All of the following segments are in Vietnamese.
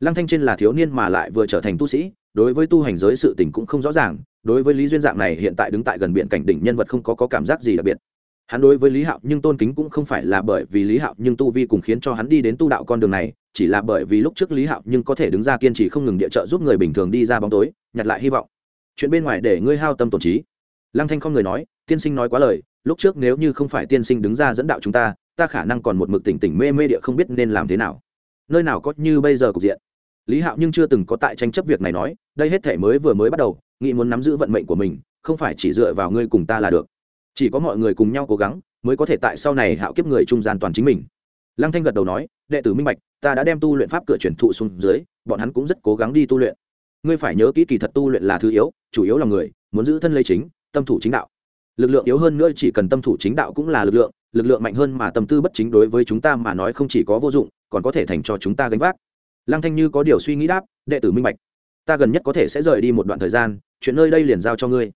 lăng thanh trên là thiếu niên mà lại vừa trở thành tu sĩ đối với tu hành giới sự tình cũng không rõ ràng đối với lý duyên dạng này hiện tại đứng tại gần biển cảnh đỉnh nhân vật không có, có cảm giác gì đặc biệt. Hắn đối với lý hạo nhưng tôn kính cũng không phải là bởi vì lý hạo nhưng tu vi cùng khiến cho hắn đi đến tu đạo con đường này chỉ là bởi vì lúc trước lý hạo nhưng có thể đứng ra kiên trì không ngừng địa trợ giúp người bình thường đi ra bóng tối nhặt lại hy vọng. Chuyện bên ngoài để ngươi hao tâm tổn trí. Lăng thanh không người nói tiên sinh nói quá lời lúc trước nếu như không phải tiên sinh đứng ra dẫn đạo chúng ta ta khả năng còn một mực tỉnh tỉnh mê mê địa không biết nên làm thế nào. Nơi nào có như bây giờ cục diện? Lý hạo nhưng chưa từng có tại tranh chấp việc này nói, đây hết thể mới vừa mới bắt đầu, nghĩ muốn nắm giữ vận mệnh của mình, không phải chỉ dựa vào ngươi cùng ta là được. Chỉ có mọi người cùng nhau cố gắng, mới có thể tại sau này hạo kiếp người trung gian toàn chính mình. Lăng thanh gật đầu nói, đệ tử minh bạch, ta đã đem tu luyện pháp cửa truyền thụ xuống dưới, bọn hắn cũng rất cố gắng đi tu luyện. Ngươi phải nhớ kỹ kỳ thật tu luyện là thứ yếu, chủ yếu là người, muốn giữ thân lấy chính, tâm thủ chính đạo. Lực lượng yếu hơn nữa chỉ cần tâm thủ chính đạo cũng là lực lượng lực lượng mạnh hơn mà tâm tư bất chính đối với chúng ta mà nói không chỉ có vô dụng, còn có thể thành cho chúng ta gánh vác lăng thanh như có điều suy nghĩ đáp, đệ tử minh bạch, ta gần nhất có thể sẽ rời đi một đoạn thời gian, chuyện nơi đây liền giao cho ngươi.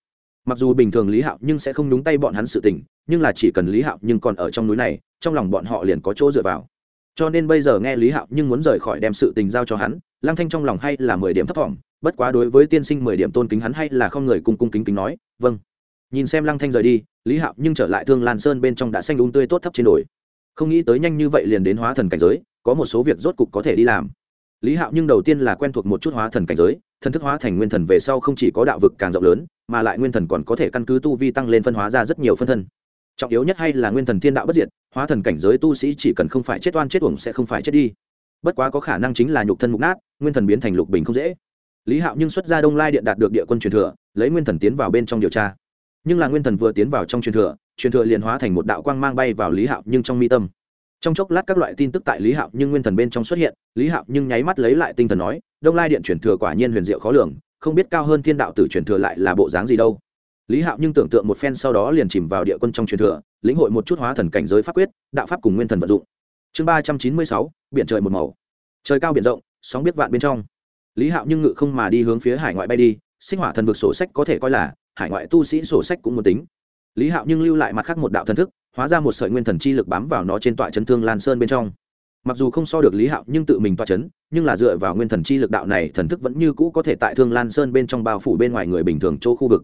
Mặc dù bình thường lý hạo nhưng sẽ không đúng tay bọn hắn sự tình, nhưng là chỉ cần lý hạo nhưng còn ở trong núi này, trong lòng bọn họ liền có chỗ dựa vào. Cho nên bây giờ nghe lý hạo nhưng muốn rời khỏi đem sự tình giao cho hắn, lăng thanh trong lòng hay là mười điểm thấp thỏm bất quá đối với tiên sinh mười điểm tôn kính hắn hay là không người cung cung kính kính nói vâng. Nhìn xem lăng thanh rời đi, lý hạo nhưng trở lại thương lan sơn bên trong đã xanh đúng tươi tốt thấp trên đồi. Không nghĩ tới nhanh như vậy liền đến hóa thần cảnh giới, có một số việc rốt cục có thể đi làm lý hạo nhưng đầu tiên là quen thuộc một chút hóa thần cảnh giới, thần thức hóa thành nguyên thần về sau không chỉ có đạo vực càng rộng lớn, mà lại nguyên thần còn có thể căn cứ tu vi tăng lên phân hóa ra rất nhiều phân thân. Trọng yếu nhất hay là nguyên thần thiên đạo bất diệt, hóa thần cảnh giới tu sĩ chỉ cần không phải chết oan chết uổng sẽ không phải chết đi. Bất quá có khả năng chính là nhục thân mục nát, nguyên thần biến thành lục bình không dễ. Lý hạo nhưng xuất ra đông lai điện đạt được địa quân truyền thừa, lấy nguyên thần tiến vào bên trong điều tra. Nhưng là nguyên thần vừa tiến vào trong truyền thừa truyền thừa liền hóa thành một đạo quang mang bay vào lý hạo nhưng trong mi tâm trong chốc lát các loại tin tức tại lý hạo nhưng nguyên thần bên trong xuất hiện, lý hạo nhưng nháy mắt lấy lại tinh thần nói, đông lai điện truyền thừa quả nhiên huyền diệu khó lường, không biết cao hơn thiên đạo tử truyền thừa lại là bộ dáng gì đâu. Lý hạo nhưng tưởng tượng một phen sau đó liền chìm vào địa quân trong truyền thừa, lĩnh hội một chút hóa thần cảnh giới pháp quyết, đạo pháp cùng nguyên thần vận dụng. Chương ba trăm chín mươi sáu, biển trời một màu. Trời cao biển rộng, sóng biết vạn bên trong. Lý hạo nhưng ngự không mà đi hướng phía hải ngoại bay đi, sinh hỏa thần vực sổ sách có thể coi là, hải ngoại tu sĩ sổ sách cũng muốn tính. Lý hạo nhưng lưu lại mặt khác một đạo thần thức hóa ra một sợi nguyên thần chi lực bám vào nó trên tọa chấn thương lan sơn bên trong. Mặc dù không so được lý hạo nhưng tự mình tọa chấn, nhưng là dựa vào nguyên thần chi lực đạo này, thần thức vẫn như cũ có thể tại thương lan sơn bên trong bao phủ bên ngoài người bình thường chỗ khu vực.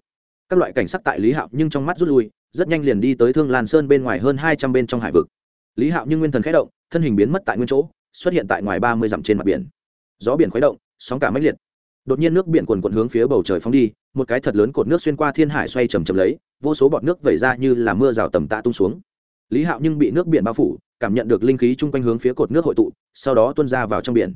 Các loại cảnh sắc tại lý hạo nhưng trong mắt rút lui, rất nhanh liền đi tới thương lan sơn bên ngoài hơn hai trăm bên trong hải vực. Lý hạo nhưng nguyên thần khẽ động, thân hình biến mất tại nguyên chỗ, xuất hiện tại ngoài ba mươi dặm trên mặt biển. Gió biển khuấy động, sóng cả máy liệt. Đột nhiên nước biển quần quận hướng phía bầu trời phóng đi, một cái thật lớn cột nước xuyên qua thiên hải xoay chầm chầm lấy vô số bọt nước vẩy ra như là mưa rào tầm tạ tung xuống. Lý hạo nhưng bị nước biển bao phủ, cảm nhận được linh khí chung quanh hướng phía cột nước hội tụ, sau đó tuôn ra vào trong biển.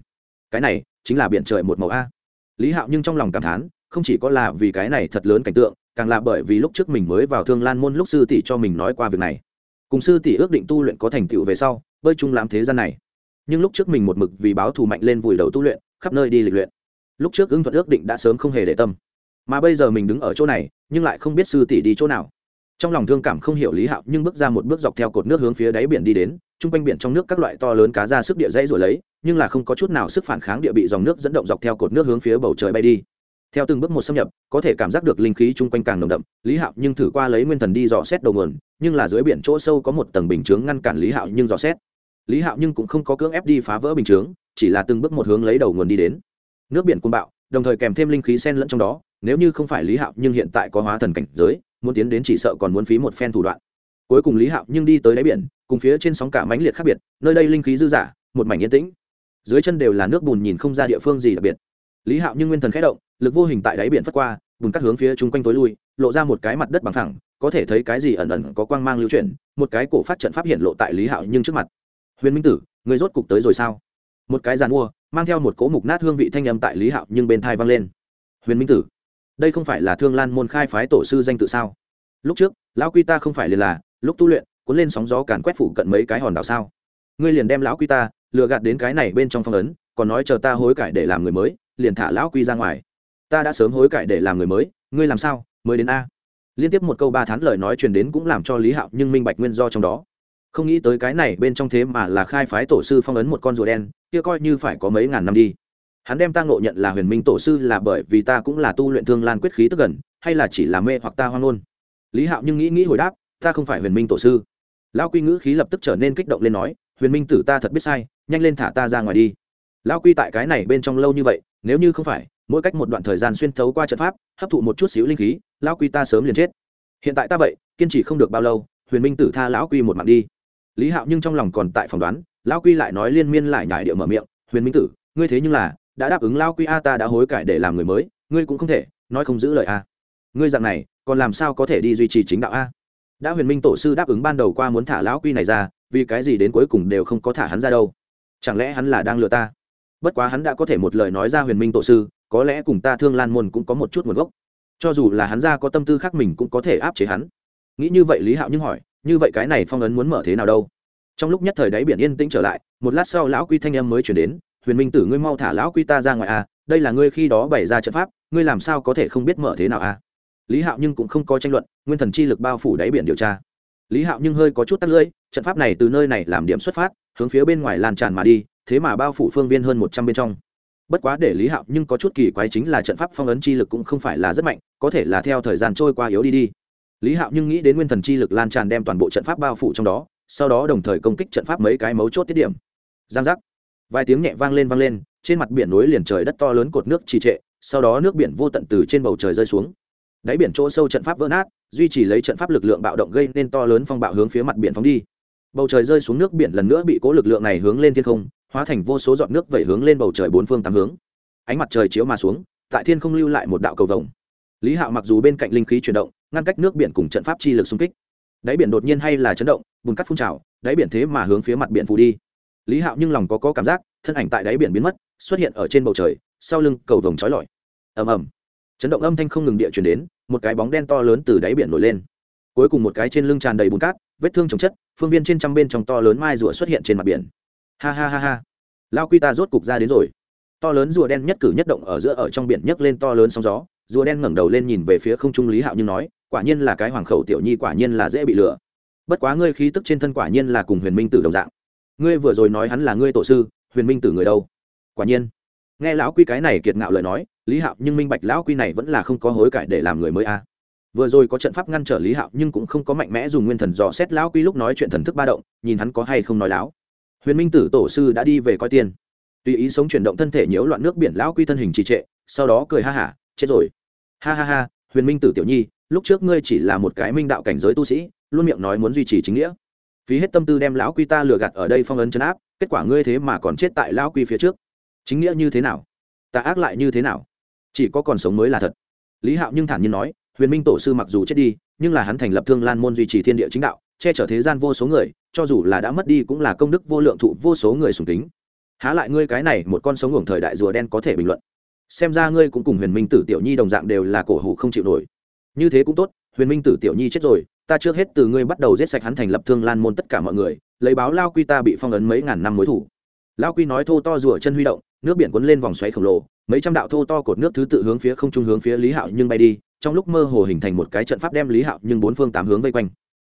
Cái này chính là biển trời một màu a. Lý hạo nhưng trong lòng cảm thán, không chỉ có là vì cái này thật lớn cảnh tượng, càng là bởi vì lúc trước mình mới vào thương lan môn lúc sư tỷ cho mình nói qua việc này. Cùng sư tỷ ước định tu luyện có thành tựu về sau, bơi chung làm thế gian này. Nhưng lúc trước mình một mực vì báo thù mạnh lên vùi đầu tu luyện, khắp nơi đi lịch luyện. Lúc trước ứng thuận ước định đã sớm không hề để tâm mà bây giờ mình đứng ở chỗ này, nhưng lại không biết sư tỷ đi chỗ nào. Trong lòng thương cảm không hiểu lý hạo nhưng bước ra một bước dọc theo cột nước hướng phía đáy biển đi đến, chung quanh biển trong nước các loại to lớn cá ra sức địa dãy rồi lấy, nhưng là không có chút nào sức phản kháng địa bị dòng nước dẫn động dọc theo cột nước hướng phía bầu trời bay đi. Theo từng bước một xâm nhập, có thể cảm giác được linh khí chung quanh càng nồng đậm, lý hạo nhưng thử qua lấy nguyên thần đi dò xét đầu nguồn, nhưng là dưới biển chỗ sâu có một tầng bình chướng ngăn cản lý hạo nhưng dò xét. Lý hạo nhưng cũng không có cưỡng ép đi phá vỡ bình chướng, chỉ là từng bước một hướng lấy đầu nguồn đi đến. Nước biển côn bạo, đồng thời kèm thêm linh khí sen lẫn trong đó nếu như không phải lý hạo nhưng hiện tại có hóa thần cảnh giới, muốn tiến đến chỉ sợ còn muốn phí một phen thủ đoạn. Cuối cùng lý hạo nhưng đi tới đáy biển, cùng phía trên sóng cả mãnh liệt khác biệt, nơi đây linh khí dư giả một mảnh yên tĩnh. Dưới chân đều là nước bùn nhìn không ra địa phương gì đặc biệt. Lý hạo nhưng nguyên thần khẽ động, lực vô hình tại đáy biển phất qua, bùn cắt hướng phía chung quanh tối lui, lộ ra một cái mặt đất bằng thẳng, có thể thấy cái gì ẩn ẩn có quang mang lưu chuyển, một cái cổ phát trận pháp hiện lộ tại lý hạo nhưng trước mặt. Huyền minh tử người rốt cục tới rồi sao? Một cái giàn mua, mang theo một cỗ mục nát hương vị thanh âm tại lý hạo nhưng bên thai vang lên. Huyền minh tử đây không phải là thương lan môn khai phái tổ sư danh tự sao? Lúc trước, lão quy ta không phải liền là, lúc tu luyện, cuốn lên sóng gió càn quét phủ cận mấy cái hòn đảo sao? Ngươi liền đem lão quy ta, lừa gạt đến cái này bên trong phong ấn, còn nói chờ ta hối cải để làm người mới, liền thả lão quy ra ngoài. Ta đã sớm hối cải để làm người mới, ngươi làm sao, mới đến a? Liên tiếp một câu ba thán lời nói truyền đến cũng làm cho lý hạo nhưng minh bạch nguyên do trong đó. Không nghĩ tới cái này bên trong thế mà là khai phái tổ sư phong ấn một con rùa đen, kia coi như phải có mấy ngàn năm đi hắn đem ta ngộ nhận là huyền minh tổ sư là bởi vì ta cũng là tu luyện thương lan quyết khí tức gần, hay là chỉ là mê hoặc ta hoang ngôn? Lý hạo nhưng nghĩ nghĩ hồi đáp, ta không phải huyền minh tổ sư. Lao quy ngữ khí lập tức trở nên kích động lên nói, huyền minh tử ta thật biết sai, nhanh lên thả ta ra ngoài đi. Lão quy tại cái này bên trong lâu như vậy, nếu như không phải, mỗi cách một đoạn thời gian xuyên thấu qua trận pháp, hấp thụ một chút xíu linh khí, lão quy ta sớm liền chết. Hiện tại ta vậy, kiên trì không được bao lâu, huyền minh tử tha lão quy một mạng đi. Lý hạo nhưng trong lòng còn tại phỏng đoán, lão quy lại nói liên miên lại nhải địa mở miệng, huyền minh tử, ngươi thế nhưng là đã đáp ứng lão quy a ta đã hối cải để làm người mới, ngươi cũng không thể, nói không giữ lời a. Ngươi dạng này, còn làm sao có thể đi duy trì chính đạo a? Đã huyền minh tổ sư đáp ứng ban đầu qua muốn thả lão quy này ra, vì cái gì đến cuối cùng đều không có thả hắn ra đâu? Chẳng lẽ hắn là đang lừa ta? Bất quá hắn đã có thể một lời nói ra huyền minh tổ sư, có lẽ cùng ta thương lan môn cũng có một chút nguồn gốc. Cho dù là hắn ra có tâm tư khác mình cũng có thể áp chế hắn. Nghĩ như vậy lý hạo nhưng hỏi, như vậy cái này phong ấn muốn mở thế nào đâu? Trong lúc nhất thời đáy biển yên tĩnh trở lại, một lát sau lão quy thanh em mới chuyển đến huyền minh tử ngươi mau thả lão quy ta ra ngoài à đây là ngươi khi đó bày ra trận pháp, ngươi làm sao có thể không biết mở thế nào à? Lý hạo nhưng cũng không có tranh luận, nguyên thần chi lực bao phủ đáy biển điều tra. Lý hạo nhưng hơi có chút tắt lưỡi, trận pháp này từ nơi này làm điểm xuất phát, hướng phía bên ngoài lan tràn mà đi, thế mà bao phủ phương viên hơn một trăm bên trong. Bất quá để lý hạo nhưng có chút kỳ quái chính là trận pháp phong ấn chi lực cũng không phải là rất mạnh, có thể là theo thời gian trôi qua yếu đi đi. Lý hạo nhưng nghĩ đến nguyên thần chi lực lan tràn đem toàn bộ trận pháp bao phủ trong đó, sau đó đồng thời công kích trận pháp mấy cái mấu chốt tiết điểm. Giang giác vài tiếng nhẹ vang lên vang lên, trên mặt biển núi liền trời đất to lớn cột nước trì trệ, sau đó nước biển vô tận từ trên bầu trời rơi xuống. Đáy biển chỗ sâu trận pháp vỡ nát, duy trì lấy trận pháp lực lượng bạo động gây nên to lớn phong bạo hướng phía mặt biển phóng đi. Bầu trời rơi xuống nước biển lần nữa bị cố lực lượng này hướng lên thiên không, hóa thành vô số giọt nước vẩy hướng lên bầu trời bốn phương tám hướng. Ánh mặt trời chiếu mà xuống, tại thiên không lưu lại một đạo cầu vồng. Lý hạo mặc dù bên cạnh linh khí chuyển động, ngăn cách nước biển cùng trận pháp chi lực xung kích. Đáy biển đột nhiên hay là chấn động, bùn cắt phun trào, đáy biển thế mà hướng phía mặt biển phù đi lý hạo nhưng lòng có, có cảm giác thân ảnh tại đáy biển biến mất xuất hiện ở trên bầu trời sau lưng cầu vồng trói lọi. Ầm ầm. Chấn động âm thanh không ngừng địa chuyển đến một cái bóng đen to lớn từ đáy biển nổi lên. Cuối cùng một cái trên lưng tràn đầy bùn cát vết thương chồng chất phương viên trên trăm bên trong to lớn mai rùa xuất hiện trên mặt biển. Ha ha ha ha. Lao quy ta rốt cục ra đến rồi. To lớn rùa đen nhất cử nhất động ở giữa ở trong biển nhấc lên to lớn sóng gió rùa đen ngẩng đầu lên nhìn về phía không trung lý hạo nhưng nói quả nhiên là cái hoàng khẩu tiểu nhi quả nhiên là dễ bị lừa. Bất quá ngươi khí tức trên thân quả nhiên là cùng huyền minh tử đồng dạng ngươi vừa rồi nói hắn là ngươi tổ sư, huyền minh tử người đâu? Quả nhiên. Nghe lão quy cái này kiệt ngạo lời nói, lý hạo nhưng minh bạch lão quy này vẫn là không có hối cải để làm người mới a. À. vừa rồi có trận pháp ngăn trở lý hạo nhưng cũng không có mạnh mẽ dùng nguyên thần dò xét lão quy lúc nói chuyện thần thức ba động, nhìn hắn có hay không nói láo. Huyền minh tử tổ sư đã đi về coi tiền. Tùy ý sống chuyển động thân thể nhiễu loạn nước biển lão quy thân hình trì trệ, sau đó cười ha hả, chết rồi. Ha ha ha, huyền minh tử tiểu nhi, lúc trước ngươi chỉ là một cái minh đạo cảnh giới tu sĩ, luôn miệng nói muốn duy trì chính nghĩa phí hết tâm tư đem lão quy ta lừa gạt ở đây phong ấn chấn áp, kết quả ngươi thế mà còn chết tại lão quy phía trước. Chính nghĩa như thế nào? Ta ác lại như thế nào? Chỉ có còn sống mới là thật. Lý hạo nhưng thản nhiên nói, huyền minh tổ sư mặc dù chết đi, nhưng là hắn thành lập thương lan môn duy trì thiên địa chính đạo, che chở thế gian vô số người, cho dù là đã mất đi cũng là công đức vô lượng thụ vô số người sùng kính. Há lại ngươi cái này một con sống hưởng thời đại rùa đen có thể bình luận? Xem ra ngươi cũng cùng huyền minh tử tiểu nhi đồng dạng đều là cổ hủ không chịu nổi. Như thế cũng tốt, huyền minh tử tiểu nhi chết rồi ta trước hết từ ngươi bắt đầu giết sạch hắn thành lập thương lan môn tất cả mọi người, lấy báo lao quy ta bị phong ấn mấy ngàn năm mối thủ. Lao quy nói thô to rùa chân huy động, nước biển cuốn lên vòng xoáy khổng lồ, mấy trăm đạo thô to cột nước thứ tự hướng phía không trung hướng phía lý hạo nhưng bay đi, trong lúc mơ hồ hình thành một cái trận pháp đem lý hạo nhưng bốn phương tám hướng vây quanh.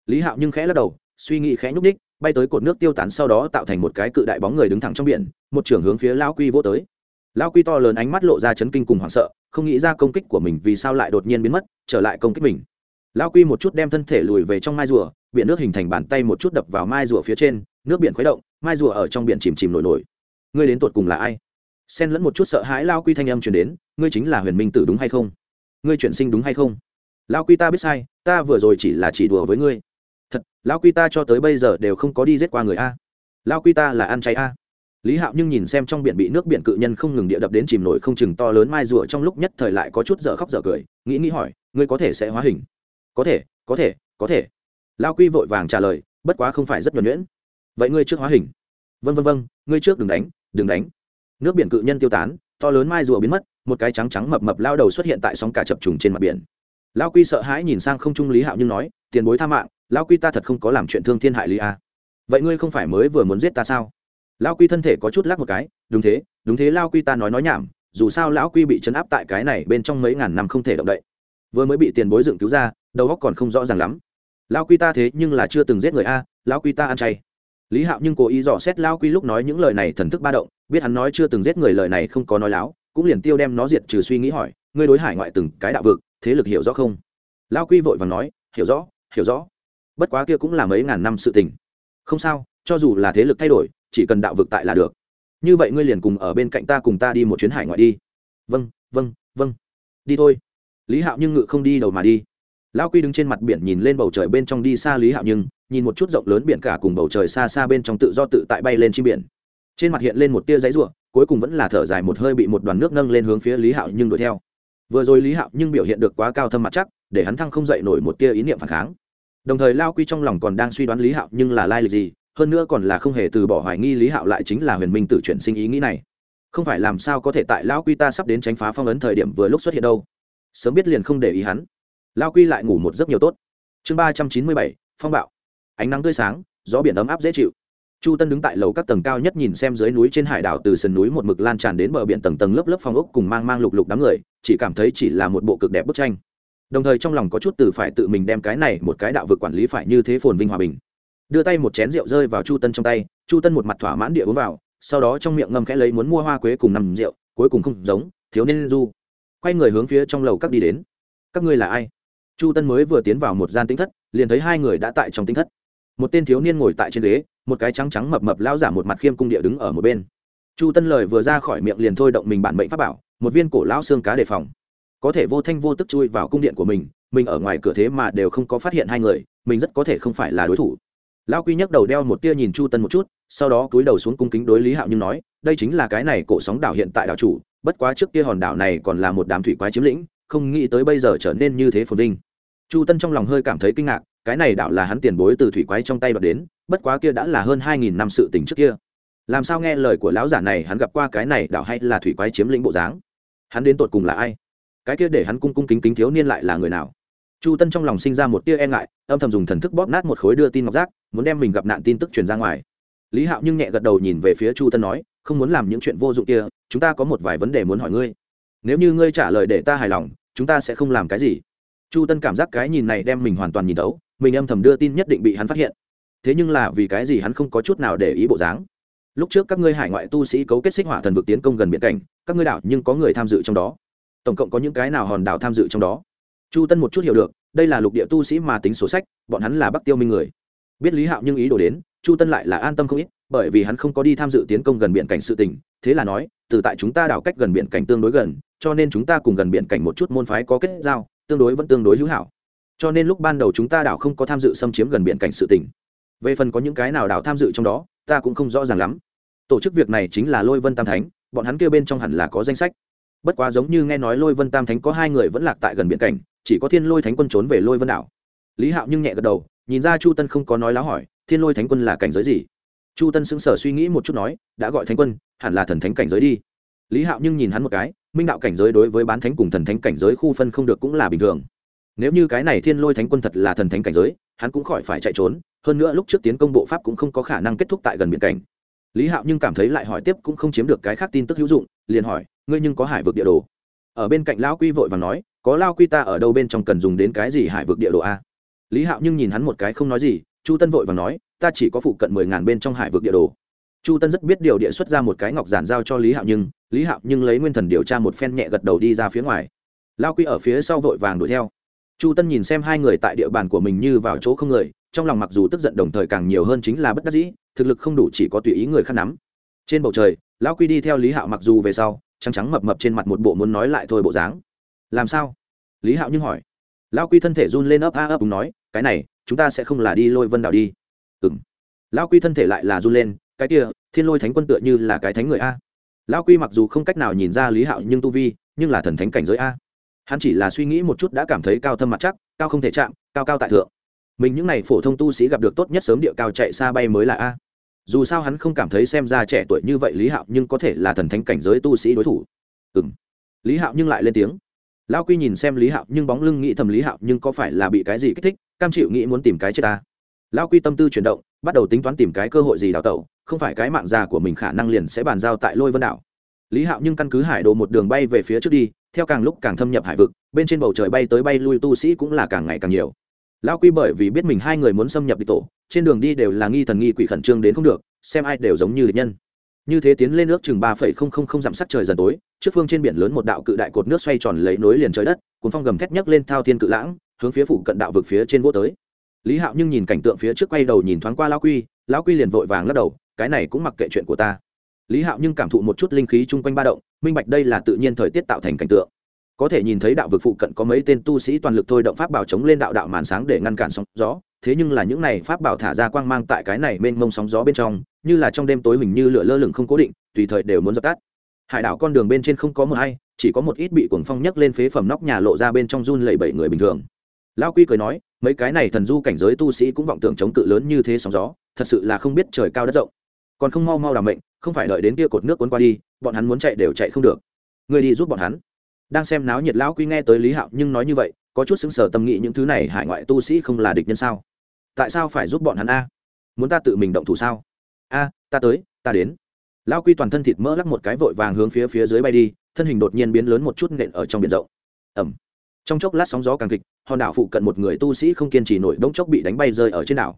Lý hạo nhưng khẽ lắc đầu, suy nghĩ khẽ nhúc ních bay tới cột nước tiêu tán sau đó tạo thành một cái cự đại bóng người đứng thẳng trong biển, một trưởng hướng phía lao quy vô tới. Lao quy to lớn ánh mắt lộ ra chấn kinh cùng hoảng sợ, không nghĩ ra công kích của mình vì sao lại đột nhiên biến mất, trở lại công kích mình lao quy một chút đem thân thể lùi về trong mai rùa, biển nước hình thành bàn tay một chút đập vào mai rùa phía trên, nước biển khuấy động, mai rùa ở trong biển chìm chìm nổi nổi. Ngươi đến tột cùng là ai? Xen lẫn một chút sợ hãi lao quy thanh âm chuyển đến, ngươi chính là huyền minh tử đúng hay không? Ngươi chuyển sinh đúng hay không? Lao quy ta biết sai, ta vừa rồi chỉ là chỉ đùa với ngươi. Thật, lao quy ta cho tới bây giờ đều không có đi giết qua người a. Lao quy ta là ăn cháy a. Lý hạo nhưng nhìn xem trong biển bị nước biển cự nhân không ngừng địa đập đến chìm nổi không chừng to lớn mai rùa trong lúc nhất thời lại có chút dở khóc dở cười, nghĩ nghĩ hỏi, ngươi có thể sẽ hóa hình? Có thể có thể có thể. Lao quy vội vàng trả lời, bất quá không phải rất nhuẩn nhuyễn. Vậy ngươi trước hóa hình. Vân vân vân ngươi trước đừng đánh đừng đánh. Nước biển cự nhân tiêu tán, to lớn mai rùa biến mất, một cái trắng trắng mập mập lao đầu xuất hiện tại sóng cả chập trùng trên mặt biển. Lao quy sợ hãi nhìn sang không trung lý hạo nhưng nói, tiền bối tha mạng, lao quy ta thật không có làm chuyện thương thiên hại lý a vậy ngươi không phải mới vừa muốn giết ta sao? Lao quy thân thể có chút lắc một cái, đúng thế đúng thế lao quy ta nói nói nhảm, dù sao lão quy bị chấn áp tại cái này bên trong mấy ngàn năm không thể động đậy vừa mới bị tiền bối dựng cứu ra, đầu óc còn không rõ ràng lắm. Lao quy ta thế nhưng là chưa từng giết người a lao quy ta ăn chay. Lý hạo nhưng cố ý dò xét lao quy lúc nói những lời này thần thức ba động, biết hắn nói chưa từng giết người lời này không có nói láo, cũng liền tiêu đem nó diệt trừ suy nghĩ hỏi, ngươi đối hải ngoại từng cái đạo vực, thế lực hiểu rõ không? Lao quy vội và nói, hiểu rõ hiểu rõ. Bất quá kia cũng là mấy ngàn năm sự tình. Không sao, cho dù là thế lực thay đổi, chỉ cần đạo vực tại là được. Như vậy ngươi liền cùng ở bên cạnh ta cùng ta đi một chuyến hải ngoại đi. Vâng vâng vâng. Đi thôi lý hạo nhưng ngự không đi đầu mà đi. Lão quy đứng trên mặt biển nhìn lên bầu trời bên trong đi xa lý hạo nhưng, nhìn một chút rộng lớn biển cả cùng bầu trời xa xa bên trong tự do tự tại bay lên chim biển. Trên mặt hiện lên một tia giấy ruộng cuối cùng vẫn là thở dài một hơi bị một đoàn nước nâng lên hướng phía lý hạo nhưng đuổi theo. Vừa rồi lý hạo nhưng biểu hiện được quá cao thâm mặt chắc, để hắn thăng không dậy nổi một tia ý niệm phản kháng. Đồng thời lao quy trong lòng còn đang suy đoán lý hạo nhưng là lai lịch gì, hơn nữa còn là không hề từ bỏ hoài nghi lý hạo lại chính là huyền minh tự chuyển sinh ý nghĩ này. Không phải làm sao có thể tại lao quy ta sắp đến tránh phá phong ấn thời điểm vừa lúc xuất hiện đâu sớm biết liền không để ý hắn. Lao quy lại ngủ một giấc nhiều tốt. Chương ba trăm chín mươi bảy, phong bạo. Ánh nắng tươi sáng, gió biển ấm áp dễ chịu. Chu tân đứng tại lầu các tầng cao nhất nhìn xem dưới núi trên hải đảo từ sườn núi một mực lan tràn đến bờ biển tầng tầng lớp lớp phong ốc cùng mang mang lục lục đám người, chỉ cảm thấy chỉ là một bộ cực đẹp bức tranh. Đồng thời trong lòng có chút từ phải tự mình đem cái này một cái đạo vực quản lý phải như thế phồn vinh hòa bình. Đưa tay một chén rượu rơi vào chu tân trong tay, chu tân một mặt thỏa mãn địa uống vào, sau đó trong miệng ngâm khẽ lấy muốn mua hoa quế cùng nằm rượu, cuối cùng không giống, thiếu nên du quay người hướng phía trong lầu các đi đến. Các ngươi là ai? Chu tân mới vừa tiến vào một gian tính thất, liền thấy hai người đã tại trong tính thất. Một tên thiếu niên ngồi tại trên ghế, một cái trắng trắng mập mập lao giả một mặt khiêm cung địa đứng ở một bên. Chu tân lời vừa ra khỏi miệng liền thôi động mình bản mệnh pháp bảo, một viên cổ lão xương cá đề phòng. Có thể vô thanh vô tức chui vào cung điện của mình mình ở ngoài cửa thế mà đều không có phát hiện hai người, mình rất có thể không phải là đối thủ. Lão quy nhắc đầu đeo một tia nhìn chu tân một chút, sau đó cúi đầu xuống cung kính đối lý hạo nhưng nói, đây chính là cái này cổ sóng đảo hiện tại đảo chủ bất quá trước kia hòn đảo này còn là một đám thủy quái chiếm lĩnh, không nghĩ tới bây giờ trở nên như thế phồn vinh. Chu tân trong lòng hơi cảm thấy kinh ngạc, cái này đảo là hắn tiền bối từ thủy quái trong tay đoạt đến, bất quá kia đã là hơn hai nghìn năm sự tình trước kia. Làm sao nghe lời của lão giả này hắn gặp qua cái này đảo hay là thủy quái chiếm lĩnh bộ dáng? Hắn đến tột cùng là ai? Cái kia để hắn cung cung kính kính thiếu niên lại là người nào? Chu tân trong lòng sinh ra một tia e ngại, âm thầm dùng thần thức bóp nát một khối đưa tin ngọc giác, muốn đem mình gặp nạn tin tức truyền ra ngoài. Lý hạo nhưng nhẹ gật đầu nhìn về phía chu tân nói không muốn làm những chuyện vô dụng kia, chúng ta có một vài vấn đề muốn hỏi ngươi. Nếu như ngươi trả lời để ta hài lòng, chúng ta sẽ không làm cái gì. Chu tân cảm giác cái nhìn này đem mình hoàn toàn nhìn tấu mình âm thầm đưa tin nhất định bị hắn phát hiện. Thế nhưng là vì cái gì hắn không có chút nào để ý bộ dáng? Lúc trước các ngươi hải ngoại tu sĩ cấu kết xích hỏa thần vực tiến công gần biển cảnh, các ngươi đảo nhưng có người tham dự trong đó. Tổng cộng có những cái nào hòn đảo tham dự trong đó? Chu tân một chút hiểu được, đây là lục địa tu sĩ mà tính số sách, bọn hắn là bắc tiêu minh người. Biết lý hạo nhưng ý đồ đến, chu tân lại là an tâm không ít bởi vì hắn không có đi tham dự tiến công gần biển cảnh sự tình, thế là nói, từ tại chúng ta đảo cách gần biển cảnh tương đối gần, cho nên chúng ta cùng gần biển cảnh một chút môn phái có kết giao, tương đối vẫn tương đối hữu hảo. Cho nên lúc ban đầu chúng ta đảo không có tham dự xâm chiếm gần biển cảnh sự tình. về phần có những cái nào đảo tham dự trong đó, ta cũng không rõ ràng lắm. Tổ chức việc này chính là lôi vân tam thánh, bọn hắn kia bên trong hẳn là có danh sách. Bất quá giống như nghe nói lôi vân tam thánh có hai người vẫn lạc tại gần biển cảnh, chỉ có thiên lôi thánh quân trốn về lôi vân đảo. Lý hạo nhưng nhẹ gật đầu, nhìn ra chu tân không có nói láo hỏi, thiên lôi thánh quân là cảnh giới gì? Chu tân xứng sở suy nghĩ một chút nói, đã gọi thánh quân, hẳn là thần thánh cảnh giới đi. Lý hạo nhưng nhìn hắn một cái, minh đạo cảnh giới đối với bán thánh cùng thần thánh cảnh giới khu phân không được cũng là bình thường. Nếu như cái này thiên lôi thánh quân thật là thần thánh cảnh giới, hắn cũng khỏi phải chạy trốn, hơn nữa lúc trước tiến công bộ pháp cũng không có khả năng kết thúc tại gần biển cảnh. Lý hạo nhưng cảm thấy lại hỏi tiếp cũng không chiếm được cái khác tin tức hữu dụng, liền hỏi, ngươi nhưng có hải vực địa đồ? Ở bên cạnh lão quy vội và nói, có lao quy ta ở đâu bên trong cần dùng đến cái gì hải vực địa đồ a? Lý hạo nhưng nhìn hắn một cái không nói gì, chu tân vội và nói ta chỉ có phụ cận mười ngàn bên trong hải vực địa đồ. Chu tân rất biết điều địa xuất ra một cái ngọc giản giao cho lý hạo nhưng, lý hạo nhưng lấy nguyên thần điều tra một phen nhẹ gật đầu đi ra phía ngoài. Lao quy ở phía sau vội vàng đuổi theo. Chu tân nhìn xem hai người tại địa bàn của mình như vào chỗ không người, trong lòng mặc dù tức giận đồng thời càng nhiều hơn chính là bất đắc dĩ, thực lực không đủ chỉ có tùy ý người khác nắm. Trên bầu trời lão quy đi theo lý hạo mặc dù về sau, trắng trắng mập mập trên mặt một bộ muốn nói lại thôi bộ dáng. Làm sao? Lý hạo nhưng hỏi. Lão quy thân thể run lên ấp a ấp đúng nói, cái này, chúng ta sẽ không là đi lôi vân đảo đi ừ m lão quy thân thể lại là run lên, cái kia, thiên lôi thánh quân tựa như là cái thánh người a. Lão quy mặc dù không cách nào nhìn ra lý hạo nhưng tu vi, nhưng là thần thánh cảnh giới a. Hắn chỉ là suy nghĩ một chút đã cảm thấy cao thâm mặt chắc, cao không thể chạm, cao cao tại thượng. Mình những n à y phổ thông tu sĩ gặp được tốt nhất sớm địa cao chạy xa bay mới là a. Dù sao hắn không cảm thấy xem ra trẻ tuổi như vậy lý hạo nhưng có thể là thần thánh cảnh giới tu sĩ đối thủ. Ừ m lý hạo nhưng lại lên tiếng. Lao quy nhìn xem lý hạo nhưng bóng lưng nghĩ thầm lý hạo nhưng có phải là bị cái gì kích thích, cam chịu nghĩ muốn tìm cái chết ta lao quy tâm tư chuyển động, bắt đầu tính toán tìm cái cơ hội gì đào tẩu, không phải cái mạng già của mình khả năng liền sẽ bàn giao tại lôi vân đảo. Lý hạo nhưng căn cứ hải đồ một đường bay về phía trước đi, theo càng lúc càng thâm nhập hải vực, bên trên bầu trời bay tới bay lui tu sĩ cũng là càng ngày càng nhiều. Lão quy bởi vì biết mình hai người muốn xâm nhập địch tổ, trên đường đi đều là nghi thần nghi quỷ khẩn trương đến không được, xem ai đều giống như địch nhân. Như thế tiến lên nước chừng ba phẩy không không không dặm sắc trời dần tối, trước phương trên biển lớn một đạo cự đại cột nước xoay tròn lấy nối liền trời đất, cuốn phong gầm thét nhấc lên thao thiên cự lãng, hướng phía phủ cận đạo vực phía trên vô tới lý hạo nhưng nhìn cảnh tượng phía trước quay đầu nhìn thoáng qua lão quy lão quy liền vội vàng lắc đầu, cái này cũng mặc kệ chuyện của ta. Lý hạo nhưng cảm thụ một chút linh khí chung quanh ba động, minh bạch đây là tự nhiên thời tiết tạo thành cảnh tượng. Có thể nhìn thấy đạo vực phụ cận có mấy tên tu sĩ toàn lực thôi động pháp bảo chống lên đạo đạo màn sáng để ngăn cản sóng gió, thế nhưng là những này pháp bảo thả ra quang mang tại cái này mênh mông sóng gió bên trong, như là trong đêm tối mình như lửa lơ lửng không cố định, tùy thời đều muốn dập tắt. Hải đảo con đường bên trên không có mờ hay, chỉ có một ít bị cuồng phong nhấc lên phế phẩm nóc nhà lộ ra bên trong run lẩy bẩy người bình thường lao quy cười nói, mấy cái này thần du cảnh giới tu sĩ cũng vọng tưởng chống cự lớn như thế sóng gió, thật sự là không biết trời cao đất rộng. Còn không mau mau làm mệnh, không phải đợi đến kia cột nước cuốn qua đi, bọn hắn muốn chạy đều chạy không được. Người đi giúp bọn hắn. Đang xem náo nhiệt lão quy nghe tới lý hạo nhưng nói như vậy, có chút xứng sở tâm nghĩ những thứ này hải ngoại tu sĩ không là địch nhân sao? Tại sao phải giúp bọn hắn a? Muốn ta tự mình động thủ sao? A, ta tới, ta đến. Lão quy toàn thân thịt mỡ lắc một cái vội vàng hướng phía phía dưới bay đi, thân hình đột nhiên biến lớn một chút nện ở trong biển rộng. Ẩm trong chốc lát sóng gió càng kịch, hòn đảo phụ cận một người tu sĩ không kiên trì nổi bỗng chốc bị đánh bay rơi ở trên đảo.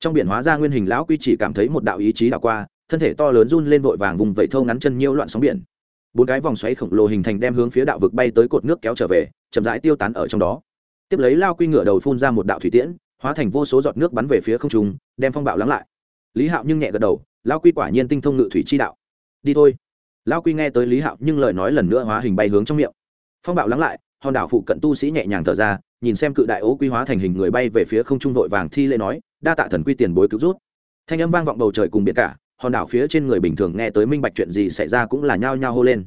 Trong biển hóa ra nguyên hình lão quy chỉ cảm thấy một đạo ý chí đảo qua, thân thể to lớn run lên vội vàng vùng vẫy thâu ngắn chân nhiễu loạn sóng biển. Bốn cái vòng xoáy khổng lồ hình thành đem hướng phía đạo vực bay tới cột nước kéo trở về, chậm rãi tiêu tán ở trong đó. Tiếp lấy lao quy ngựa đầu phun ra một đạo thủy tiễn, hóa thành vô số giọt nước bắn về phía không trung, đem phong bạo lắng lại. Lý hạo nhưng nhẹ gật đầu lao quy quả nhiên tinh thông ngự thủy chi đạo. Đi thôi. Lao quy nghe tới lý hạo nhưng lời nói lần nữa hóa hình bay hướng trong miệng. Phong bạo lắng lại hòn đảo phụ cận tu sĩ nhẹ nhàng thở ra, nhìn xem cự đại ố quy hóa thành hình người bay về phía không trung vội vàng thi lễ nói, đa tạ thần quy tiền bối cứu rút thanh âm vang vọng bầu trời cùng biển cả, hòn đảo phía trên người bình thường nghe tới minh bạch chuyện gì xảy ra cũng là nhao nhao hô lên.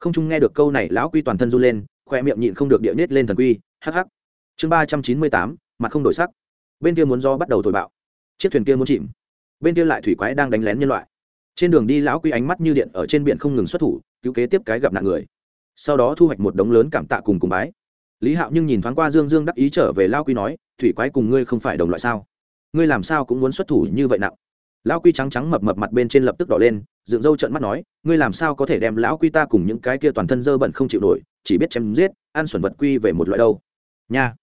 Không trung nghe được câu này, lão quy toàn thân run lên khoe miệng nhịn không được địa nết lên thần quy hh chương ba trăm chín mươi tám, mặt không đổi sắc. Bên kia muốn do bắt đầu thổi bạo. Chiếc thuyền kia muốn chìm. Bên kia lại thủy quái đang đánh lén nhân loại. Trên đường đi, lão quy ánh mắt như điện ở trên biển không ngừng xuất thủ, cứu kế tiếp cái gặp nạn người sau đó thu hoạch một đống lớn cảm tạ cùng cùng bái. Lý hạo nhưng nhìn thoáng qua dương dương đắc ý trở về lao quy nói, thủy quái cùng ngươi không phải đồng loại sao? Ngươi làm sao cũng muốn xuất thủ như vậy nặng? Lão quy trắng trắng mập mập mặt bên trên lập tức đỏ lên, dựng râu trận mắt nói, ngươi làm sao có thể đem lão quy ta cùng những cái kia toàn thân dơ bẩn không chịu nổi, chỉ biết chém giết, ăn xuẩn vật quy về một loại đâu? Nha.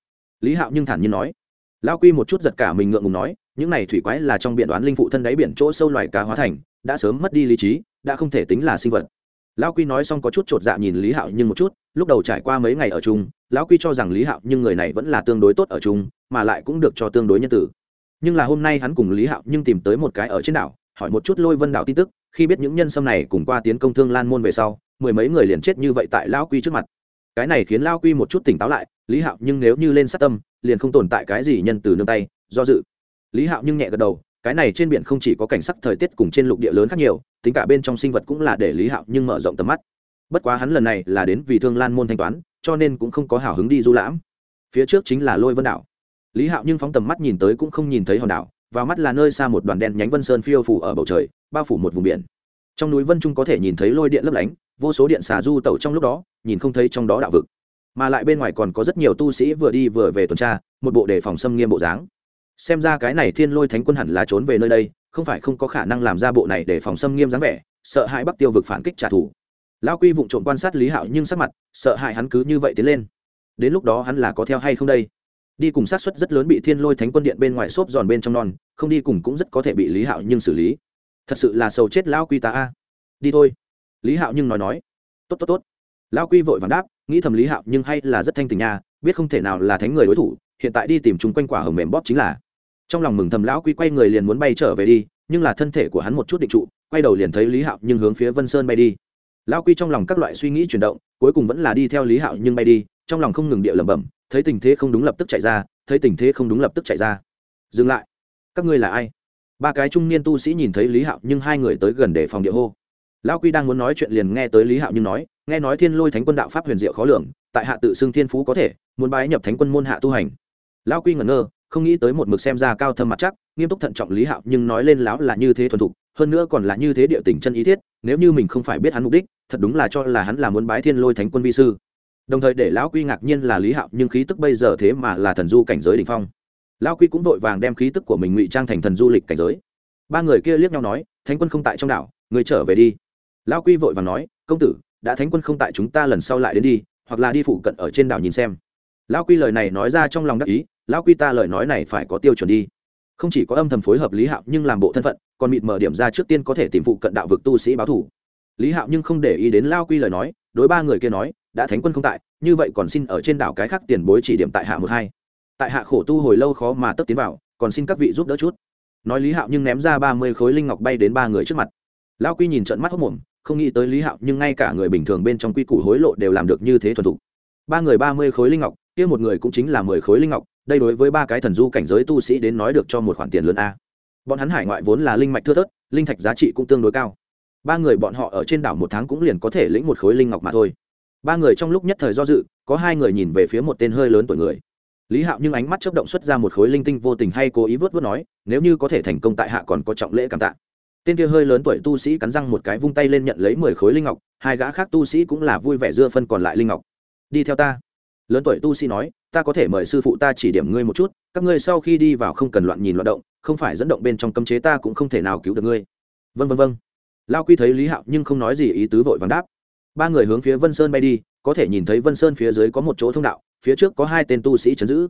Lý hạo nhưng thản nhiên nói. Lão quy một chút giật cả mình ngượng ngùng nói, những này thủy quái là trong biển đoán linh phụ thân đáy biển chỗ sâu loài cá hóa thành, đã sớm mất đi lý trí, đã không thể tính là sinh vật lão quy nói xong có chút chột dạ nhìn lý hạo nhưng một chút, lúc đầu trải qua mấy ngày ở chung, lão quy cho rằng lý hạo nhưng người này vẫn là tương đối tốt ở chung, mà lại cũng được cho tương đối nhân tử. Nhưng là hôm nay hắn cùng lý hạo nhưng tìm tới một cái ở trên đảo, hỏi một chút lôi vân đảo tin tức, khi biết những nhân sâm này cùng qua tiến công thương lan môn về sau, mười mấy người liền chết như vậy tại lão quy trước mặt. Cái này khiến lão quy một chút tỉnh táo lại, lý hạo nhưng nếu như lên sát tâm, liền không tồn tại cái gì nhân từ nương tay, do dự. Lý hạo nhưng nhẹ gật đầu, cái này trên biển không chỉ có cảnh sắc thời tiết cùng trên lục địa lớn khác nhiều tính cả bên trong sinh vật cũng là để lý hạo nhưng mở rộng tầm mắt. Bất quá hắn lần này là đến vì thương lan môn thanh toán, cho nên cũng không có hào hứng đi du lãm. Phía trước chính là lôi vân đảo. Lý hạo nhưng phóng tầm mắt nhìn tới cũng không nhìn thấy hòn đảo và mắt là nơi xa một đoàn đen nhánh vân sơn phiêu phủ ở bầu trời, bao phủ một vùng biển. Trong núi vân trung có thể nhìn thấy lôi điện lấp lánh, vô số điện xà du tẩu trong lúc đó, nhìn không thấy trong đó đạo vực. Mà lại bên ngoài còn có rất nhiều tu sĩ vừa đi vừa về tuần tra, một bộ đề phòng xâm nghiêm bộ dáng. Xem ra cái này thiên lôi thánh quân hẳn là trốn về nơi đây không phải không có khả năng làm ra bộ này để phòng xâm nghiêm dáng vẻ, sợ hãi bắc tiêu vực phản kích trả thù. Lão quy vụng trộm quan sát lý hạo nhưng sắc mặt, sợ hãi hắn cứ như vậy tiến lên. Đến lúc đó hắn là có theo hay không đây? Đi cùng sát xuất rất lớn bị thiên lôi thánh quân điện bên ngoài xốp giòn bên trong non, không đi cùng cũng rất có thể bị lý hạo nhưng xử lý. Thật sự là sầu chết lão quy ta a. À. Đi thôi. Lý hạo nhưng nói nói. Tốt tốt tốt. Lão quy vội vàng đáp, nghĩ thầm lý hạo nhưng hay là rất thanh tình nha, biết không thể nào là thánh người đối thủ, hiện tại đi tìm chúng quanh quả hầm mềm bóp chính là trong lòng mừng thầm lão quy quay người liền muốn bay trở về đi, nhưng là thân thể của hắn một chút định trụ, quay đầu liền thấy lý hạo nhưng hướng phía vân sơn bay đi. Lão quy trong lòng các loại suy nghĩ chuyển động, cuối cùng vẫn là đi theo lý hạo nhưng bay đi, trong lòng không ngừng địa lẩm bẩm, thấy tình thế không đúng lập tức chạy ra, thấy tình thế không đúng lập tức chạy ra. Dừng lại. Các ngươi là ai? Ba cái trung niên tu sĩ nhìn thấy lý hạo nhưng hai người tới gần để phòng địa hô. Lão quy đang muốn nói chuyện liền nghe tới lý hạo nhưng nói, nghe nói thiên lôi thánh quân đạo pháp huyền diệu khó lường, tại hạ tự xưng thiên phú có thể, muốn bái nhập thánh quân môn hạ tu hành. Lão quy ngẩn ngơ không nghĩ tới một mực xem ra cao thâm mặt chắc, nghiêm túc thận trọng lý hạo, nhưng nói lên lão là như thế thuần thục, hơn nữa còn là như thế địa tình chân ý thiết, nếu như mình không phải biết hắn mục đích, thật đúng là cho là hắn là muốn bái thiên lôi thánh quân vi sư. Đồng thời để lão quy ngạc nhiên là lý hạo, nhưng khí tức bây giờ thế mà là thần du cảnh giới đ ỉ n h phong. Lão quy cũng vội vàng đem khí tức của mình ngụy trang thành thần du lịch cảnh giới. Ba người kia liếc nhau nói, thánh quân không tại trong đảo, người trở về đi. Lão quy vội vàng nói, công tử, đã thánh quân không tại chúng ta lần sau lại đến đi, hoặc là đi phụ cận ở trên đảo nhìn xem. Lão quy lời này nói ra trong lòng đắc ý lão quy ta lời nói này phải có tiêu chuẩn đi. Không chỉ có âm thầm phối hợp lý hạo nhưng làm bộ thân phận, còn mịt mở điểm ra trước tiên có thể tìm phụ cận đạo vực tu sĩ báo thủ lý hạo nhưng không để ý đến lao quy lời nói, đối ba người kia nói, đã thánh quân không tại, như vậy còn xin ở trên đảo cái khác tiền bối chỉ điểm tại hạ một hai. Tại hạ khổ tu hồi lâu khó mà tấp tiến vào, còn xin các vị giúp đỡ chút. Nói lý hạo nhưng ném ra ba mươi khối linh ngọc bay đến ba người trước mặt. Lão quy nhìn trận mắt hốc mồm, không nghĩ tới lý hạo nhưng ngay cả người bình thường bên trong quy củ hối lộ đều làm được như thế thuần thục. Ba người ba mươi khối linh ngọc, kia một người cũng chính là mười khối linh ngọc đây đối với ba cái thần du cảnh giới tu sĩ đến nói được cho một khoản tiền lớn a. Bọn hắn hải ngoại vốn là linh mạch thưa thớt, linh thạch giá trị cũng tương đối cao. Ba người bọn họ ở trên đảo một tháng cũng liền có thể lĩnh một khối linh ngọc mà thôi. Ba người trong lúc nhất thời do dự, có hai người nhìn về phía một tên hơi lớn tuổi người. Lý hạo nhưng ánh mắt chấp động xuất ra một khối linh tinh vô tình hay cố ý vớt vớt nói, nếu như có thể thành công tại hạ còn có trọng lễ cảm tạ. Tên kia hơi lớn tuổi tu sĩ cắn răng một cái vung tay lên nhận lấy mười khối linh ngọc, hai gã khác tu sĩ cũng là vui vẻ dưa phân còn lại linh ngọc. Đi theo ta. Lớn tuổi tu sĩ nói ta có thể mời sư phụ ta chỉ điểm ngươi một chút, các ngươi sau khi đi vào không cần loạn nhìn loạn động, không phải dẫn động bên trong cấm chế ta cũng không thể nào cứu được ngươi. Vân vân vân lao quy thấy lý hạo nhưng không nói gì, ý tứ vội vàng đáp. Ba người hướng phía vân sơn bay đi, có thể nhìn thấy vân sơn phía dưới có một chỗ thông đạo, phía trước có hai tên tu sĩ chấn giữ.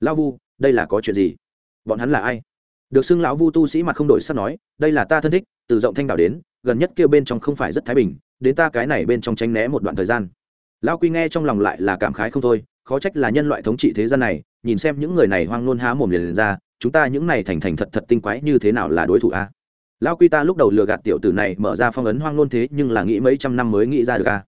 Lao vu, đây là có chuyện gì? Bọn hắn là ai? Được xưng lão vu tu sĩ mặt không đổi sắp nói, đây là ta thân thích, từ rộng thanh đảo đến, gần nhất kêu bên trong không phải rất thái bình, đến ta cái này bên trong tránh né một đoạn thời gian. Lao quy nghe trong lòng lại là cảm khái không thôi khó trách là nhân loại thống trị thế gian này nhìn xem những người này hoang nôn há mồm liền, ra chúng ta những này thành thành thật thật tinh quái như thế nào là đối thủ a? Lao quy ta lúc đầu lừa gạt tiểu tử này mở ra phong ấn hoang nôn thế nhưng là nghĩ mấy trăm năm mới nghĩ ra được a.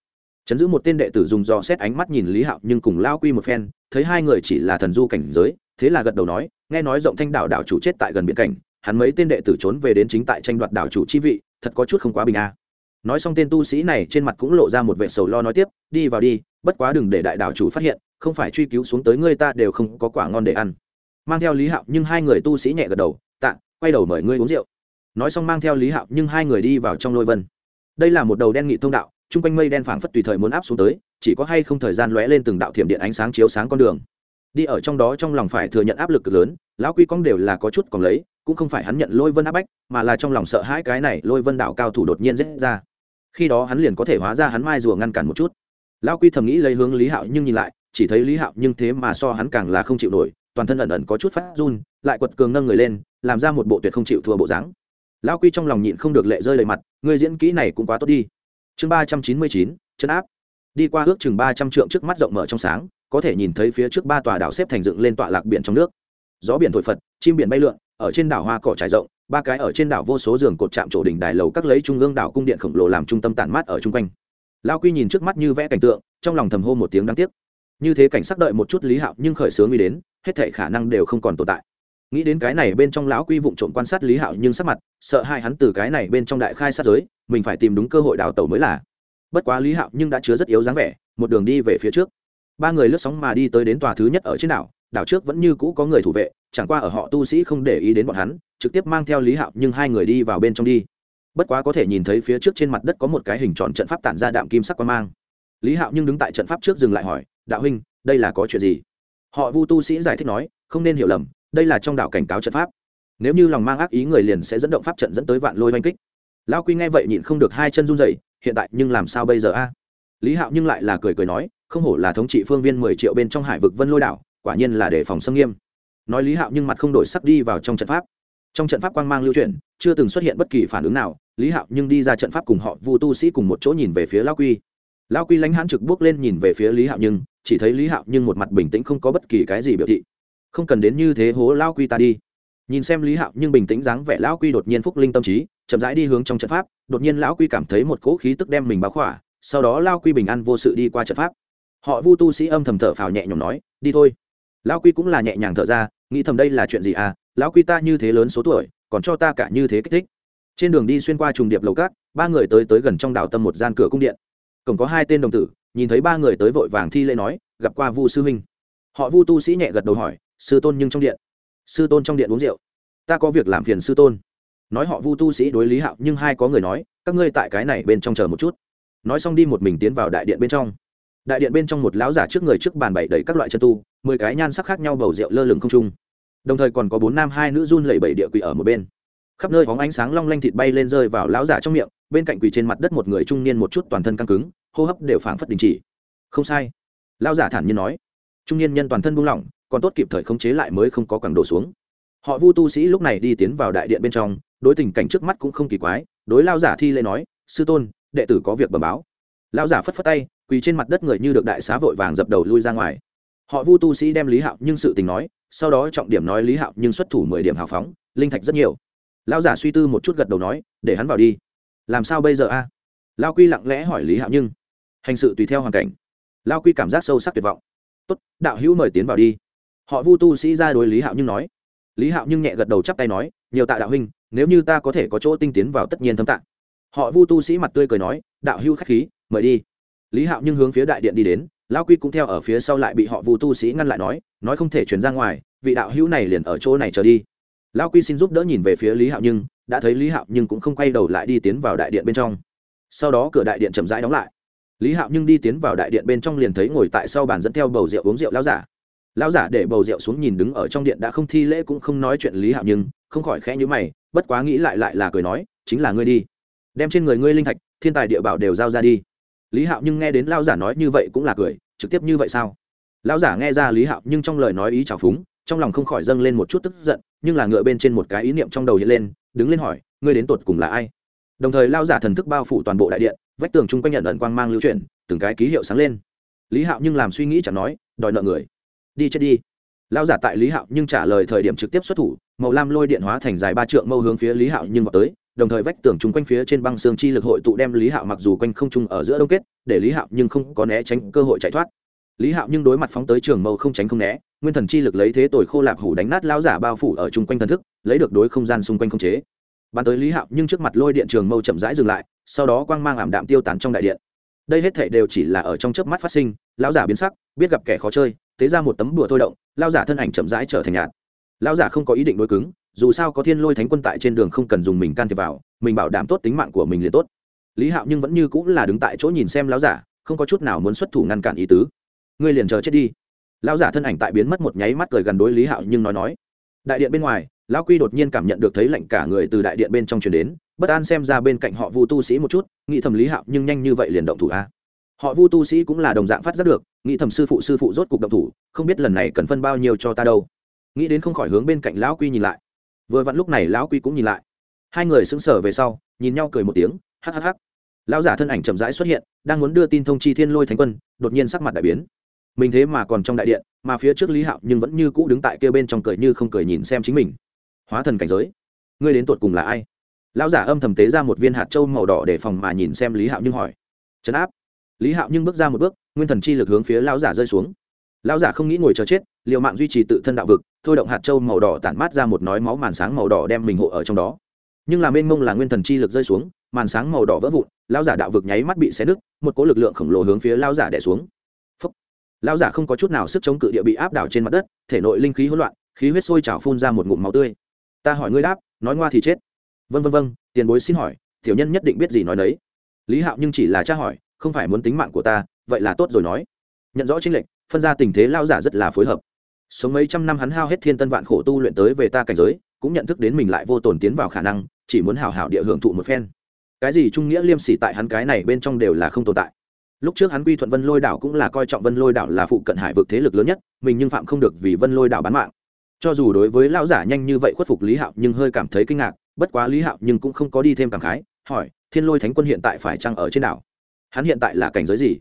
Chấn giữ một tên đệ tử dùng dò xét ánh mắt nhìn lý hạo nhưng cùng lao quy một phen thấy hai người chỉ là thần du cảnh giới thế là gật đầu nói nghe nói rộng thanh đảo đảo chủ chết tại gần biển cảnh hắn mấy tên đệ tử trốn về đến chính tại tranh đoạt đảo chủ chi vị thật có chút không quá bình a. Nói xong tên tu sĩ này trên mặt cũng lộ ra một vệ sầu lo nói tiếp đi vào đi bất quá đừng để đại đảo chủ phát hiện không phải truy cứu xuống tới ngươi ta đều không có quả ngon để ăn. Mang theo lý hạo, nhưng hai người tu sĩ nhẹ gật đầu, tạ, quay đầu mời ngươi uống rượu. Nói xong mang theo lý hạo, nhưng hai người đi vào trong lôi vân. Đây là một đầu đen nghị thông đạo, chung quanh mây đen phảng phất tùy thời muốn áp xuống tới, chỉ có hay không thời gian lóe lên từng đạo thiểm điện ánh sáng chiếu sáng con đường. Đi ở trong đó trong lòng phải thừa nhận áp lực cực lớn, lão quy cong đều là có chút còn lấy, cũng không phải hắn nhận lôi vân áp bách, mà là trong lòng sợ hãi cái này lôi vân đạo cao thủ đột nhiên rết ra. Khi đó hắn liền có thể hóa ra hắn mai rùa ngăn cản một chút. Lão quy thầm nghĩ lấy hướng lý hạo, nhưng nhìn lại chỉ thấy lý hạo nhưng thế mà so hắn càng là không chịu nổi, toàn thân ẩn ẩn có chút phát run, lại quật cường nâng người lên, làm ra một bộ tuyệt không chịu thua bộ dáng. Lão quy trong lòng nhịn không được lệ rơi đầy mặt người diễn kỹ này cũng quá tốt đi. Chương ba trăm chín mươi chín, chân áp. Đi qua ước chừng ba trăm trượng trước mắt rộng mở trong sáng, có thể nhìn thấy phía trước ba tòa đảo xếp thành dựng lên tọa lạc biển trong nước. Gió biển thổi phật, chim biển bay lượn, ở trên đảo hoa cỏ trải rộng, ba cái ở trên đảo vô số giường cột chạm trổ đỉnh đài lầu các lấy trung ương đảo cung điện khổng lồ làm trung tâm tản mát ở chung quanh. Lao quy nhìn trước mắt như vẽ cảnh tượng, trong lòng thầm hô một tiếng đáng tiếc như thế cảnh sắc đợi một chút lý hạo nhưng khởi sướng nghĩ đến, hết thể khả năng đều không còn tồn tại. Nghĩ đến cái này bên trong lão quy vụng trộm quan sát lý hạo nhưng sắc mặt, sợ hai hắn từ cái này bên trong đại khai sát giới, mình phải tìm đúng cơ hội đào tẩu mới là. Bất quá lý hạo nhưng đã chứa rất yếu dáng vẻ, một đường đi về phía trước. Ba người lướt sóng mà đi tới đến tòa thứ nhất ở trên đảo đảo trước vẫn như cũ có người thủ vệ, chẳng qua ở họ tu sĩ không để ý đến bọn hắn, trực tiếp mang theo lý hạo nhưng hai người đi vào bên trong đi. Bất quá có thể nhìn thấy phía trước trên mặt đất có một cái hình tròn trận pháp tản ra đạm kim sắc quan mang. Lý hạo nhưng đứng tại trận pháp trước dừng lại hỏi đạo huynh, đây là có chuyện gì? Họ vu tu sĩ giải thích nói, không nên hiểu lầm, đây là trong đảo cảnh cáo trận pháp. Nếu như lòng mang ác ý người liền sẽ dẫn động pháp trận dẫn tới vạn lôi oanh kích. Lao quy nghe vậy nhịn không được hai chân run dậy hiện tại nhưng làm sao bây giờ a? Lý hạo nhưng lại là cười cười nói, không hổ là thống trị phương viên mười triệu bên trong hải vực vân lôi đảo, quả nhiên là để phòng xâm nghiêm. Nói lý hạo nhưng mặt không đổi sắc đi vào trong trận pháp. Trong trận pháp quang mang lưu chuyển, chưa từng xuất hiện bất kỳ phản ứng nào, lý hạo nhưng đi ra trận pháp cùng họ vu tu sĩ cùng một chỗ nhìn về phía lao quy. Lao quy lánh hãn trực bước lên nhìn về phía lý hạo nhưng chỉ thấy lý hạo nhưng một mặt bình tĩnh không có bất kỳ cái gì biểu thị. Không cần đến như thế hố lao quy ta đi. Nhìn xem lý hạo nhưng bình tĩnh dáng vẻ lão quy đột nhiên phúc linh tâm trí, chậm rãi đi hướng trong trận pháp, đột nhiên lão quy cảm thấy một cỗ khí tức đem mình báo khỏa, sau đó lao quy bình an vô sự đi qua trận pháp. Họ vu tu sĩ âm thầm thở phào nhẹ nhõm nói, đi thôi. Lão quy cũng là nhẹ nhàng thở ra, nghĩ thầm đây là chuyện gì à lão quy ta như thế lớn số tuổi, còn cho ta cả như thế kích thích. Trên đường đi xuyên qua trùng điệp lầu cát, ba người tới tới gần trong đảo tâm một gian cửa cung điện. Cổng có hai tên đồng tử nhìn thấy ba người tới vội vàng thi lễ nói, gặp qua vu sư huynh. Họ vu tu sĩ nhẹ gật đầu hỏi, sư tôn nhưng trong điện. Sư tôn trong điện uống rượu. Ta có việc làm phiền sư tôn. Nói họ vu tu sĩ đối lý hạo, nhưng hai có người nói, các ngươi tại cái này bên trong chờ một chút. Nói xong đi một mình tiến vào đại điện bên trong. Đại điện bên trong một lão giả trước người trước bàn bày đầy các loại chân tu, mười cái nhan sắc khác nhau bầu rượu lơ lửng không trung. Đồng thời còn có bốn nam hai nữ run lẩy bẩy địa quỷ ở một bên. Khắp nơi bóng ánh sáng long lanh thịt bay lên rơi vào lão giả trong miệng, bên cạnh quỷ trên mặt đất một người trung niên một chút toàn thân căng cứng hô hấp đều phảng phất đình chỉ. Không sai. Lão giả thản nhiên nói. Trung niên nhân toàn thân buông lỏng, còn tốt kịp thời khống chế lại mới không có quẳng đổ xuống. Họ vu tu sĩ lúc này đi tiến vào đại điện bên trong, đối tình cảnh trước mắt cũng không kỳ quái, đối lao giả thi lễ nói, sư tôn, đệ tử có việc bẩm báo. Lao giả phất phất tay, quỳ trên mặt đất người như được đại xá vội vàng dập đầu lui ra ngoài. Họ vu tu sĩ đem lý hạo nhưng sự tình nói, sau đó trọng điểm nói lý hạo nhưng xuất thủ mười điểm hào phóng, linh thạch rất nhiều. Lao giả suy tư một chút gật đầu nói, để hắn vào đi. Làm sao bây giờ a? Lao quy lặng lẽ hỏi lý hạo nhưng hành sự tùy theo hoàn cảnh. Lao quy cảm giác sâu sắc tuyệt vọng. Tốt, đạo hữu mời tiến vào đi. Họ vu tu sĩ ra đối lý hạo nhưng nói. Lý hạo nhưng nhẹ gật đầu chắp tay nói, nhiều tạ đạo huynh, nếu như ta có thể có chỗ tinh tiến vào tất nhiên thâm tạng họ vu tu sĩ mặt tươi cười nói, đạo hữu khách khí, mời đi. Lý hạo nhưng hướng phía đại điện đi đến lão quy cũng theo ở phía sau lại bị họ vu tu sĩ ngăn lại nói nói không thể chuyển ra ngoài, vị đạo hữu này liền ở chỗ này trở đi. Lão quy xin giúp đỡ nhìn về phía lý hạo nhưng, đã thấy lý hạo nhưng cũng không quay đầu lại đi tiến vào đại điện bên trong. Sau đó cửa đại điện chậm rãi đóng lại lý hạo nhưng đi tiến vào đại điện bên trong liền thấy ngồi tại sau bàn dẫn theo bầu rượu uống rượu lão giả. Lão giả để bầu rượu xuống nhìn đứng ở trong điện đã không thi lễ cũng không nói chuyện lý hạo nhưng không khỏi khẽ nhữ mày, bất quá nghĩ lại lại là cười nói, chính là ngươi đi. Đem trên người ngươi linh thạch, thiên tài địa bảo đều giao ra đi. Lý hạo nhưng nghe đến lão giả nói như vậy cũng là cười, trực tiếp như vậy sao? Lão giả nghe ra lý hạo nhưng trong lời nói ý trào phúng, trong lòng không khỏi dâng lên một chút tức giận, nhưng là ngựa bên trên một cái ý niệm trong đầu hiện lên, đứng lên hỏi, ngươi đến tột cùng là ai? Đồng thời lao giả thần thức bao phủ toàn bộ đại điện, vách tường chung quanh nhận ẩn quang mang lưu chuyển, từng cái ký hiệu sáng lên. Lý hạo nhưng làm suy nghĩ chẳng nói, đòi nợ người. Đi chết đi. Lao giả tại lý hạo nhưng trả lời thời điểm trực tiếp xuất thủ, màu lam lôi điện hóa thành dài ba trượng mâu hướng phía lý hạo nhưng vào tới, đồng thời vách tường chung quanh phía trên băng xương chi lực hội tụ đem lý hạo mặc dù quanh không trung ở giữa đông kết, để lý hạo nhưng không có né tránh cơ hội chạy thoát. Lý hạo nhưng đối mặt phóng tới trường mâu không tránh không né, nguyên thần chi lực lấy thế tội khô lạp hủ đánh nát lao giả bao phủ ở chung quanh thần thức, lấy được đối không gian xung quanh không chế bắn tới lý hạo nhưng trước mặt lôi điện trường mâu chậm rãi dừng lại, sau đó quang mang ảm đạm tiêu tán trong đại điện. Đây hết thể đều chỉ là ở trong chớp mắt phát sinh, lão giả biến sắc, biết gặp kẻ khó chơi, tế ra một tấm đùa thôi động lao giả thân ảnh chậm rãi trở thành nhạt. Lão giả không có ý định đối cứng, dù sao có thiên lôi thánh quân tại trên đường không cần dùng mình can thiệp vào, mình bảo đảm tốt tính mạng của mình liền tốt. Lý hạo nhưng vẫn như cũng là đứng tại chỗ nhìn xem lão giả, không có chút nào muốn xuất thủ ngăn cản ý tứ. Ngươi liền chờ chết đi. Lão giả thân ảnh tại biến mất một nháy mắt cười gần đối lý hạo nhưng nói nói. Đại điện bên ngoài lão quy đột nhiên cảm nhận được thấy lạnh cả người từ đại điện bên trong truyền đến, bất an xem ra bên cạnh họ vu tu sĩ một chút, nghĩ thầm lý hạo nhưng nhanh như vậy liền động thủ a họ vu tu sĩ cũng là đồng dạng phát giác được, nghĩ thầm sư phụ sư phụ rốt cục động thủ, không biết lần này cần phân bao nhiêu cho ta đâu. Nghĩ đến không khỏi hướng bên cạnh lão quy nhìn lại. Vừa vặn lúc này lão quy cũng nhìn lại. Hai người sững sờ về sau, nhìn nhau cười một tiếng hhh lão giả thân ảnh chậm rãi xuất hiện, đang muốn đưa tin thông chi thiên lôi thánh quân, đột nhiên sắc mặt đại biến. Mình thế mà còn trong đại điện, mà phía trước lý hạo nhưng vẫn như cũ đứng tại kia bên trong cười như không cười nhìn xem chính mình hóa thần cảnh giới. Ngươi đến tột cùng là ai? Lão giả âm thầm tế ra một viên hạt trâu màu đỏ để phòng mà nhìn xem lý hạo nhưng hỏi. Trấn áp. Lý hạo nhưng bước ra một bước, nguyên thần chi lực hướng phía lão giả rơi xuống. Lão giả không nghĩ ngồi chờ chết, liều mạng duy trì tự thân đạo vực, thôi động hạt trâu màu đỏ tản mát ra một nói máu màn sáng màu đỏ đem mình hộ ở trong đó. Nhưng làm mênh mông là nguyên thần chi lực rơi xuống, màn sáng màu đỏ vỡ vụn, lão giả đạo vực nháy mắt bị xé nứt, một cỗ lực lượng khổng lồ hướng phía lão giả đẻ xuống. Lão giả không có chút nào sức chống cự địa bị áp đảo trên mặt đất, thể nội linh khí hỗn loạn, khí huyết sôi trào phun ra một ngụm máu tươi ta hỏi ngươi đáp, nói ngoa thì chết. Vân vân vân tiền bối xin hỏi, tiểu nhân nhất định biết gì nói đấy lý hạo nhưng chỉ là tra hỏi, không phải muốn tính mạng của ta, vậy là tốt rồi nói. Nhận rõ chính lệnh phân ra tình thế lao giả rất là phối hợp. Sống mấy trăm năm hắn hao hết thiên tân vạn khổ tu luyện tới về ta cảnh giới, cũng nhận thức đến mình lại vô tồn tiến vào khả năng, chỉ muốn hào hảo địa hưởng thụ một phen. Cái gì trung nghĩa liêm sỉ tại hắn cái này bên trong đều là không tồn tại. Lúc trước hắn quy thuận vân lôi đảo cũng là coi trọng vân lôi đảo là phụ cận hải vực thế lực lớn nhất, mình nhưng phạm không được vì vân lôi đảo bán mạng cho dù đối với lão giả nhanh như vậy khuất phục lý hạo nhưng hơi cảm thấy kinh ngạc, bất quá lý hạo nhưng cũng không có đi thêm cảm khái, hỏi, thiên lôi thánh quân hiện tại phải chăng ở trên đảo? Hắn hiện tại là cảnh giới gì?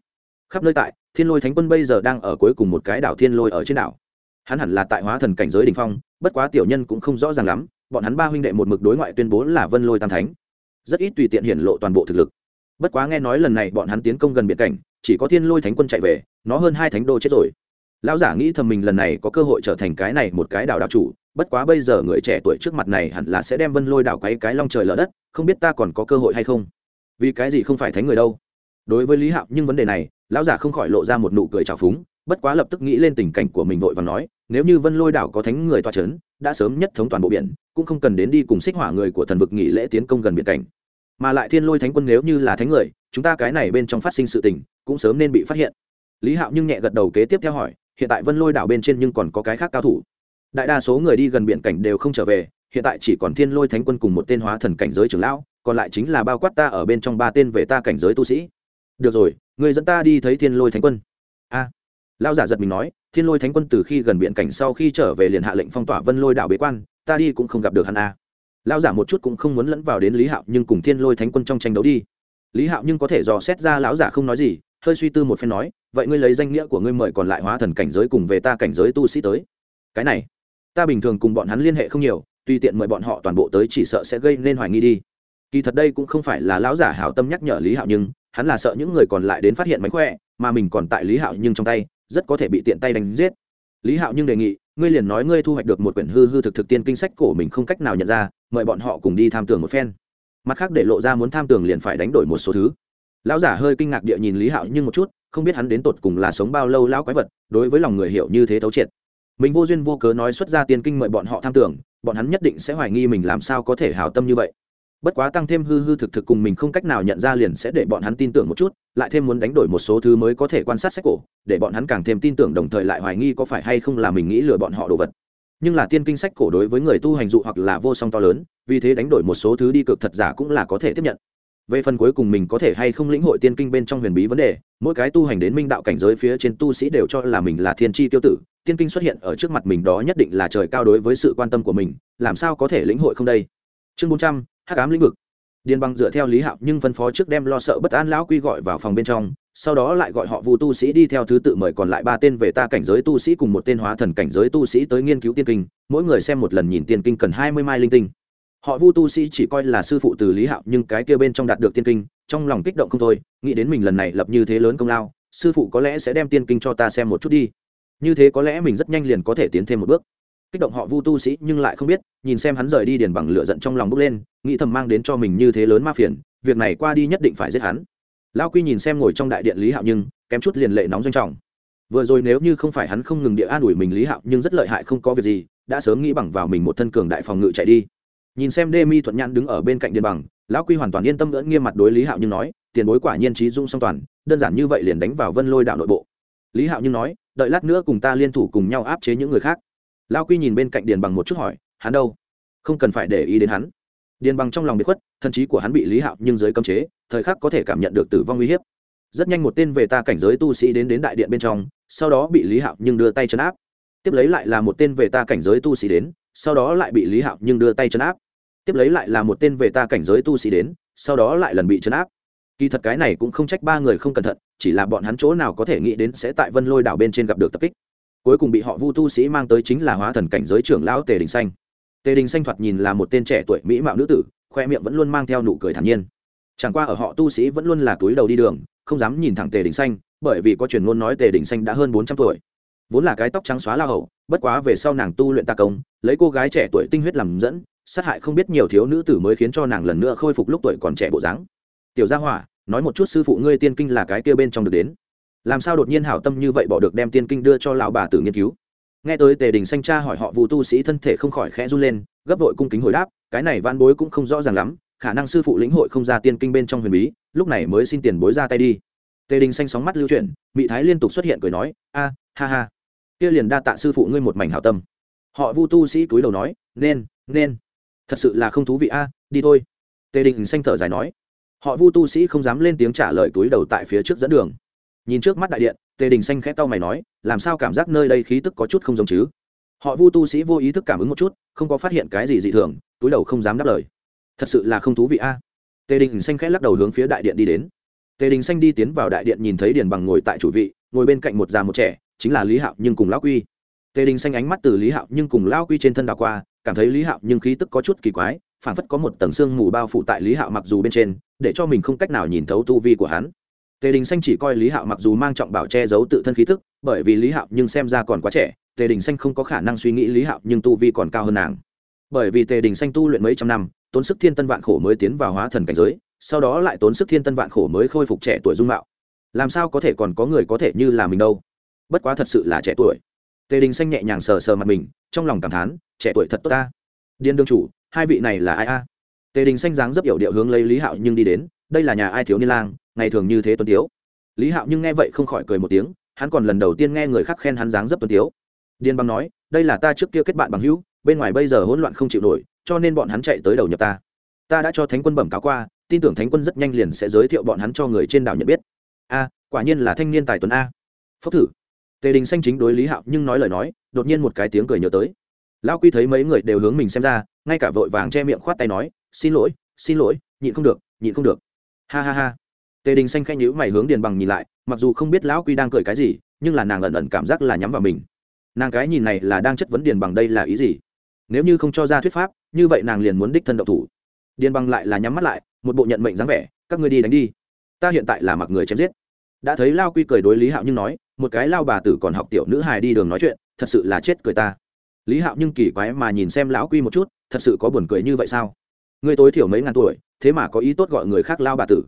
Khắp nơi tại, thiên lôi thánh quân bây giờ đang ở cuối cùng một cái đảo thiên lôi ở trên đảo. Hắn hẳn là tại hóa thần cảnh giới đ ỉ n h phong, bất quá tiểu nhân cũng không rõ ràng lắm, bọn hắn ba huynh đệ một mực đối ngoại tuyên bố là vân lôi tam thánh. Rất ít tùy tiện hiển lộ toàn bộ thực lực. Bất quá nghe nói lần này bọn hắn tiến công gần biệt cảnh, chỉ có thiên lôi thánh quân chạy về, nó hơn hai thánh đô chết rồi lão giả nghĩ thầm mình lần này có cơ hội trở thành cái này một cái đảo đạo chủ, bất quá bây giờ người trẻ tuổi trước mặt này hẳn là sẽ đem vân lôi đảo quấy cái long trời lở đất, không biết ta còn có cơ hội hay không? Vì cái gì không phải thánh người đâu? Đối với lý hạo nhưng vấn đề này, lão giả không khỏi lộ ra một nụ cười trào phúng, bất quá lập tức nghĩ lên tình cảnh của mình vội và nói, nếu như vân lôi đảo có thánh người toa c h ấ n đã sớm nhất thống toàn bộ biển, cũng không cần đến đi cùng xích hỏa người của thần vực nghỉ lễ tiến công gần biển cảnh. Mà lại thiên lôi thánh quân nếu như là thánh người, chúng ta cái này bên trong phát sinh sự tình, cũng sớm nên bị phát hiện. Lý hạo nhưng nhẹ gật đầu kế tiếp theo hỏi hiện tại vân lôi đảo bên trên nhưng còn có cái khác cao thủ. Đại đa số người đi gần biển cảnh đều không trở về hiện tại chỉ còn thiên lôi thánh quân cùng một tên hóa thần cảnh giới trưởng lão còn lại chính là bao quát ta ở bên trong ba tên về ta cảnh giới tu sĩ. Được rồi người dẫn ta đi thấy thiên lôi thánh quân. A. À, giả giật mình nói thiên lôi thánh quân từ khi gần biện cảnh sau khi trở về liền hạ lệnh phong tỏa vân lôi đảo bế quan ta đi cũng không gặp được hắn a. À. giả một chút cũng không muốn lẫn vào đến lý hạo nhưng cùng thiên lôi thánh quân trong tranh đấu đi. Lý hạo nhưng có thể dò xét ra lão giả không nói gì hơi suy tư một phen nói vậy ngươi lấy danh nghĩa của ngươi mời còn lại hóa thần cảnh giới cùng về ta cảnh giới tu sĩ tới. Cái này, ta bình thường cùng bọn hắn liên hệ không nhiều tuy tiện mời bọn họ toàn bộ tới chỉ sợ sẽ gây nên hoài nghi đi. Kỳ thật đây cũng không phải là lão giả hảo tâm nhắc nhở lý hạo nhưng, hắn là sợ những người còn lại đến phát hiện mánh khỏe, mà mình còn tại lý hạo nhưng trong tay, rất có thể bị tiện tay đánh giết. Lý hạo nhưng đề nghị, ngươi liền nói ngươi thu hoạch được một quyển hư hư thực thực tiên kinh sách cổ mình không cách nào nhận ra, mời bọn họ cùng đi tham tưởng một phen. Mặt khác để lộ ra muốn tham tưởng liền phải đánh đổi một số thứ. Lão giả hơi kinh ngạc địa nhìn lý hạo nhưng một chút không biết hắn đến tột cùng là sống bao lâu lão quái vật, đối với lòng người hiểu như thế thấu triệt. Mình vô duyên vô cớ nói xuất ra tiên kinh mời bọn họ tham tưởng, bọn hắn nhất định sẽ hoài nghi mình làm sao có thể hào tâm như vậy. Bất quá tăng thêm hư hư thực thực cùng mình không cách nào nhận ra liền sẽ để bọn hắn tin tưởng một chút, lại thêm muốn đánh đổi một số thứ mới có thể quan sát sách cổ, để bọn hắn càng thêm tin tưởng đồng thời lại hoài nghi có phải hay không là mình nghĩ lừa bọn họ đồ vật. Nhưng là tiên kinh sách cổ đối với người tu hành dụ hoặc là vô song to lớn, vì thế đánh đổi một số thứ đi cực thật giả cũng là có thể tiếp nhận về phần cuối cùng mình có thể hay không lĩnh hội tiên kinh bên trong huyền bí vấn đề, mỗi cái tu hành đến minh đạo cảnh giới phía trên tu sĩ đều cho là mình là thiên tri tiêu tử, tiên kinh xuất hiện ở trước mặt mình đó nhất định là trời cao đối với sự quan tâm của mình, làm sao có thể lĩnh hội không đây? Chương bốn trăm, hắc ám lĩnh vực. Điền bằng dựa theo lý hạo nhưng phân phó trước đem lo sợ bất an lão quy gọi vào phòng bên trong, sau đó lại gọi họ vu tu sĩ đi theo thứ tự mời còn lại ba tên về ta cảnh giới tu sĩ cùng một tên hóa thần cảnh giới tu sĩ tới nghiên cứu tiên kinh, mỗi người xem một lần nhìn tiên kinh cần hai mươi mai linh tinh họ vu tu sĩ chỉ coi là sư phụ từ lý hạo, nhưng cái kia bên trong đạt được tiên kinh, trong lòng kích động không thôi, nghĩ đến mình lần này lập như thế lớn công lao, sư phụ có lẽ sẽ đem tiên kinh cho ta xem một chút đi. Như thế có lẽ mình rất nhanh liền có thể tiến thêm một bước. Kích động họ vu tu sĩ nhưng lại không biết, nhìn xem hắn rời đi điền bằng lửa giận trong lòng bốc lên, nghĩ thầm mang đến cho mình như thế lớn ma phiền, việc này qua đi nhất định phải giết hắn. Lao quy nhìn xem ngồi trong đại điện lý hạo nhưng, kém chút liền lệ nóng doanh trọng. Vừa rồi nếu như không phải hắn không ngừng địa an ủi mình lý hạo, nhưng rất lợi hại không có việc gì, đã sớm nghĩ bằng vào mình một thân cường đại phòng ngự chạy đi nhìn xem đê mi thuận nhãn đứng ở bên cạnh điền bằng, lão quy hoàn toàn yên tâm lẫn nghiêm mặt đối lý hạo nhưng nói, tiền bối quả nhiên trí dung song toàn, đơn giản như vậy liền đánh vào vân lôi đạo nội bộ. Lý hạo nhưng nói, đợi lát nữa cùng ta liên thủ cùng nhau áp chế những người khác. Lão quy nhìn bên cạnh điền bằng một chút hỏi, hắn đâu? Không cần phải để ý đến hắn. Điền bằng trong lòng bị khuất thần trí của hắn bị lý hạo nhưng giới cấm chế, thời khắc có thể cảm nhận được tử vong uy hiếp. Rất nhanh một tên về ta cảnh giới tu sĩ đến đến đại điện bên trong, sau đó bị lý hạo nhưng đưa tay chấn áp. Tiếp lấy lại là một tên về ta cảnh giới tu sĩ đến sau đó lại bị lý hạo nhưng đưa tay chấn áp. Tiếp lấy lại là một tên về ta cảnh giới tu sĩ đến, sau đó lại lần bị chấn áp. Kỳ thật cái này cũng không trách ba người không cẩn thận, chỉ là bọn hắn chỗ nào có thể nghĩ đến sẽ tại vân lôi đảo bên trên gặp được tập kích. Cuối cùng bị họ vu tu sĩ mang tới chính là hóa thần cảnh giới trưởng lão tề đình xanh. Tề đình xanh thoạt nhìn là một tên trẻ tuổi mỹ mạo nữ tử, khoe miệng vẫn luôn mang theo nụ cười thản nhiên. Chẳng qua ở họ tu sĩ vẫn luôn là túi đầu đi đường, không dám nhìn thẳng tề đình xanh, bởi vì có truyền ngôn nói tề đình xanh đã hơn bốn trăm tuổi vốn là cái tóc trắng xóa la hậu bất quá về sau nàng tu luyện ta công, lấy cô gái trẻ tuổi tinh huyết làm dẫn, sát hại không biết nhiều thiếu nữ tử mới khiến cho nàng lần nữa khôi phục lúc tuổi còn trẻ bộ dáng. Tiểu gia hỏa, nói một chút sư phụ ngươi tiên kinh là cái kia bên trong được đến. Làm sao đột nhiên hảo tâm như vậy bỏ được đem tiên kinh đưa cho lão bà tử nghiên cứu? Nghe tới tề đình xanh cha hỏi họ vụ tu sĩ thân thể không khỏi khẽ run lên, gấp vội cung kính hồi đáp, cái này van bối cũng không rõ ràng lắm, khả năng sư phụ lĩnh hội không ra tiên kinh bên trong huyền bí, lúc này mới xin tiền bối ra tay đi. Tề đình xanh sóng mắt lưu chuyển mỹ thái liên tục xuất hiện cười nói, a ha ha. Kia liền đa tạ sư phụ ngươi một mảnh hảo tâm. Họ vu tu sĩ túi đầu nói, nên nên. Thật sự là không thú vị a, đi thôi. Tề đình xanh thở dài nói. Họ vu tu sĩ không dám lên tiếng trả lời túi đầu tại phía trước dẫn đường. Nhìn trước mắt đại điện, tề đình xanh khẽ tao mày nói, làm sao cảm giác nơi đây khí tức có chút không giống chứ? Họ vu tu sĩ vô ý thức cảm ứng một chút, không có phát hiện cái gì dị thường, túi đầu không dám đáp lời. Thật sự là không thú vị a. Tề đình xanh khẽ lắc đầu hướng phía đại điện đi đến. Tề đình xanh đi tiến vào đại điện nhìn thấy điền bằng ngồi tại chủ vị, ngồi bên cạnh một già một trẻ chính là lý hạo nhưng cùng lão quy. Tề đình xanh ánh mắt từ lý hạo nhưng cùng lão quy trên thân đảo qua, cảm thấy lý hạo nhưng khí tức có chút kỳ quái phản phất có một tầng xương mù bao phủ tại lý hạo mặc dù bên trên, để cho mình không cách nào nhìn thấu tu vi của hắn. Tề đình xanh chỉ coi lý hạo mặc dù mang trọng bảo che giấu tự thân khí tức, bởi vì lý hạo nhưng xem ra còn quá trẻ, tề đình xanh không có khả năng suy nghĩ lý hạo nhưng tu vi còn cao hơn nàng. Bởi vì tề đình xanh tu luyện mấy trăm năm, tốn sức thiên tân vạn khổ mới tiến vào hóa thần cảnh giới, sau đó lại tốn sức thiên tân vạn khổ mới khôi phục trẻ tuổi dung mạo. Làm sao có thể còn có người có thể như là mình đâu? Bất quá thật sự là trẻ tuổi. Tề đình xanh nhẹ nhàng sờ sờ mặt mình, trong lòng cảm thán, trẻ tuổi thật tốt ta. Điên đương chủ, hai vị này là ai a? Tề đình xanh dáng dấp hiểu điệu hướng lấy lý hạo nhưng đi đến, đây là nhà ai thiếu niên lang, ngày thường như thế tuấn tiếu? Lý hạo nhưng nghe vậy không khỏi cười một tiếng, hắn còn lần đầu tiên nghe người khác khen hắn dáng dấp tuấn tiếu. Điên băng nói, đây là ta trước kia kết bạn bằng hữu, bên ngoài bây giờ hỗn loạn không chịu nổi, cho nên bọn hắn chạy tới đầu nhập ta. Ta đã cho thánh quân bẩm cáo qua, tin tưởng thánh quân rất nhanh liền sẽ giới thiệu bọn hắn cho người trên đảo nhận biết. A, quả nhiên là thanh niên tài tuấn a. Phúc thử tề đình xanh chính đối lý hạo nhưng nói lời nói, đột nhiên một cái tiếng cười nhớ tới. Lão quy thấy mấy người đều hướng mình xem ra, ngay cả vội vàng che miệng khoát tay nói, xin lỗi xin lỗi, nhịn không được, nhịn không được. Ha ha ha. Tề đình xanh khanh nhữ mày hướng điền bằng nhìn lại, mặc dù không biết lão quy đang cười cái gì, nhưng là nàng ẩn ẩn cảm giác là nhắm vào mình. Nàng cái nhìn này là đang chất vấn điền bằng đây là ý gì? Nếu như không cho ra thuyết pháp, như vậy nàng liền muốn đích thân độc thủ. Điền bằng lại là nhắm mắt lại, một bộ nhận mệnh dáng vẻ, các ngươi đi đánh đi. Ta hiện tại là mặc người chém giết đã thấy lao quy cười đối lý hạo nhưng nói, một cái lao bà tử còn học tiểu nữ hài đi đường nói chuyện, thật sự là chết cười ta. Lý hạo nhưng kỳ quái mà nhìn xem lão quy một chút, thật sự có buồn cười như vậy sao? Người tối thiểu mấy ngàn tuổi, thế mà có ý tốt gọi người khác lao bà tử.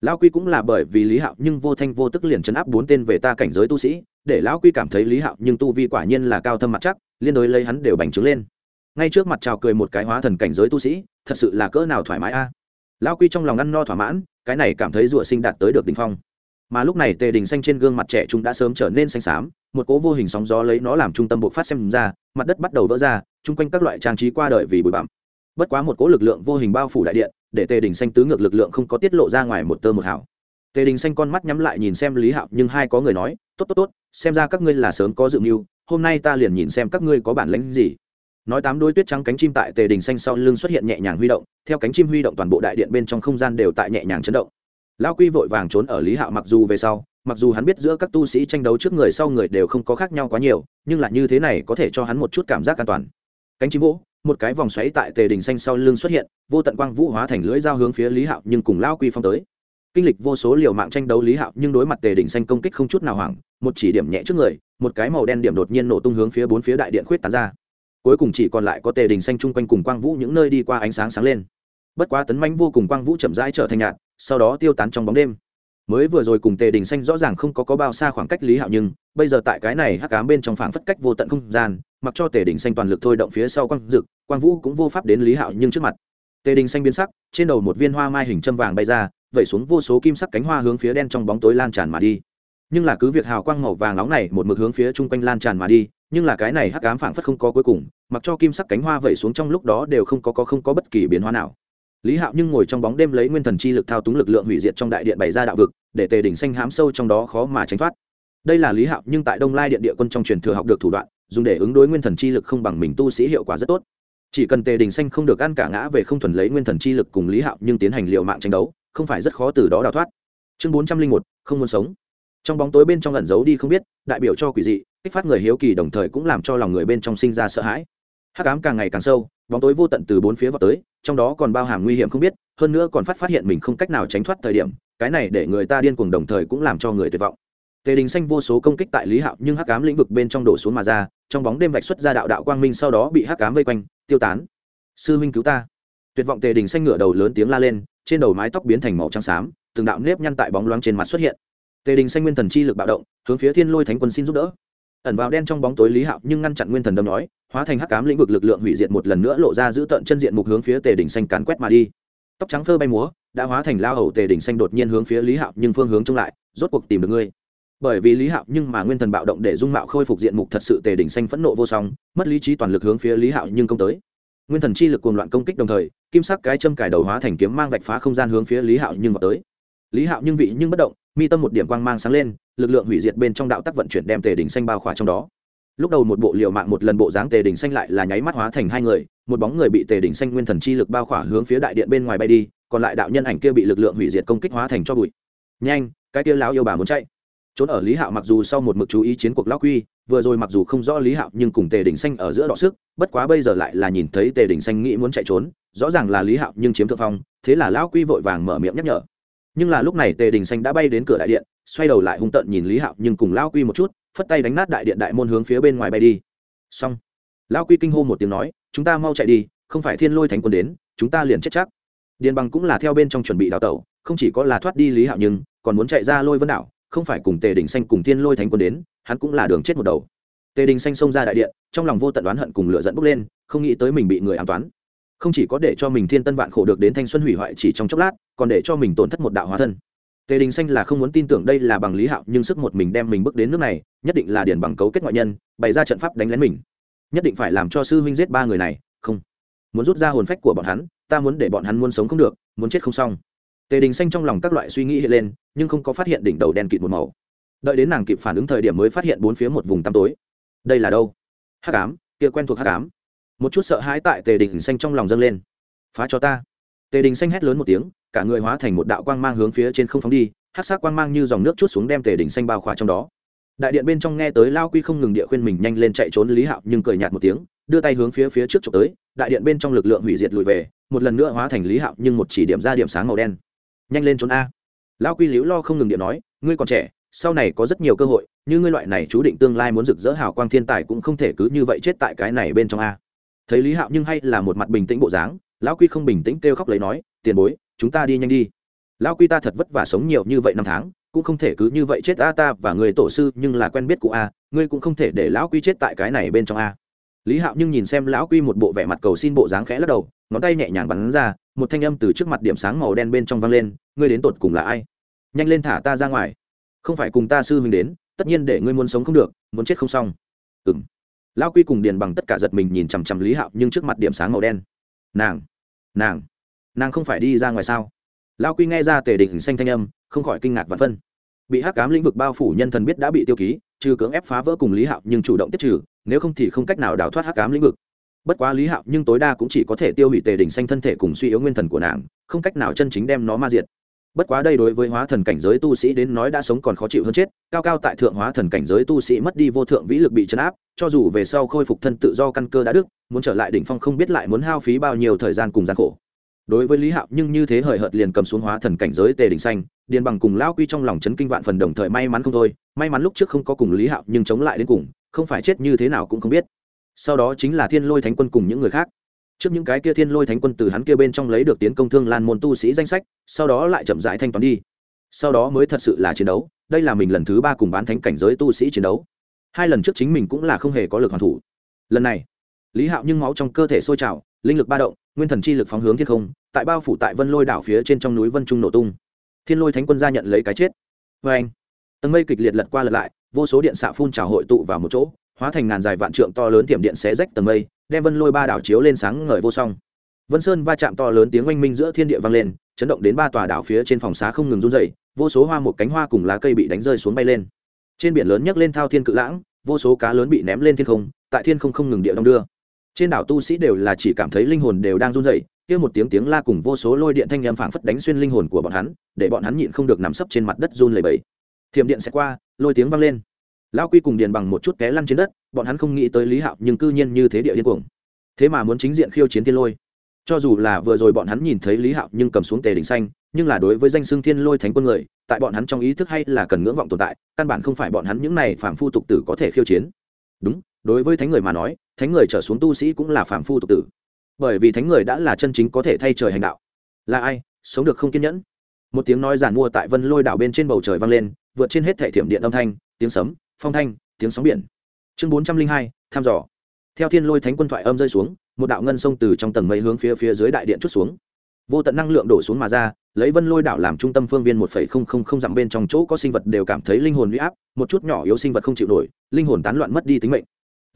Lão quy cũng là bởi vì lý hạo nhưng vô thanh vô tức liền chấn áp bốn tên về ta cảnh giới tu sĩ, để lão quy cảm thấy lý hạo nhưng tu vi quả nhiên là cao thâm mặt chắc, liên đối lấy hắn đều bành trướng lên. Ngay trước mặt trào cười một cái hóa thần cảnh giới tu sĩ, thật sự là cỡ nào thoải mái a. Lão quy trong lòng ăn no thỏa mãn, cái này cảm thấy rủa sinh đạt tới được đ ỉ n h phong mà lúc này tề đình xanh trên gương mặt trẻ chúng đã sớm trở nên xanh xám, một cố vô hình sóng gió lấy nó làm trung tâm bộ phát xem ra, mặt đất bắt đầu vỡ ra, chung quanh các loại trang trí qua đời vì bụi bặm. Bất quá một cố lực lượng vô hình bao phủ đại điện, để tề đình xanh tứ ngược lực lượng không có tiết lộ ra ngoài một tơ một hảo tề đình xanh con mắt nhắm lại nhìn xem lý hạo, nhưng hai có người nói, tốt tốt tốt, xem ra các ngươi là sớm có dự mưu, hôm nay ta liền nhìn xem các ngươi có bản lãnh gì. Nói tám đôi tuyết trắng cánh chim tại tề đình xanh sau lưng xuất hiện nhẹ nhàng huy động, theo cánh chim huy động toàn bộ đại điện bên trong không gian đều tại nhẹ nhàng chấn động lão quy vội vàng trốn ở lý hạo mặc dù về sau, mặc dù hắn biết giữa các tu sĩ tranh đấu trước người sau người đều không có khác nhau quá nhiều, nhưng là như thế này có thể cho hắn một chút cảm giác an toàn. Cánh chim vỗ, một cái vòng xoáy tại tề đình xanh sau lưng xuất hiện, vô tận quang vũ hóa thành lưỡi dao hướng phía lý hạo nhưng cùng lao quy phong tới. Kinh lịch vô số liều mạng tranh đấu lý hạo nhưng đối mặt tề đình xanh công kích không chút nào hoảng, một chỉ điểm nhẹ trước người, một cái màu đen điểm đột nhiên nổ tung hướng phía bốn phía đại điện khuyết tán ra. Cuối cùng chỉ còn lại có tề đình xanh chung quanh cùng quang vũ những nơi đi qua ánh sáng sáng lên. Bất quá tấn manh vô cùng quang vũ chậm rãi trở thành nhạt sau đó tiêu tán trong bóng đêm. Mới vừa rồi cùng tề đình xanh rõ ràng không có có bao xa khoảng cách lý hạo nhưng, bây giờ tại cái này hắc cám bên trong phảng phất cách vô tận không gian, mặc cho tề đình xanh toàn lực thôi động phía sau quang dực, quang vũ cũng vô pháp đến lý hạo nhưng trước mặt. Tề đình xanh biến sắc, trên đầu một viên hoa mai hình châm vàng bay ra, vẩy xuống vô số kim sắc cánh hoa hướng phía đen trong bóng tối lan tràn mà đi. Nhưng là cứ việc hào quang màu vàng nóng này một mực hướng phía chung quanh lan tràn mà đi, nhưng là cái này hắc ám phảng phất không có cuối cùng, mặc cho kim sắc cánh hoa vẩy xuống trong lúc đó đều không có có không có bất kỳ biến hóa nào lý hạo nhưng ngồi trong bóng đêm lấy nguyên thần chi lực thao túng lực lượng hủy diệt trong đại điện bày ra đạo vực, để tề đỉnh xanh hám sâu trong đó khó mà tránh thoát. Đây là lý hạo nhưng tại đông lai điện địa quân trong truyền thừa học được thủ đoạn, dùng để ứng đối nguyên thần chi lực không bằng mình tu sĩ hiệu quả rất tốt. Chỉ cần tề đình xanh không được ăn cả ngã về không thuần lấy nguyên thần chi lực cùng lý hạo nhưng tiến hành liệu mạng tranh đấu, không phải rất khó từ đó đào thoát. Chương bốn trăm linh một, không muốn sống. Trong bóng tối bên trong lẩn giấu đi không biết, đại biểu cho quỷ dị, kích phát người hiếu kỳ đồng thời cũng làm cho lòng người bên trong sinh ra sợ hãi hát cám càng ngày càng sâu, bóng tối vô tận từ bốn phía vào tới, trong đó còn bao hàm nguy hiểm không biết, hơn nữa còn phát phát hiện mình không cách nào tránh thoát thời điểm, cái này để người ta điên cuồng đồng thời cũng làm cho người tuyệt vọng. Tề đình xanh vô số công kích tại lý hạo nhưng hắc cám lĩnh vực bên trong đổ xuống mà ra, trong bóng đêm vạch xuất ra đạo đạo quang minh sau đó bị hắc cám vây quanh, tiêu tán. Sư minh cứu ta. Tuyệt vọng tề đình xanh ngửa đầu lớn tiếng la lên, trên đầu mái tóc biến thành màu trắng xám, từng đạo nếp nhăn tại bóng loáng trên mặt xuất hiện. Tề đình xanh nguyên thần chi lực bạo động, hướng phía thiên lôi thánh quân xin giúp đỡ. Ẩn vào đen trong bóng tối lý hạo nhưng ngăn chặn nguyên thần đâm nói hóa thành hắc cám lĩnh vực lực lượng hủy diệt một lần nữa lộ ra giữ tận chân diện mục hướng phía tề đỉnh xanh càn quét mà đi. Tóc trắng phơ bay múa, đã hóa thành lao hầu tề đỉnh xanh đột nhiên hướng phía lý hạo nhưng phương hướng trông lại, rốt cuộc tìm được ngươi. Bởi vì lý hạo nhưng mà nguyên thần bạo động để dung mạo khôi phục diện mục thật sự tề đỉnh xanh phẫn nộ vô song, mất lý trí toàn lực hướng phía lý hạo nhưng công tới. Nguyên thần chi lực cuồng loạn công kích đồng thời, kim sắc cái châm cải đầu hóa thành kiếm mang vạch phá không gian hướng phía lý hạo nhưng vào tới. Lý hạo nhưng vị nhưng bất động, mi tâm một điểm quang mang sáng lên, lực lượng hủy diệt bên trong đạo tắc vận chuyển đem tề đỉnh xanh bao khỏa trong đó lúc đầu một bộ liệu mạng một lần bộ dáng tề Đình xanh lại là nháy mắt hóa thành hai người, một bóng người bị tề Đình xanh nguyên thần chi lực bao khỏa hướng phía đại điện bên ngoài bay đi, còn lại đạo nhân ảnh kia bị lực lượng hủy diệt công kích hóa thành cho bụi. Nhanh, cái kia lão yêu bà muốn chạy. Trốn ở lý hạo mặc dù sau một mực chú ý chiến cuộc lão quy, vừa rồi mặc dù không rõ lý hạo nhưng cùng tề Đình xanh ở giữa đọ sức, bất quá bây giờ lại là nhìn thấy tề Đình xanh nghĩ muốn chạy trốn, rõ ràng là lý hạo nhưng chiếm thượng phong, thế là lão quy vội vàng mở miệng nhắc nhở. Nhưng là lúc này tề đình xanh đã bay đến cửa đại điện, xoay đầu lại hung tợn nhìn lý hạo nhưng cùng Lão quy một chút phất tay đánh nát đại điện đại môn hướng phía bên ngoài bay đi. Xong. Lão quy kinh hô một tiếng nói, chúng ta mau chạy đi, không phải thiên lôi Thánh quân đến, chúng ta liền chết chắc. Điền bằng cũng là theo bên trong chuẩn bị đào tẩu, không chỉ có là thoát đi lý hạo nhưng còn muốn chạy ra lôi vân đảo, không phải cùng tề đình xanh cùng thiên lôi Thánh quân đến, hắn cũng là đường chết một đầu. Tề đình xanh xông ra đại điện, trong lòng vô tận đoán hận cùng lửa dẫn bốc lên, không nghĩ tới mình bị người an toán. Không chỉ có để cho mình thiên tân vạn khổ được đến thanh xuân hủy hoại chỉ trong chốc lát, còn để cho mình tổn thất một đạo hóa thân tề đình xanh là không muốn tin tưởng đây là bằng lý hạo, nhưng sức một mình đem mình bước đến nước này, nhất định là điền bằng cấu kết ngoại nhân, bày ra trận pháp đánh lén mình. Nhất định phải làm cho sư huynh giết ba người này, không. Muốn rút ra hồn phách của bọn hắn, ta muốn để bọn hắn muốn sống không được, muốn chết không xong. Tề đình xanh trong lòng các loại suy nghĩ hiện lên, nhưng không có phát hiện đỉnh đầu đen kịt một màu. Đợi đến nàng kịp phản ứng thời điểm mới phát hiện bốn phía một vùng tăm tối. Đây là đâu? Hát cám kia quen thuộc hát cám một chút sợ hãi tại tề đình xanh trong lòng dâng lên. Phá cho ta. Tề đình xanh hét lớn một tiếng cả người hóa thành một đạo quang mang hướng phía trên không phóng đi hát sắc quang mang như dòng nước chút xuống đem tề đỉnh xanh bao khỏa trong đó. Đại điện bên trong nghe tới lao quy không ngừng địa khuyên mình nhanh lên chạy trốn lý hạo, nhưng cười nhạt một tiếng, đưa tay hướng phía phía trước trộm tới, đại điện bên trong lực lượng hủy diệt lùi về, một lần nữa hóa thành lý hạo, nhưng một chỉ điểm ra điểm sáng màu đen. Nhanh lên trốn a. Lão quy liễu lo không ngừng điện nói, ngươi còn trẻ, sau này có rất nhiều cơ hội, như ngươi loại này chú định tương lai muốn rực rỡ hào quang thiên tài cũng không thể cứ như vậy chết tại cái này bên trong a. Thấy lý hạo nhưng hay là một mặt bình tĩnh bộ dáng lão quy không bình tĩnh kêu khóc lấy nói, tiền bối chúng ta đi nhanh đi. Lão quy ta thật vất vả sống nhiều như vậy năm tháng, cũng không thể cứ như vậy chết a ta và người tổ sư, nhưng là quen biết cụ a, ngươi cũng không thể để lão quy chết tại cái này bên trong a. Lý hạo nhưng nhìn xem lão quy một bộ vẻ mặt cầu xin bộ dáng khẽ lắc đầu, ngón tay nhẹ nhàng bắn ra, một thanh âm từ trước mặt điểm sáng màu đen bên trong vang lên, ngươi đến tột cùng là ai? Nhanh lên thả ta ra ngoài. Không phải cùng ta sư huynh đến, tất nhiên để ngươi muốn sống không được, muốn chết không xong. Ừng lão quy cùng điền bằng tất cả giật mình nhìn chằm chằm lý hạo, nhưng trước mặt điểm sáng màu đen. Nàng. Nàng nàng không phải đi ra ngoài sao? Lão quy nghe ra tề đỉnh xanh thanh âm, không khỏi kinh ngạc và phân. Bị hắc cám lĩnh vực bao phủ nhân thần biết đã bị tiêu ký, trừ cưỡng ép phá vỡ cùng lý hạo nhưng chủ động tiết trừ, nếu không thì không cách nào đào thoát hắc cám lĩnh vực. Bất quá lý hạo nhưng tối đa cũng chỉ có thể tiêu hủy tề đỉnh xanh thân thể cùng suy yếu nguyên thần của nàng, không cách nào chân chính đem nó ma diệt. Bất quá đây đối với hóa thần cảnh giới tu sĩ đến nói đã sống còn khó chịu hơn chết, cao cao tại thượng hóa thần cảnh giới tu sĩ mất đi vô thượng vĩ lực bị chấn áp, cho dù về sau khôi phục thân tự do căn cơ đã đức, muốn trở lại đỉnh phong không biết lại muốn hao phí bao nhiêu thời gian cùng gian khổ đối với lý hạo nhưng như thế hời hợt liền cầm xuống hóa thần cảnh giới tề đỉnh xanh, điền bằng cùng lão quy trong lòng chấn kinh vạn phần đồng thời may mắn không thôi, may mắn lúc trước không có cùng lý hạo nhưng chống lại đến cùng, không phải chết như thế nào cũng không biết. Sau đó chính là thiên lôi thánh quân cùng những người khác. Trước những cái kia thiên lôi thánh quân từ hắn kia bên trong lấy được tiến công thương lan môn tu sĩ danh sách, sau đó lại chậm rãi thanh toán đi. Sau đó mới thật sự là chiến đấu, đây là mình lần thứ ba cùng bán thánh cảnh giới tu sĩ chiến đấu. Hai lần trước chính mình cũng là không hề có lực hoàn thủ. Lần này, lý hạo nhưng máu trong cơ thể sôi trào, linh lực ba động nguyên thần chi lực phóng hướng thiên không, tại bao phủ tại vân lôi đảo phía trên trong núi vân trung nổ tung. Thiên lôi thánh quân ra nhận lấy cái chết. Vê anh, tầng mây kịch liệt lật qua lật lại, vô số điện xạ phun trào hội tụ vào một chỗ, hóa thành ngàn dài vạn trượng to lớn tiệm điện xé rách tầng mây, đem vân lôi ba đảo chiếu lên sáng ngời vô song. Vân sơn va chạm to lớn tiếng oanh minh giữa thiên địa vang lên, chấn động đến ba tòa đảo phía trên phòng xá không ngừng run dày vô số hoa một cánh hoa cùng lá cây bị đánh rơi xuống bay lên. Trên biển lớn nhấc lên thao thiên cự lãng, vô số cá lớn bị ném lên thiên không, tại thiên không không ngừng địa đông đưa trên đảo tu sĩ đều là chỉ cảm thấy linh hồn đều đang run rẩy, kia một tiếng tiếng la cùng vô số lôi điện thanh nhâm phảng phất đánh xuyên linh hồn của bọn hắn, để bọn hắn nhịn không được nằm sấp trên mặt đất run lẩy bẩy. Thiểm điện sẽ qua, lôi tiếng vang lên. Lão quy cùng điền bằng một chút té lăn trên đất, bọn hắn không nghĩ tới lý hạo nhưng cư nhiên như thế địa điên cuồng. Thế mà muốn chính diện khiêu chiến thiên lôi. Cho dù là vừa rồi bọn hắn nhìn thấy lý hạo nhưng cầm xuống tề đỉnh xanh, nhưng là đối với danh xưng thiên lôi thánh quân người, tại bọn hắn trong ý thức hay là cần ngưỡng vọng tồn tại, căn bản không phải bọn hắn những này phàm phu tục tử có thể khiêu chiến. Đúng, đối với thánh người mà nói thánh người trở xuống tu sĩ cũng là phàm phu tục tử. Bởi vì thánh người đã là chân chính có thể thay trời hành đạo. Là ai, sống được không kiên nhẫn? Một tiếng nói giản mua tại vân lôi đảo bên trên bầu trời vang lên, vượt trên hết thể thiểm điện âm thanh, tiếng sấm, phong thanh, tiếng sóng biển. Chương bốn trăm linh hai, thăm dò. Theo thiên lôi thánh quân thoại âm rơi xuống, một đạo ngân sông từ trong tầng mây hướng phía phía dưới đại điện chút xuống. Vô tận năng lượng đổ xuống mà ra, lấy vân lôi đảo làm trung tâm phương viên một phẩy không không không dặm bên trong chỗ có sinh vật đều cảm thấy linh hồn huy áp, một chút nhỏ yếu sinh vật không chịu nổi, linh hồn tán loạn mất đi tính mệnh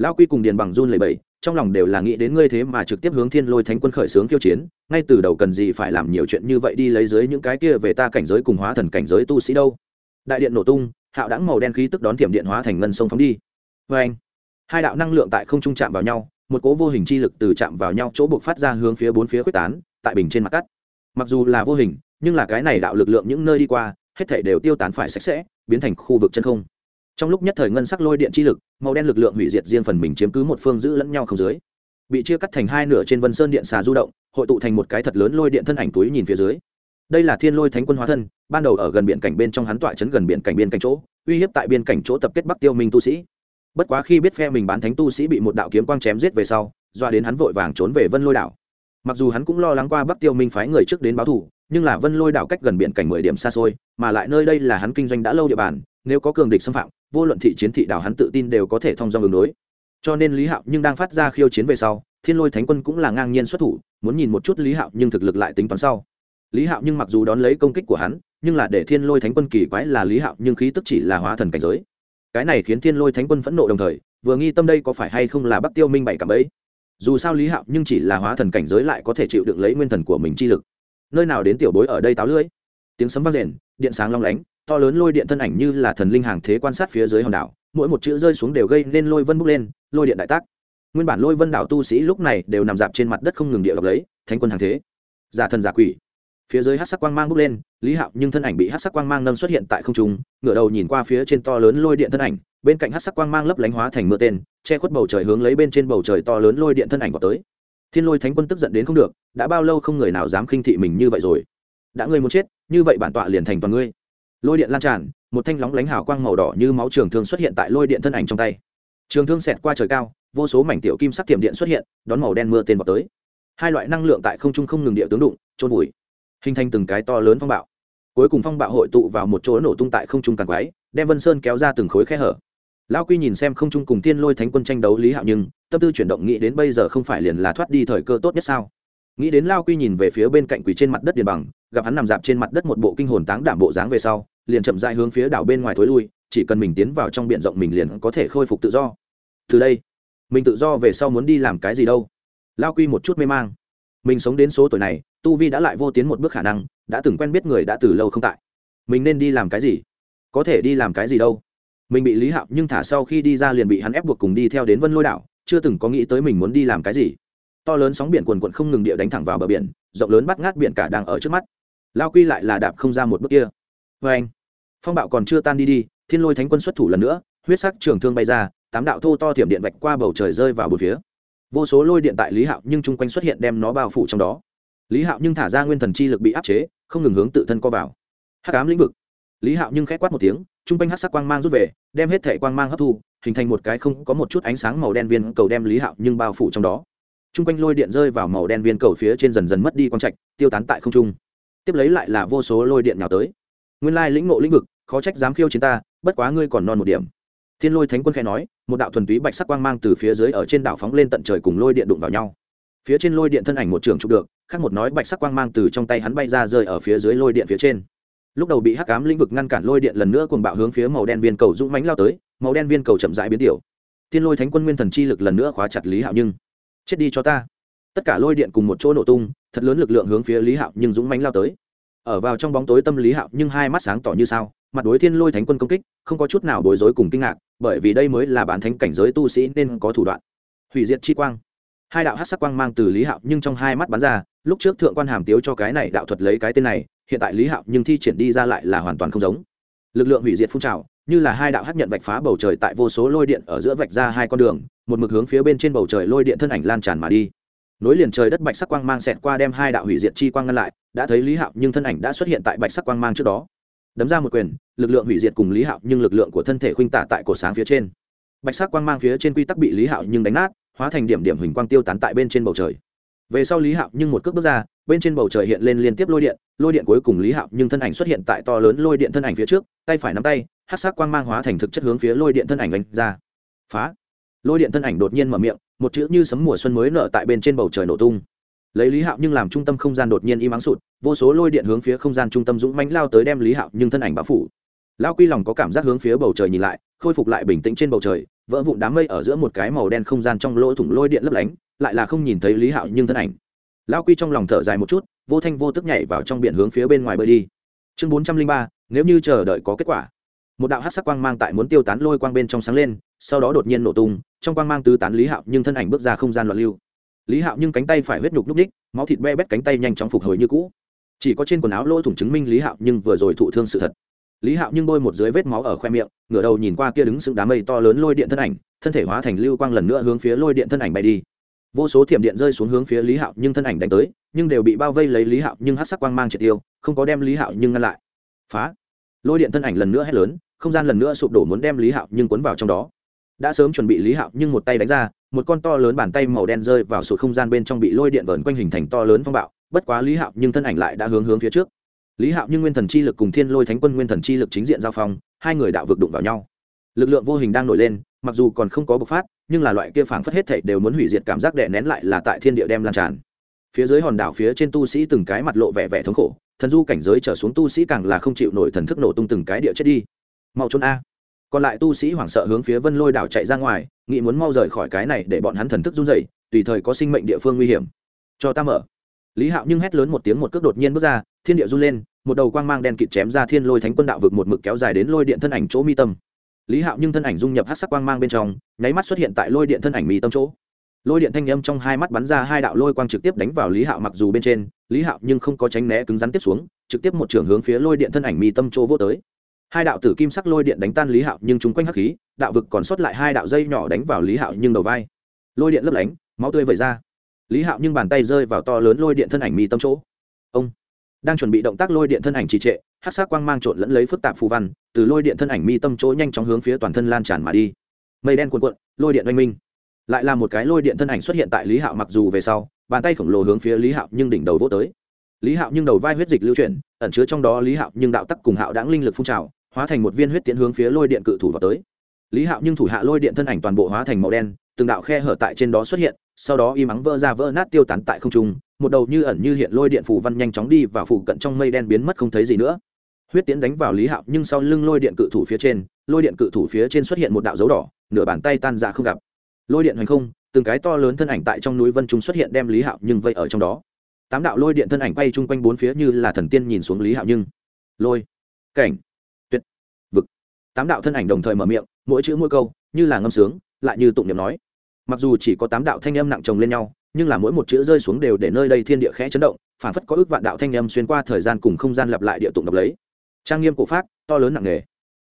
lao quy cùng điền bằng run lệ bẫy trong lòng đều là nghĩ đến ngươi thế mà trực tiếp hướng thiên lôi thánh quân khởi xướng khiêu chiến, ngay từ đầu cần gì phải làm nhiều chuyện như vậy đi lấy dưới những cái kia về ta cảnh giới cùng hóa thần cảnh giới tu sĩ đâu. Đại điện nổ tung, hạo đáng màu đen khí tức đón thiểm điện hóa thành ngân sông phóng đi. Vê anh hai đạo năng lượng tại không trung chạm vào nhau, một cố vô hình chi lực từ chạm vào nhau chỗ buộc phát ra hướng phía bốn phía quyết tán, tại bình trên mặt cắt. Mặc dù là vô hình, nhưng là cái này đạo lực lượng những nơi đi qua, hết thể đều tiêu tán phải sạch sẽ, biến thành khu vực chân không trong lúc nhất thời ngân sắc lôi điện chi lực, màu đen lực lượng hủy diệt riêng phần mình chiếm cứ một phương giữ lẫn nhau không dưới. Bị chia cắt thành hai nửa trên vân sơn điện xà du động, hội tụ thành một cái thật lớn lôi điện thân ảnh túi nhìn phía dưới. Đây là thiên lôi thánh quân hóa thân, ban đầu ở gần biển cảnh bên trong hắn tọa chấn gần biển cảnh biên cảnh chỗ, uy hiếp tại biên cảnh chỗ tập kết bắc tiêu minh tu sĩ. Bất quá khi biết phe mình bán thánh tu sĩ bị một đạo kiếm quang chém giết về sau, doa đến hắn vội vàng trốn về vân lôi đảo. Mặc dù hắn cũng lo lắng qua bắc tiêu minh phái người trước đến báo thủ nhưng là vân lôi đảo cách gần biển cảnh mười điểm xa xôi, mà lại nơi đây là hắn kinh doanh đã lâu địa bàn nếu có cường địch xâm phạm, vô luận thị chiến thị đảo hắn tự tin đều có thể thông do ứng đối. Cho nên lý hạo nhưng đang phát ra khiêu chiến về sau, thiên lôi thánh quân cũng là ngang nhiên xuất thủ, muốn nhìn một chút lý hạo nhưng thực lực lại tính toán sau. Lý hạo nhưng mặc dù đón lấy công kích của hắn, nhưng là để thiên lôi thánh quân kỳ quái là lý hạo nhưng khí tức chỉ là hóa thần cảnh giới. Cái này khiến thiên lôi thánh quân phẫn nộ đồng thời, vừa nghi tâm đây có phải hay không là bắc tiêu minh bảy cảm ấy? Dù sao lý hạo nhưng chỉ là hóa thần cảnh giới lại có thể chịu đựng lấy nguyên thần của mình chi lực. Nơi nào đến tiểu bối ở đây táo lưỡi? Tiếng sấm vang rền, điện sáng long lánh to lớn lôi điện thân ảnh như là thần linh hàng thế quan sát phía dưới hòn đảo, mỗi một chữ rơi xuống đều gây nên lôi vân bốc lên, lôi điện đại tác. Nguyên bản lôi vân đảo tu sĩ lúc này đều nằm dạp trên mặt đất không ngừng địa đọc lấy, thánh quân hàng thế. Giả thần giả quỷ. Phía dưới hát sắc quang mang bốc lên, lý hạo nhưng thân ảnh bị hát sắc quang mang nâng xuất hiện tại không trung, ngửa đầu nhìn qua phía trên to lớn lôi điện thân ảnh, bên cạnh hát sắc quang mang lấp lánh hóa thành mưa tên, che khuất bầu trời hướng lấy bên trên bầu trời to lớn lôi điện thân ảnh vào tới. Thiên lôi thánh quân tức giận đến không được, đã bao lâu không người nào dám khinh thị mình như vậy rồi. Đã ngươi muốn chết, như vậy bản tọa liền thành toàn ngươi lôi điện lan tràn, một thanh lóng lánh hào quang màu đỏ như máu trường thương xuất hiện tại lôi điện thân ảnh trong tay. Trường thương xẹt qua trời cao, vô số mảnh tiểu kim sắc tiềm điện xuất hiện, đón màu đen mưa tên vào tới. Hai loại năng lượng tại không trung không ngừng địa tướng đụng trôn vùi, hình thành từng cái to lớn phong bạo. Cuối cùng phong bạo hội tụ vào một chỗ nổ tung tại không trung càng quái, đem vân sơn kéo ra từng khối khe hở. Lao quy nhìn xem không trung cùng tiên lôi thánh quân tranh đấu lý hạo nhưng, tâm tư chuyển động nghĩ đến bây giờ không phải liền là thoát đi thời cơ tốt nhất sao? Nghĩ đến lao quy nhìn về phía bên cạnh quỷ trên mặt đất điền bằng, gặp hắn nằm dạp trên mặt đất một bộ kinh hồn táng đảm bộ dáng về sau liền chậm dại hướng phía đảo bên ngoài thối lui, chỉ cần mình tiến vào trong b i ể n rộng mình liền có thể khôi phục tự do. Từ đây, mình tự do về sau muốn đi làm cái gì đâu? Lao quy một chút mê mang. Mình sống đến số tuổi này, tu vi đã lại vô tiến một bước khả năng, đã từng quen biết người đã từ lâu không tại. Mình nên đi làm cái gì? Có thể đi làm cái gì đâu? Mình bị lý hạo nhưng thả sau khi đi ra liền bị hắn ép buộc cùng đi theo đến vân lôi đảo, chưa từng có nghĩ tới mình muốn đi làm cái gì. To lớn sóng biển quần quận không ngừng địa đánh thẳng vào bờ biển, rộng lớn bắt ngát biển cả đang ở trước mắt. Lao quy lại là đạp không ra một bước kia vê anh. Phong bạo còn chưa tan đi đi, thiên lôi thánh quân xuất thủ lần nữa, huyết sắc trường thương bay ra, tám đạo thô to thiểm điện vạch qua bầu trời rơi vào bờ phía. Vô số lôi điện tại lý hạo nhưng chung quanh xuất hiện đem nó bao phủ trong đó. Lý hạo nhưng thả ra nguyên thần chi lực bị áp chế, không ngừng hướng tự thân co vào. Hắc ám lĩnh vực. Lý hạo nhưng k h quát một tiếng, chung quanh hát sắc quang mang rút về, đem hết thẻ quang mang hấp thu, hình thành một cái không có một chút ánh sáng màu đen viên cầu đem lý hạo nhưng bao phủ trong đó. Chung quanh lôi điện rơi vào màu đen viên cầu phía trên dần dần mất đi quang trạch, tiêu tán tại không trung. Tiếp lấy lại là vô số lôi điện nhào tới nguyên lai lĩnh ngộ lĩnh vực, khó trách dám khiêu chiến ta, bất quá ngươi còn non một điểm. Thiên lôi thánh quân khẽ nói, một đạo thuần túy bạch sắc quang mang từ phía dưới ở trên đảo phóng lên tận trời cùng lôi điện đụng vào nhau. Phía trên lôi điện thân ảnh một trường chụp được, khác một nói bạch sắc quang mang từ trong tay hắn bay ra rơi ở phía dưới lôi điện phía trên. Lúc đầu bị hắc cám lĩnh vực ngăn cản lôi điện lần nữa cùng bạo hướng phía màu đen viên cầu dũng mánh lao tới, màu đen viên cầu chậm rãi biến tiểu. Thiên lôi thánh quân nguyên thần chi lực lần nữa khóa chặt lý hạo nhưng. Chết đi cho ta. Tất cả lôi điện cùng một chỗ nổ tung, thật lớn lực lượng hướng phía lý hạo nhưng dũng mánh lao tới ở vào trong bóng tối tâm lý hạo nhưng hai mắt sáng tỏ như sao, mặt đối thiên lôi thánh quân công kích, không có chút nào bối rối cùng kinh ngạc, bởi vì đây mới là bán thánh cảnh giới tu sĩ nên có thủ đoạn. Hủy diệt chi quang. Hai đạo hát sắc quang mang từ lý hạo nhưng trong hai mắt bắn ra, lúc trước thượng quan hàm tiếu cho cái này đạo thuật lấy cái tên này, hiện tại lý hạo nhưng thi triển đi ra lại là hoàn toàn không giống. Lực lượng hủy diệt phun trào, như là hai đạo hát nhận vạch phá bầu trời tại vô số lôi điện ở giữa vạch ra hai con đường, một mực hướng phía bên trên bầu trời lôi điện thân ảnh lan tràn mà đi nối liền trời đất bạch sắc quang mang xẹt qua đem hai đạo hủy diệt chi quang ngăn lại, đã thấy lý hạo nhưng thân ảnh đã xuất hiện tại bạch sắc quang mang trước đó. Đấm ra một quyền, lực lượng hủy diệt cùng lý hạo nhưng lực lượng của thân thể khuynh tả tại cổ sáng phía trên. Bạch sắc quang mang phía trên quy tắc bị lý hạo nhưng đánh nát, hóa thành điểm điểm huỳnh quang tiêu tán tại bên trên bầu trời. Về sau lý hạo nhưng một cước bước ra, bên trên bầu trời hiện lên liên tiếp lôi điện lôi điện cuối cùng lý hạo nhưng thân ảnh xuất hiện tại to lớn lôi điện thân ảnh phía trước, tay phải nắm tay hát sắc quang mang hóa thành thực chất hướng phía lôi điện thân ảnh đánh ra. Phá! Lôi điện thân ảnh đột nhiên mở miệng một chữ như sấm mùa xuân mới nở tại bên trên bầu trời nổ tung. Lấy lý hạo nhưng làm trung tâm không gian đột nhiên im ắng sụt, vô số lôi điện hướng phía không gian trung tâm dũng mánh lao tới đem lý hạo nhưng thân ảnh bao phủ. Lao quy lòng có cảm giác hướng phía bầu trời nhìn lại, khôi phục lại bình tĩnh trên bầu trời, vỡ vụn đám mây ở giữa một cái màu đen không gian trong lỗ thủng lôi điện lấp lánh, lại là không nhìn thấy lý hạo nhưng thân ảnh. Lao quy trong lòng thở dài một chút, vô thanh vô tức nhảy vào trong biển hướng phía bên ngoài bơi đi. Chương bốn trăm linh ba, nếu như chờ đợi có kết quả một đạo hát sắc quang mang tại muốn tiêu tán lôi quang bên trong sáng lên, sau đó đột nhiên nổ tung, trong quang mang tứ tán lý hạo nhưng thân ảnh bước ra không gian loạn lưu. Lý hạo nhưng cánh tay phải huyết nhục núp ních, máu thịt be bét cánh tay nhanh chóng phục hồi như cũ. Chỉ có trên quần áo lôi thủng chứng minh lý hạo nhưng vừa rồi thụ thương sự thật. Lý hạo nhưng bôi một dưới vết máu ở khoe miệng, ngửa đầu nhìn qua kia đứng sững đám mây to lớn lôi điện thân ảnh, thân thể hóa thành lưu quang lần nữa hướng phía lôi điện thân ảnh bay đi. Vô số thiểm điện rơi xuống hướng phía lý hạo nhưng thân ảnh đánh tới, nhưng đều bị bao vây lấy lý hạo nhưng hát sắc quang mang triệt tiêu, không có đem lý hạo nhưng ngăn lại. Phá! Lôi điện thân ảnh lần nữa hét lớn không gian lần nữa sụp đổ muốn đem lý hạo nhưng cuốn vào trong đó. Đã sớm chuẩn bị lý hạo nhưng một tay đánh ra, một con to lớn bàn tay màu đen rơi vào sụt không gian bên trong bị lôi điện vờn quanh hình thành to lớn phong bạo, bất quá lý hạo nhưng thân ảnh lại đã hướng hướng phía trước. Lý hạo nhưng nguyên thần chi lực cùng thiên lôi thánh quân nguyên thần chi lực chính diện giao phong, hai người đạo vực đụng vào nhau. Lực lượng vô hình đang nổi lên, mặc dù còn không có bộc phát, nhưng là loại kia phảng phất hết thảy đều muốn hủy diệt cảm giác đè nén lại là tại thiên địa đem lan tràn. Phía dưới hòn đảo phía trên tu sĩ từng cái mặt lộ vẻ vẻ thống khổ, thần du cảnh giới trở xuống tu sĩ càng là không chịu nổi thần thức nổ tung từng cái địa chết đi mau trốn a. Còn lại tu sĩ hoảng sợ hướng phía vân lôi đảo chạy ra ngoài, nghĩ muốn mau rời khỏi cái này để bọn hắn thần thức run dậy tùy thời có sinh mệnh địa phương nguy hiểm. Cho ta mở. Lý hạo nhưng hét lớn một tiếng một cước đột nhiên bước ra, thiên địa run lên, một đầu quang mang đen kịt chém ra thiên lôi thánh quân đạo vực một mực kéo dài đến lôi điện thân ảnh chỗ mi tâm. Lý hạo nhưng thân ảnh dung nhập hát sắc quang mang bên trong, nháy mắt xuất hiện tại lôi điện thân ảnh mi tâm chỗ. Lôi điện thanh â m trong hai mắt bắn ra hai đạo lôi quang trực tiếp đánh vào lý hạo mặc dù bên trên, lý hạo nhưng không có tránh né cứng rắn tiếp xuống, trực tiếp một trường hướng phía lôi điện thân ảnh mi tâm chỗ vô tới hai đạo tử kim sắc lôi điện đánh tan lý hạo nhưng chúng quanh hắc khí, đạo vực còn sót lại hai đạo dây nhỏ đánh vào lý hạo nhưng đầu vai. Lôi điện lấp lánh, máu tươi vẩy ra. Lý hạo nhưng bàn tay rơi vào to lớn lôi điện thân ảnh mi tâm chỗ. Ông đang chuẩn bị động tác lôi điện thân ảnh trì trệ hát sát quang mang trộn lẫn lấy phức tạp phù văn, từ lôi điện thân ảnh mi tâm chỗ nhanh chóng hướng phía toàn thân lan tràn mà đi. Mây đen cuộn cuộn, lôi điện oanh minh. Lại là một cái lôi điện thân ảnh xuất hiện tại lý hạo mặc dù về sau, bàn tay khổng lồ hướng phía lý hạo nhưng đỉnh đầu vỗ tới. Lý hạo nhưng đầu vai huyết dịch lưu chuyển, ẩn chứa trong đó lý hạo nhưng đạo tắc cùng hạo đáng linh lực phun trào hóa thành một viên huyết tiễn hướng phía lôi điện cự thủ vào tới. Lý hạo nhưng thủ hạ lôi điện thân ảnh toàn bộ hóa thành màu đen, từng đạo khe hở tại trên đó xuất hiện, sau đó y mắng vỡ ra vỡ nát tiêu tán tại không trung, một đầu như ẩn như hiện lôi điện phủ văn nhanh chóng đi và phủ cận trong mây đen biến mất không thấy gì nữa. Huyết tiễn đánh vào lý hạo nhưng sau lưng lôi điện cự thủ phía trên, lôi điện cự thủ phía trên xuất hiện một đạo dấu đỏ, nửa bàn tay tan ra không gặp. Lôi điện hoành không, từng cái to lớn thân ảnh tại trong núi vân trung xuất hiện đem lý hạo nhưng vây ở trong đó. Tám đạo lôi điện thân ảnh quay chung quanh bốn phía như là thần tiên nhìn xuống lý hạo nhưng. Lôi. Cảnh tám đạo thân ảnh đồng thời mở miệng, mỗi chữ mỗi câu, như là ngâm sướng, lại như tụng niệm nói. Mặc dù chỉ có tám đạo thanh âm nặng chồng lên nhau, nhưng là mỗi một chữ rơi xuống đều để nơi đây thiên địa khẽ chấn động, phản phất có ước vạn đạo thanh âm xuyên qua thời gian cùng không gian lặp lại địa tụng đọc lấy. Trang nghiêm cổ pháp, to lớn nặng nề.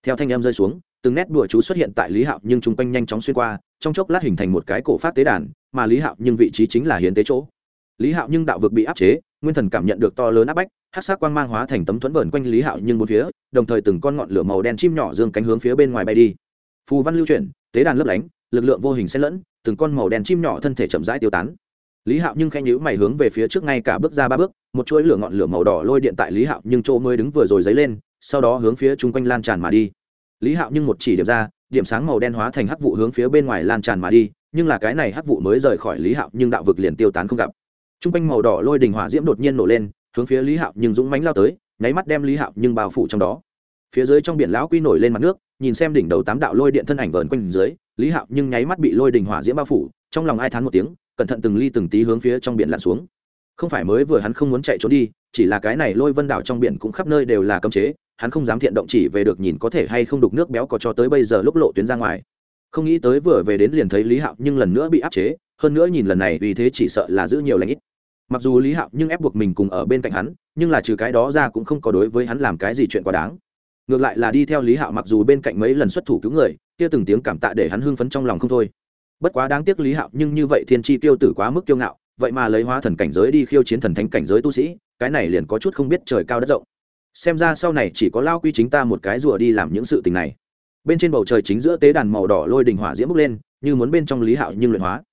Theo thanh âm rơi xuống, từng nét đùa chú xuất hiện tại lý hạo nhưng chung quanh nhanh chóng xuyên qua, trong chốc lát hình thành một cái cổ pháp tế đàn, mà lý hạo nhưng vị trí chính là hiến tế chỗ lý hạo nhưng đạo vực bị áp chế, nguyên thần cảm nhận được to lớn áp bách hát sát quang mang hóa thành tấm thuẫn vờn quanh lý hạo nhưng một phía, đồng thời từng con ngọn lửa màu đen chim nhỏ dương cánh hướng phía bên ngoài bay đi. Phù văn lưu chuyển, tế đàn lấp lánh, lực lượng vô hình xen lẫn, từng con màu đen chim nhỏ thân thể chậm rãi tiêu tán. Lý hạo nhưng khen nhữ mày hướng về phía trước ngay cả bước ra ba bước, một chuỗi lửa ngọn lửa màu đỏ lôi điện tại lý hạo nhưng chỗ mới đứng vừa rồi dấy lên, sau đó hướng phía chung quanh lan tràn mà đi. Lý hạo nhưng một chỉ điểm ra, điểm sáng màu đen hóa thành hắc vụ hướng phía bên ngoài lan tràn mà đi, nhưng là cái này hắc vụ mới rời khỏi lý hạo nhưng đạo vực liền tiêu tán không gặp t r u n g quanh màu đỏ lôi đình hỏa diễm đột nhiên nổ lên, hướng phía lý hạo nhưng dũng mánh lao tới, nháy mắt đem lý hạo nhưng bao phủ trong đó. Phía dưới trong biển lão quy nổi lên mặt nước, nhìn xem đỉnh đầu tám đạo lôi điện thân ảnh vờn quanh dưới, lý hạo nhưng nháy mắt bị lôi đình hỏa diễm bao phủ, trong lòng ai thán một tiếng, cẩn thận từng ly từng tí hướng phía trong biển lặn xuống. Không phải mới vừa hắn không muốn chạy trốn đi, chỉ là cái này lôi vân đảo trong biển cũng khắp nơi đều là cấm chế, hắn không dám thiện động chỉ về được nhìn có thể hay không đục nước béo có cho tới bây giờ lúc lộ tuyến ra ngoài. Không nghĩ tới vừa về đến liền thấy lý hạo nhưng lần nữa bị áp chế, hơn nữa nhìn lần này vì thế chỉ sợ là giữ nhiều lãnh ít mặc dù lý hạo nhưng ép buộc mình cùng ở bên cạnh hắn, nhưng là trừ cái đó ra cũng không có đối với hắn làm cái gì chuyện quá đáng. Ngược lại là đi theo lý hạo mặc dù bên cạnh mấy lần xuất thủ cứu người, kia từng tiếng cảm tạ để hắn hưng phấn trong lòng không thôi. Bất quá đáng tiếc lý hạo nhưng như vậy thiên tri tiêu tử quá mức kiêu ngạo, vậy mà lấy hóa thần cảnh giới đi khiêu chiến thần thánh cảnh giới tu sĩ, cái này liền có chút không biết trời cao đất rộng. Xem ra sau này chỉ có lao quy chính ta một cái rùa đi làm những sự tình này. Bên trên bầu trời chính giữa tế đàn màu đỏ lôi đình hỏa diễm bốc lên, như muốn bên trong lý hạo nhưng luyện hóa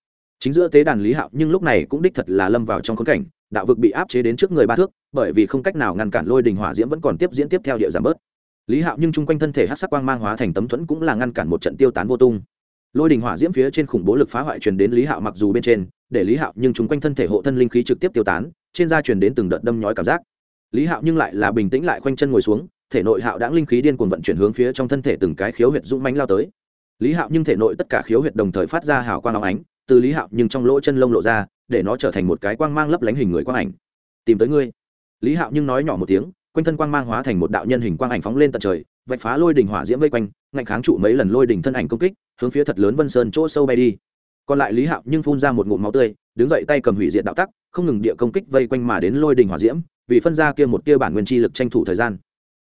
chính giữa tế đàn lý hạo nhưng lúc này cũng đích thật là lâm vào trong khốn cảnh, đạo vực bị áp chế đến trước người ba thước, bởi vì không cách nào ngăn cản lôi đình hỏa diễm vẫn còn tiếp diễn tiếp theo địa giảm bớt. Lý hạo nhưng chung quanh thân thể hát sắc quang mang hóa thành tấm thuẫn cũng là ngăn cản một trận tiêu tán vô tung. Lôi đình hỏa diễm phía trên khủng bố lực phá hoại truyền đến lý hạo mặc dù bên trên, để lý hạo nhưng chung quanh thân thể hộ thân linh khí trực tiếp tiêu tán, trên da truyền đến từng đợt đâm nhói cảm giác. Lý hạo nhưng lại là bình tĩnh lại khoanh chân ngồi xuống, thể nội hạo đã linh khí điên cuồng vận chuyển hướng phía trong thân thể từng cái khiếu huyệt dũng mánh lao tới. Lý hạo nhưng thể nội tất cả khiếu huyệt đồng thời phát ra hào quang óng ánh từ lý hạo nhưng trong lỗ chân lông lộ ra, để nó trở thành một cái quang mang lấp lánh hình người quang ảnh. Tìm tới ngươi. Lý hạo nhưng nói nhỏ một tiếng, quanh thân quang mang hóa thành một đạo nhân hình quang ảnh phóng lên tận trời, vạch phá lôi đình hỏa diễm vây quanh, ngạnh kháng trụ mấy lần lôi đình thân ảnh công kích, hướng phía thật lớn vân sơn chỗ sâu bay đi. Còn lại lý hạo nhưng phun ra một ngụm máu tươi, đứng dậy tay cầm hủy diệt đạo tắc, không ngừng địa công kích vây quanh mà đến lôi đình hỏa diễm, vì phân ra kia một tia bản nguyên chi lực tranh thủ thời gian.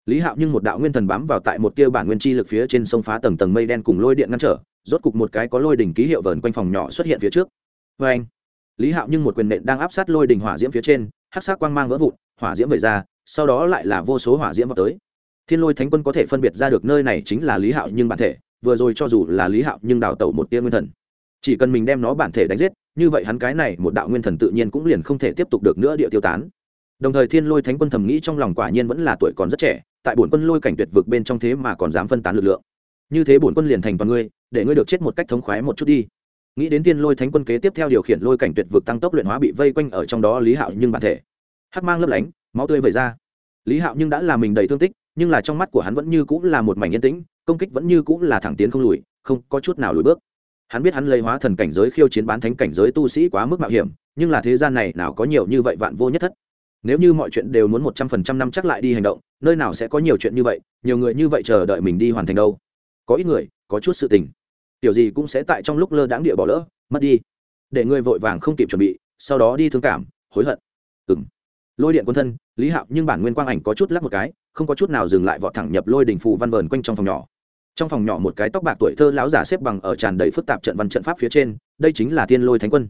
Lý hạo nhưng một đạo nguyên thần bám vào tại một tia bản nguyên chi lực phía trên sông phá tầng tầng mây đen cùng lôi điện ngăn trở rốt cục một cái có lôi đỉnh ký hiệu vờn quanh phòng nhỏ xuất hiện phía trước. Vê anh, lý hạo nhưng một quyền nện đang áp sát lôi đỉnh hỏa diễm phía trên hát sát quang mang vỡ vụn, hỏa diễm vẩy ra, sau đó lại là vô số hỏa diễm vào tới. Thiên lôi thánh quân có thể phân biệt ra được nơi này chính là lý hạo nhưng bản thể, vừa rồi cho dù là lý hạo nhưng đào tẩu một tia nguyên thần. Chỉ cần mình đem nó bản thể đánh giết, như vậy hắn cái này một đạo nguyên thần tự nhiên cũng liền không thể tiếp tục được nữa địa tiêu tán. Đồng thời thiên lôi thánh quân thầm nghĩ trong lòng quả nhiên vẫn là tuổi còn rất trẻ, tại bổn quân lôi cảnh tuyệt vực bên trong thế mà còn dám phân tán lực lượng như thế bổn quân liền thành toàn ngươi, để ngươi được chết một cách thống khoái một chút đi. Nghĩ đến tiên lôi thánh quân kế tiếp theo điều khiển lôi cảnh tuyệt vực tăng tốc luyện hóa bị vây quanh ở trong đó lý hạo nhưng bản thể. Hắc mang lấp lánh, máu tươi vẩy ra. Lý hạo nhưng đã là mình đầy thương tích, nhưng là trong mắt của hắn vẫn như cũng là một mảnh yên tĩnh, công kích vẫn như cũng là thẳng tiến không lùi, không có chút nào lùi bước. Hắn biết hắn lấy hóa thần cảnh giới khiêu chiến bán thánh cảnh giới tu sĩ quá mức mạo hiểm, nhưng là thế gian này nào có nhiều như vậy vạn vô nhất thất? Nếu như mọi chuyện đều muốn một trăm phần trăm năm chắc lại đi hành động, nơi nào sẽ có nhiều chuyện như vậy, nhiều người như vậy chờ đợi mình đi hoàn thành đâu? Có ít người, có chút sự tình. Tiểu gì cũng sẽ tại trong lúc lơ đãng địa bỏ lỡ, mất đi. Để người vội vàng không kịp chuẩn bị, sau đó đi thương cảm, hối hận. Ừ m lôi điện quân thân, lý hạo nhưng bản nguyên quang ảnh có chút lắc một cái, không có chút nào dừng lại vọt thẳng nhập lôi đình phù văn vờn quanh trong phòng nhỏ. Trong phòng nhỏ một cái tóc bạc tuổi thơ lão giả xếp bằng ở tràn đầy phức tạp trận văn trận pháp phía trên, đây chính là thiên lôi thánh quân.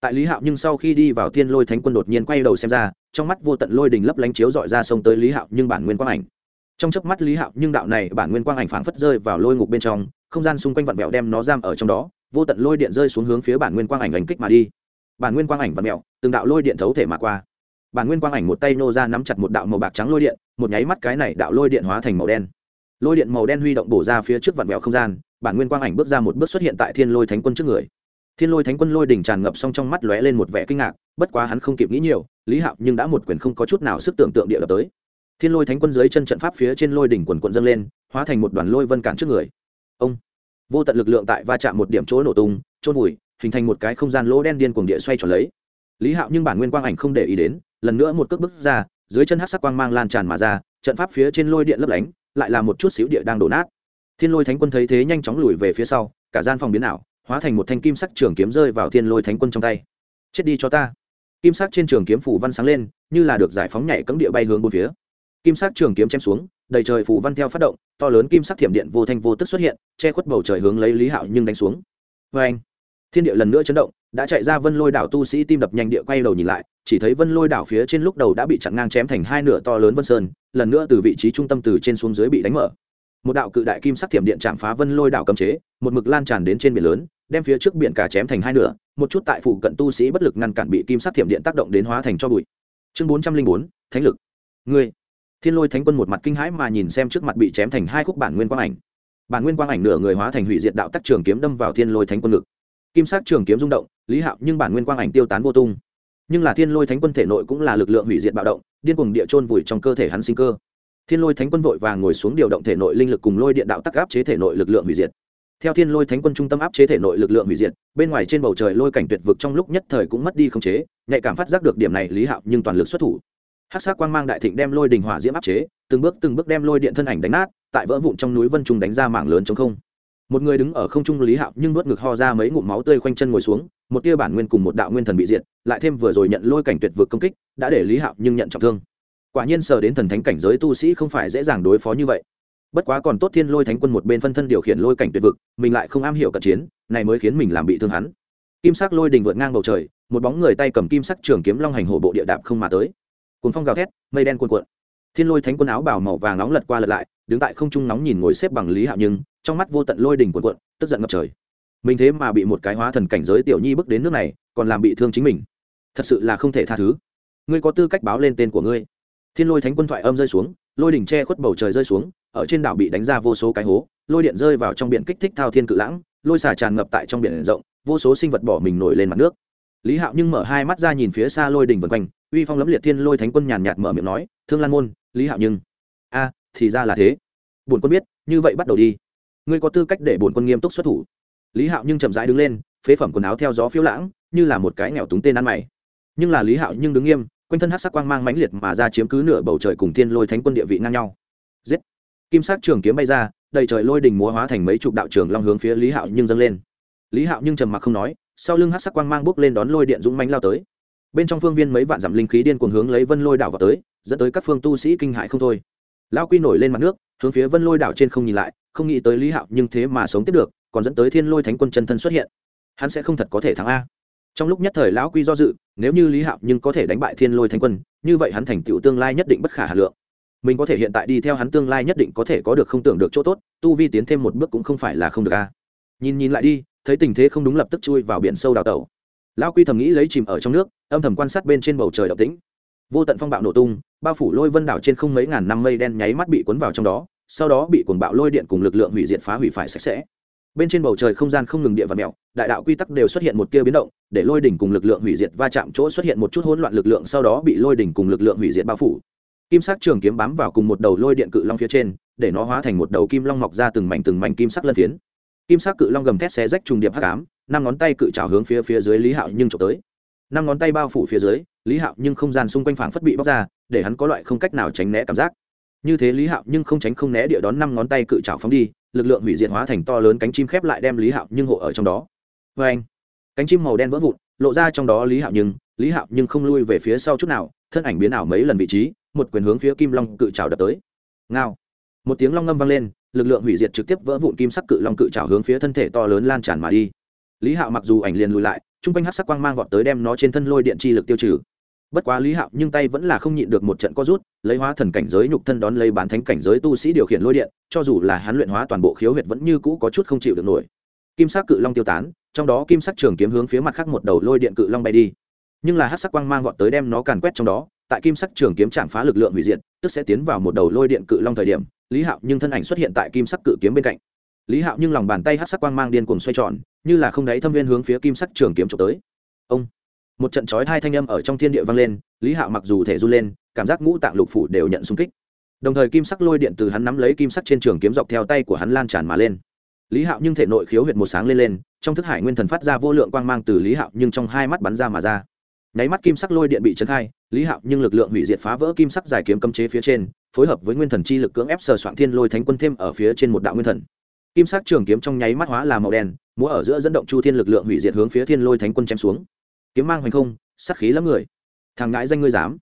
Tại lý hạo nhưng sau khi đi vào thiên lôi thánh quân đột nhiên quay đầu xem ra, trong mắt vô tận lôi đình lấp lánh chiếu dọi ra sông tới lý hạo nhưng bản nguyên quang ảnh trong chớp mắt lý hạo nhưng đạo này bản nguyên quang ảnh phảng phất rơi vào lôi ngục bên trong, không gian xung quanh vặn vẹo đem nó giam ở trong đó, vô tận lôi điện rơi xuống hướng phía bản nguyên quang ảnh ảnh kích mà đi. Bản nguyên quang ảnh vặn vẹo, từng đạo lôi điện thấu thể mà qua. Bản nguyên quang ảnh một tay nô ra nắm chặt một đạo màu bạc trắng lôi điện, một nháy mắt cái này đạo lôi điện hóa thành màu đen. Lôi điện màu đen huy động bổ ra phía trước vặn vẹo không gian, bản nguyên quang ảnh bước ra một bước xuất hiện tại thiên lôi thánh quân trước người. Thiên lôi thánh quân lôi đỉnh tràn ngập xong trong mắt lóe lên một vẻ kinh ngạc, bất quá hắn không kịp nghĩ nhiều, lý hạo nhưng đã một quyền không có chút nào sức tưởng tượng địa đập tới thiên lôi thánh quân dưới chân trận pháp phía trên lôi đỉnh quần quận dâng lên, hóa thành một đoàn lôi vân cản trước người. Ông, vô tận lực lượng tại va chạm một điểm chỗ nổ tung trôn vùi, hình thành một cái không gian lỗ đen điên cuồng địa xoay tròn lấy. Lý hạo nhưng bản nguyên quang ảnh không để ý đến, lần nữa một cước bước ra, dưới chân hát sắc quang mang lan tràn mà ra, trận pháp phía trên lôi điện lấp lánh, lại là một chút xíu địa đang đổ nát. Thiên lôi thánh quân thấy thế nhanh chóng lùi về phía sau, cả gian phòng biến ảo, hóa thành một thanh kim sắc trường kiếm rơi vào thiên lôi thánh quân trong tay. Chết đi cho ta. Kim sắc trên trường kiếm phủ văn sáng lên, như là được giải phóng nhảy cấm địa bay hướng bốn phía kim sắc trường kiếm chém xuống, đầy trời phủ văn theo phát động, to lớn kim sắc thiểm điện vô thanh vô tức xuất hiện, che khuất bầu trời hướng lấy lý hạo nhưng đánh xuống. Vê anh thiên địa lần nữa chấn động, đã chạy ra vân lôi đảo tu sĩ tim đập nhanh địa quay đầu nhìn lại, chỉ thấy vân lôi đảo phía trên lúc đầu đã bị chặn ngang chém thành hai nửa to lớn vân sơn, lần nữa từ vị trí trung tâm từ trên xuống dưới bị đánh mở. Một đạo cự đại kim sắc thiểm điện chạm phá vân lôi đảo cấm chế, một mực lan tràn đến trên biển lớn, đem phía trước biển cả chém thành hai nửa, một chút tại phụ cận tu sĩ bất lực ngăn cản bị kim sắc thiểm điện tác động đến hóa thành cho bụi. Chương bốn trăm linh bốn, thánh lực. Ngươi! Thiên lôi thánh quân một mặt kinh hãi mà nhìn xem trước mặt bị chém thành hai khúc bản nguyên quang ảnh. Bản nguyên quang ảnh nửa người hóa thành hủy diệt đạo tắc trường kiếm đâm vào thiên lôi thánh quân ngực. Kim sắc trường kiếm rung động, lý hạo nhưng bản nguyên quang ảnh tiêu tán vô tung. Nhưng là thiên lôi thánh quân thể nội cũng là lực lượng hủy diệt bạo động, điên cuồng địa chôn vùi trong cơ thể hắn sinh cơ. Thiên lôi thánh quân vội vàng ngồi xuống điều động thể nội linh lực cùng lôi điện đạo tắc áp chế thể nội lực lượng hủy diệt. Theo thiên lôi thánh quân trung tâm áp chế thể nội lực lượng hủy diệt, bên ngoài trên bầu trời lôi cảnh tuyệt vực trong lúc nhất thời cũng mất đi khống chế, nhạy cảm phát giác được điểm này lý hạo nhưng toàn lực xuất thủ hát sắc quang mang đại thịnh đem lôi đình hỏa diễm áp chế, từng bước từng bước đem lôi điện thân ảnh đánh nát, tại vỡ vụn trong núi vân trung đánh ra mảng lớn chống không. Một người đứng ở không trung lý hạo nhưng nuốt ngực ho ra mấy ngụm máu tươi khoanh chân ngồi xuống, một tia bản nguyên cùng một đạo nguyên thần bị diệt, lại thêm vừa rồi nhận lôi cảnh tuyệt vực công kích, đã để lý hạo nhưng nhận trọng thương. Quả nhiên sờ đến thần thánh cảnh giới tu sĩ không phải dễ dàng đối phó như vậy. Bất quá còn tốt thiên lôi thánh quân một bên phân thân điều khiển lôi cảnh tuyệt vực mình lại không am hiểu cận chiến, này mới khiến mình làm bị thương hắn. Kim sắc lôi đình vượt ngang bầu trời, một bóng người tay cầm kim sắc trường kiếm long hành hổ bộ địa đạp không mà tới cuốn phong gào thét, mây đen cuồn cuộn. Thiên lôi thánh quân áo bảo màu vàng nóng lật qua lật lại, đứng tại không trung nóng nhìn ngồi xếp bằng lý hạo nhưng, trong mắt vô tận lôi đỉnh cuồn cuộn, tức giận ngập trời. Mình thế mà bị một cái hóa thần cảnh giới tiểu nhi bước đến nước này, còn làm bị thương chính mình. Thật sự là không thể tha thứ. Ngươi có tư cách báo lên tên của ngươi. Thiên lôi thánh quân thoại âm rơi xuống, lôi đỉnh che khuất bầu trời rơi xuống, ở trên đảo bị đánh ra vô số cái hố, lôi điện rơi vào trong biển kích thích thao thiên cự lãng, lôi xà tràn ngập tại trong biển rộng, vô số sinh vật bỏ mình nổi lên mặt nước. Lý hạo nhưng mở hai mắt ra nhìn phía xa lôi đỉnh vần quanh uy phong lấm liệt thiên lôi thánh quân nhàn nhạt mở miệng nói, thương lan môn, lý hạo nhưng. A, thì ra là thế. Bổn quân biết, như vậy bắt đầu đi. Ngươi có tư cách để bổn quân nghiêm túc xuất thủ. Lý hạo nhưng chậm rãi đứng lên, phế phẩm quần áo theo gió phiêu lãng, như là một cái nghèo túng tên ăn mày. Nhưng là lý hạo nhưng đứng nghiêm, quanh thân hát sắc quang mang mãnh liệt mà ra chiếm cứ nửa bầu trời cùng thiên lôi thánh quân địa vị ngang nhau. Giết! Kim sắc trường kiếm bay ra, đầy trời lôi đình múa hóa thành mấy chục đạo trường long hướng phía lý hạo nhưng dâng lên. Lý hạo nhưng trầm mặc không nói, sau lưng hát sắc quang mang bốc lên đón lôi điện dũng mánh lao tới bên trong phương viên mấy vạn dặm linh khí điên cuồng hướng lấy vân lôi đảo vào tới, dẫn tới các phương tu sĩ kinh hại không thôi. Lao quy nổi lên mặt nước, hướng phía vân lôi đảo trên không nhìn lại, không nghĩ tới lý hạo nhưng thế mà sống tiếp được, còn dẫn tới thiên lôi thánh quân chân thân xuất hiện. Hắn sẽ không thật có thể thắng a. Trong lúc nhất thời lão quy do dự, nếu như lý hạo nhưng có thể đánh bại thiên lôi thánh quân, như vậy hắn thành tựu tương lai nhất định bất khả hà lượng. Mình có thể hiện tại đi theo hắn tương lai nhất định có thể có được không tưởng được chỗ tốt, tu vi tiến thêm một bước cũng không phải là không được a. Nhìn nhìn lại đi, thấy tình thế không đúng lập tức chui vào biển sâu đào tẩu lão quy thầm nghĩ lấy chìm ở trong nước, âm thầm quan sát bên trên bầu trời động tĩnh. Vô tận phong bạo nổ tung, bao phủ lôi vân đảo trên không mấy ngàn năm mây đen nháy mắt bị cuốn vào trong đó, sau đó bị cuồng bạo lôi điện cùng lực lượng hủy diệt phá hủy phải sạch sẽ. Bên trên bầu trời không gian không ngừng địa và mèo, đại đạo quy tắc đều xuất hiện một tia biến động, để lôi đỉnh cùng lực lượng hủy diệt va chạm chỗ xuất hiện một chút hỗn loạn lực lượng, sau đó bị lôi đỉnh cùng lực lượng hủy diệt bao phủ. Kim sắc trường kiếm bám vào cùng một đầu lôi điện cự long phía trên, để nó hóa thành một đầu kim long mọc ra từng mảnh từng mảnh kim sắc lân phiến. Kim sắc cự long gầm thét xé rách trùng điệp hắc ám năm ngón tay cự trào hướng phía phía dưới lý hạo nhưng trộm tới. Năm ngón tay bao phủ phía dưới, lý hạo nhưng không gian xung quanh phảng phất bị bóc ra, để hắn có loại không cách nào tránh né cảm giác. Như thế lý hạo nhưng không tránh không né địa đón năm ngón tay cự trào phóng đi, lực lượng hủy diệt hóa thành to lớn cánh chim khép lại đem lý hạo nhưng hộ ở trong đó. Vê anh cánh chim màu đen vỡ vụn, lộ ra trong đó lý hạo nhưng, lý hạo nhưng không lui về phía sau chút nào, thân ảnh biến ảo mấy lần vị trí, một quyền hướng phía kim long cự trào đập tới. Ngao! Một tiếng long ngâm vang lên, lực lượng hủy diệt trực tiếp vỡ vụn kim sắc cự long cự trào hướng phía thân thể to lớn lan tràn mà đi lý hạo mặc dù ảnh liền lùi lại, chung quanh hát sắc quang mang vọt tới đem nó trên thân lôi điện chi lực tiêu trừ. Bất quá lý hạo nhưng tay vẫn là không nhịn được một trận co rút, lấy hóa thần cảnh giới nhục thân đón lấy bán thánh cảnh giới tu sĩ điều khiển lôi điện, cho dù là hắn luyện hóa toàn bộ khiếu huyệt vẫn như cũ có chút không chịu được nổi. Kim sắc cự long tiêu tán, trong đó kim sắc trường kiếm hướng phía mặt khác một đầu lôi điện cự long bay đi. Nhưng là hát sắc quang mang vọt tới đem nó càn quét trong đó, tại kim sắc trường kiếm chạm phá lực lượng hủy diệt, tức sẽ tiến vào một đầu lôi điện cự long thời điểm, lý hạo nhưng thân ảnh xuất hiện tại kim sắc cự kiếm bên cạnh lý hạo nhưng lòng bàn tay hát sắc quang mang điên cuồng xoay tròn, như là không đáy thâm viên hướng phía kim sắc trường kiếm trộm tới. Ông! Một trận chói hai thanh âm ở trong thiên địa vang lên, lý hạo mặc dù thể run lên, cảm giác ngũ tạng lục phủ đều nhận xung kích. Đồng thời kim sắc lôi điện từ hắn nắm lấy kim sắc trên trường kiếm dọc theo tay của hắn lan tràn mà lên. Lý hạo nhưng thể nội khiếu huyệt một sáng lên lên, trong thức hải nguyên thần phát ra vô lượng quang mang từ lý hạo nhưng trong hai mắt bắn ra mà ra. Nháy mắt kim sắc lôi điện bị trấn khai, lý hạo nhưng lực lượng hủy diệt phá vỡ kim sắc giải kiếm cấm chế phía trên, phối hợp với nguyên thần chi lực cưỡng ép sờ soạn thiên lôi thánh quân thêm ở phía trên một đạo nguyên thần kim sắc trường kiếm trong nháy mắt hóa là màu đen, múa ở giữa dẫn động chu thiên lực lượng hủy diệt hướng phía thiên lôi thánh quân chém xuống. Kiếm mang hoành không sắc khí lắm người. Thằng ngãi danh ngươi dám.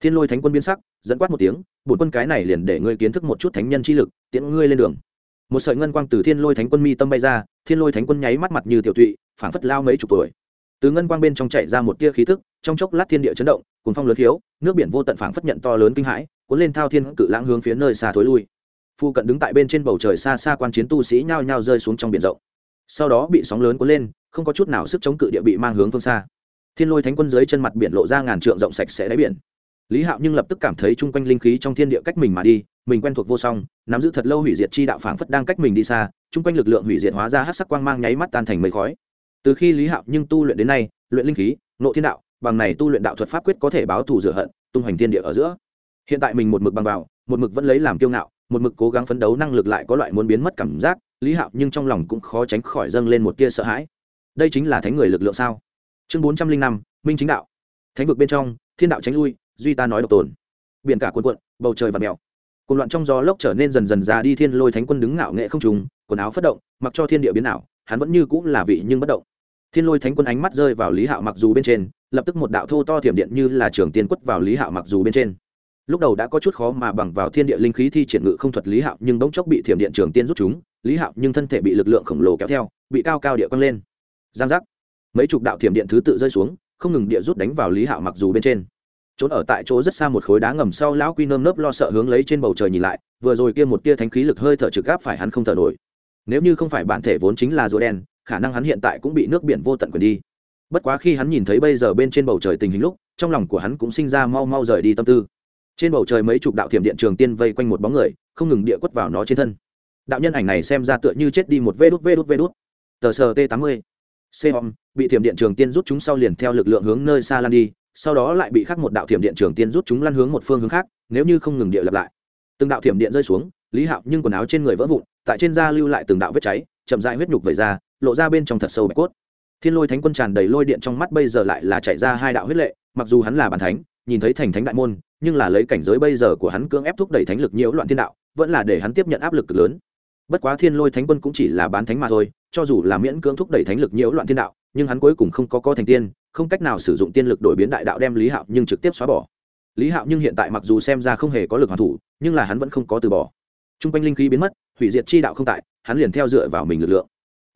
Thiên lôi thánh quân biến sắc, dẫn quát một tiếng, bổn quân cái này liền để ngươi kiến thức một chút thánh nhân chi lực, tiễn ngươi lên đường. Một sợi ngân quang từ thiên lôi thánh quân mi tâm bay ra, thiên lôi thánh quân nháy mắt mặt như tiểu tụy, phảng phất lao mấy chục tuổi. Từ ngân quang bên trong chạy ra một tia khí thức trong chốc lát thiên địa chấn động cùng phong lớn khiếu, nước biển vô tận phảng phất nhận to lớn kinh hãi, cuốn lên thao thiên cự lãng hướng phía nơi xa thối lui phu cận đứng tại bên trên bầu trời xa xa quan chiến tu sĩ nhao nhao rơi xuống trong biển rộng. Sau đó bị sóng lớn cuốn lên, không có chút nào sức chống cự địa bị mang hướng phương xa. Thiên lôi thánh quân dưới chân mặt biển lộ ra ngàn trượng rộng sạch sẽ đáy biển. Lý hạo nhưng lập tức cảm thấy chung quanh linh khí trong thiên địa cách mình mà đi, mình quen thuộc vô song, nắm giữ thật lâu hủy diệt chi đạo phảng phất đang cách mình đi xa, chung quanh lực lượng hủy diệt hóa ra hát sắc quang mang nháy mắt tan thành mây khói. Từ khi lý hạo nhưng tu luyện đến nay, luyện linh khí, nộ thiên đạo, bằng này tu luyện đạo thuật pháp quyết có thể báo thù rửa hận, tung hoành thiên địa ở giữa. Hiện tại mình một mực bằng vào, một mực vẫn lấy làm kiêu ngạo một mực cố gắng phấn đấu năng lực lại có loại muốn biến mất cảm giác, lý hạo nhưng trong lòng cũng khó tránh khỏi dâng lên một tia sợ hãi. Đây chính là thánh người lực lượng sao? Chương bốn trăm linh năm minh chính đạo. Thánh vực bên trong, thiên đạo tránh lui, duy ta nói độc tồn. Biển cả cuộn cuộn, bầu trời và mèo. Cuộn loạn trong gió lốc trở nên dần dần già đi thiên lôi thánh quân đứng ngạo nghệ không trùng, quần áo phất động, mặc cho thiên địa biến ảo, hắn vẫn như cũng là vị nhưng bất động. Thiên lôi thánh quân ánh mắt rơi vào lý hạo mặc dù bên trên, lập tức một đạo thô to thiểm điện như là trường tiên quất vào lý hạo mặc dù bên trên lúc đầu đã có chút khó mà bằng vào thiên địa linh khí thi triển ngự không thuật lý hạo, nhưng bỗng chốc bị thiểm điện trường tiên rút chúng, lý hạo nhưng thân thể bị lực lượng khổng lồ kéo theo, bị cao cao địa quăng lên. Giang giác. Mấy chục đạo thiểm điện thứ tự rơi xuống, không ngừng địa rút đánh vào lý hạo mặc dù bên trên. Trốn ở tại chỗ rất xa một khối đá ngầm sau, lão quy nơm nớp lo sợ hướng lấy trên bầu trời nhìn lại, vừa rồi kia một tia thánh khí lực hơi thở trực gáp phải hắn không thở nổi. Nếu như không phải bản thể vốn chính là rùa đen, khả năng hắn hiện tại cũng bị nước biển vô tận quyền đi. Bất quá khi hắn nhìn thấy bây giờ bên trên bầu trời tình hình lúc, trong lòng của hắn cũng sinh ra mau mau rời đi tâm tư trên bầu trời mấy chục đạo thiểm điện trường tiên vây quanh một bóng người, không ngừng địa quất vào nó trên thân. Đạo nhân ảnh này xem ra tựa như chết đi một vê đút vê đút vê đút. Tờ sờ t tám mươi. C hom bị thiểm điện trường tiên rút chúng sau liền theo lực lượng hướng nơi xa lan đi, sau đó lại bị khắc một đạo thiểm điện trường tiên rút chúng lăn hướng một phương hướng khác, nếu như không ngừng địa lặp lại. Từng đạo thiểm điện rơi xuống, lý hạo nhưng quần áo trên người vỡ vụn, tại trên da lưu lại từng đạo vết cháy, chậm dại huyết nhục vẩy ra, lộ ra bên trong thật sâu bạch cốt. Thiên lôi thánh quân tràn đầy lôi điện trong mắt bây giờ lại là chạy ra hai đạo huyết lệ, mặc dù hắn là bàn thánh, nhìn thấy thành thánh đại môn nhưng là lấy cảnh giới bây giờ của hắn cưỡng ép thúc đẩy thánh lực nhiễu loạn thiên đạo, vẫn là để hắn tiếp nhận áp lực cực lớn. Bất quá thiên lôi thánh quân cũng chỉ là bán thánh mà thôi, cho dù là miễn cưỡng thúc đẩy thánh lực nhiễu loạn thiên đạo, nhưng hắn cuối cùng không có có thành tiên, không cách nào sử dụng tiên lực đổi biến đại đạo đem lý hạo nhưng trực tiếp xóa bỏ. Lý hạo nhưng hiện tại mặc dù xem ra không hề có lực hoàn thủ, nhưng là hắn vẫn không có từ bỏ. T r u n g quanh linh khí biến mất, hủy diệt chi đạo không tại, hắn liền theo dựa vào mình lực lượng.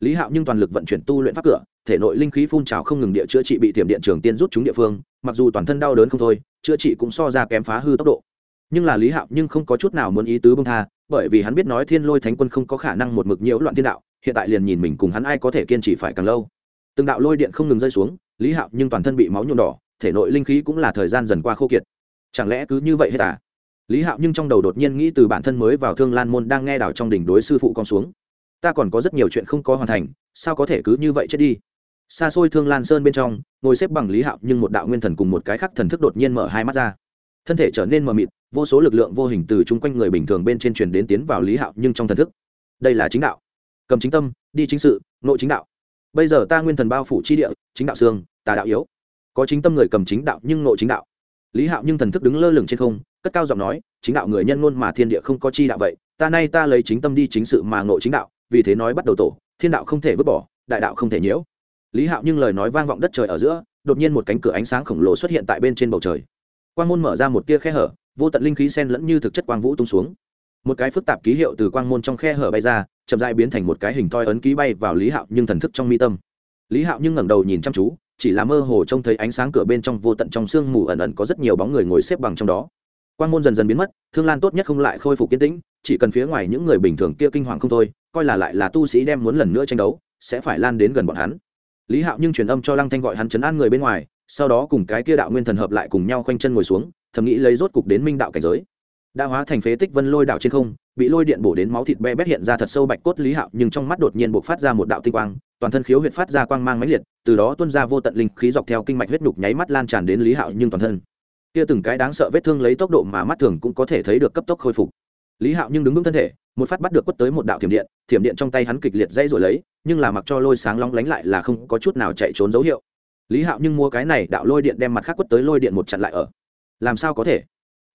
Lý hạo nhưng toàn lực vận chuyển tu luyện pháp cửa, thể nội linh khí phun trào không ngừng địa chữa trị bị tiềm điện trường tiên rút chúng địa phương mặc dù toàn thân đau đớn không thôi, chữa trị cũng so ra kém phá hư tốc độ. Nhưng là lý hạo nhưng không có chút nào muốn ý tứ bông tha, bởi vì hắn biết nói thiên lôi thánh quân không có khả năng một mực nhiễu loạn thiên đạo, hiện tại liền nhìn mình cùng hắn ai có thể kiên trì phải càng lâu. Từng đạo lôi điện không ngừng rơi xuống, lý hạo nhưng toàn thân bị máu nhuộm đỏ, thể nội linh khí cũng là thời gian dần qua khô kiệt. Chẳng lẽ cứ như vậy hết à? Lý hạo nhưng trong đầu đột nhiên nghĩ từ bản thân mới vào thương lan môn đang nghe đảo trong đỉnh đối sư phụ con xuống. Ta còn có rất nhiều chuyện không có hoàn thành, sao có thể cứ như vậy chết đi? Xa xôi thương lan sơn bên trong, ngồi xếp bằng lý hạo nhưng một đạo nguyên thần cùng một cái khắc thần thức đột nhiên mở hai mắt ra. Thân thể trở nên mờ mịt, vô số lực lượng vô hình từ chung quanh người bình thường bên trên truyền đến tiến vào lý hạo nhưng trong thần thức. Đây là chính đạo. Cầm chính tâm, đi chính sự, nội chính đạo. Bây giờ ta nguyên thần bao phủ chi địa, chính đạo xương, tà đạo yếu. Có chính tâm người cầm chính đạo nhưng nội chính đạo. Lý hạo nhưng thần thức đứng lơ lửng trên không, cất cao giọng nói, chính đạo người nhân ngôn mà thiên địa không có chi đạo vậy, ta nay ta lấy chính tâm đi chính sự mà nội chính đạo, vì thế nói bắt đầu tổ, thiên đạo không thể vứt bỏ, đại đạo không thể nhiễu lý hạo nhưng lời nói vang vọng đất trời ở giữa, đột nhiên một cánh cửa ánh sáng khổng lồ xuất hiện tại bên trên bầu trời. Quang môn mở ra một tia khe hở, vô tận linh khí sen lẫn như thực chất quang vũ tung xuống. Một cái phức tạp ký hiệu từ quang môn trong khe hở bay ra, chậm dại biến thành một cái hình thoi ấn ký bay vào lý hạo nhưng thần thức trong mi tâm. Lý hạo nhưng ngẩng đầu nhìn chăm chú, chỉ là mơ hồ trông thấy ánh sáng cửa bên trong vô tận trong sương mù ẩn ẩn có rất nhiều bóng người ngồi xếp bằng trong đó. Quan môn dần dần biến mất, thương lan tốt nhất không lại khôi phục kiến tĩnh, chỉ cần phía ngoài những người bình thường kia kinh hoàng không thôi, coi là lại là tu sĩ đem muốn lần nữa tranh đấu, sẽ phải lan đến gần bọn hắn lý hạo nhưng truyền âm cho lăng thanh gọi hắn chấn an người bên ngoài, sau đó cùng cái kia đạo nguyên thần hợp lại cùng nhau khoanh chân ngồi xuống, thầm nghĩ lấy rốt cục đến minh đạo cảnh giới. Đã hóa thành phế tích vân lôi đạo trên không, bị lôi điện bổ đến máu thịt be bét hiện ra thật sâu bạch cốt lý hạo, nhưng trong mắt đột nhiên bộc phát ra một đạo tinh quang, toàn thân khiếu huyệt phát ra quang mang mãnh liệt, từ đó tuôn ra vô tận linh khí dọc theo kinh mạch huyết nhục nháy mắt lan tràn đến lý hạo, nhưng toàn thân. Kia từng cái đáng sợ vết thương lấy tốc độ mà mắt thường cũng có thể thấy được cấp tốc khôi phục lý hạo nhưng đứng vững thân thể, một phát bắt được quất tới một đạo thiểm điện thiểm điện trong tay hắn kịch liệt dây rồi lấy, nhưng là mặc cho lôi sáng long lánh lại là không có chút nào chạy trốn dấu hiệu. Lý hạo nhưng mua cái này đạo lôi điện đem mặt khác quất tới lôi điện một chặn lại ở. Làm sao có thể?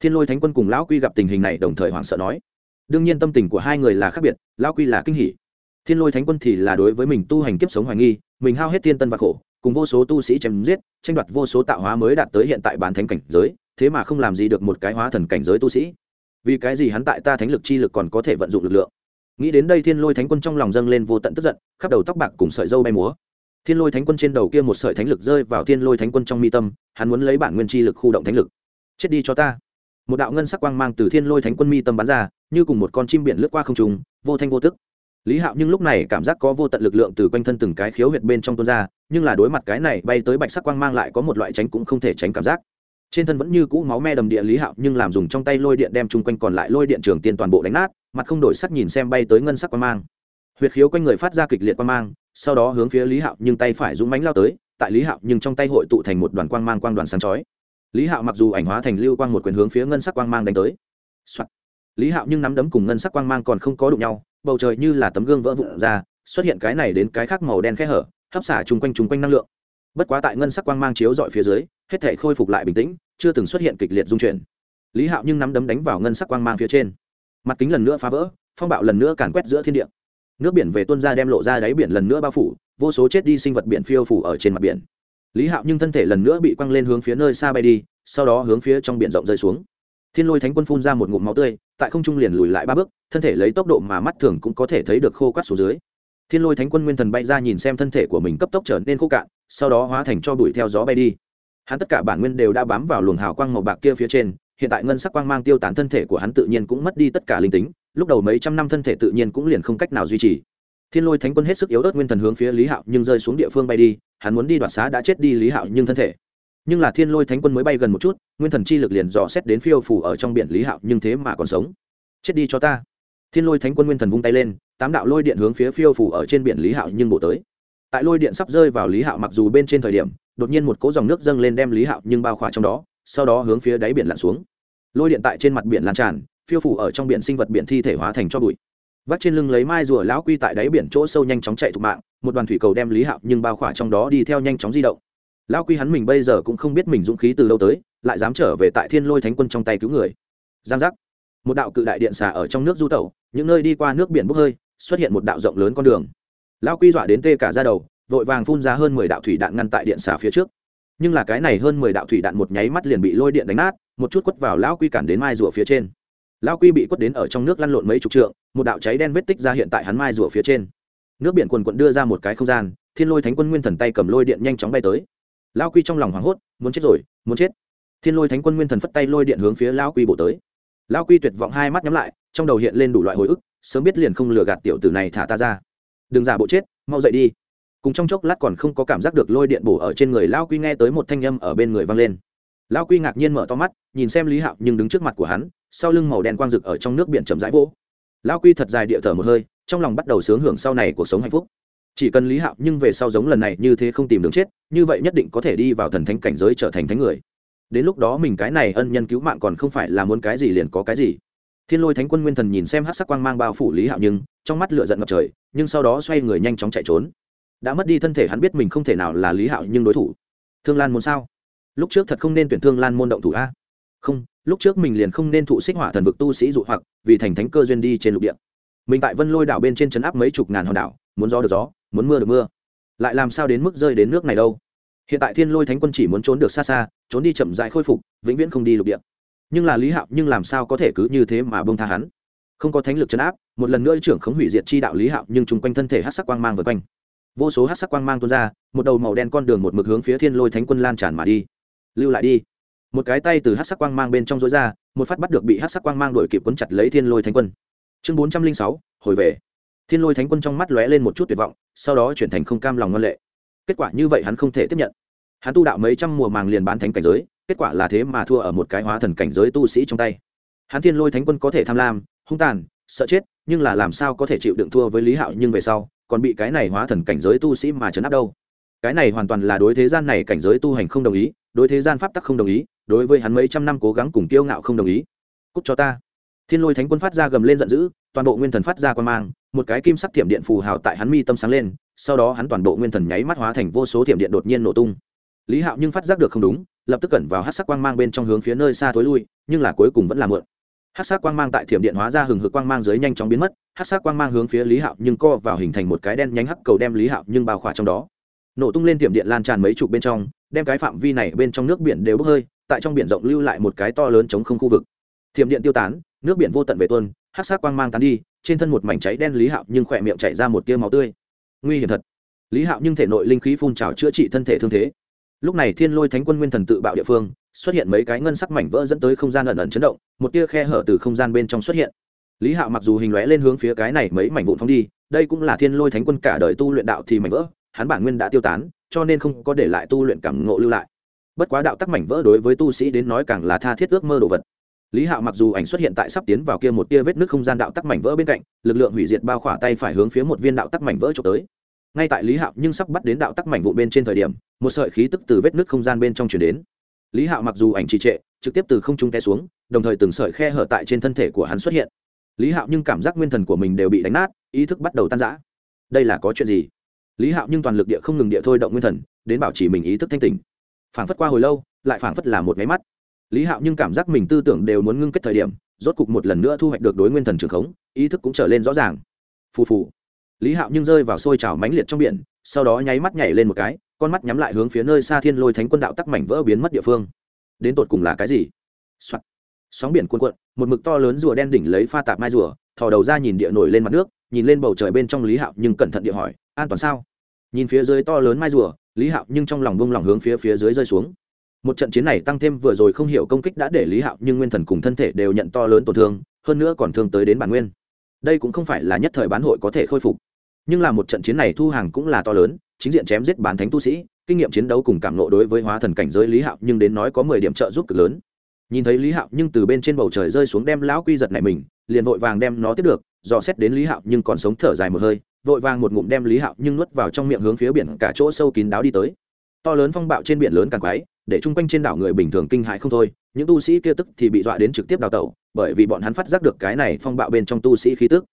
Thiên lôi thánh quân cùng lão quy gặp tình hình này đồng thời hoảng sợ nói. Đương nhiên tâm tình của hai người là khác biệt, lão quy là kinh hỉ. Thiên lôi thánh quân thì là đối với mình tu hành kiếp sống hoài nghi, mình hao hết tiên tân và khổ, cùng vô số tu sĩ chém giết, tranh đoạt vô số tạo hóa mới đạt tới hiện tại bán thánh cảnh giới, thế mà không làm gì được một cái hóa thần cảnh giới tu sĩ vì cái gì hắn tại ta thánh lực chi lực còn có thể vận dụng lực lượng? Nghĩ đến đây thiên lôi thánh quân trong lòng dâng lên vô tận tức giận, khắp đầu tóc bạc cùng sợi dâu bay múa. Thiên lôi thánh quân trên đầu kia một sợi thánh lực rơi vào thiên lôi thánh quân trong mi tâm, hắn muốn lấy bản nguyên chi lực khu động thánh lực. Chết đi cho ta. Một đạo ngân sắc quang mang từ thiên lôi thánh quân mi tâm bắn ra, như cùng một con chim biển lướt qua không trùng vô thanh vô tức. Lý hạo nhưng lúc này cảm giác có vô tận lực lượng từ quanh thân từng cái khiếu huyệt bên trong tuôn ra, nhưng là đối mặt cái này bay tới bạch sắc quang mang lại có một loại tránh cũng không thể tránh cảm giác trên thân vẫn như cũ máu me đầm địa lý hạo, nhưng làm dùng trong tay lôi điện đem chung quanh còn lại lôi điện trường tiên toàn bộ đánh nát, mặt không đổi sắc nhìn xem bay tới ngân sắc quang mang. Huyệt khiếu quanh người phát ra kịch liệt quang mang, sau đó hướng phía lý hạo, nhưng tay phải dũng mánh lao tới, tại lý hạo, nhưng trong tay hội tụ thành một đoàn quang mang quang đoàn sáng chói. Lý hạo mặc dù ảnh hóa thành lưu quang một quyền hướng phía ngân sắc quang mang đánh tới、Soạn. lý hạo nhưng nắm đấm cùng ngân sắc quang mang còn không có đụng nhau, bầu trời như là tấm gương vỡ vụn ra, xuất hiện cái này đến cái khác màu đen khẽ hở, hấp xả chung quanh chung quanh năng lượng bất quá tại ngân sắc quang mang chiếu dọi phía dưới, hết thể khôi phục lại bình tĩnh, chưa từng xuất hiện kịch liệt dung chuyển. Lý hạo nhưng nắm đấm đánh vào ngân sắc quang mang phía trên. Mặt kính lần nữa phá vỡ, phong bạo lần nữa càn quét giữa thiên địa. Nước biển về tuôn ra đem lộ ra đáy biển lần nữa bao phủ, vô số chết đi sinh vật biển phiêu phủ ở trên mặt biển. Lý hạo nhưng thân thể lần nữa bị quăng lên hướng phía nơi xa bay đi, sau đó hướng phía trong biển rộng rơi xuống. Thiên lôi thánh quân phun ra một ngụm máu tươi, tại không trung liền lùi lại ba bước, thân thể lấy tốc độ mà mắt thường cũng có thể thấy được khô quát xuống dưới. Thiên lôi thánh quân nguyên thần bay ra nhìn xem thân thể của mình cấp tốc trở nên khô cạn sau đó hóa thành cho bụi theo gió bay đi. Hắn tất cả bản nguyên đều đã bám vào luồng hào quang màu bạc kia phía trên, hiện tại ngân sắc quang mang tiêu tán thân thể của hắn tự nhiên cũng mất đi tất cả linh tính, lúc đầu mấy trăm năm thân thể tự nhiên cũng liền không cách nào duy trì. Thiên lôi thánh quân hết sức yếu ớt nguyên thần hướng phía lý hạo nhưng rơi xuống địa phương bay đi, hắn muốn đi đoạt xá đã chết đi lý hạo nhưng thân thể. Nhưng là thiên lôi thánh quân mới bay gần một chút, nguyên thần chi lực liền dò xét đến phiêu phủ ở trong biển lý hạo nhưng thế mà còn sống. Chết đi cho ta. Thiên lôi thánh quân nguyên thần vung tay lên, tám đạo lôi điện hướng phía phiêu phủ ở trên biển lý hạo nhưng bổ tới tại lôi điện sắp rơi vào lý hạo mặc dù bên trên thời điểm, đột nhiên một cỗ dòng nước dâng lên đem lý hạo nhưng bao khỏa trong đó, sau đó hướng phía đáy biển lặn xuống. Lôi điện tại trên mặt biển lan tràn, phiêu phủ ở trong biển sinh vật biển thi thể hóa thành cho bụi. Vắt trên lưng lấy mai rùa lão quy tại đáy biển chỗ sâu nhanh chóng chạy thục mạng, một đoàn thủy cầu đem lý hạo nhưng bao khỏa trong đó đi theo nhanh chóng di động. Lão quy hắn mình bây giờ cũng không biết mình dũng khí từ đâu tới, lại dám trở về tại thiên lôi thánh quân trong tay cứu người. Giang giác. Một đạo cự đại điện xà ở trong nước du tẩu, những nơi đi qua nước biển bốc hơi, xuất hiện một đạo rộng lớn con đường lão quy dọa đến tê cả ra đầu, vội vàng phun ra hơn mười đạo thủy đạn ngăn tại điện xà phía trước. Nhưng là cái này hơn mười đạo thủy đạn một nháy mắt liền bị lôi điện đánh nát, một chút quất vào lão quy cản đến mai rùa phía trên. Lão quy bị quất đến ở trong nước lăn lộn mấy chục trượng, một đạo cháy đen vết tích ra hiện tại hắn mai rùa phía trên. Nước biển quần quận đưa ra một cái không gian, thiên lôi thánh quân nguyên thần tay cầm lôi điện nhanh chóng bay tới. Lão quy trong lòng hoảng hốt, muốn chết rồi, muốn chết. Thiên lôi thánh quân nguyên thần phất tay lôi điện hướng phía lão quy bổ tới. Lão quy tuyệt vọng hai mắt nhắm lại, trong đầu hiện lên đủ loại hồi ức, sớm biết liền không lừa gạt tiểu tử này thả ta ra đừng giả bộ chết, mau dậy đi. Cùng trong chốc lát còn không có cảm giác được lôi điện bổ ở trên người lão quy nghe tới một thanh âm ở bên người vang lên. Lão quy ngạc nhiên mở to mắt, nhìn xem lý hạo nhưng đứng trước mặt của hắn, sau lưng màu đen quang rực ở trong nước biển chầm rãi vỗ. Lão quy thật dài địa thở một hơi, trong lòng bắt đầu sướng hưởng sau này cuộc sống hạnh phúc. Chỉ cần lý hạo nhưng về sau giống lần này như thế không tìm đường chết, như vậy nhất định có thể đi vào thần thánh cảnh giới trở thành thánh người. Đến lúc đó mình cái này ân nhân cứu mạng còn không phải là muốn cái gì liền có cái gì thiên lôi thánh quân nguyên thần nhìn xem hát sắc quang mang bao phủ lý hạo nhưng, trong mắt lửa giận ngập trời, nhưng sau đó xoay người nhanh chóng chạy trốn. Đã mất đi thân thể hắn biết mình không thể nào là lý hạo nhưng đối thủ. Thương lan môn sao? Lúc trước thật không nên tuyển thương lan môn động thủ a? Không, lúc trước mình liền không nên thụ xích hỏa thần vực tu sĩ dụ hoặc, vì thành thánh cơ duyên đi trên lục địa. Mình tại vân lôi đảo bên trên chấn áp mấy chục ngàn hòn đảo, muốn gió được gió, muốn mưa được mưa. Lại làm sao đến mức rơi đến nước này đâu? Hiện tại thiên lôi thánh quân chỉ muốn trốn được xa xa, trốn đi chậm dại khôi phục, vĩnh viễn không đi lục địa nhưng là lý hạo nhưng làm sao có thể cứ như thế mà bông tha hắn? Không có thánh lực chấn áp, một lần nữa trưởng khống hủy diệt chi đạo lý hạo nhưng chung quanh thân thể hát sắc quang mang vượt quanh. Vô số hát sắc quang mang tuôn ra, một đầu màu đen con đường một mực hướng phía thiên lôi thánh quân lan tràn mà đi. Lưu lại đi. Một cái tay từ hát sắc quang mang bên trong rối ra, một phát bắt được bị hát sắc quang mang đổi kịp quấn chặt lấy thiên lôi thánh quân. Chương bốn trăm linh sáu, hồi về. Thiên lôi thánh quân trong mắt lóe lên một chút tuyệt vọng, sau đó chuyển thành không cam lòng ngân lệ. Kết quả như vậy hắn không thể tiếp nhận. Hắn tu đạo mấy trăm mùa màng liền bán thánh cảnh giới kết quả là thế mà thua ở một cái hóa thần cảnh giới tu sĩ trong tay. Hắn thiên lôi thánh quân có thể tham lam, hung tàn, sợ chết, nhưng là làm sao có thể chịu đựng thua với lý hạo nhưng về sau, còn bị cái này hóa thần cảnh giới tu sĩ mà trấn áp đâu. Cái này hoàn toàn là đối thế gian này cảnh giới tu hành không đồng ý, đối thế gian pháp tắc không đồng ý, đối với hắn mấy trăm năm cố gắng cùng kiêu ngạo không đồng ý. Cúc cho ta. Thiên lôi thánh quân phát ra gầm lên giận dữ, toàn bộ nguyên thần phát ra quan mang, một cái kim sắc thiểm điện phù hào tại hắn mi tâm sáng lên, sau đó hắn toàn bộ nguyên thần nháy mắt hóa thành vô số thiểm điện đột nhiên nổ tung. Lý hạo nhưng phát giác được không đúng lập tức cẩn vào hát sắc quang mang bên trong hướng phía nơi xa thối lui, nhưng là cuối cùng vẫn là mượn. Hát sắc quang mang tại thiểm điện hóa ra hừng hực quang mang dưới nhanh chóng biến mất, hát sắc quang mang hướng phía lý hạo nhưng co vào hình thành một cái đen nhánh hắc cầu đem lý hạo nhưng bao khỏa trong đó. Nổ tung lên thiểm điện lan tràn mấy chục bên trong, đem cái phạm vi này bên trong nước biển đều bốc hơi, tại trong biển rộng lưu lại một cái to lớn chống không khu vực. Thiểm điện tiêu tán, nước biển vô tận về tuôn, hát sắc quang mang tán đi, trên thân một mảnh cháy đen lý hạo nhưng khỏe miệng chảy ra một tia máu tươi. Nguy hiểm thật. Lý hạo nhưng thể nội linh khí phun trào chữa trị thân thể thương thế lúc này thiên lôi thánh quân nguyên thần tự bạo địa phương xuất hiện mấy cái ngân sắc mảnh vỡ dẫn tới không gian ẩn ẩn chấn động, một tia khe hở từ không gian bên trong xuất hiện. Lý hạo mặc dù hình lóe lên hướng phía cái này mấy mảnh vụn phóng đi, đây cũng là thiên lôi thánh quân cả đời tu luyện đạo thì mảnh vỡ, hắn bản nguyên đã tiêu tán, cho nên không có để lại tu luyện cảm ngộ lưu lại. Bất quá đạo tắc mảnh vỡ đối với tu sĩ đến nói càng là tha thiết ước mơ đồ vật. Lý hạo mặc dù ảnh xuất hiện tại sắp tiến vào kia một tia vết nước không gian đạo tắc mảnh vỡ bên cạnh, lực lượng hủy diệt bao khỏa tay phải hướng phía một viên đạo tắc mảnh vỡ trộm tới ngay tại lý hạo nhưng sắp bắt đến đạo tắc mảnh vụ bên trên thời điểm, một sợi khí tức từ vết nước không gian bên trong chuyển đến. Lý hạo mặc dù ảnh trì trệ, trực tiếp từ không trung té xuống, đồng thời từng sợi khe hở tại trên thân thể của hắn xuất hiện. Lý hạo nhưng cảm giác nguyên thần của mình đều bị đánh nát, ý thức bắt đầu tan rã. Đây là có chuyện gì? Lý hạo nhưng toàn lực địa không ngừng địa thôi động nguyên thần, đến bảo trì mình ý thức thanh tỉnh. Phảng phất qua hồi lâu, lại phảng phất là một máy mắt. Lý hạo nhưng cảm giác mình tư tưởng đều muốn ngưng kết thời điểm, rốt cục một lần nữa thu hoạch được đối nguyên thần trường khống, ý thức cũng trở lên rõ ràng. Phù phù lý hạo nhưng rơi vào sôi trào mãnh liệt trong biển, sau đó nháy mắt nhảy lên một cái, con mắt nhắm lại hướng phía nơi xa thiên lôi thánh quân đạo tắc mảnh vỡ biến mất địa phương. Đến tột cùng là cái gì、Soạn. sóng biển cuồn cuộn, một mực to lớn rùa đen đỉnh lấy pha tạp mai rùa, thò đầu ra nhìn địa nổi lên mặt nước, nhìn lên bầu trời bên trong lý hạo nhưng cẩn thận địa hỏi, an toàn sao? Nhìn phía dưới to lớn mai rùa, lý hạo nhưng trong lòng bông lòng hướng phía phía dưới rơi xuống. Một trận chiến này tăng thêm vừa rồi không hiểu công kích đã để lý hạo nhưng nguyên thần cùng thân thể đều nhận to lớn tổn thương, hơn nữa còn thương tới đến bản nguyên đây cũng không phải là nhất thời bán hội có thể khôi phục. Nhưng là một trận chiến này thu hàng cũng là to lớn, chính diện chém giết bán thánh tu sĩ, kinh nghiệm chiến đấu cùng cảm nộ đối với hóa thần cảnh giới lý hạo nhưng đến nói có mười điểm trợ giúp cực lớn. Nhìn thấy lý hạo nhưng từ bên trên bầu trời rơi xuống đem lão quy giật này mình, liền vội vàng đem nó tiếp được, dò xét đến lý hạo nhưng còn sống thở dài một hơi, vội vàng một ngụm đem lý hạo nhưng nuốt vào trong miệng hướng phía biển cả chỗ sâu kín đáo đi tới. To lớn phong bạo trên biển lớn càng quái để chung quanh trên đảo người bình thường kinh hại không thôi, những tu sĩ kia tức thì bị dọa đến trực tiếp đào tẩu, bởi vì bọn hắn phát giác được cái này phong bạo bên trong tu sĩ khí tức.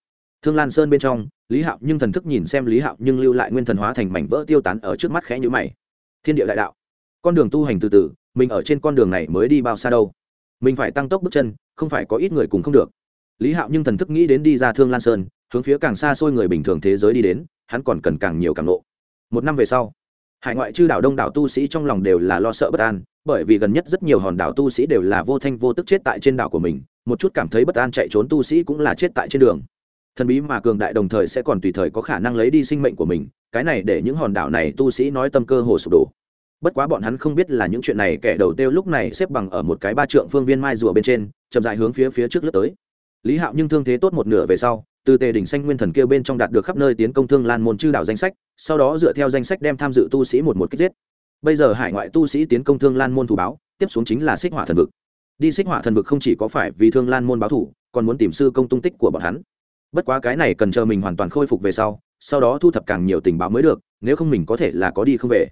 Thương lan sơn bên trong, lý hạo nhưng thần thức nhìn xem lý hạo nhưng lưu lại nguyên thần hóa thành mảnh vỡ tiêu tán ở trước mắt khẽ nhữ mày. Thiên địa đại đạo. Con đường tu hành từ từ, mình ở trên con đường này mới đi bao xa đâu. Mình phải tăng tốc bước chân, không phải có ít người cùng không được. Lý hạo nhưng thần thức nghĩ đến đi ra thương lan sơn, hướng phía càng xa xôi người bình thường thế giới đi đến, hắn còn cần càng nhiều càng lộ. Một năm về sau hải ngoại chư đảo đông đảo tu sĩ trong lòng đều là lo sợ bất an, bởi vì gần nhất rất nhiều hòn đảo tu sĩ đều là vô thanh vô tức chết tại trên đảo của mình, một chút cảm thấy bất an chạy trốn tu sĩ cũng là chết tại trên đường. Thần bí mà cường đại đồng thời sẽ còn tùy thời có khả năng lấy đi sinh mệnh của mình, cái này để những hòn đảo này tu sĩ nói tâm cơ hồ sụp đổ. Bất quá bọn hắn không biết là những chuyện này kẻ đầu tiêu lúc này xếp bằng ở một cái ba trượng phương viên mai rùa bên trên, chậm dại hướng phía phía trước lướt tới. Lý hạo nhưng thương thế tốt một nửa về sau từ tề đỉnh xanh nguyên thần kia bên trong đạt được khắp nơi tiến công thương lan môn chư đảo danh sách, sau đó dựa theo danh sách đem tham dự tu sĩ một một kích giết. Bây giờ hải ngoại tu sĩ tiến công thương lan môn thủ báo, tiếp xuống chính là xích hỏa thần vực. Đi xích hỏa thần vực không chỉ có phải vì thương lan môn báo thủ, còn muốn tìm sư công tung tích của bọn hắn. Bất quá cái này cần chờ mình hoàn toàn khôi phục về sau sau đó thu thập càng nhiều tình báo mới được, nếu không mình có thể là có đi không về.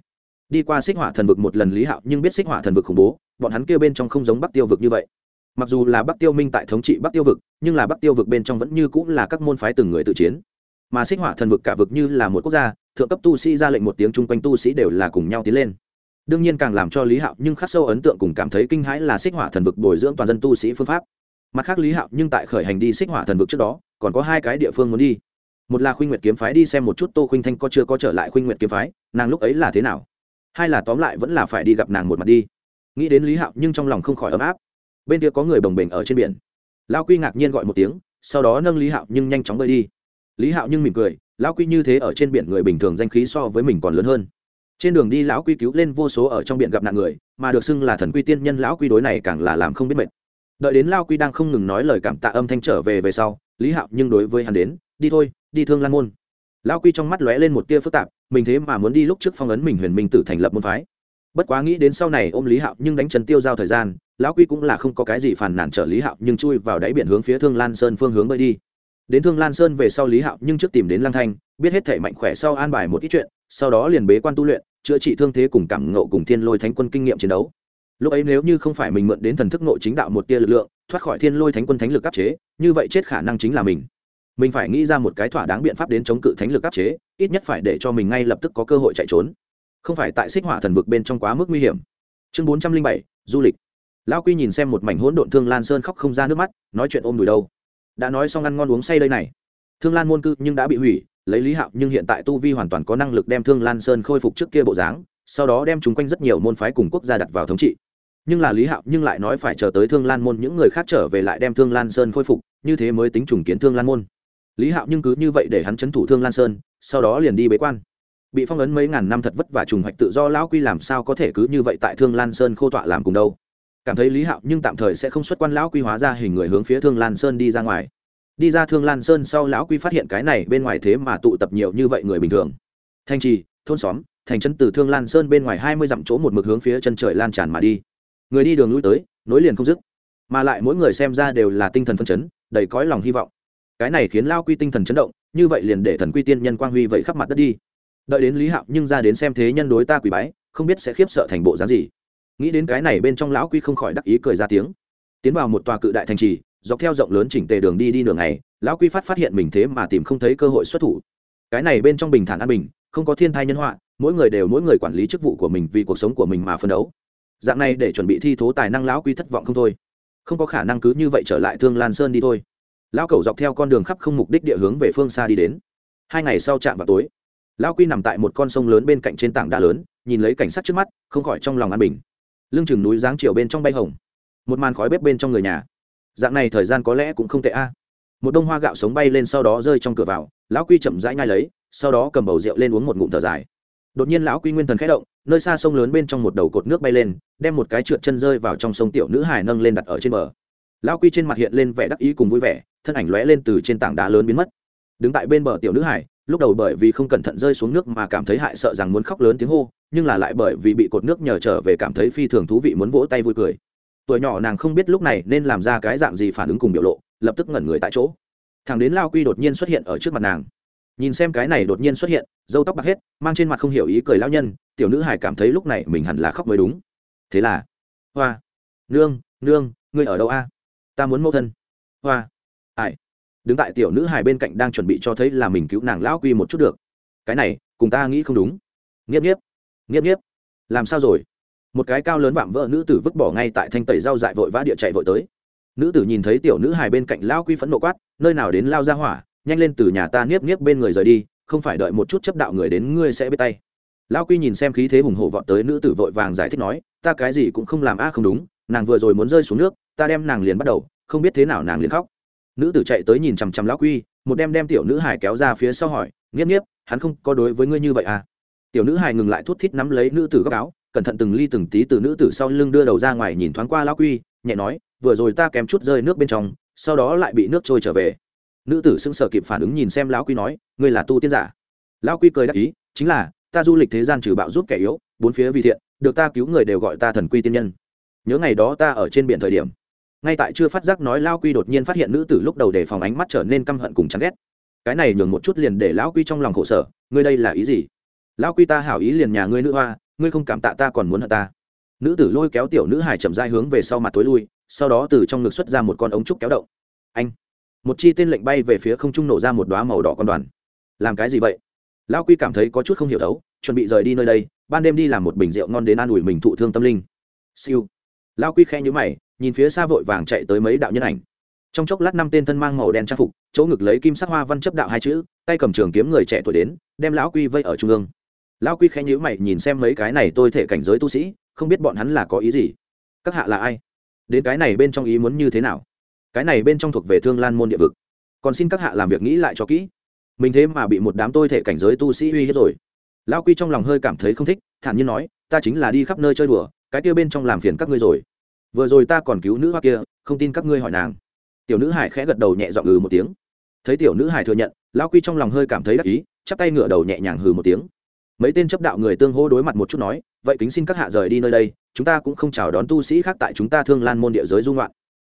Đi qua xích hỏa thần vực một lần lý hạo, nhưng biết xích hỏa thần vực khủng bố, bọn hắn kêu bên trong không giống bắc tiêu vực như vậy mặc dù là bắc tiêu minh tại thống trị bắc tiêu vực, nhưng là bắc tiêu vực bên trong vẫn như cũng là các môn phái từng người tự chiến. Mà xích hỏa thần vực cả vực như là một quốc gia, thượng cấp tu sĩ ra lệnh một tiếng chung quanh tu sĩ đều là cùng nhau tiến lên. Đương nhiên càng làm cho lý hạo nhưng khắc sâu ấn tượng cùng cảm thấy kinh hãi là xích hỏa thần vực bồi dưỡng toàn dân tu sĩ phương pháp. Mặt khác lý hạo nhưng tại khởi hành đi xích hỏa thần vực trước đó, còn có hai cái địa phương muốn đi. Một là khuynh nguyệt kiếm phái đi xem một chút tô khuynh thanh có chưa có trở lại khuynh nguyệt kiếm phái, nàng lúc ấy là thế nào? Hai là tóm lại vẫn là phải đi gặp nàng một mặt đi. Nghĩ đến lý hạo nhưng trong lòng không khỏi ấm áp bên kia có người bồng bềnh ở trên biển. Lao quy ngạc nhiên gọi một tiếng, sau đó nâng lý hạo nhưng nhanh chóng bơi đi. Lý hạo nhưng mỉm cười, lão quy như thế ở trên biển người bình thường danh khí so với mình còn lớn hơn. Trên đường đi lão quy cứu lên vô số ở trong biển gặp nạn người, mà được xưng là thần quy tiên nhân lão quy đối này càng là làm không biết mệt. Đợi đến lao quy đang không ngừng nói lời cảm tạ âm thanh trở về về sau, lý hạo nhưng đối với hắn đến, đi thôi, đi thương lan môn. Lão quy trong mắt lóe lên một tia phức tạp, mình thế mà muốn đi lúc trước phong ấn mình huyền minh tử thành lập môn phái bất quá nghĩ đến sau này ôm lý hạo nhưng đánh trần tiêu giao thời gian, lão quy cũng là không có cái gì phản nản trở lý hạo nhưng chui vào đáy biển hướng phía thương lan sơn phương hướng bơi đi. Đến thương lan sơn về sau lý hạo nhưng trước tìm đến lang thanh, biết hết thể mạnh khỏe sau an bài một ít chuyện, sau đó liền bế quan tu luyện, chữa trị thương thế cùng cảm ngộ cùng thiên lôi thánh quân kinh nghiệm chiến đấu. Lúc ấy nếu như không phải mình mượn đến thần thức nội chính đạo một tia lực lượng, thoát khỏi thiên lôi thánh quân thánh lực áp chế, như vậy chết khả năng chính là mình. Mình phải nghĩ ra một cái thỏa đáng biện pháp đến chống cự thánh lực áp chế, ít nhất phải để cho mình ngay lập tức có cơ hội chạy trốn không phải tại xích hỏa thần vực bên trong quá mức nguy hiểm. Chương bốn trăm linh bảy, du lịch. Lão quy nhìn xem một mảnh hỗn độn thương lan sơn khóc không ra nước mắt, nói chuyện ôm đùi đâu. Đã nói xong ăn ngon uống say đây này. Thương lan môn cư nhưng đã bị hủy, lấy lý hạo nhưng hiện tại tu vi hoàn toàn có năng lực đem thương lan sơn khôi phục trước kia bộ dáng, sau đó đem chúng quanh rất nhiều môn phái cùng quốc gia đặt vào thống trị. Nhưng là lý hạo nhưng lại nói phải chờ tới thương lan môn những người khác trở về lại đem thương lan sơn khôi phục, như thế mới tính trùng kiến thương lan môn. Lý hạo nhưng cứ như vậy để hắn c h ấ n thủ thương lan sơn, sau đó liền đi bế quan bị phong ấn mấy ngàn năm thật vất vả trùng hoạch tự do lão quy làm sao có thể cứ như vậy tại thương lan sơn khô tọa làm cùng đâu. Cảm thấy lý hạo nhưng tạm thời sẽ không xuất quan lão quy hóa ra hình người hướng phía thương lan sơn đi ra ngoài. Đi ra thương lan sơn sau lão quy phát hiện cái này bên ngoài thế mà tụ tập nhiều như vậy người bình thường. Thanh trì, thôn xóm, thành chân từ thương lan sơn bên ngoài hai mươi dặm chỗ một mực hướng phía chân trời lan tràn mà đi. Người đi đường lui tới, nối liền không dứt. Mà lại mỗi người xem ra đều là tinh thần phân chấn, đầy cõi lòng hy vọng. Cái này khiến lao quy tinh thần chấn động, như vậy liền để thần quy tiên nhân quang huy vậy khắp mặt đất đi đợi đến lý hạo nhưng ra đến xem thế nhân đối ta quỳ bái, không biết sẽ khiếp sợ thành bộ dáng gì. Nghĩ đến cái này bên trong lão quy không khỏi đắc ý cười ra tiếng. Tiến vào một tòa cự đại thành trì, dọc theo rộng lớn chỉnh tề đường đi đi đường này lão quy phát phát hiện mình thế mà tìm không thấy cơ hội xuất thủ. Cái này bên trong bình thản an bình, không có thiên thai nhân họa, mỗi người đều mỗi người quản lý chức vụ của mình vì cuộc sống của mình mà phân đấu. Dạng này để chuẩn bị thi thố tài năng lão quy thất vọng không thôi. Không có khả năng cứ như vậy trở lại thương lan sơn đi thôi. Lão cầu dọc theo con đường khắp không mục đích địa hướng về phương xa đi đến. Hai ngày sau chạm vào tối lão quy nằm tại một con sông lớn bên cạnh trên tảng đá lớn, nhìn lấy cảnh sát trước mắt, không khỏi trong lòng an bình. Lưng chừng núi dáng chiều bên trong bay hồng, một màn khói bếp bên trong người nhà. Dạng này thời gian có lẽ cũng không tệ a. À. Một đông hoa gạo sống bay lên sau đó rơi trong cửa vào, lão quy chậm rãi nhai lấy, sau đó cầm bầu rượu lên uống một ngụm thở dài. Đột nhiên lão quy nguyên thần khẽ động, nơi xa sông lớn bên trong một đầu cột nước bay lên, đem một cái trượt chân rơi vào trong sông tiểu nữ hải nâng lên đặt ở trên bờ. Lão quy trên mặt hiện lên vẻ đắc ý cùng vui vẻ, thân ảnh lóe lên từ trên tảng đá lớn biến mất. Đứng tại bên bờ tiểu nữ hải lúc đầu bởi vì không cẩn thận rơi xuống nước mà cảm thấy hại sợ rằng muốn khóc lớn tiếng hô, nhưng là lại bởi vì bị cột nước nhờ trở về cảm thấy phi thường thú vị muốn vỗ tay vui cười. Tuổi nhỏ nàng không biết lúc này nên làm ra cái dạng gì phản ứng cùng biểu lộ, lập tức ngẩn người tại chỗ. Thằng đến lao quy đột nhiên xuất hiện ở trước mặt nàng. Nhìn xem cái này đột nhiên xuất hiện dâu tóc bạc hết, mang trên mặt không hiểu ý cười lao nhân, tiểu nữ hải cảm thấy lúc này mình hẳn là khóc mới đúng. Thế là, hoa, nương nương, ngươi ở đâu a? Ta muốn mẫu thân. Hoa, ai? Đứng tại tiểu nữ hài bên cạnh đang chuẩn bị cho thấy là mình cứu nàng lão quy một chút được. Cái này, cùng ta nghĩ không đúng. Nghiếp nghiếp nghiếp nghiếp. Làm sao rồi? Một cái cao lớn vạm vỡ nữ tử vứt bỏ ngay tại thanh tẩy rau dại vội vã địa chạy vội tới. Nữ tử nhìn thấy tiểu nữ hài bên cạnh lão quy phẫn nộ quát, nơi nào đến lao ra hỏa, nhanh lên từ nhà ta niếp niếp bên người rời đi, không phải đợi một chút chấp đạo người đến ngươi sẽ biết tay. Lão quy nhìn xem khí thế hùng hổ vọt tới nữ tử vội vàng giải thích nói, ta cái gì cũng không làm a à không đúng, nàng vừa rồi muốn rơi xuống nước, ta đem nàng liền bắt đầu, không biết thế nào nàng liền khóc nữ tử chạy tới nhìn chằm chằm lão quy, một đem đem tiểu nữ hải kéo ra phía sau hỏi, nghiếp nghiếp, hắn không có đối với ngươi như vậy à? Tiểu nữ hải ngừng lại thút thít nắm lấy nữ tử góc áo, cẩn thận từng ly từng tí từ nữ tử sau lưng đưa đầu ra ngoài nhìn thoáng qua lão quy, nhẹ nói, vừa rồi ta kém chút rơi nước bên trong, sau đó lại bị nước trôi trở về. Nữ tử sững sờ kịp phản ứng nhìn xem lão quy nói, ngươi là tu tiên giả? Lão quy cười đáp ý, chính là, ta du lịch thế gian trừ bạo giúp kẻ yếu, bốn phía vì thiện, được ta cứu người đều gọi ta thần quy tiên nhân. Nhớ ngày đó ta ở trên biển thời điểm ngay tại chưa phát giác nói lão quy đột nhiên phát hiện nữ tử lúc đầu để phòng ánh mắt trở nên căm hận cùng chán ghét. Cái này nhường một chút liền để lão quy trong lòng khổ sở, ngươi đây là ý gì? Lão quy ta hảo ý liền nhà ngươi nữ hoa, ngươi không cảm tạ ta còn muốn hận ta. Nữ tử lôi kéo tiểu nữ hải chậm dai hướng về sau mặt tối lui, sau đó từ trong ngực xuất ra một con ống trúc kéo động. Anh! Một chi tên lệnh bay về phía không trung nổ ra một đoá màu đỏ con đoàn. Làm cái gì vậy? Lão quy cảm thấy có chút không hiểu thấu chuẩn bị rời đi nơi đây, ban đêm đi làm một bình rượu ngon đến an ủi mình thụ thương tâm linh. Siêu! Lão quy khe nhữ mày nhìn phía xa vội vàng chạy tới mấy đạo nhân ảnh. Trong chốc lát năm tên thân mang màu đen trang phục, chỗ ngực lấy kim sắc hoa văn chấp đạo hai chữ, tay cầm trường kiếm người trẻ tuổi đến, đem lão quy vây ở trung ương. Lão quy khẽ nhữ mày nhìn xem mấy cái này tôi thể cảnh giới tu sĩ, không biết bọn hắn là có ý gì. Các hạ là ai? Đến cái này bên trong ý muốn như thế nào? Cái này bên trong thuộc về thương lan môn địa vực. Còn xin các hạ làm việc nghĩ lại cho kỹ. Mình thế mà bị một đám tôi thể cảnh giới tu sĩ uy hiếp rồi. Lão quy trong lòng hơi cảm thấy không thích, thản nhiên nói, ta chính là đi khắp nơi chơi đùa, cái kia bên trong làm phiền các ngươi rồi vừa rồi ta còn cứu nữ hoa kia, không tin các ngươi hỏi nàng. Tiểu nữ hải khẽ gật đầu nhẹ dọn ừ một tiếng. Thấy tiểu nữ hải thừa nhận, lão quy trong lòng hơi cảm thấy đắc ý, chắp tay ngửa đầu nhẹ nhàng hừ một tiếng. Mấy tên chấp đạo người tương hô đối mặt một chút nói, vậy kính xin các hạ rời đi nơi đây, chúng ta cũng không chào đón tu sĩ khác tại chúng ta thương lan môn địa giới dung loạn.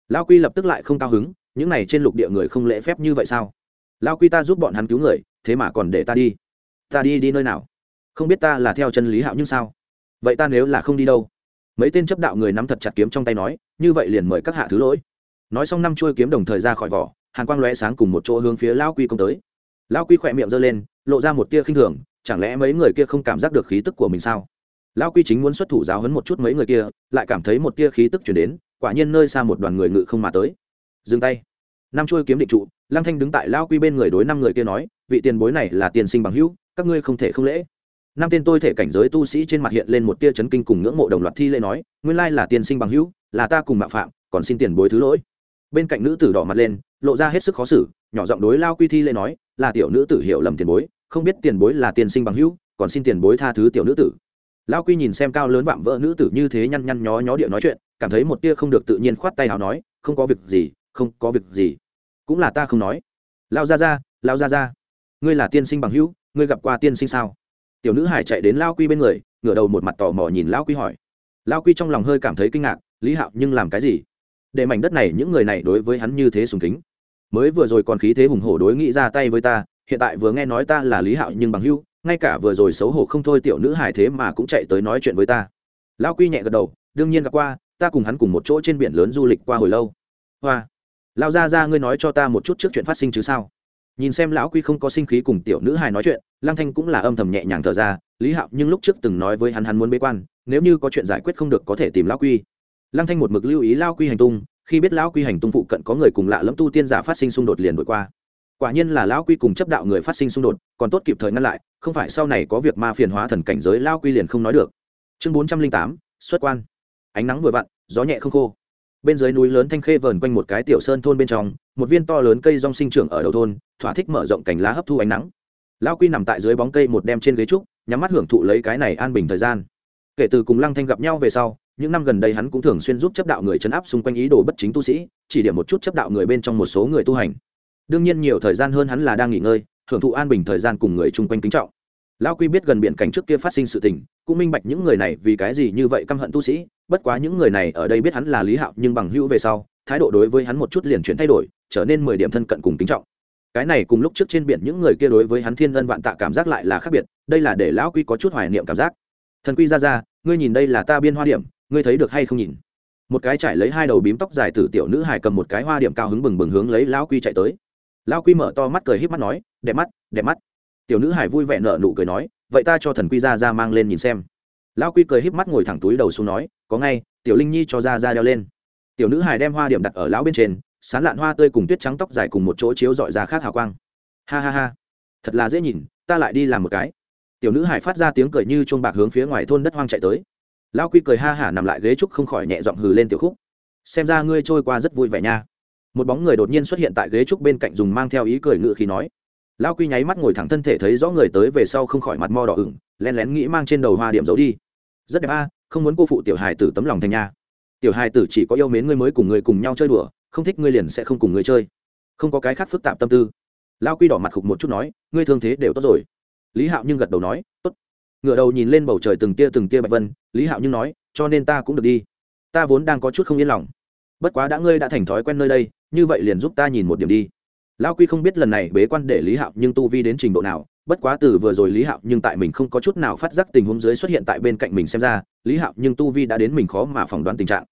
Lão quy lập tức lại không cao hứng, những này trên lục địa người không lễ phép như vậy sao? Lão quy ta giúp bọn hắn cứu người, thế mà còn để ta đi. Ta đi đi nơi nào? Không biết ta là theo chân lý hạo nhưng sao? Vậy ta nếu là không đi đâu? Mấy tên chấp đạo người nắm thật chặt kiếm trong tay nói, như vậy liền mời các hạ thứ lỗi. Nói xong năm chuôi kiếm đồng thời ra khỏi vỏ, hàn quang lóe sáng cùng một chỗ hướng phía lao quy công tới. Lao quy khỏe miệng giơ lên, lộ ra một tia khinh thường, chẳng lẽ mấy người kia không cảm giác được khí tức của mình sao? Lao quy chính muốn xuất thủ giáo hấn một chút mấy người kia, lại cảm thấy một tia khí tức chuyển đến, quả nhiên nơi xa một đoàn người ngự không mà tới. Dừng tay. Năm chuôi kiếm định trụ lang thanh đứng tại lao quy bên người đối năm người kia nói, vị tiền bối này là tiền sinh bằng hữu, các ngươi không thể không lễ năm tên tôi thể cảnh giới tu sĩ trên mặt hiện lên một tia chấn kinh cùng ngưỡng mộ đồng loạt thi lễ nói, nguyên lai là tiên sinh bằng hữu, là ta cùng mạo phạm, còn xin tiền bối thứ lỗi. Bên cạnh nữ tử đỏ mặt lên, lộ ra hết sức khó xử, nhỏ giọng đối lao quy thi lễ nói, là tiểu nữ tử hiểu lầm tiền bối, không biết tiền bối là tiên sinh bằng hữu, còn xin tiền bối tha thứ tiểu nữ tử. Lao quy nhìn xem cao lớn vạm vỡ nữ tử như thế nhăn nhăn nhó nhó địa nói chuyện, cảm thấy một tia không được tự nhiên khoát tay hào nói, không có việc gì, không có việc gì. Cũng là ta không nói. Lao ra ra lao ra ra ngươi là tiên sinh bằng hữu, ngươi gặp qua tiên sinh sao? Tiểu nữ hải chạy đến lao quy bên người, ngửa đầu một mặt tò mò nhìn lao quy hỏi. Lao quy trong lòng hơi cảm thấy kinh ngạc, lý hạo nhưng làm cái gì? Để mảnh đất này những người này đối với hắn như thế sùng kính. Mới vừa rồi còn khí thế hùng hổ đối nghĩ ra tay với ta, hiện tại vừa nghe nói ta là lý hạo nhưng bằng hưu ngay cả vừa rồi xấu hổ không thôi tiểu nữ hải thế mà cũng chạy tới nói chuyện với ta. Lao quy nhẹ gật đầu, đương nhiên gặp qua, ta cùng hắn cùng một chỗ trên biển lớn du lịch qua hồi lâu. Hoa, lao ra ra ngươi nói cho ta một chút trước chuyện phát sinh chứ sao? Nhìn xem lão quy không có sinh khí cùng tiểu nữ hài nói chuyện, lăng thanh cũng là âm thầm nhẹ nhàng thở ra, lý hạo nhưng lúc trước từng nói với hắn hắn muốn bế quan, nếu như có chuyện giải quyết không được có thể tìm lão quy. Lăng thanh một mực lưu ý lão quy hành tung, khi biết lão quy hành tung phụ cận có người cùng lạ lẫm tu tiên giả phát sinh xung đột liền đổi qua. Quả nhiên là lão quy cùng chấp đạo người phát sinh xung đột, còn tốt kịp thời ngăn lại, không phải sau này có việc ma phiền hóa thần cảnh giới lão quy liền không nói được. Chương bốn trăm linh tám, xuất quan. Ánh nắng vừa vặn, gió nhẹ không khô. Bên dưới núi lớn thanh khê vờn quanh một cái tiểu sơn thôn bên trong một viên to lớn cây rong sinh trưởng ở đầu thôn, thỏa thích mở rộng cành lá hấp thu ánh nắng. Lão quy nằm tại dưới bóng cây một đem trên ghế trúc, nhắm mắt hưởng thụ lấy cái này an bình thời gian. Kể từ cùng lăng thanh gặp nhau về sau, những năm gần đây hắn cũng thường xuyên giúp chấp đạo người chấn áp xung quanh ý đồ bất chính tu sĩ, chỉ điểm một chút chấp đạo người bên trong một số người tu hành. Đương nhiên nhiều thời gian hơn hắn là đang nghỉ ngơi, hưởng thụ an bình thời gian cùng người chung quanh kính trọng. Lão quy biết gần biển cảnh trước kia phát sinh sự tình, cũng minh bạch những người này vì cái gì như vậy căm hận tu sĩ, bất quá những người này ở đây biết hắn là lý hạo nhưng bằng hữu về sau thái độ đối với hắn một chút liền chuyển thay đổi, trở nên mười điểm thân cận cùng kính trọng. Cái này cùng lúc trước trên biển những người kia đối với hắn thiên ân vạn tạ cảm giác lại là khác biệt, đây là để lão quy có chút hoài niệm cảm giác. Thần quy ra ra, ngươi nhìn đây là ta biên hoa điểm, ngươi thấy được hay không nhìn? Một cái trải lấy hai đầu bím tóc dài từ tiểu nữ hài cầm một cái hoa điểm cao hứng bừng bừng hướng lấy lão quy chạy tới. Lão quy mở to mắt cười híp mắt nói, đẹp mắt đẹp mắt. Tiểu nữ hải vui vẻ nở nụ cười nói, vậy ta cho thần quy ra ra mang lên nhìn xem. Lão quy cười híp mắt ngồi thẳng túi đầu xuống nói, có ngay, tiểu linh nhi cho ra ra đeo lên tiểu nữ hải đem hoa điểm đặt ở lão bên trên, sán lạn hoa tươi cùng tuyết trắng tóc dài cùng một chỗ chiếu dọi ra khác hào quang. Ha ha ha, thật là dễ nhìn, ta lại đi làm một cái. Tiểu nữ hải phát ra tiếng cười như chuông bạc hướng phía ngoài thôn đất hoang chạy tới. Lão quy cười ha hả nằm lại ghế trúc không khỏi nhẹ giọng hừ lên tiểu khúc. Xem ra ngươi trôi qua rất vui vẻ nha. Một bóng người đột nhiên xuất hiện tại ghế trúc bên cạnh dùng mang theo ý cười ngự khi nói. Lão quy nháy mắt ngồi thẳng thân thể thấy rõ người tới về sau không khỏi mặt mo đỏ ửng len lén nghĩ mang trên đầu hoa điểm giấu đi. Rất đẹp a, không muốn cô phụ tiểu hài tử tấm lòng thành nha tiểu hài tử chỉ có yêu mến ngươi mới cùng ngươi cùng nhau chơi đùa, không thích ngươi liền sẽ không cùng ngươi chơi. Không có cái khác phức tạp tâm tư. Lao quy đỏ mặt khục một chút nói, ngươi thương thế đều tốt rồi. Lý hạo nhưng gật đầu nói, tốt. Ngựa đầu nhìn lên bầu trời từng tia từng tia bạch vân, lý hạo nhưng nói, cho nên ta cũng được đi. Ta vốn đang có chút không yên lòng. Bất quá đã ngươi đã thành thói quen nơi đây, như vậy liền giúp ta nhìn một điểm đi. Lao quy không biết lần này bế quan để lý hạo nhưng tu vi đến trình độ nào bất quá từ vừa rồi lý hạo nhưng tại mình không có chút nào phát giác tình huống dưới xuất hiện tại bên cạnh mình xem ra, lý hạo nhưng tu vi đã đến mình khó mà phỏng đoán tình trạng.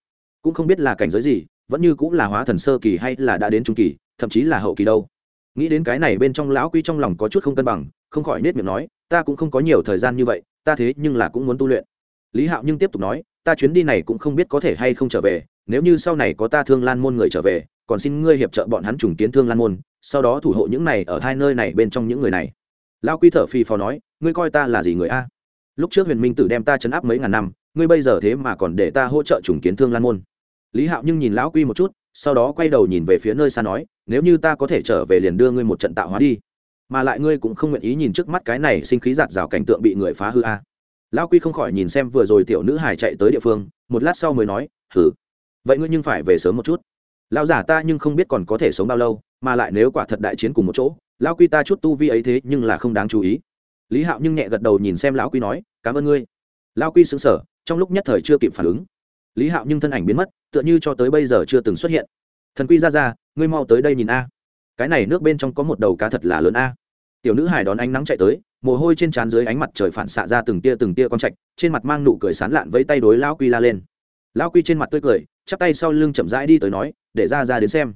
Cũng không biết là cảnh giới gì, vẫn như cũng là hóa thần sơ kỳ hay là đã đến trung kỳ, thậm chí là hậu kỳ đâu. Nghĩ đến cái này bên trong lão quy trong lòng có chút không cân bằng, không khỏi nết miệng nói, ta cũng không có nhiều thời gian như vậy, ta thế nhưng là cũng muốn tu luyện. Lý hạo nhưng tiếp tục nói, ta chuyến đi này cũng không biết có thể hay không trở về, nếu như sau này có ta thương lan môn người trở về, còn xin ngươi hiệp trợ bọn hắn trùng kiến thương lan môn, sau đó thủ hộ những này ở hai nơi này bên trong những người này lao quy thở phì phò nói, ngươi coi ta là gì người a? Lúc trước huyền minh tử đem ta chấn áp mấy ngàn năm, ngươi bây giờ thế mà còn để ta hỗ trợ trùng kiến thương lan môn. Lý hạo nhưng nhìn lão quy một chút, sau đó quay đầu nhìn về phía nơi xa nói, nếu như ta có thể trở về liền đưa ngươi một trận tạo hóa đi, mà lại ngươi cũng không nguyện ý nhìn trước mắt cái này sinh khí giạt rào cảnh tượng bị người phá hư a. À. lão quy không khỏi nhìn xem vừa rồi tiểu nữ hải chạy tới địa phương, một lát sau mới nói hử vậy ngươi nhưng phải về sớm một chút. Lão giả ta nhưng không biết còn có thể sống bao lâu mà lại nếu quả thật đại chiến cùng một chỗ, lão quy ta chút tu vi ấy thế nhưng là không đáng chú ý. Lý hạo nhưng nhẹ gật đầu nhìn xem lão quy nói, cảm ơn ngươi. Lão quy xứng sở trong lúc nhất thời chưa kịp phản ứng. Lý hạo nhưng thân ảnh biến mất, tựa như cho tới bây giờ chưa từng xuất hiện. Thần quy ra ra, ngươi mau tới đây nhìn a. Cái này nước bên trong có một đầu cá thật là lớn a. Tiểu nữ hải đón ánh nắng chạy tới, mồ hôi trên trán dưới ánh mặt trời phản xạ ra từng tia từng tia con trạch, trên mặt mang nụ cười sán lạn với tay đối lão quy la lên. Lão quy trên mặt tươi cười, chắp tay sau lưng chậm rãi đi tới nói, để ra ra đến xem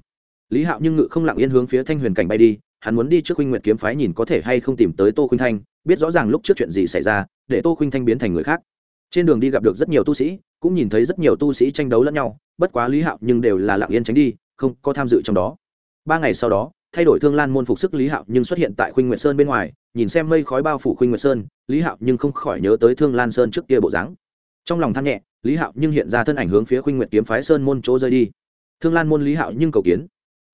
lý hạo nhưng ngự không lặng yên hướng phía thanh huyền cảnh bay đi, hắn muốn đi trước huynh nguyệt kiếm phái nhìn có thể hay không tìm tới tô khuynh thanh, biết rõ ràng lúc trước chuyện gì xảy ra, để tô khuynh thanh biến thành người khác. Trên đường đi gặp được rất nhiều tu sĩ, cũng nhìn thấy rất nhiều tu sĩ tranh đấu lẫn nhau, bất quá lý hạo nhưng đều là lặng yên tránh đi, không có tham dự trong đó. Ba ngày sau đó, thay đổi thương lan môn phục sức lý hạo nhưng xuất hiện tại khuynh nguyệt sơn bên ngoài, nhìn xem mây khói bao phủ khuynh nguyệt sơn, lý hạo nhưng không khỏi nhớ tới thương lan sơn trước kia bộ dáng. Trong lòng than nhẹ, lý hạo nhưng hiện ra thân ảnh hướng phía khuynh nguyệt kiếm phái sơn môn chỗ rơi đi. Thương lan môn lý hạo nhưng cầu kiến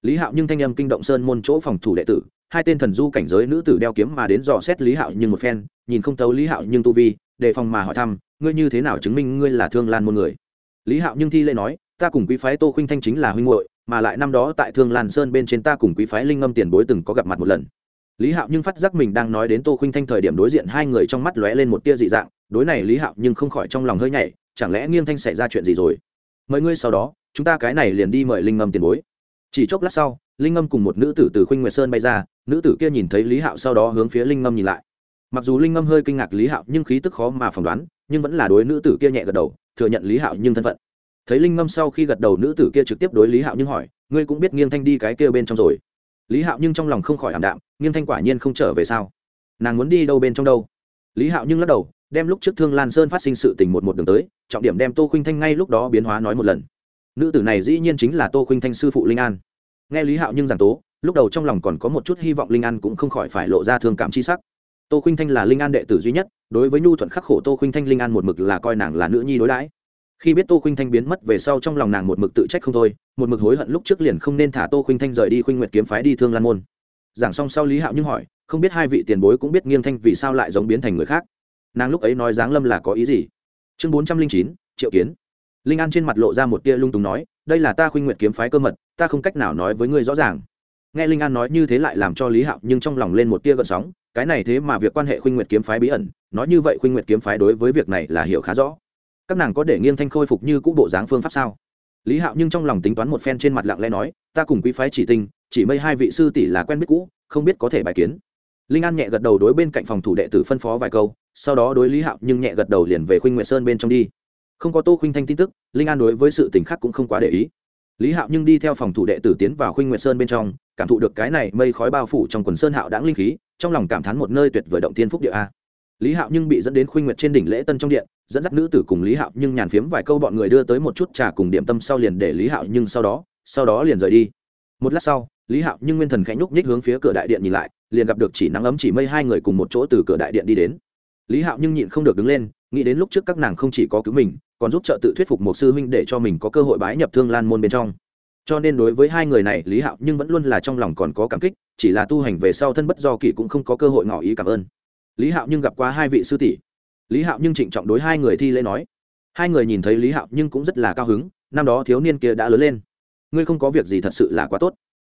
lý hạo nhưng thanh âm kinh động sơn môn chỗ phòng thủ đệ tử, hai tên thần du cảnh giới nữ tử đeo kiếm mà đến dò xét lý hạo nhưng một phen, nhìn không tấu lý hạo nhưng tu vi, đề phòng mà hỏi thăm, ngươi như thế nào chứng minh ngươi là thương lan môn người? Lý hạo nhưng thi lễ nói, ta cùng quý phái tô Khinh thanh chính là huynh hội mà lại năm đó tại thương lan sơn bên trên ta cùng quý phái linh ngâm tiền bối từng có gặp mặt một lần. Lý hạo nhưng phát giác mình đang nói đến tô Khinh thanh thời điểm đối diện hai người trong mắt lóe lên một tia dị dạng, đối này lý hạo nhưng không khỏi trong lòng hơi nhảy, chẳng lẽ nghiêng thanh xảy ra chuyện gì rồi? Mời ngươi sau đó, chúng ta cái này liền đi mời linh ngâm tiền bối chỉ chốc lát sau, linh ngâm cùng một nữ tử từ khuynh nguyệt sơn bay ra, nữ tử kia nhìn thấy lý hạo sau đó hướng phía linh ngâm nhìn lại. Mặc dù linh ngâm hơi kinh ngạc lý hạo, nhưng khí tức khó mà phỏng đoán, nhưng vẫn là đối nữ tử kia nhẹ gật đầu, thừa nhận lý hạo nhưng thân phận. Thấy linh ngâm sau khi gật đầu, nữ tử kia trực tiếp đối lý hạo nhưng hỏi, ngươi cũng biết nghiêng thanh đi cái kia bên trong rồi? Lý hạo nhưng trong lòng không khỏi ảm đạm, nghiêng thanh quả nhiên không trở về sao? Nàng muốn đi đâu bên trong đâu? Lý hạo nhưng lắc đầu, đem lúc trước thương lan sơn phát sinh sự tình một một đường tới, trọng điểm đem tô khuynh thanh ngay lúc đó biến hóa nói một lần nữ tử này dĩ nhiên chính là tô khuynh thanh sư phụ linh an. Nghe lý hạo nhưng giảng tố, lúc đầu trong lòng còn có một chút hy vọng linh an cũng không khỏi phải lộ ra thương cảm chi sắc. Tô khuynh thanh là linh an đệ tử duy nhất, đối với nhu thuận khắc khổ tô khuynh thanh linh an một mực là coi nàng là nữ nhi đối đãi. Khi biết tô khuynh thanh biến mất về sau trong lòng nàng một mực tự trách không thôi, một mực hối hận lúc trước liền không nên thả tô khuynh thanh rời đi khuynh nguyệt kiếm phái đi thương lan môn. Giảng xong sau lý hạo nhưng hỏi, không biết hai vị tiền bối cũng biết nghiêng thanh vì sao lại giống biến thành người khác. Nàng lúc ấy nói giáng lâm là có ý gì? Chương bốn trăm linh chín, triệu kiến linh an trên mặt lộ ra một tia lung túng nói, đây là ta khuynh nguyệt kiếm phái cơ mật, ta không cách nào nói với ngươi rõ ràng. Nghe linh an nói như thế lại làm cho lý hạo nhưng trong lòng lên một tia gợn sóng, cái này thế mà việc quan hệ khuynh nguyệt kiếm phái bí ẩn, nói như vậy khuynh nguyệt kiếm phái đối với việc này là hiểu khá rõ. Các nàng có để nghiêng thanh khôi phục như cũ bộ dáng phương pháp sao? Lý hạo nhưng trong lòng tính toán một phen trên mặt lặng lẽ nói, ta cùng quý phái chỉ tinh, chỉ mây hai vị sư tỷ là quen biết cũ, không biết có thể bài kiến. Linh an nhẹ gật đầu đối bên cạnh phòng thủ đệ tử phân phó vài câu, sau đó đối lý hạo nhưng nhẹ gật đầu liền về khuynh nguyệt sơn bên trong đi không có tô khuynh thanh tin tức, linh an đối với sự t ì n h khác cũng không quá để ý. Lý hạo nhưng đi theo phòng thủ đệ tử tiến vào khuynh nguyệt sơn bên trong, cảm thụ được cái này mây khói bao phủ trong quần sơn hạo đáng linh khí, trong lòng cảm thán một nơi tuyệt vời động tiên phúc địa a. Lý hạo nhưng bị dẫn đến khuynh nguyệt trên đỉnh lễ tân trong điện, dẫn dắt nữ tử cùng lý hạo nhưng nhàn phiếm vài câu bọn người đưa tới một chút trà cùng điểm tâm sau liền để lý hạo nhưng sau đó sau đó liền rời đi. Một lát sau, lý hạo nhưng nguyên thần khẽ nhúc nhích hướng phía cửa đại điện nhìn lại, liền gặp được chỉ nắng ấm chỉ mây hai người cùng một chỗ từ cửa đại điện đi đến. Lý hạo nhưng nhịn không được đứng lên, nghĩ đến lúc trước các nàng không chỉ có cứu mình còn giúp trợ tự thuyết phục một sư huynh để cho mình có cơ hội bái nhập thương lan môn bên trong. Cho nên đối với hai người này, lý hạo nhưng vẫn luôn là trong lòng còn có cảm kích, chỉ là tu hành về sau thân bất do kỷ cũng không có cơ hội ngỏ ý cảm ơn. Lý hạo nhưng gặp qua hai vị sư tỷ. Lý hạo nhưng trịnh trọng đối hai người thi lễ nói. Hai người nhìn thấy lý hạo nhưng cũng rất là cao hứng, năm đó thiếu niên kia đã lớn lên. Ngươi không có việc gì thật sự là quá tốt.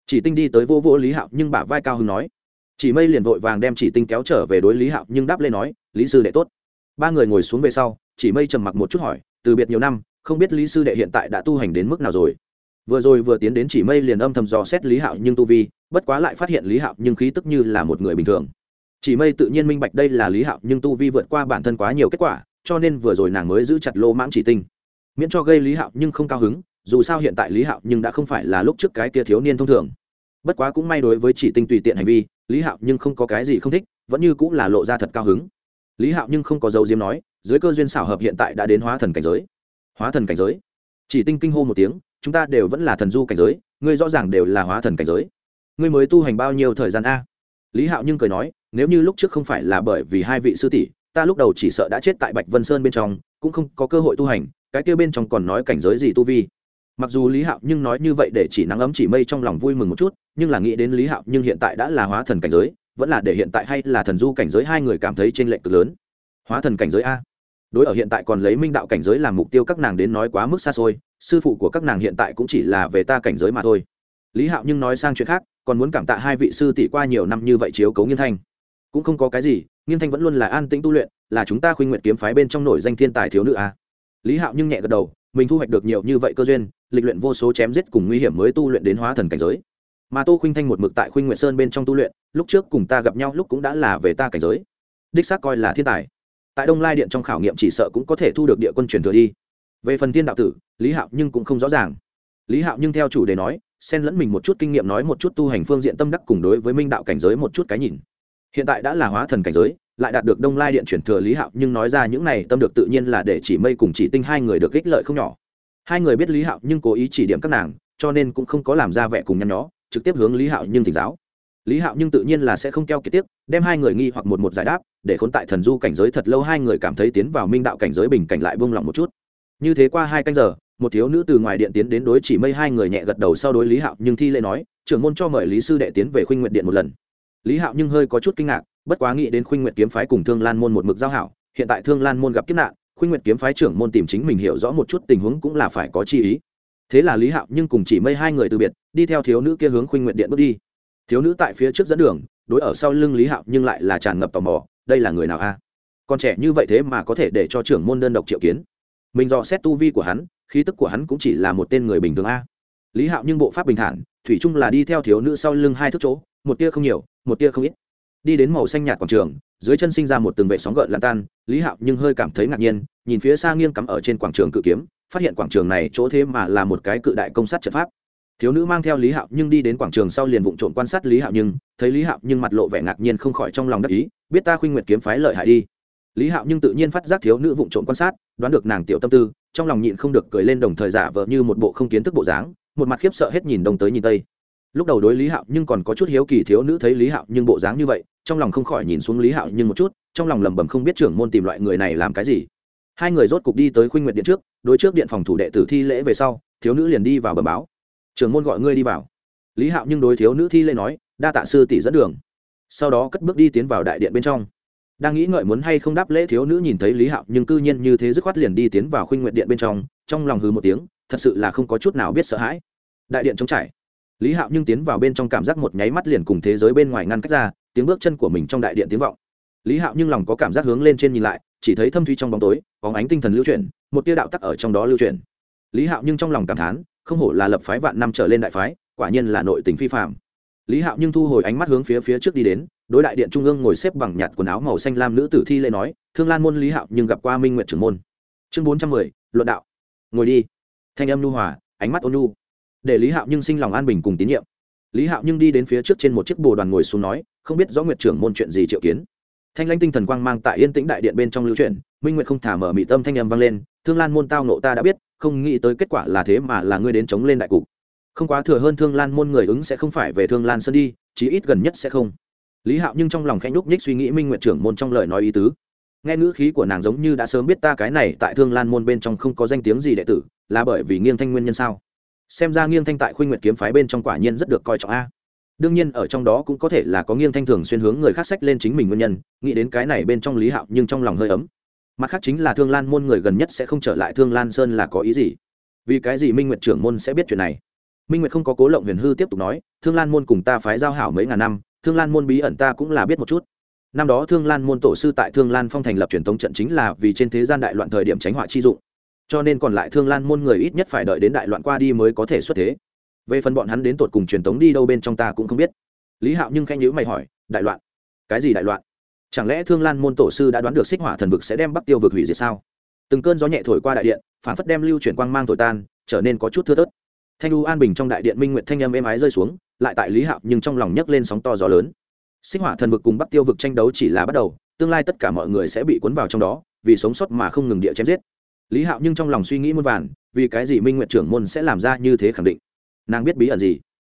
Chỉ tinh đi tới vô vô lý hạo nhưng bả vai cao hứng nói. Chỉ mây liền vội vàng đem chỉ tinh kéo trở về đối lý hạo nhưng đáp lên nói, lý sư đệ tốt. Ba người ngồi xuống về sau, chỉ mây trầm mặc một chút hỏi từ biệt nhiều năm, không biết lý sư đệ hiện tại đã tu hành đến mức nào rồi. Vừa rồi vừa tiến đến chỉ mây liền âm thầm dò xét lý hạo nhưng tu vi, bất quá lại phát hiện lý hạo nhưng khí tức như là một người bình thường. Chỉ mây tự nhiên minh bạch đây là lý hạo nhưng tu vi vượt qua bản thân quá nhiều kết quả, cho nên vừa rồi nàng mới giữ chặt lô mãng chỉ tinh. Miễn cho gây lý hạo nhưng không cao hứng, dù sao hiện tại lý hạo nhưng đã không phải là lúc trước cái kia thiếu niên thông thường. Bất quá cũng may đối với chỉ tinh tùy tiện hành vi, lý hạo nhưng không có cái gì không thích, vẫn như cũng là lộ ra thật cao hứng. Lý hạo nhưng không có dấu diếm nói dưới cơ duyên xảo hợp hiện tại đã đến hóa thần cảnh giới. Hóa thần cảnh giới. Chỉ tinh kinh hô một tiếng, chúng ta đều vẫn là thần du cảnh giới, ngươi rõ ràng đều là hóa thần cảnh giới. Ngươi mới tu hành bao nhiêu thời gian a? Lý hạo nhưng cười nói, nếu như lúc trước không phải là bởi vì hai vị sư tỷ, ta lúc đầu chỉ sợ đã chết tại bạch vân sơn bên trong, cũng không có cơ hội tu hành, cái kia bên trong còn nói cảnh giới gì tu vi. Mặc dù lý hạo nhưng nói như vậy để chỉ nắng ấm chỉ mây trong lòng vui mừng một chút, nhưng là nghĩ đến lý hạo nhưng hiện tại đã là hóa thần cảnh giới, vẫn là để hiện tại hay là thần du cảnh giới hai người cảm thấy trên lệnh cực lớn. Hóa thần cảnh giới a? Đối ở hiện tại còn lấy minh đạo cảnh giới làm mục tiêu các nàng đến nói quá mức xa xôi, sư phụ của các nàng hiện tại cũng chỉ là về ta cảnh giới mà thôi. Lý hạo nhưng nói sang chuyện khác, còn muốn cảm tạ hai vị sư tỷ qua nhiều năm như vậy chiếu cấu nghiên thanh. Cũng không có cái gì, nghiên thanh vẫn luôn là an tĩnh tu luyện, là chúng ta khuyên nguyện kiếm phái bên trong nổi danh thiên tài thiếu nữ a. Lý hạo nhưng nhẹ gật đầu, mình thu hoạch được nhiều như vậy cơ duyên, lịch luyện vô số chém giết cùng nguy hiểm mới tu luyện đến hóa thần cảnh giới. Mà tô khuynh thanh một mực tại khuynh nguyện sơn bên trong tu luyện, lúc trước cùng ta gặp nhau lúc cũng đã là về ta cảnh giới. Đích xác coi là thiên tài tại đông lai điện trong khảo nghiệm chỉ sợ cũng có thể thu được địa quân truyền thừa đi. Về phần thiên đạo tử, lý hạo nhưng cũng không rõ ràng. Lý hạo nhưng theo chủ đề nói, xen lẫn mình một chút kinh nghiệm nói một chút tu hành phương diện tâm đắc cùng đối với minh đạo cảnh giới một chút cái nhìn. Hiện tại đã là hóa thần cảnh giới, lại đạt được đông lai điện chuyển thừa lý hạo nhưng nói ra những này tâm được tự nhiên là để chỉ mây cùng chỉ tinh hai người được ích lợi không nhỏ. Hai người biết lý hạo nhưng cố ý chỉ điểm các nàng, cho nên cũng không có làm ra vẻ cùng nhăn nhó, trực tiếp hướng lý hạo nhưng thỉnh giáo lý hạo nhưng tự nhiên là sẽ không keo kiệt tiếp đem hai người nghi hoặc một một giải đáp, để khốn tại thần du cảnh giới thật lâu hai người cảm thấy tiến vào minh đạo cảnh giới bình cảnh lại buông lỏng một chút. Như thế qua hai canh giờ, một thiếu nữ từ ngoài điện tiến đến đối chỉ mây hai người nhẹ gật đầu sau đối lý hạo nhưng thi lễ nói, trưởng môn cho mời lý sư đệ tiến về khuynh nguyện điện một lần. Lý hạo nhưng hơi có chút kinh ngạc, bất quá nghĩ đến khuynh nguyện kiếm phái cùng thương lan môn một mực giao hảo, hiện tại thương lan môn gặp kiếp nạn, khuynh nguyện kiếm phái trưởng môn tìm chính mình hiểu rõ một chút tình huống cũng là phải có chi ý. Thế là lý hạo nhưng cùng chỉ mây hai người từ biệt, đi theo thiếu nữ kia hướng khuynh nguyện điện bước đi thiếu nữ tại phía trước dẫn đường, đối ở sau lưng lý hạo nhưng lại là tràn ngập tò mò, đây là người nào a? Con trẻ như vậy thế mà có thể để cho trưởng môn đơn độc triệu kiến? Mình dò xét tu vi của hắn, khí tức của hắn cũng chỉ là một tên người bình thường a. Lý hạo nhưng bộ pháp bình thản, thủy chung là đi theo thiếu nữ sau lưng hai thước chỗ, một tia không nhiều, một tia không ít. Đi đến màu xanh nhạt quảng trường, dưới chân sinh ra một từng vệ sóng gợn lan tan, lý hạo nhưng hơi cảm thấy ngạc nhiên, nhìn phía xa nghiêng cắm ở trên quảng trường cự kiếm, phát hiện quảng trường này chỗ thế mà là một cái cự đại công sát trận pháp thiếu nữ mang theo lý hạo nhưng đi đến quảng trường sau liền vụng trộm quan sát lý hạo nhưng thấy lý hạo nhưng mặt lộ vẻ ngạc nhiên không khỏi trong lòng đắc ý, biết ta khuynh nguyệt kiếm phái lợi hại đi. Lý hạo nhưng tự nhiên phát giác thiếu nữ vụng trộm quan sát, đoán được nàng tiểu tâm tư, trong lòng nhịn không được cười lên đồng thời giả vờ như một bộ không kiến thức bộ dáng, một mặt khiếp sợ hết nhìn đông tới nhìn tây. Lúc đầu đối lý hạo nhưng còn có chút hiếu kỳ thiếu nữ thấy lý hạo nhưng bộ dáng như vậy, trong lòng không khỏi nhìn xuống lý hạo nhưng một chút, trong lòng lẩm bẩm không biết trưởng môn tìm loại người này làm cái gì. Hai người rốt cục đi tới khuynh nguyệt điện trước, đối trước điện phòng thủ đệ tử thi lễ về sau, thiếu nữ liền đi vào bờ báo trưởng môn gọi ngươi đi vào. Lý hạo nhưng đối thiếu nữ thi lễ nói, đa tạ sư tỷ dẫn đường. Sau đó cất bước đi tiến vào đại điện bên trong. Đang nghĩ ngợi muốn hay không đáp lễ thiếu nữ nhìn thấy lý hạo nhưng cư nhiên như thế dứt khoát liền đi tiến vào khuynh nguyện điện bên trong trong lòng hư một tiếng, thật sự là không có chút nào biết sợ hãi. Đại điện trống trải. Lý hạo nhưng tiến vào bên trong cảm giác một nháy mắt liền cùng thế giới bên ngoài ngăn cách ra, tiếng bước chân của mình trong đại điện tiếng vọng. Lý hạo nhưng lòng có cảm giác hướng lên trên nhìn lại, chỉ thấy thâm thuy trong bóng tối, bóng ánh tinh thần lưu chuyển, một tia đạo tắc ở trong đó lưu chuyển. Lý hạo nhưng trong lòng cảm thán không hổ là lập phái vạn năm trở lên đại phái, quả nhiên là nội tình phi phạm lý hạo nhưng thu hồi ánh mắt hướng phía phía trước đi đến, đối đại điện trung ương ngồi xếp bằng nhạt quần áo màu xanh lam nữ tử thi lễ nói, thương lan môn lý hạo nhưng gặp qua minh nguyện trưởng môn. Chương bốn trăm mười, luận đạo. Ngồi đi. Thanh âm nhu hòa, ánh mắt ôn nhu. Để lý hạo nhưng sinh lòng an bình cùng tín nhiệm. Lý hạo nhưng đi đến phía trước trên một chiếc bồ đoàn ngồi xuống nói, không biết rõ nguyệt trưởng môn chuyện gì triệu kiến. Thanh lãnh tinh thần quang mang tại yên tĩnh đại điện bên trong lưu truyền minh nguyệt không thả mở mị tâm thanh âm vang lên thương lan môn tao nộ ta đã biết, không nghĩ tới kết quả là thế mà là ngươi đến chống lên đại cục. Không quá thừa hơn thương lan môn người ứng sẽ không phải về thương lan sơn đi, chí ít gần nhất sẽ không. Lý hạo nhưng trong lòng khẽ nhúc nhích suy nghĩ minh nguyện trưởng môn trong lời nói ý tứ. Nghe ngữ khí của nàng giống như đã sớm biết ta cái này tại thương lan môn bên trong không có danh tiếng gì đệ tử, là bởi vì nghiêng thanh nguyên nhân sao? Xem ra nghiêng thanh tại khuynh Nguyệt kiếm phái bên trong quả nhiên rất được coi trọng a. Đương nhiên, ở trong đó cũng có thể là có nghiêng thanh thường xuyên hướng người khác sách lên chính mình nguyên nhân, nghĩ đến cái này bên trong lý hạo nhưng trong lòng hơi ấm mặt khác chính là thương lan môn người gần nhất sẽ không trở lại thương lan sơn là có ý gì? Vì cái gì minh Nguyệt trưởng môn sẽ biết chuyện này? Minh nguyệt không có cố lộng huyền hư tiếp tục nói, thương lan môn cùng ta phái giao hảo mấy ngàn năm, thương lan môn bí ẩn ta cũng là biết một chút. Năm đó thương lan môn tổ sư tại thương lan phong thành lập truyền thống trận chính là vì trên thế gian đại loạn thời điểm tránh họa chi dụng. Cho nên còn lại thương lan môn người ít nhất phải đợi đến đại loạn qua đi mới có thể xuất thế. Về phần bọn hắn đến tột cùng truyền thống đi đâu bên trong ta cũng không biết. Lý hạo nhưng khanh nhữ mày hỏi, đại loạn? Cái gì đại loạn? Chẳng lẽ thương lan môn tổ sư đã đoán được xích hỏa thần vực sẽ đem bắc tiêu vực hủy diệt sao? Từng cơn gió nhẹ thổi qua đại điện, phản phất đem lưu chuyển quang mang thổi tan, trở nên có chút thưa thớt. Thanh u an bình trong đại điện minh nguyệt thanh âm êm ái rơi xuống, lại tại lý hạo nhưng trong lòng nhấc lên sóng to gió lớn. Xích hỏa thần vực cùng bắc tiêu vực tranh đấu chỉ là bắt đầu, tương lai tất cả mọi người sẽ bị cuốn vào trong đó, vì sống sót mà không ngừng địa chém giết. Lý hạo nhưng trong lòng suy nghĩ muôn vàn, vì cái gì minh nguyệt trưởng môn sẽ làm ra như thế khẳng định? Nàng biết bí ẩn gì?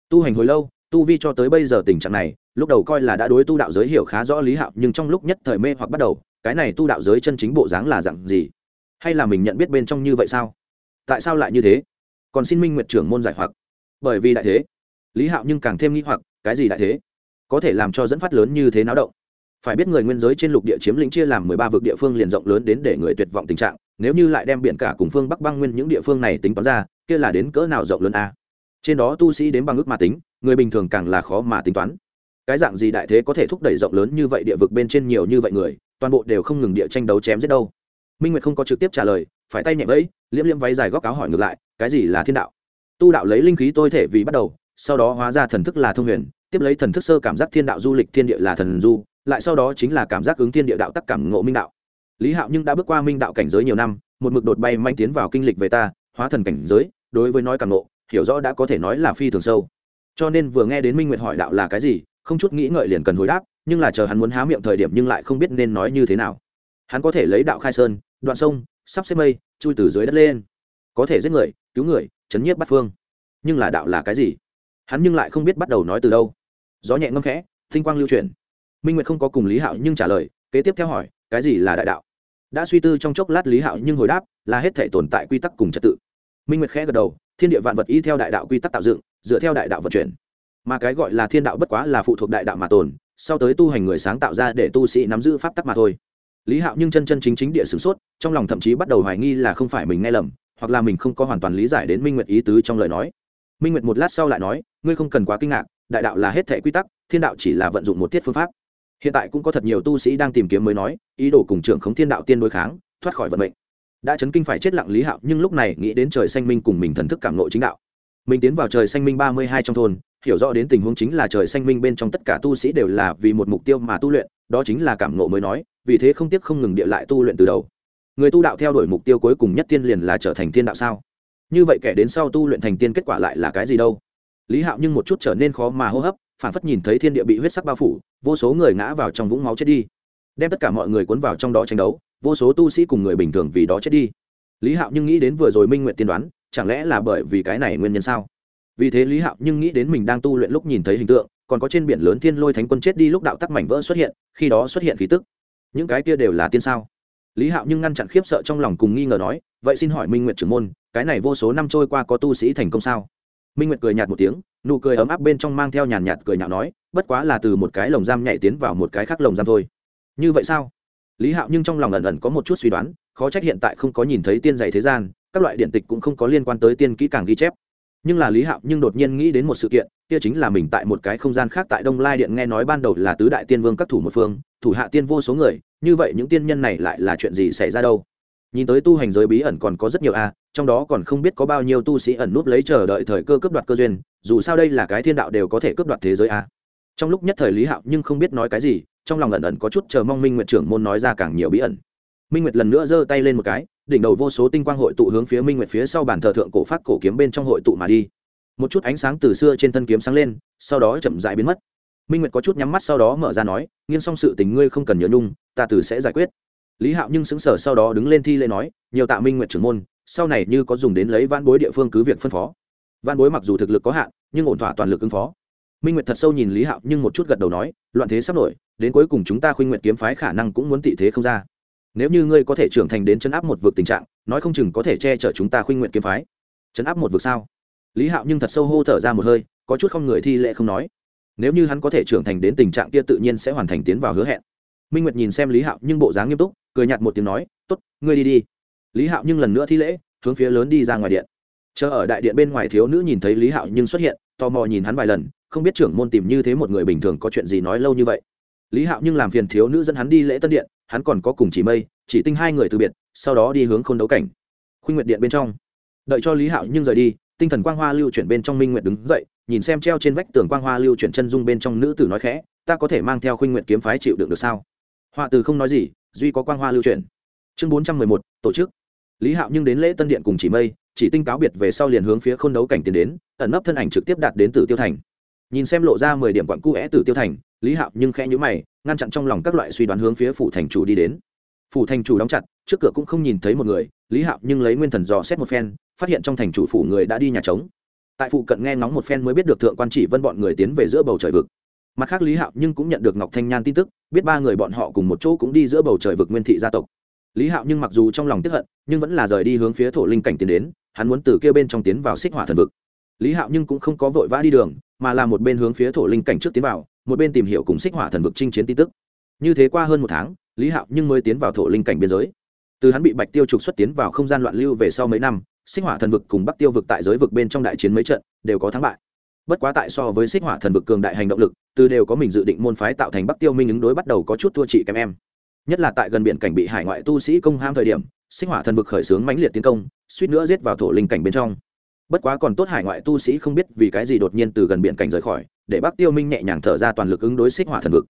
Tu hành hồi lâu, tu vi cho tới bây giờ tình trạng này lúc đầu coi là đã đối tu đạo giới hiểu khá rõ lý hạo, nhưng trong lúc nhất thời mê hoặc bắt đầu, cái này tu đạo giới chân chính bộ dáng là dặn gì? Hay là mình nhận biết bên trong như vậy sao? Tại sao lại như thế? Còn xin minh nguyệt trưởng môn giải hoặc. Bởi vì đại thế. Lý hạo nhưng càng thêm nghĩ hoặc, cái gì đại thế? Có thể làm cho dẫn phát lớn như thế náo động. Phải biết người nguyên giới trên lục địa chiếm lĩnh chia làm mười ba vực địa phương liền rộng lớn đến để người tuyệt vọng tình trạng, nếu như lại đem biển cả cùng phương bắc băng nguyên những địa phương này tính toán ra, kia là đến cỡ nào rộng lớn a? Trên đó tu sĩ đến bằng ước mà tính, người bình thường càng là khó mà tính toán cái dạng gì đại thế có thể thúc đẩy rộng lớn như vậy địa vực bên trên nhiều như vậy người, toàn bộ đều không ngừng địa tranh đấu chém giết đâu. Minh nguyệt không có trực tiếp trả lời, phải tay nhẹ vẫy, liễm liễm váy dài góc áo hỏi ngược lại, cái gì là thiên đạo? Tu đạo lấy linh khí tôi thể vì bắt đầu, sau đó hóa ra thần thức là thông huyền, tiếp lấy thần thức sơ cảm giác thiên đạo du lịch thiên địa là thần du, lại sau đó chính là cảm giác ứng thiên địa đạo tắc cảm ngộ minh đạo. Lý hạo nhưng đã bước qua minh đạo cảnh giới nhiều năm, một mực đột bay manh tiến vào kinh lịch về ta, hóa thần cảnh giới, đối với nói cảm ngộ, hiểu rõ đã có thể nói là phi thường sâu. Cho nên vừa nghe đến minh nguyệt hỏi đạo là cái gì không chút nghĩ ngợi liền cần hồi đáp, nhưng là chờ hắn muốn há miệng thời điểm nhưng lại không biết nên nói như thế nào. Hắn có thể lấy đạo khai sơn, đoạn sông, sắp xếp mây, chui từ dưới đất lên. Có thể giết người, cứu người, chấn nhiếp bắt phương. Nhưng là đạo là cái gì? Hắn nhưng lại không biết bắt đầu nói từ đâu. Gió nhẹ ngâm khẽ, tinh quang lưu truyền minh nguyệt không có cùng lý hạo nhưng trả lời, kế tiếp theo hỏi, cái gì là đại đạo? Đã suy tư trong chốc lát lý hạo nhưng hồi đáp, là hết thể tồn tại quy tắc cùng trật tự. Minh nguyệt khẽ gật đầu, thiên địa vạn vật y theo đại đạo quy tắc tạo dựng, dựa theo đại đạo vận chuyển mà cái gọi là thiên đạo bất quá là phụ thuộc đại đạo mà tồn, sau tới tu hành người sáng tạo ra để tu sĩ nắm giữ pháp tắc mà thôi. Lý hạo nhưng chân chân chính chính địa sửng sốt, trong lòng thậm chí bắt đầu hoài nghi là không phải mình nghe lầm, hoặc là mình không có hoàn toàn lý giải đến minh nguyệt ý tứ trong lời nói. Minh nguyệt một lát sau lại nói, ngươi không cần quá kinh ngạc, đại đạo là hết thể quy tắc, thiên đạo chỉ là vận dụng một thiết phương pháp. Hiện tại cũng có thật nhiều tu sĩ đang tìm kiếm mới nói, ý đồ cùng trưởng khống thiên đạo tiên đối kháng, thoát khỏi vận mệnh. Đã chấn kinh phải chết lặng lý hạo, nhưng lúc này nghĩ đến trời xanh minh cùng mình thần thức cảm nội chính đạo. Mình tiến vào trời xanh minh ba mươi hai trong thôn hiểu rõ đến tình huống chính là trời xanh minh bên trong tất cả tu sĩ đều là vì một mục tiêu mà tu luyện, đó chính là cảm nộ mới nói, vì thế không tiếc không ngừng địa lại tu luyện từ đầu. Người tu đạo theo đuổi mục tiêu cuối cùng nhất tiên liền là trở thành tiên đạo sao? Như vậy kẻ đến sau tu luyện thành tiên kết quả lại là cái gì đâu? Lý hạo nhưng một chút trở nên khó mà hô hấp, phản phất nhìn thấy thiên địa bị huyết sắc bao phủ, vô số người ngã vào trong vũng máu chết đi. Đem tất cả mọi người cuốn vào trong đó tranh đấu, vô số tu sĩ cùng người bình thường vì đó chết đi. Lý hạo nhưng nghĩ đến vừa rồi minh nguyện tiên đoán, chẳng lẽ là bởi vì cái này nguyên nhân sao? Vì thế lý hạo nhưng nghĩ đến mình đang tu luyện lúc nhìn thấy hình tượng, còn có trên biển lớn thiên lôi thánh quân chết đi lúc đạo tắc mảnh vỡ xuất hiện, khi đó xuất hiện khí tức. Những cái kia đều là tiên sao? Lý hạo nhưng ngăn chặn khiếp sợ trong lòng cùng nghi ngờ nói, vậy xin hỏi minh nguyệt trưởng môn, cái này vô số năm trôi qua có tu sĩ thành công sao? Minh nguyệt cười nhạt một tiếng, nụ cười ấm áp bên trong mang theo nhàn nhạt cười nhạo nói, bất quá là từ một cái lồng giam nhảy tiến vào một cái khác lồng giam thôi. Như vậy sao? Lý hạo nhưng trong lòng ẩn ẩn có một chút suy đoán, khó trách hiện tại không có nhìn thấy tiên dạy thế gian, các loại điện tịch cũng không có liên quan tới tiên kỹ càng ghi chép nhưng là lý hạo nhưng đột nhiên nghĩ đến một sự kiện, kia chính là mình tại một cái không gian khác tại đông lai điện nghe nói ban đầu là tứ đại tiên vương các thủ một phương, thủ hạ tiên vô số người, như vậy những tiên nhân này lại là chuyện gì xảy ra đâu? Nhìn tới tu hành giới bí ẩn còn có rất nhiều a, trong đó còn không biết có bao nhiêu tu sĩ ẩn núp lấy chờ đợi thời cơ cướp đoạt cơ duyên, dù sao đây là cái thiên đạo đều có thể cướp đoạt thế giới a. Trong lúc nhất thời lý hạo nhưng không biết nói cái gì, trong lòng ẩn ẩn có chút chờ mong minh nguyệt trưởng môn nói ra càng nhiều bí ẩn. Minh nguyệt lần nữa giơ tay lên một cái đỉnh đầu vô số tinh quang hội tụ hướng phía minh nguyệt phía sau bàn thờ thượng cổ phát cổ kiếm bên trong hội tụ mà đi. Một chút ánh sáng từ xưa trên thân kiếm sáng lên, sau đó chậm dại biến mất. Minh nguyệt có chút nhắm mắt sau đó mở ra nói nghiêng xong sự tình ngươi không cần nhớ nhung, ta từ sẽ giải quyết. Lý hạo nhưng xứng sở sau đó đứng lên thi lễ nói, nhiều tạ minh nguyệt trưởng môn, sau này như có dùng đến lấy van bối địa phương cứ việc phân phó. Van bối mặc dù thực lực có hạn, nhưng ổn thỏa toàn lực ứng phó. Minh nguyệt thật sâu nhìn lý hạo nhưng một chút gật đầu nói, loạn thế sắp nổi, đến cuối cùng chúng ta khuyên nguyện kiếm phái khả năng cũng muốn tị thế không ra nếu như ngươi có thể trưởng thành đến chấn áp một vực tình trạng, nói không chừng có thể che chở chúng ta khuyên nguyện kiếm phái. Chấn áp một vực sao? Lý hạo nhưng thật sâu hô thở ra một hơi, có chút không người thi lệ không nói. Nếu như hắn có thể trưởng thành đến tình trạng kia tự nhiên sẽ hoàn thành tiến vào hứa hẹn. Minh nguyệt nhìn xem lý hạo nhưng bộ dáng nghiêm túc, cười nhạt một tiếng nói t ố t ngươi đi đi. Lý hạo nhưng lần nữa thi lễ, hướng phía lớn đi ra ngoài điện. Chờ ở đại điện bên ngoài thiếu nữ nhìn thấy lý hạo nhưng xuất hiện, tò mò nhìn hắn vài lần, không biết trưởng môn tìm như thế một người bình thường có chuyện gì nói lâu như vậy. Lý hạo nhưng làm phiền thiếu nữ dẫn hắn đi lễ tân điện hắn còn có cùng chỉ mây, chỉ tinh hai người từ biệt, sau đó đi hướng k h ô n đấu cảnh. Khuynh nguyệt điện bên trong. Đợi cho lý hạo nhưng rời đi, tinh thần quang hoa lưu chuyển bên trong minh nguyệt đứng dậy, nhìn xem treo trên vách tường quang hoa lưu chuyển chân dung bên trong nữ tử nói khẽ, ta có thể mang theo khuynh nguyệt kiếm phái chịu đựng được sao? Họa từ không nói gì, duy có quang hoa lưu chuyển. Chương bốn trăm mười một, tổ chức. Lý hạo nhưng đến lễ tân điện cùng chỉ mây, chỉ tinh cáo biệt về sau liền hướng phía k h ô n đấu cảnh tiến đến, ẩn nấp thân ảnh trực tiếp đạt đến từ tiêu thành. Nhìn xem lộ ra mười điểm quặn cũ é từ tiêu thành lý hạo nhưng khẽ nhữ mày, ngăn chặn trong lòng các loại suy đoán hướng phía phủ thành chủ đi đến. Phủ thành chủ đóng chặt, trước cửa cũng không nhìn thấy một người, lý hạo nhưng lấy nguyên thần dò xét một phen, phát hiện trong thành chủ phủ người đã đi nhà trống. Tại phụ cận nghe ngóng một phen mới biết được thượng quan chỉ vân bọn người tiến về giữa bầu trời vực. Mặt khác lý hạo nhưng cũng nhận được ngọc thanh nhan tin tức, biết ba người bọn họ cùng một chỗ cũng đi giữa bầu trời vực nguyên thị gia tộc. Lý hạo nhưng mặc dù trong lòng tiếp hận, nhưng vẫn là rời đi hướng phía thổ linh cảnh tiến đến, hắn muốn từ kia bên trong tiến vào xích hỏa thần vực. Lý hạo nhưng cũng không có vội vã đi đường, mà là một bên hướng phía thổ linh cảnh trước tiến vào một bên tìm hiểu cùng xích hỏa thần vực chinh chiến tin tức. Như thế qua hơn một tháng, lý hạo nhưng mới tiến vào thổ linh cảnh biên giới. Từ hắn bị bạch tiêu trục xuất tiến vào không gian loạn lưu về sau mấy năm, xích hỏa thần vực cùng bắc tiêu vực tại giới vực bên trong đại chiến mấy trận, đều có thắng bại. Bất quá tại so với xích hỏa thần vực cường đại hành động lực, từ đều có mình dự định môn phái tạo thành bắc tiêu minh ứng đối bắt đầu có chút thua trị kém em. Nhất là tại gần biển cảnh bị hải ngoại tu sĩ công ham thời điểm, xích hỏa thần vực khởi xướng mãnh liệt tiến công, suýt nữa giết vào thổ linh cảnh bên trong bất quá còn tốt hải ngoại tu sĩ không biết vì cái gì đột nhiên từ gần biển cảnh rời khỏi, để bắc tiêu minh nhẹ nhàng thở ra toàn lực ứng đối xích hỏa thần vực.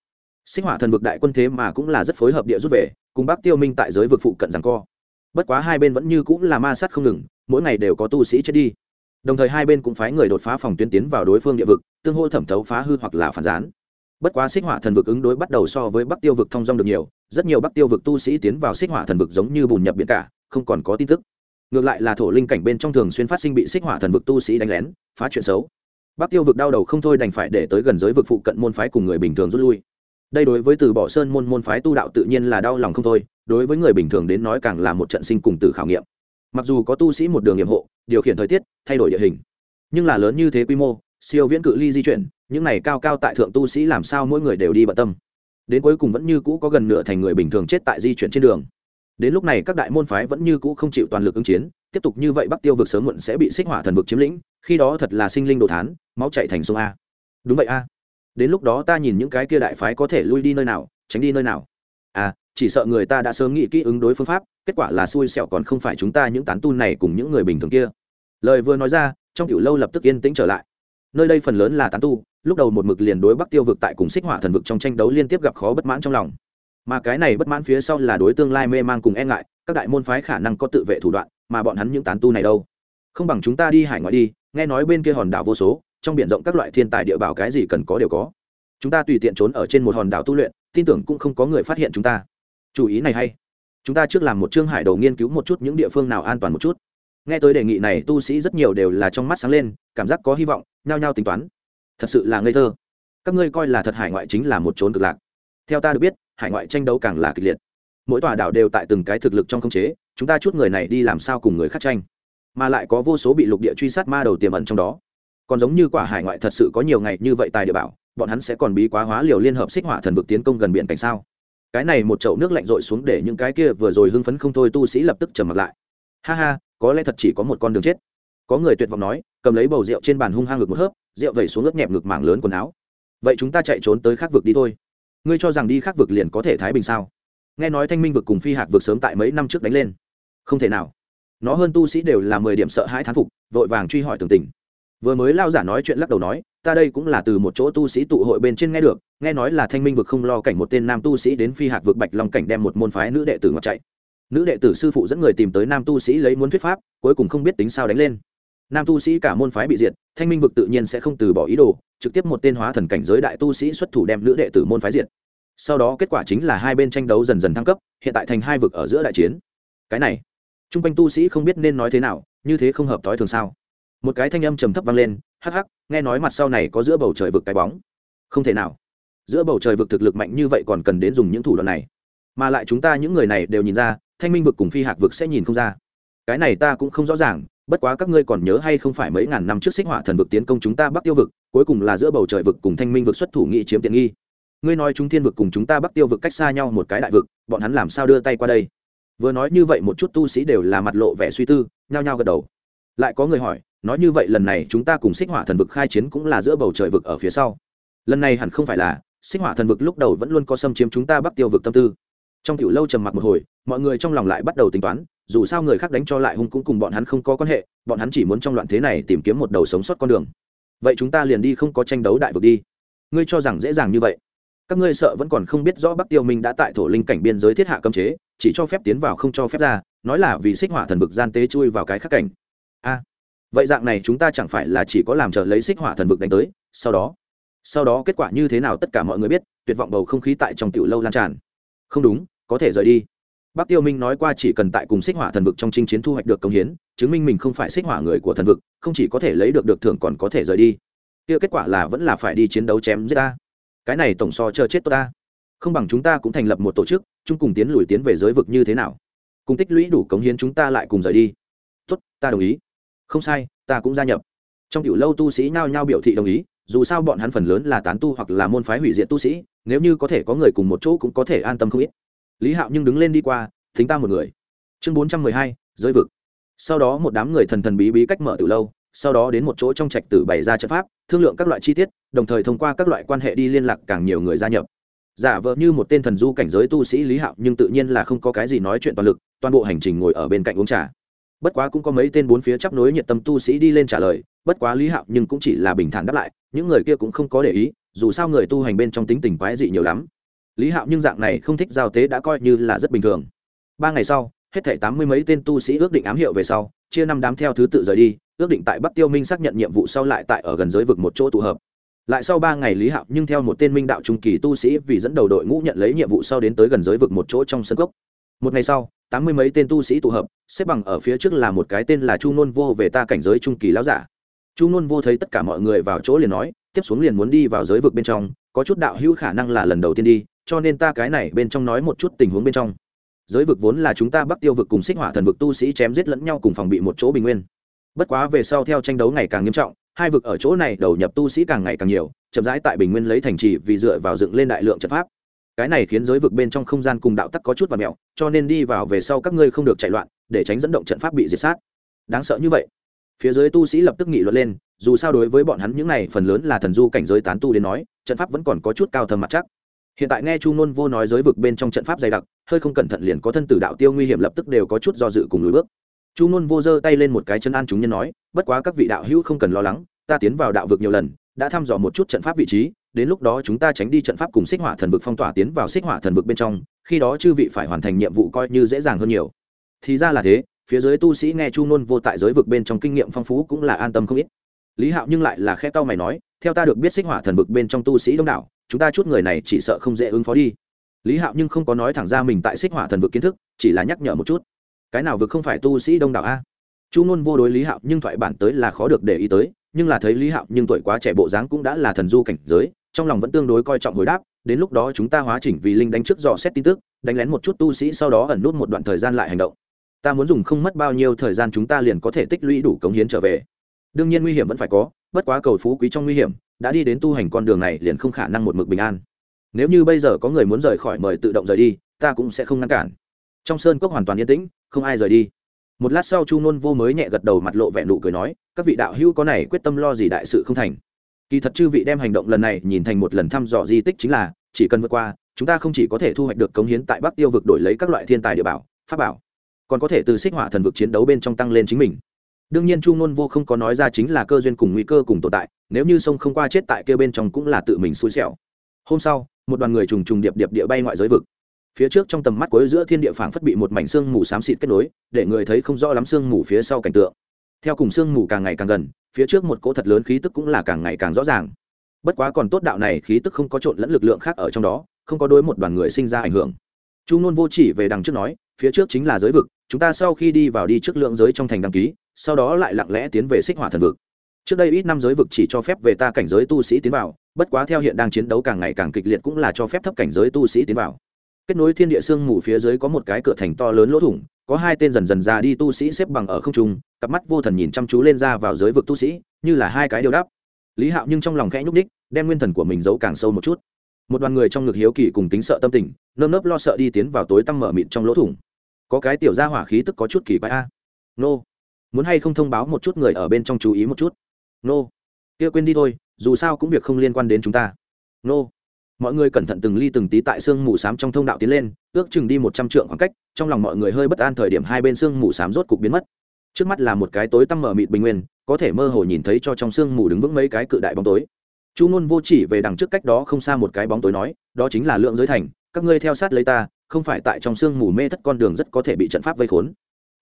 Xích hỏa thần vực đại quân thế mà cũng là rất phối hợp địa rút về, cùng bắc tiêu minh tại giới vực phụ cận rằng co. Bất quá hai bên vẫn như cũng là ma sát không ngừng, mỗi ngày đều có tu sĩ chết đi. Đồng thời hai bên cũng phái người đột phá phòng tuyến tiến vào đối phương địa vực, tương hô thẩm thấu phá hư hoặc là phản gián. Bất quá xích hỏa thần vực ứng đối bắt đầu so với bắc tiêu vực thông dong được nhiều, rất nhiều bắc tiêu vực tu sĩ tiến vào xích hỏa thần vực giống như bùn nhập biển cả, không còn có tin tức ngược lại là thổ linh cảnh bên trong thường xuyên phát sinh bị xích hỏa thần vực tu sĩ đánh lén, phá chuyện xấu. Bác tiêu vực đau đầu không thôi đành phải để tới gần giới vực phụ cận môn phái cùng người bình thường rút lui. Đây đối với từ bỏ sơn môn môn phái tu đạo tự nhiên là đau lòng không thôi, đối với người bình thường đến nói càng là một trận sinh cùng từ khảo nghiệm. Mặc dù có tu sĩ một đường nghiệm hộ, điều khiển thời tiết, thay đổi địa hình, nhưng là lớn như thế quy mô, siêu viễn cự ly di chuyển, những này cao cao tại thượng tu sĩ làm sao mỗi người đều đi bận tâm. Đến cuối cùng vẫn như cũ có gần nửa thành người bình thường chết tại di chuyển trên đường đến lúc này các đại môn phái vẫn như cũ không chịu toàn lực ứng chiến, tiếp tục như vậy bắc tiêu vực sớm muộn sẽ bị xích hỏa thần vực chiếm lĩnh, khi đó thật là sinh linh đồ thán, máu chạy thành sông a. Đúng vậy a. Đến lúc đó ta nhìn những cái kia đại phái có thể lui đi nơi nào, tránh đi nơi nào. À chỉ sợ người ta đã sớm nghĩ kỹ ứng đối phương pháp, kết quả là xui xẻo còn không phải chúng ta những tán tu này cùng những người bình thường kia. Lời vừa nói ra, trong tiểu lâu lập tức yên tĩnh trở lại. Nơi đây phần lớn là tán tu, lúc đầu một mực liền đối bắc tiêu vực tại cùng xích hỏa thần vực trong tranh đấu liên tiếp gặp khó bất mãn trong lòng mà cái này bất mãn phía sau là đối tương lai mê mang cùng e ngại, các đại môn phái khả năng có tự vệ thủ đoạn, mà bọn hắn những tán tu này đâu? Không bằng chúng ta đi hải ngoại đi, nghe nói bên kia hòn đảo vô số, trong biển rộng các loại thiên tài địa bảo cái gì cần có đều có. Chúng ta tùy tiện trốn ở trên một hòn đảo tu luyện, tin tưởng cũng không có người phát hiện chúng ta. Chủ ý này hay. Chúng ta trước làm một chương hải đầu nghiên cứu một chút những địa phương nào an toàn một chút. Nghe tới đề nghị này, tu sĩ rất nhiều đều là trong mắt sáng lên, cảm giác có hy vọng, nhao nhao tính toán. Thật sự là ngây thơ. Các ngươi coi là thật hải ngoại chính là một trốn cực lạc theo ta được biết, hải ngoại tranh đấu càng là kịch liệt. Mỗi tòa đảo đều tại từng cái thực lực trong khống chế, chúng ta chút người này đi làm sao cùng người khác tranh? Mà lại có vô số bị lục địa truy sát ma đầu tiềm ẩn trong đó. Còn giống như quả hải ngoại thật sự có nhiều ngày như vậy tài địa bảo, bọn hắn sẽ còn bí quá hóa liều liên hợp xích hỏa thần vực tiến công gần biển cảnh sao? Cái này một chậu nước lạnh rội xuống để những cái kia vừa rồi hưng phấn không thôi tu sĩ lập tức trầm mặt lại. Ha ha, có lẽ thật chỉ có một con đường chết. Có người tuyệt vọng nói, cầm lấy bầu rượu trên bàn hung hăng ngực một hớp, rượu vẩy xuống ướt nhẹp ngực mảng lớn quần áo. Vậy chúng ta chạy trốn tới khác vực đi thôi ngươi cho rằng đi khác vực liền có thể thái bình sao? Nghe nói thanh minh vực cùng phi hạc vực sớm tại mấy năm trước đánh lên. Không thể nào. Nó hơn tu sĩ đều là mười điểm sợ hãi thán phục, vội vàng truy hỏi tường tình. Vừa mới lao giả nói chuyện lắc đầu nói, ta đây cũng là từ một chỗ tu sĩ tụ hội bên trên nghe được, nghe nói là thanh minh vực không lo cảnh một tên nam tu sĩ đến phi hạc vực bạch long cảnh đem một môn phái nữ đệ tử ngọc chạy. Nữ đệ tử sư phụ dẫn người tìm tới nam tu sĩ lấy muốn thuyết pháp, cuối cùng không biết tính sao đánh lên. Nam tu sĩ cả môn phái bị diệt, thanh minh vực tự nhiên sẽ không từ bỏ ý đồ trực tiếp một tên hóa thần cảnh giới đại tu sĩ xuất thủ đem nữ đệ tử môn phái diệt. Sau đó kết quả chính là hai bên tranh đấu dần dần thăng cấp, hiện tại thành hai vực ở giữa đại chiến. Cái này t r u n g quanh tu sĩ không biết nên nói thế nào, như thế không hợp thói thường sao? Một cái thanh âm trầm thấp vang lên, hắc hắc, nghe nói mặt sau này có giữa bầu trời vực cái bóng. Không thể nào. Giữa bầu trời vực thực lực mạnh như vậy còn cần đến dùng những thủ đoạn này. Mà lại chúng ta những người này đều nhìn ra, thanh minh vực cùng phi hạc vực sẽ nhìn không ra. Cái này ta cũng không rõ ràng bất quá các ngươi còn nhớ hay không phải mấy ngàn năm trước xích hỏa thần vực tiến công chúng ta bắc tiêu vực, cuối cùng là giữa bầu trời vực cùng thanh minh vực xuất thủ nghị chiếm tiện nghi. Ngươi nói chúng thiên vực cùng chúng ta bắc tiêu vực cách xa nhau một cái đại vực, bọn hắn làm sao đưa tay qua đây? Vừa nói như vậy một chút tu sĩ đều là mặt lộ vẻ suy tư, nhao nhao gật đầu. Lại có người hỏi, nói như vậy lần này chúng ta cùng xích hỏa thần vực khai chiến cũng là giữa bầu trời vực ở phía sau. Lần này hẳn không phải là, xích hỏa thần vực lúc đầu vẫn luôn có xâm chiếm chúng ta bắc tiêu vực tâm tư. Trong tiểu lâu trầm mặc một hồi, mọi người trong lòng lại bắt đầu tính toán dù sao người khác đánh cho lại hung cũng cùng bọn hắn không có quan hệ, bọn hắn chỉ muốn trong loạn thế này tìm kiếm một đầu sống sót con đường. Vậy chúng ta liền đi không có tranh đấu đại vực đi. Ngươi cho rằng dễ dàng như vậy? Các ngươi sợ vẫn còn không biết rõ bắc tiêu minh đã tại thổ linh cảnh biên giới thiết hạ cấm chế, chỉ cho phép tiến vào không cho phép ra, nói là vì xích hỏa thần vực gian tế chui vào cái khắc cảnh. A, vậy dạng này chúng ta chẳng phải là chỉ có làm chờ lấy xích hỏa thần vực đánh tới, sau đó sau đó kết quả như thế nào tất cả mọi người biết, tuyệt vọng bầu không khí tại trong tiểu lâu lan tràn. Không đúng, có thể rời đi. Bắc Tiêu Minh nói qua chỉ cần tại cùng Xích Hỏa Thần vực trong chinh chiến thu hoạch được công hiến, chứng minh mình không phải Xích Hỏa người của thần vực, không chỉ có thể lấy được được thưởng còn có thể rời đi. Kia kết quả là vẫn là phải đi chiến đấu chém giết ta. Cái này tổng so chờ chết tôi ta. Không bằng chúng ta cũng thành lập một tổ chức chung cùng tiến lùi tiến về giới vực như thế nào? Cùng tích lũy đủ cống hiến chúng ta lại cùng rời đi. Tốt ta đồng ý. Không sai ta cũng gia nhập. Trong kiểu lâu tu sĩ nhao nhao biểu thị đồng ý dù sao bọn hắn phần lớn là tán tu hoặc là môn phái hủy diệt tu sĩ nếu như có thể có người cùng một chỗ cũng có thể an tâm không ít lý hạo nhưng đứng lên đi qua, thính ta một người. Chương bốn trăm mười hai, giới vực. Sau đó một đám người thần thần bí bí cách mở từ lâu, sau đó đến một chỗ trong trạch tử bày ra trận pháp, thương lượng các loại chi tiết, đồng thời thông qua các loại quan hệ đi liên lạc càng nhiều người gia nhập. Giả vờ như một tên thần du cảnh giới tu sĩ lý hạo nhưng tự nhiên là không có cái gì nói chuyện toàn lực, toàn bộ hành trình ngồi ở bên cạnh uống trà. Bất quá cũng có mấy tên bốn phía chấp nối nhiệt tâm tu sĩ đi lên trả lời, bất quá lý hạo nhưng cũng chỉ là bình thản đáp lại, những người kia cũng không có để ý, dù sao người tu hành bên trong tính tình quái dị nhiều lắm lý hạo nhưng dạng này không thích giao tế đã coi như là rất bình thường. Ba ngày sau, hết thảy tám mươi mấy tên tu sĩ ước định ám hiệu về sau, chia năm đám theo thứ tự rời đi, ước định tại bắc tiêu minh xác nhận nhiệm vụ sau lại tại ở gần giới vực một chỗ tụ hợp. Lại sau ba ngày lý hạo nhưng theo một tên minh đạo trung kỳ tu sĩ vì dẫn đầu đội ngũ nhận lấy nhiệm vụ sau đến tới gần giới vực một chỗ trong sân cốc. Một ngày sau, tám mươi mấy tên tu sĩ tụ hợp, xếp bằng ở phía trước là một cái tên là chu nôn vô về ta cảnh giới trung kỳ lão giả. Chu nôn vô thấy tất cả mọi người vào chỗ liền nói, tiếp xuống liền muốn đi vào giới vực bên trong, có chút đạo hữu khả năng là lần đầu tiên đi cho nên ta cái này bên trong nói một chút tình huống bên trong. Giới vực vốn là chúng ta bắc tiêu vực cùng xích hỏa thần vực tu sĩ chém giết lẫn nhau cùng phòng bị một chỗ bình nguyên. Bất quá về sau theo tranh đấu ngày càng nghiêm trọng, hai vực ở chỗ này đầu nhập tu sĩ càng ngày càng nhiều, chậm rãi tại bình nguyên lấy thành trì vì dựa vào dựng lên đại lượng trận pháp. Cái này khiến giới vực bên trong không gian cùng đạo tắc có chút và mẹo, cho nên đi vào về sau các ngươi không được chạy loạn, để tránh dẫn động trận pháp bị diệt sát. Đáng sợ như vậy. Phía dưới tu sĩ lập tức nghị luận lên, dù sao đối với bọn hắn những này phần lớn là thần du cảnh giới tán tu đến nói, trận pháp vẫn còn có chút cao thâm mặt chắc hiện tại nghe chu ngôn vô nói giới vực bên trong trận pháp dày đặc, hơi không cẩn thận liền có thân tử đạo tiêu nguy hiểm lập tức đều có chút do dự cùng lùi bước. Chu ngôn vô giơ tay lên một cái chân an chúng nhân nói, bất quá các vị đạo hữu không cần lo lắng, ta tiến vào đạo vực nhiều lần, đã thăm dò một chút trận pháp vị trí, đến lúc đó chúng ta tránh đi trận pháp cùng xích hỏa thần vực phong tỏa tiến vào xích hỏa thần vực bên trong, khi đó chư vị phải hoàn thành nhiệm vụ coi như dễ dàng hơn nhiều. Thì ra là thế, phía dưới tu sĩ nghe chu nôn vô tại giới vực bên trong kinh nghiệm phong phú cũng là an tâm không ít. Lý hạo nhưng lại là khe tao mày nói, theo ta được biết xích hỏa thần vực bên trong tu sĩ đông đảo chúng ta chút người này chỉ sợ không dễ ứng phó đi. Lý hạo nhưng không có nói thẳng ra mình tại xích hỏa thần vực kiến thức, chỉ là nhắc nhở một chút. Cái nào vực không phải tu sĩ đông đảo a? Chu ngôn vô đối lý hạo nhưng thoại bản tới là khó được để ý tới, nhưng là thấy lý hạo nhưng tuổi quá trẻ bộ dáng cũng đã là thần du cảnh giới, trong lòng vẫn tương đối coi trọng hồi đáp, đến lúc đó chúng ta hóa chỉnh vì linh đánh trước dò xét tin tức, đánh lén một chút tu sĩ sau đó ẩn nút một đoạn thời gian lại hành động. Ta muốn dùng không mất bao nhiêu thời gian chúng ta liền có thể tích lũy đủ cống hiến trở về. Đương nhiên nguy hiểm vẫn phải có, bất quá cầu phú quý trong nguy hiểm đã đi đến tu hành con đường này liền không khả năng một mực bình an. Nếu như bây giờ có người muốn rời khỏi mời tự động rời đi, ta cũng sẽ không ngăn cản. Trong sơn cốc hoàn toàn yên tĩnh, không ai rời đi. Một lát sau chu nôn vô mới nhẹ gật đầu mặt lộ vẻ nụ cười nói, các vị đạo hữu có này quyết tâm lo gì đại sự không thành. Kỳ thật chư vị đem hành động lần này nhìn thành một lần thăm dò di tích chính là, chỉ cần vượt qua, chúng ta không chỉ có thể thu hoạch được cống hiến tại bắc tiêu vực đổi lấy các loại thiên tài địa bảo, pháp bảo, còn có thể từ xích hỏa thần vực chiến đấu bên trong tăng lên chính mình đương nhiên chu ngôn vô không có nói ra chính là cơ duyên cùng nguy cơ cùng tồn tại, nếu như sông không qua chết tại kia bên trong cũng là tự mình xui xẻo. Hôm sau, một đoàn người trùng trùng điệp điệp địa bay ngoại giới vực. Phía trước trong tầm mắt cuối giữa thiên địa phảng phất bị một mảnh xương mù xám xịt kết nối, để người thấy không rõ lắm xương mù phía sau cảnh tượng. Theo cùng xương mù càng ngày càng gần, phía trước một cỗ thật lớn khí tức cũng là càng ngày càng rõ ràng. Bất quá còn tốt đạo này khí tức không có trộn lẫn lực lượng khác ở trong đó, không có đối một đoàn người sinh ra ảnh hưởng. Chu nôn vô chỉ về đằng trước nói, phía trước chính là giới vực, chúng ta sau khi đi vào đi trước lượng giới trong thành đăng ký sau đó lại lặng lẽ tiến về xích hỏa thần vực. Trước đây ít năm giới vực chỉ cho phép về ta cảnh giới tu sĩ tiến vào, bất quá theo hiện đang chiến đấu càng ngày càng kịch liệt cũng là cho phép thấp cảnh giới tu sĩ tiến vào. Kết nối thiên địa sương mù phía dưới có một cái cửa thành to lớn lỗ thủng, có hai tên dần dần ra đi tu sĩ xếp bằng ở không trung, cặp mắt vô thần nhìn chăm chú lên ra vào giới vực tu sĩ, như là hai cái điều đáp. Lý hạo nhưng trong lòng khẽ nhúc ních đem nguyên thần của mình giấu càng sâu một chút. Một đoàn người trong ngực hiếu kỳ cùng tính sợ tâm tình, nơm nớp lo sợ đi tiến vào tối tăm mở mịt trong lỗ thủng. Có cái tiểu ra hỏa khí tức có chút kỳ bãi a. Nô muốn hay không thông báo một chút người ở bên trong chú ý một chút? Nô. Kia quên đi thôi, dù sao cũng việc không liên quan đến chúng ta. Nô. Mọi người cẩn thận từng ly từng tí tại sương mù s á m trong thông đạo tiến lên, ước chừng đi một trăm trượng khoảng cách, trong lòng mọi người hơi bất an thời điểm hai bên sương mù s á m rốt cục biến mất. Trước mắt là một cái tối tăm mở mịt bình nguyên, có thể mơ hồ nhìn thấy cho trong sương mù đứng vững mấy cái cự đại bóng tối. Chu ngôn vô chỉ về đằng trước cách đó không xa một cái bóng tối nói, đó chính là lượng giới thành, các ngươi theo sát lấy ta, không phải tại trong sương mù mê thất con đường rất có thể bị trận pháp vây khốn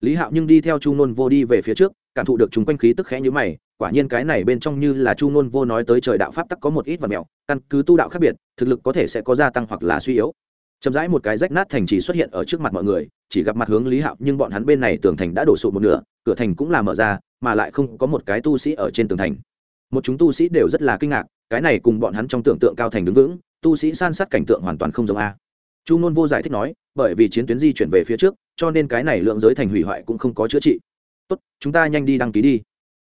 lý hạo nhưng đi theo chu ngôn vô đi về phía trước, cảm thụ được chúng quanh khí tức khẽ nhữ mày, quả nhiên cái này bên trong như là chu ngôn vô nói tới trời đạo pháp tắc có một ít và mẹo, căn cứ tu đạo khác biệt, thực lực có thể sẽ có gia tăng hoặc là suy yếu. Chậm rãi một cái rách nát thành trì xuất hiện ở trước mặt mọi người, chỉ gặp mặt hướng lý hạo, nhưng bọn hắn bên này tường thành đã đổ sụt một nửa, cửa thành cũng là mở ra, mà lại không có một cái tu sĩ ở trên tường thành. Một chúng tu sĩ đều rất là kinh ngạc, cái này cùng bọn hắn trong tưởng tượng cao thành đứng vững, tu sĩ san sát cảnh tượng hoàn toàn không giống a. Chu nôn vô giải thích nói bởi vì chiến tuyến di chuyển về phía trước, cho nên cái này lượng giới thành hủy hoại cũng không có chữa trị. Tốt, chúng ta nhanh đi đăng ký đi.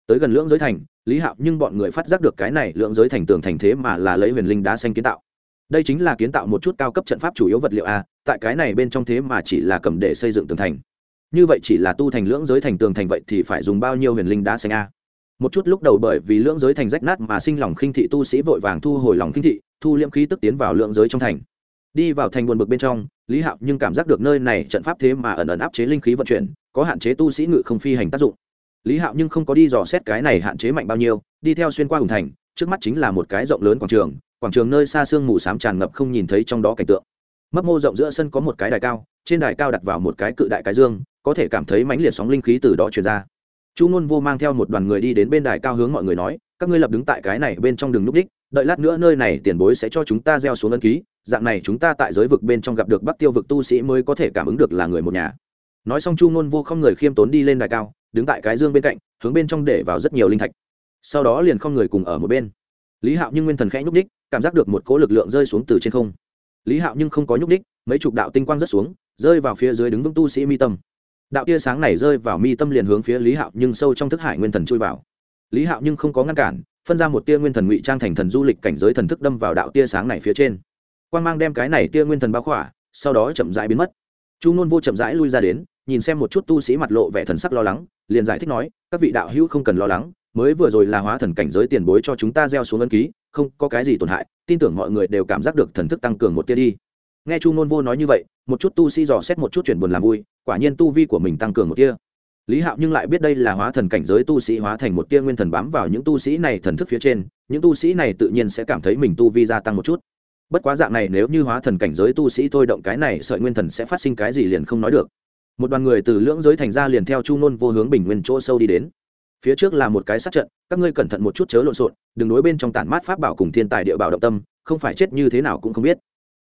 Tới gần lưỡng giới thành, lý hạo nhưng bọn người phát giác được cái này lượng giới thành tường thành thế mà là lấy huyền linh đá xanh kiến tạo. Đây chính là kiến tạo một chút cao cấp trận pháp chủ yếu vật liệu a, tại cái này bên trong thế mà chỉ là cầm để xây dựng tường thành. Như vậy chỉ là tu thành lưỡng giới thành tường thành vậy thì phải dùng bao nhiêu huyền linh đá xanh a? Một chút lúc đầu bởi vì lưỡng giới thành rách nát mà sinh lòng khinh thị tu sĩ vội vàng thu hồi lòng khinh thị, thu liễm khí tức tiến vào lưỡng giới trong thành đi vào thành buồn bực bên trong, lý hạo nhưng cảm giác được nơi này trận pháp thế mà ẩn ẩn áp chế linh khí vận chuyển, có hạn chế tu sĩ ngự không phi hành tác dụng. Lý hạo nhưng không có đi dò xét cái này hạn chế mạnh bao nhiêu, đi theo xuyên qua hùng thành, trước mắt chính là một cái rộng lớn quảng trường quảng trường nơi xa sương mù s á m tràn ngập không nhìn thấy trong đó cảnh tượng. Mấp mô rộng giữa sân có một cái đài cao, trên đài cao đặt vào một cái cự đại cái dương, có thể cảm thấy mãnh liệt sóng linh khí từ đó truyền ra. Chu ngôn vô mang theo một đoàn người đi đến bên đài cao hướng mọi người nói, các ngươi lập đứng tại cái này bên trong đường núp đích đợi lát nữa nơi này tiền bối sẽ cho chúng ta gieo xuống ân ký, dạng này chúng ta tại giới vực bên trong gặp được bắc tiêu vực tu sĩ mới có thể cảm ứng được là người một nhà. Nói xong chu ngôn vô không người khiêm tốn đi lên đài cao, đứng tại cái dương bên cạnh, hướng bên trong để vào rất nhiều linh thạch. Sau đó liền không người cùng ở một bên. Lý hạo nhưng nguyên thần khẽ nhúc ních cảm giác được một cỗ lực lượng rơi xuống từ trên không. Lý hạo nhưng không có nhúc ních mấy chục đạo tinh quang rất xuống, rơi vào phía dưới đứng vững tu sĩ mi tâm. Đạo tia sáng này rơi vào mi tâm liền hướng phía lý hạo nhưng sâu trong thức hải nguyên thần chui vào. Lý hạo nhưng không có ngăn cản phân ra một tia nguyên thần ngụy trang thành thần du lịch cảnh giới thần thức đâm vào đạo tia sáng này phía trên. Quan g mang đem cái này tia nguyên thần bao khỏa, sau đó chậm rãi biến mất. Chu nôn vô chậm rãi lui ra đến, nhìn xem một chút tu sĩ mặt lộ vẻ thần sắc lo lắng, liền giải thích nói, các vị đạo hữu không cần lo lắng, mới vừa rồi là hóa thần cảnh giới tiền bối cho chúng ta gieo xuống ân ký, không có cái gì tổn hại, tin tưởng mọi người đều cảm giác được thần thức tăng cường một tia đi. Nghe chu nôn vô nói như vậy, một chút tu sĩ dò xét một chút chuyển buồn làm vui, quả nhiên tu vi của mình tăng cường một tia lý hạo nhưng lại biết đây là hóa thần cảnh giới tu sĩ hóa thành một tia nguyên thần bám vào những tu sĩ này thần thức phía trên, những tu sĩ này tự nhiên sẽ cảm thấy mình tu vi gia tăng một chút. Bất quá dạng này nếu như hóa thần cảnh giới tu sĩ thôi động cái này, sợi nguyên thần sẽ phát sinh cái gì liền không nói được. Một đoàn người từ lưỡng giới thành ra liền theo chu nôn vô hướng bình nguyên chỗ sâu đi đến. Phía trước là một cái sát trận, các ngươi cẩn thận một chút chớ lộn xộn, đừng đối bên trong tản mát pháp bảo cùng thiên tài địa bảo động tâm, không phải chết như thế nào cũng không biết.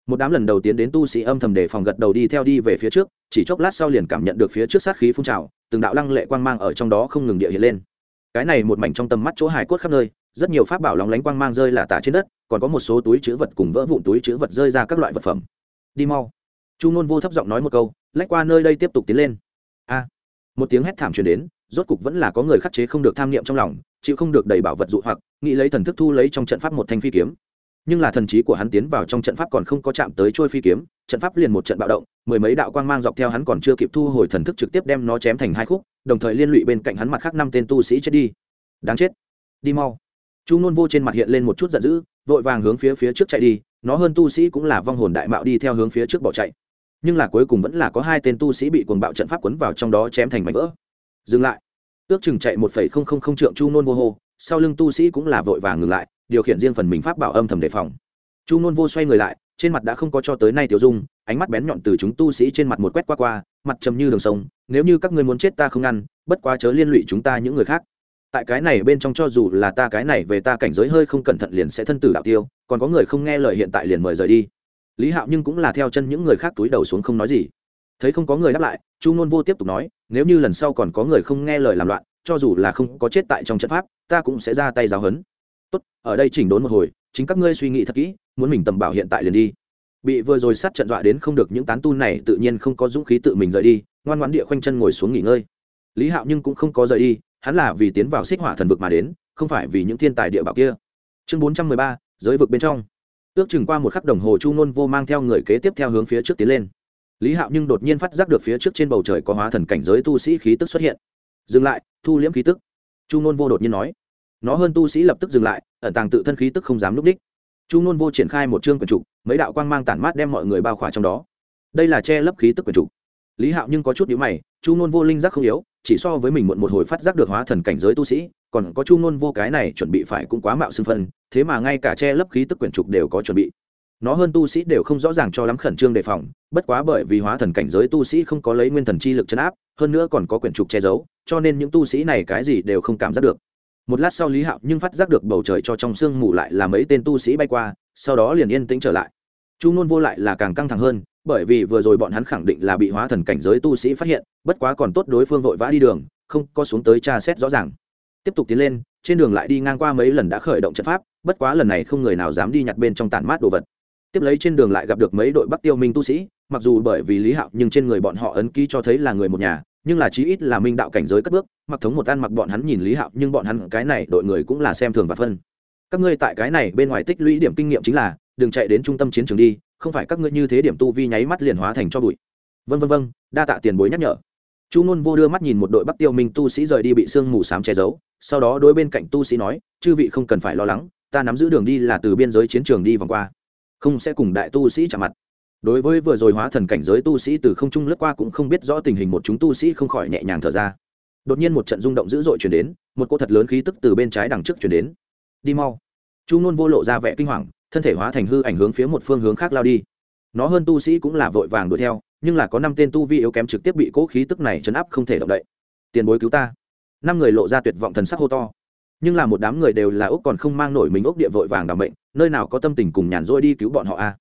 Một đám lần đầu tiến đến tu sĩ âm thầm đề phòng gật đầu đi theo đi về phía trước, chỉ chốc lát sau liền cảm nhận được phía trước sát khí phun trào từng đạo lăng lệ quang mang ở trong đó không ngừng địa hiện lên. Cái này một mảnh trong tầm mắt chỗ hài cốt khắp nơi, rất nhiều pháp bảo lóng lánh quang mang rơi là tả trên đất, còn có một số túi chữ vật cùng vỡ vụn túi chữ vật rơi ra các loại vật phẩm. Đi mau. Chu nôn vô thấp giọng nói một câu, lách qua nơi đây tiếp tục tiến lên. A. Một tiếng hét thảm truyền đến, rốt cục vẫn là có người khắc chế không được tham niệm trong lòng, chịu không được đầy bảo vật dụ hoặc, nghĩ lấy thần thức thu lấy trong trận pháp một thanh phi kiếm nhưng là thần trí của hắn tiến vào trong trận pháp còn không có chạm tới trôi phi kiếm, trận pháp liền một trận bạo động, mười mấy đạo quang mang dọc theo hắn còn chưa kịp thu hồi thần thức trực tiếp đem nó chém thành hai khúc, đồng thời liên lụy bên cạnh hắn mặt khác năm tên tu sĩ chết đi. Đáng chết. Đi mau. Chu nôn vô trên mặt hiện lên một chút giận dữ, vội vàng hướng phía phía trước chạy đi, nó hơn tu sĩ cũng là vong hồn đại mạo đi theo hướng phía trước bỏ chạy. Nhưng là cuối cùng vẫn là có hai tên tu sĩ bị cuồng bạo trận pháp quấn vào trong đó chém thành mảnh vỡ. Dừng lại. Ước chừng chạy một phẩy không không không trượng chu nôn vô hồ sau lưng tu sĩ cũng là vội vàng ngừng lại điều khiển riêng phần mình pháp bảo âm thầm đề phòng. Chu nôn vô xoay người lại, trên mặt đã không có cho tới nay tiểu dung, ánh mắt bén nhọn từ chúng tu sĩ trên mặt một quét qua qua, mặt trầm như đường sông, nếu như các ngươi muốn chết ta không ngăn, bất quá chớ liên lụy chúng ta những người khác. Tại cái này bên trong cho dù là ta cái này về ta cảnh giới hơi không cẩn thận liền sẽ thân tử đạo tiêu, còn có người không nghe lời hiện tại liền mời rời đi. Lý hạo nhưng cũng là theo chân những người khác túi đầu xuống không nói gì. Thấy không có người đáp lại, chu nôn vô tiếp tục nói, nếu như lần sau còn có người không nghe lời làm loạn, cho dù là không có chết tại trong trận pháp, ta cũng sẽ ra tay giáo hấn tốt, ở đây chỉnh đốn một hồi, chính các ngươi suy nghĩ thật kỹ, muốn mình tầm bảo hiện tại liền đi. Bị vừa rồi sát trận dọa đến không được, những tán tu này tự nhiên không có dũng khí tự mình rời đi, ngoan ngoãn địa khoanh chân ngồi xuống nghỉ ngơi. Lý hạo nhưng cũng không có rời đi, hắn là vì tiến vào xích hỏa thần vực mà đến, không phải vì những thiên tài địa bảo kia. Chương bốn trăm mười ba, giới vực bên trong. Ước chừng qua một khắc đồng hồ, chu nôn vô mang theo người kế tiếp theo hướng phía trước tiến lên. Lý hạo nhưng đột nhiên phát giác được phía trước trên bầu trời có hóa thần cảnh giới tu sĩ khí tức xuất hiện. Dừng lại, thu liễm khí tức. Chu nôn vô đột nhiên nói nó hơn tu sĩ lập tức dừng lại, ẩn tàng tự thân khí tức không dám núp đích. Chu nôn vô triển khai một chương quần trục, mấy đạo quang mang tản mát đem mọi người bao khỏa trong đó. Đây là che lấp khí tức quần trục. Lý hạo nhưng có chút nhữ mày, chu nôn vô linh giác không yếu, chỉ so với mình muộn một hồi phát giác được hóa thần cảnh giới tu sĩ, còn có chu nôn vô cái này chuẩn bị phải cũng quá mạo xưng phân, thế mà ngay cả che lấp khí tức quyển trục đều có chuẩn bị. Nó hơn tu sĩ đều không rõ ràng cho lắm khẩn trương đề phòng, bất quá bởi vì hóa thần cảnh giới tu sĩ không có lấy nguyên thần chi lực chấn áp, hơn nữa còn có quyển trục che giấu, cho nên những tu sĩ này cái gì đều không cảm giác được một lát sau lý hạo nhưng phát giác được bầu trời cho trong sương mù lại là mấy tên tu sĩ bay qua, sau đó liền yên tĩnh trở lại. Chu nôn vô lại là càng căng thẳng hơn, bởi vì vừa rồi bọn hắn khẳng định là bị hóa thần cảnh giới tu sĩ phát hiện, bất quá còn tốt đối phương vội vã đi đường, không có xuống tới tra xét rõ ràng. Tiếp tục tiến lên, trên đường lại đi ngang qua mấy lần đã khởi động trận pháp, bất quá lần này không người nào dám đi nhặt bên trong tản mát đồ vật. Tiếp lấy trên đường lại gặp được mấy đội bắc tiêu minh tu sĩ, mặc dù bởi vì lý hạo nhưng trên người bọn họ ấn ký cho thấy là người một nhà nhưng là chí ít là minh đạo cảnh giới cất bước, mặc thống một ăn mặc bọn hắn nhìn lý hạo, nhưng bọn hắn cái này đội người cũng là xem thường và phân. Các ngươi tại cái này bên ngoài tích lũy điểm kinh nghiệm chính là, đừng chạy đến trung tâm chiến trường đi, không phải các ngươi như thế điểm tu vi nháy mắt liền hóa thành cho bụi. Vân vân vân đa tạ tiền bối nhắc nhở. Chu ngôn vô đưa mắt nhìn một đội bắc tiêu minh tu sĩ rời đi bị sương mù sám che giấu, sau đó đôi bên cạnh tu sĩ nói, chư vị không cần phải lo lắng, ta nắm giữ đường đi là từ biên giới chiến trường đi vòng qua. Không sẽ cùng đại tu sĩ chạm mặt đối với vừa rồi hóa thần cảnh giới tu sĩ từ không trung lướt qua cũng không biết rõ tình hình, một chúng tu sĩ không khỏi nhẹ nhàng thở ra. Đột nhiên một trận rung động dữ dội chuyển đến, một cô thật lớn khí tức từ bên trái đằng trước chuyển đến. Đi mau. Chu nôn vô lộ ra vẻ kinh hoàng, thân thể hóa thành hư ảnh hướng phía một phương hướng khác lao đi. Nó hơn tu sĩ cũng là vội vàng đuổi theo, nhưng là có năm tên tu vi yếu kém trực tiếp bị cỗ khí tức này chấn áp không thể động đậy. Tiền bối cứu ta. Năm người lộ ra tuyệt vọng thần sắc hô to. Nhưng là một đám người đều là úc còn không mang nổi mình úc địa vội vàng đảm bệnh, nơi nào có tâm tình cùng nhàn rỗi đi cứu bọn họ a?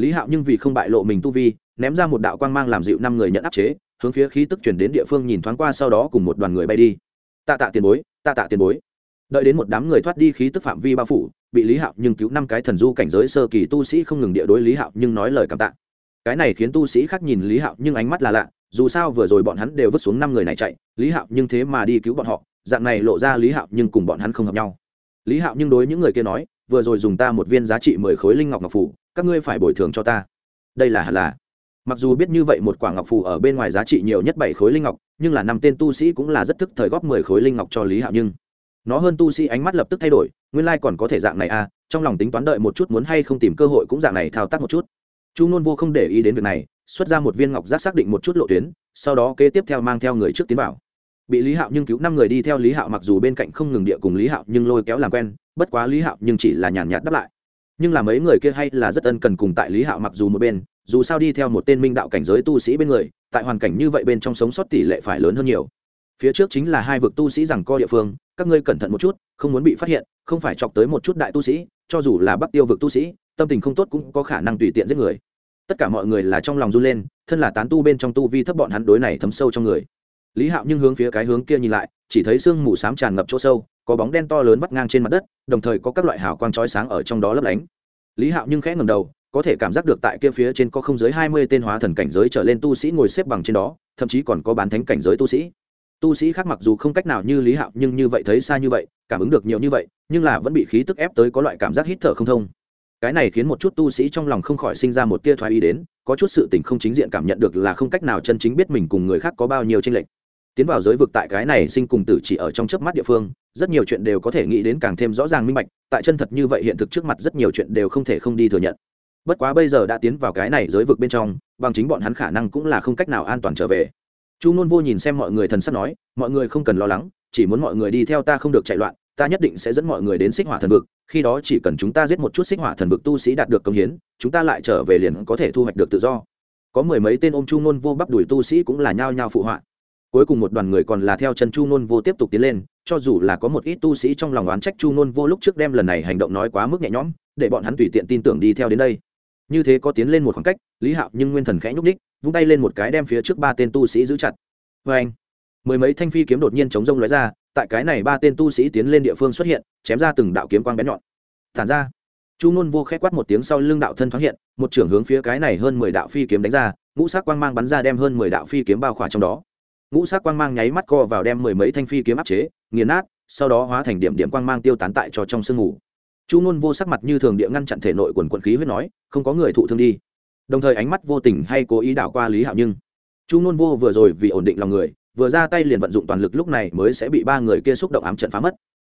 Lý hạo nhưng vì không bại lộ mình tu vi, ném ra một đạo quang mang làm dịu năm người nhận áp chế, hướng phía khí tức chuyển đến địa phương nhìn thoáng qua sau đó cùng một đoàn người bay đi. Tạ tạ tiền bối, tạ tạ tiền bối. Đợi đến một đám người thoát đi khí tức phạm vi bao phủ, bị lý hạo nhưng cứu năm cái thần du cảnh giới sơ kỳ tu sĩ không ngừng địa đối lý hạo nhưng nói lời cảm tạ. Cái này khiến tu sĩ khác nhìn lý hạo nhưng ánh mắt là lạ, dù sao vừa rồi bọn hắn đều vứt xuống năm người này chạy, lý hạo nhưng thế mà đi cứu bọn họ, dạng này lộ ra lý hạo nhưng cùng bọn hắn không hợp nhau. Lý hạo nhưng đối những người kia nói, vừa rồi dùng ta một viên giá trị mười khối linh ngọc ngọc phủ các ngươi phải bồi thường cho ta. Đây là hẳn là. Mặc dù biết như vậy một quả ngọc phù ở bên ngoài giá trị nhiều nhất bảy khối linh ngọc, nhưng là năm tên tu sĩ cũng là rất thức thời góp mười khối linh ngọc cho lý hạo nhưng nó hơn tu sĩ ánh mắt lập tức thay đổi, nguyên lai、like、còn có thể dạng này à trong lòng tính toán đợi một chút muốn hay không tìm cơ hội cũng dạng này thao tác một chút. Chu nôn vô không để ý đến việc này, xuất ra một viên ngọc giác xác định một chút lộ tuyến, sau đó kế tiếp theo mang theo người trước tiến vào. Bị lý hạo nhưng cứu năm người đi theo lý hạo mặc dù bên cạnh không ngừng địa cùng lý hạo nhưng lôi kéo làm quen, bất quá lý hạo nhưng chỉ là nhàn nhạt đáp lại nhưng là mấy người kia hay là rất ân cần cùng tại lý hạo mặc dù một bên, dù sao đi theo một tên minh đạo cảnh giới tu sĩ bên người, tại hoàn cảnh như vậy bên trong sống sót tỷ lệ phải lớn hơn nhiều. Phía trước chính là hai vực tu sĩ rằng co địa phương, các ngươi cẩn thận một chút, không muốn bị phát hiện, không phải chọc tới một chút đại tu sĩ, cho dù là bắc tiêu vực tu sĩ, tâm tình không tốt cũng có khả năng tùy tiện giết người. Tất cả mọi người là trong lòng run lên, thân là tán tu bên trong tu vi thấp bọn hắn đối này thấm sâu trong người. Lý hạo nhưng hướng phía cái hướng kia nhìn lại, chỉ thấy sương mù s á m tràn ngập chỗ sâu có bóng đen to lớn vắt ngang trên mặt đất, đồng thời có các loại hào quang trói sáng ở trong đó lấp lánh. Lý hạo nhưng khẽ ngầm đầu, có thể cảm giác được tại kia phía trên có không dưới hai mươi tên hóa thần cảnh giới trở lên tu sĩ ngồi xếp bằng trên đó, thậm chí còn có bán thánh cảnh giới tu sĩ. Tu sĩ khác mặc dù không cách nào như lý hạo nhưng như vậy thấy xa như vậy, cảm ứng được nhiều như vậy, nhưng là vẫn bị khí tức ép tới có loại cảm giác hít thở không thông. Cái này khiến một chút tu sĩ trong lòng không khỏi sinh ra một tia thoái ý đến, có chút sự tình không chính diện cảm nhận được là không cách nào chân chính biết mình cùng người khác có bao nhiêu tranh lệch. Tiến vào giới vực tại cái này sinh cùng tử chỉ ở trong chớp mắt địa phương rất nhiều chuyện đều có thể nghĩ đến càng thêm rõ ràng minh bạch, tại chân thật như vậy hiện thực trước mặt rất nhiều chuyện đều không thể không đi thừa nhận. Bất quá bây giờ đã tiến vào cái này giới vực bên trong, bằng chính bọn hắn khả năng cũng là không cách nào an toàn trở về. Chu nôn vô nhìn xem mọi người thần sắc nói, mọi người không cần lo lắng, chỉ muốn mọi người đi theo ta không được chạy loạn, ta nhất định sẽ dẫn mọi người đến xích hỏa thần vực, khi đó chỉ cần chúng ta giết một chút xích hỏa thần vực tu sĩ đạt được công hiến, chúng ta lại trở về liền có thể thu hoạch được tự do. Có mười mấy tên ôm chu nôn vô bắp đuổi tu sĩ cũng là nhao nhao phụ họa. Cuối cùng một đoàn người còn là theo chân chu nôn vô tiếp tục tiến lên cho dù là có một ít tu sĩ trong lòng oán trách chu nôn vô lúc trước đem lần này hành động nói quá mức nhẹ nhõm, để bọn hắn tùy tiện tin tưởng đi theo đến đây. Như thế có tiến lên một khoảng cách, lý hạo nhưng nguyên thần khẽ nhúc ních vung tay lên một cái đem phía trước ba tên tu sĩ giữ chặt. Vê anh, mười mấy thanh phi kiếm đột nhiên chống rông lóe ra, tại cái này ba tên tu sĩ tiến lên địa phương xuất hiện, chém ra từng đạo kiếm quang bén nhọn. Thản ra, chu nôn vô khẽ quát một tiếng sau lưng đạo thân thoáng hiện, một trưởng hướng phía cái này hơn mười đạo phi kiếm đánh ra, ngũ sắc quang mang bắn ra đem hơn mười đạo phi kiếm bao khỏa trong đó ngũ sắc quang mang nháy mắt co vào đem mười mấy thanh phi kiếm áp chế, nghiền nát, sau đó hóa thành điểm điểm quang mang tiêu tán tại cho trong sương ngủ. Chu ngôn vô sắc mặt như thường địa ngăn chặn thể nội quần quận khí huyết nói, không có người thụ thương đi. Đồng thời ánh mắt vô tình hay cố ý đảo qua lý hạo nhưng. Chu ngôn vô vừa rồi vì ổn định lòng người, vừa ra tay liền vận dụng toàn lực lúc này mới sẽ bị ba người kia xúc động ám trận phá mất.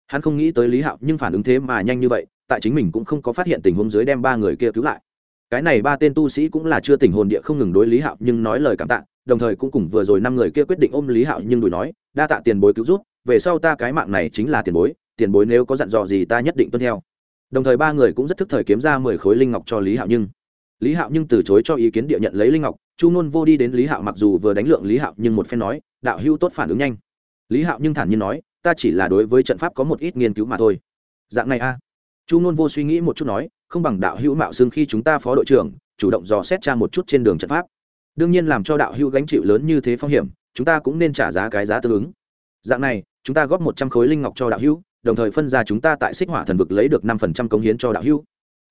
Hắn không nghĩ tới lý hạo nhưng phản ứng thế mà nhanh như vậy, tại chính mình cũng không có phát hiện tình huống dưới đem ba người kia cứu lại. Cái này ba tên tu sĩ cũng là chưa tình hồn địa không ngừng đối lý hạo nhưng nói lời cảm tạ đồng thời cũng cùng vừa rồi năm người kia quyết định ôm lý hạo nhưng đùi nói, đa tạ tiền bối cứu giúp, về sau ta cái mạng này chính là tiền bối tiền bối nếu có dặn dò gì ta nhất định tuân theo. Đồng thời ba người cũng rất thức thời kiếm ra mười khối linh ngọc cho lý hạo nhưng. Lý hạo nhưng từ chối cho ý kiến địa nhận lấy linh ngọc, chu ngôn vô đi đến lý hạo mặc dù vừa đánh lượng lý hạo nhưng một phen nói, đạo hữu tốt phản ứng nhanh. Lý hạo nhưng thản nhiên nói, ta chỉ là đối với trận pháp có một ít nghiên cứu mà thôi. Dạng này a. Chu ngôn vô suy nghĩ một chút nói, không bằng đạo hữu mạo xưng khi chúng ta phó đội trưởng, chủ động dò xét tra một chút trên đường trận pháp đương nhiên làm cho đạo hữu gánh chịu lớn như thế phong hiểm, chúng ta cũng nên trả giá cái giá tương ứng. Dạng này, chúng ta góp một trăm khối linh ngọc cho đạo hữu, đồng thời phân ra chúng ta tại xích hỏa thần vực lấy được năm phần trăm cống hiến cho đạo hữu.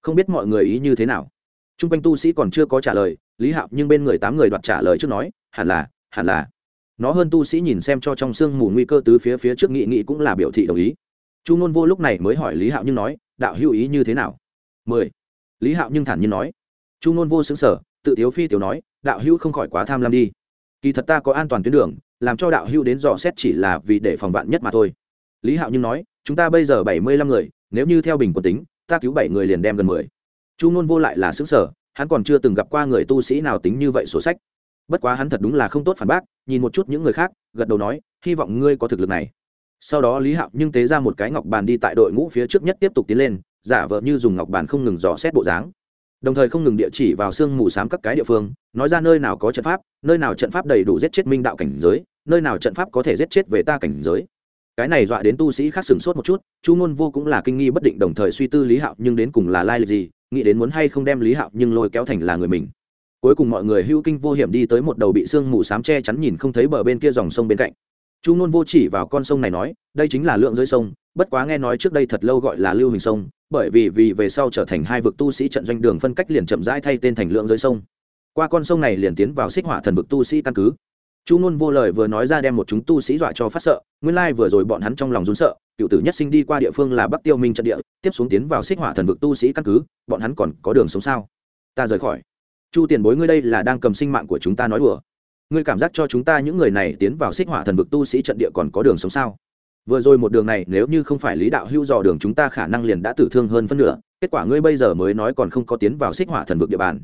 Không biết mọi người ý như thế nào? T r u n g quanh tu sĩ còn chưa có trả lời, lý hạo nhưng bên người tám người đoạt trả lời trước nói, hẳn là hẳn là. Nó hơn tu sĩ nhìn xem cho trong sương mù nguy cơ tứ phía phía trước nghị nghị cũng là biểu thị đồng ý. Chu nôn vô lúc này mới hỏi lý hạo nhưng nói, đạo hữu ý như thế nào? Mười. Lý hạo nhưng thản nhiên nói. Chu nôn vô xứng sở tự tiếu phi tiểu nói đạo hữu không khỏi quá tham lam đi. Kỳ thật ta có an toàn tuyến đường, làm cho đạo hữu đến dò xét chỉ là vì để phòng vạn nhất mà thôi. Lý hạo nhưng nói, chúng ta bây giờ bảy mươi lăm người, nếu như theo bình quân tính, ta cứu bảy người liền đem gần mười. Chu nôn vô lại là xứ sở hắn còn chưa từng gặp qua người tu sĩ nào tính như vậy sổ sách. Bất quá hắn thật đúng là không tốt phản bác, nhìn một chút những người khác, gật đầu nói, hy vọng ngươi có thực lực này. Sau đó lý hạo nhưng tế ra một cái ngọc bàn đi tại đội ngũ phía trước nhất tiếp tục tiến lên, giả vờ như dùng ngọc bàn không ngừng dò xét bộ dáng đồng thời không ngừng địa chỉ vào sương mù s á m các cái địa phương, nói ra nơi nào có trận pháp, nơi nào trận pháp đầy đủ giết chết minh đạo cảnh giới, nơi nào trận pháp có thể giết chết về ta cảnh giới. Cái này dọa đến tu sĩ khác sửng sốt một chút, chu ngôn vô cũng là kinh nghi bất định đồng thời suy tư lý hạo nhưng đến cùng là lai lịch gì, nghĩ đến muốn hay không đem lý hạo nhưng lôi kéo thành là người mình. Cuối cùng mọi người hưu kinh vô hiểm đi tới một đầu bị sương mù s á m che chắn nhìn không thấy bờ bên kia dòng sông bên cạnh. Chu ngôn vô chỉ vào con sông này nói, đây chính là lượng dưới sông bất quá nghe nói trước đây thật lâu gọi là lưu hình sông, bởi vì vì về sau trở thành hai vực tu sĩ trận doanh đường phân cách liền chậm rãi thay tên thành lượng dưới sông. Qua con sông này liền tiến vào xích hỏa thần vực tu sĩ căn cứ. Chu ngôn vô lời vừa nói ra đem một chúng tu sĩ dọa cho phát sợ, nguyên lai vừa rồi bọn hắn trong lòng rún sợ, cựu tử nhất sinh đi qua địa phương là bắc tiêu minh trận địa, tiếp xuống tiến vào xích hỏa thần vực tu sĩ căn cứ, bọn hắn còn có đường sống sao? Ta rời khỏi. Chu tiền bối ngươi đây là đang cầm sinh mạng của chúng ta nói đùa. Ngươi cảm giác cho chúng ta những người này tiến vào xích hỏa thần vực tu sĩ trận địa còn có đường sống sao? Vừa rồi một đường này, nếu như không phải lý đạo hưu dò đường, chúng ta khả năng liền đã tử thương hơn phân nửa. Kết quả ngươi bây giờ mới nói còn không có tiến vào xích hỏa thần vực địa bàn.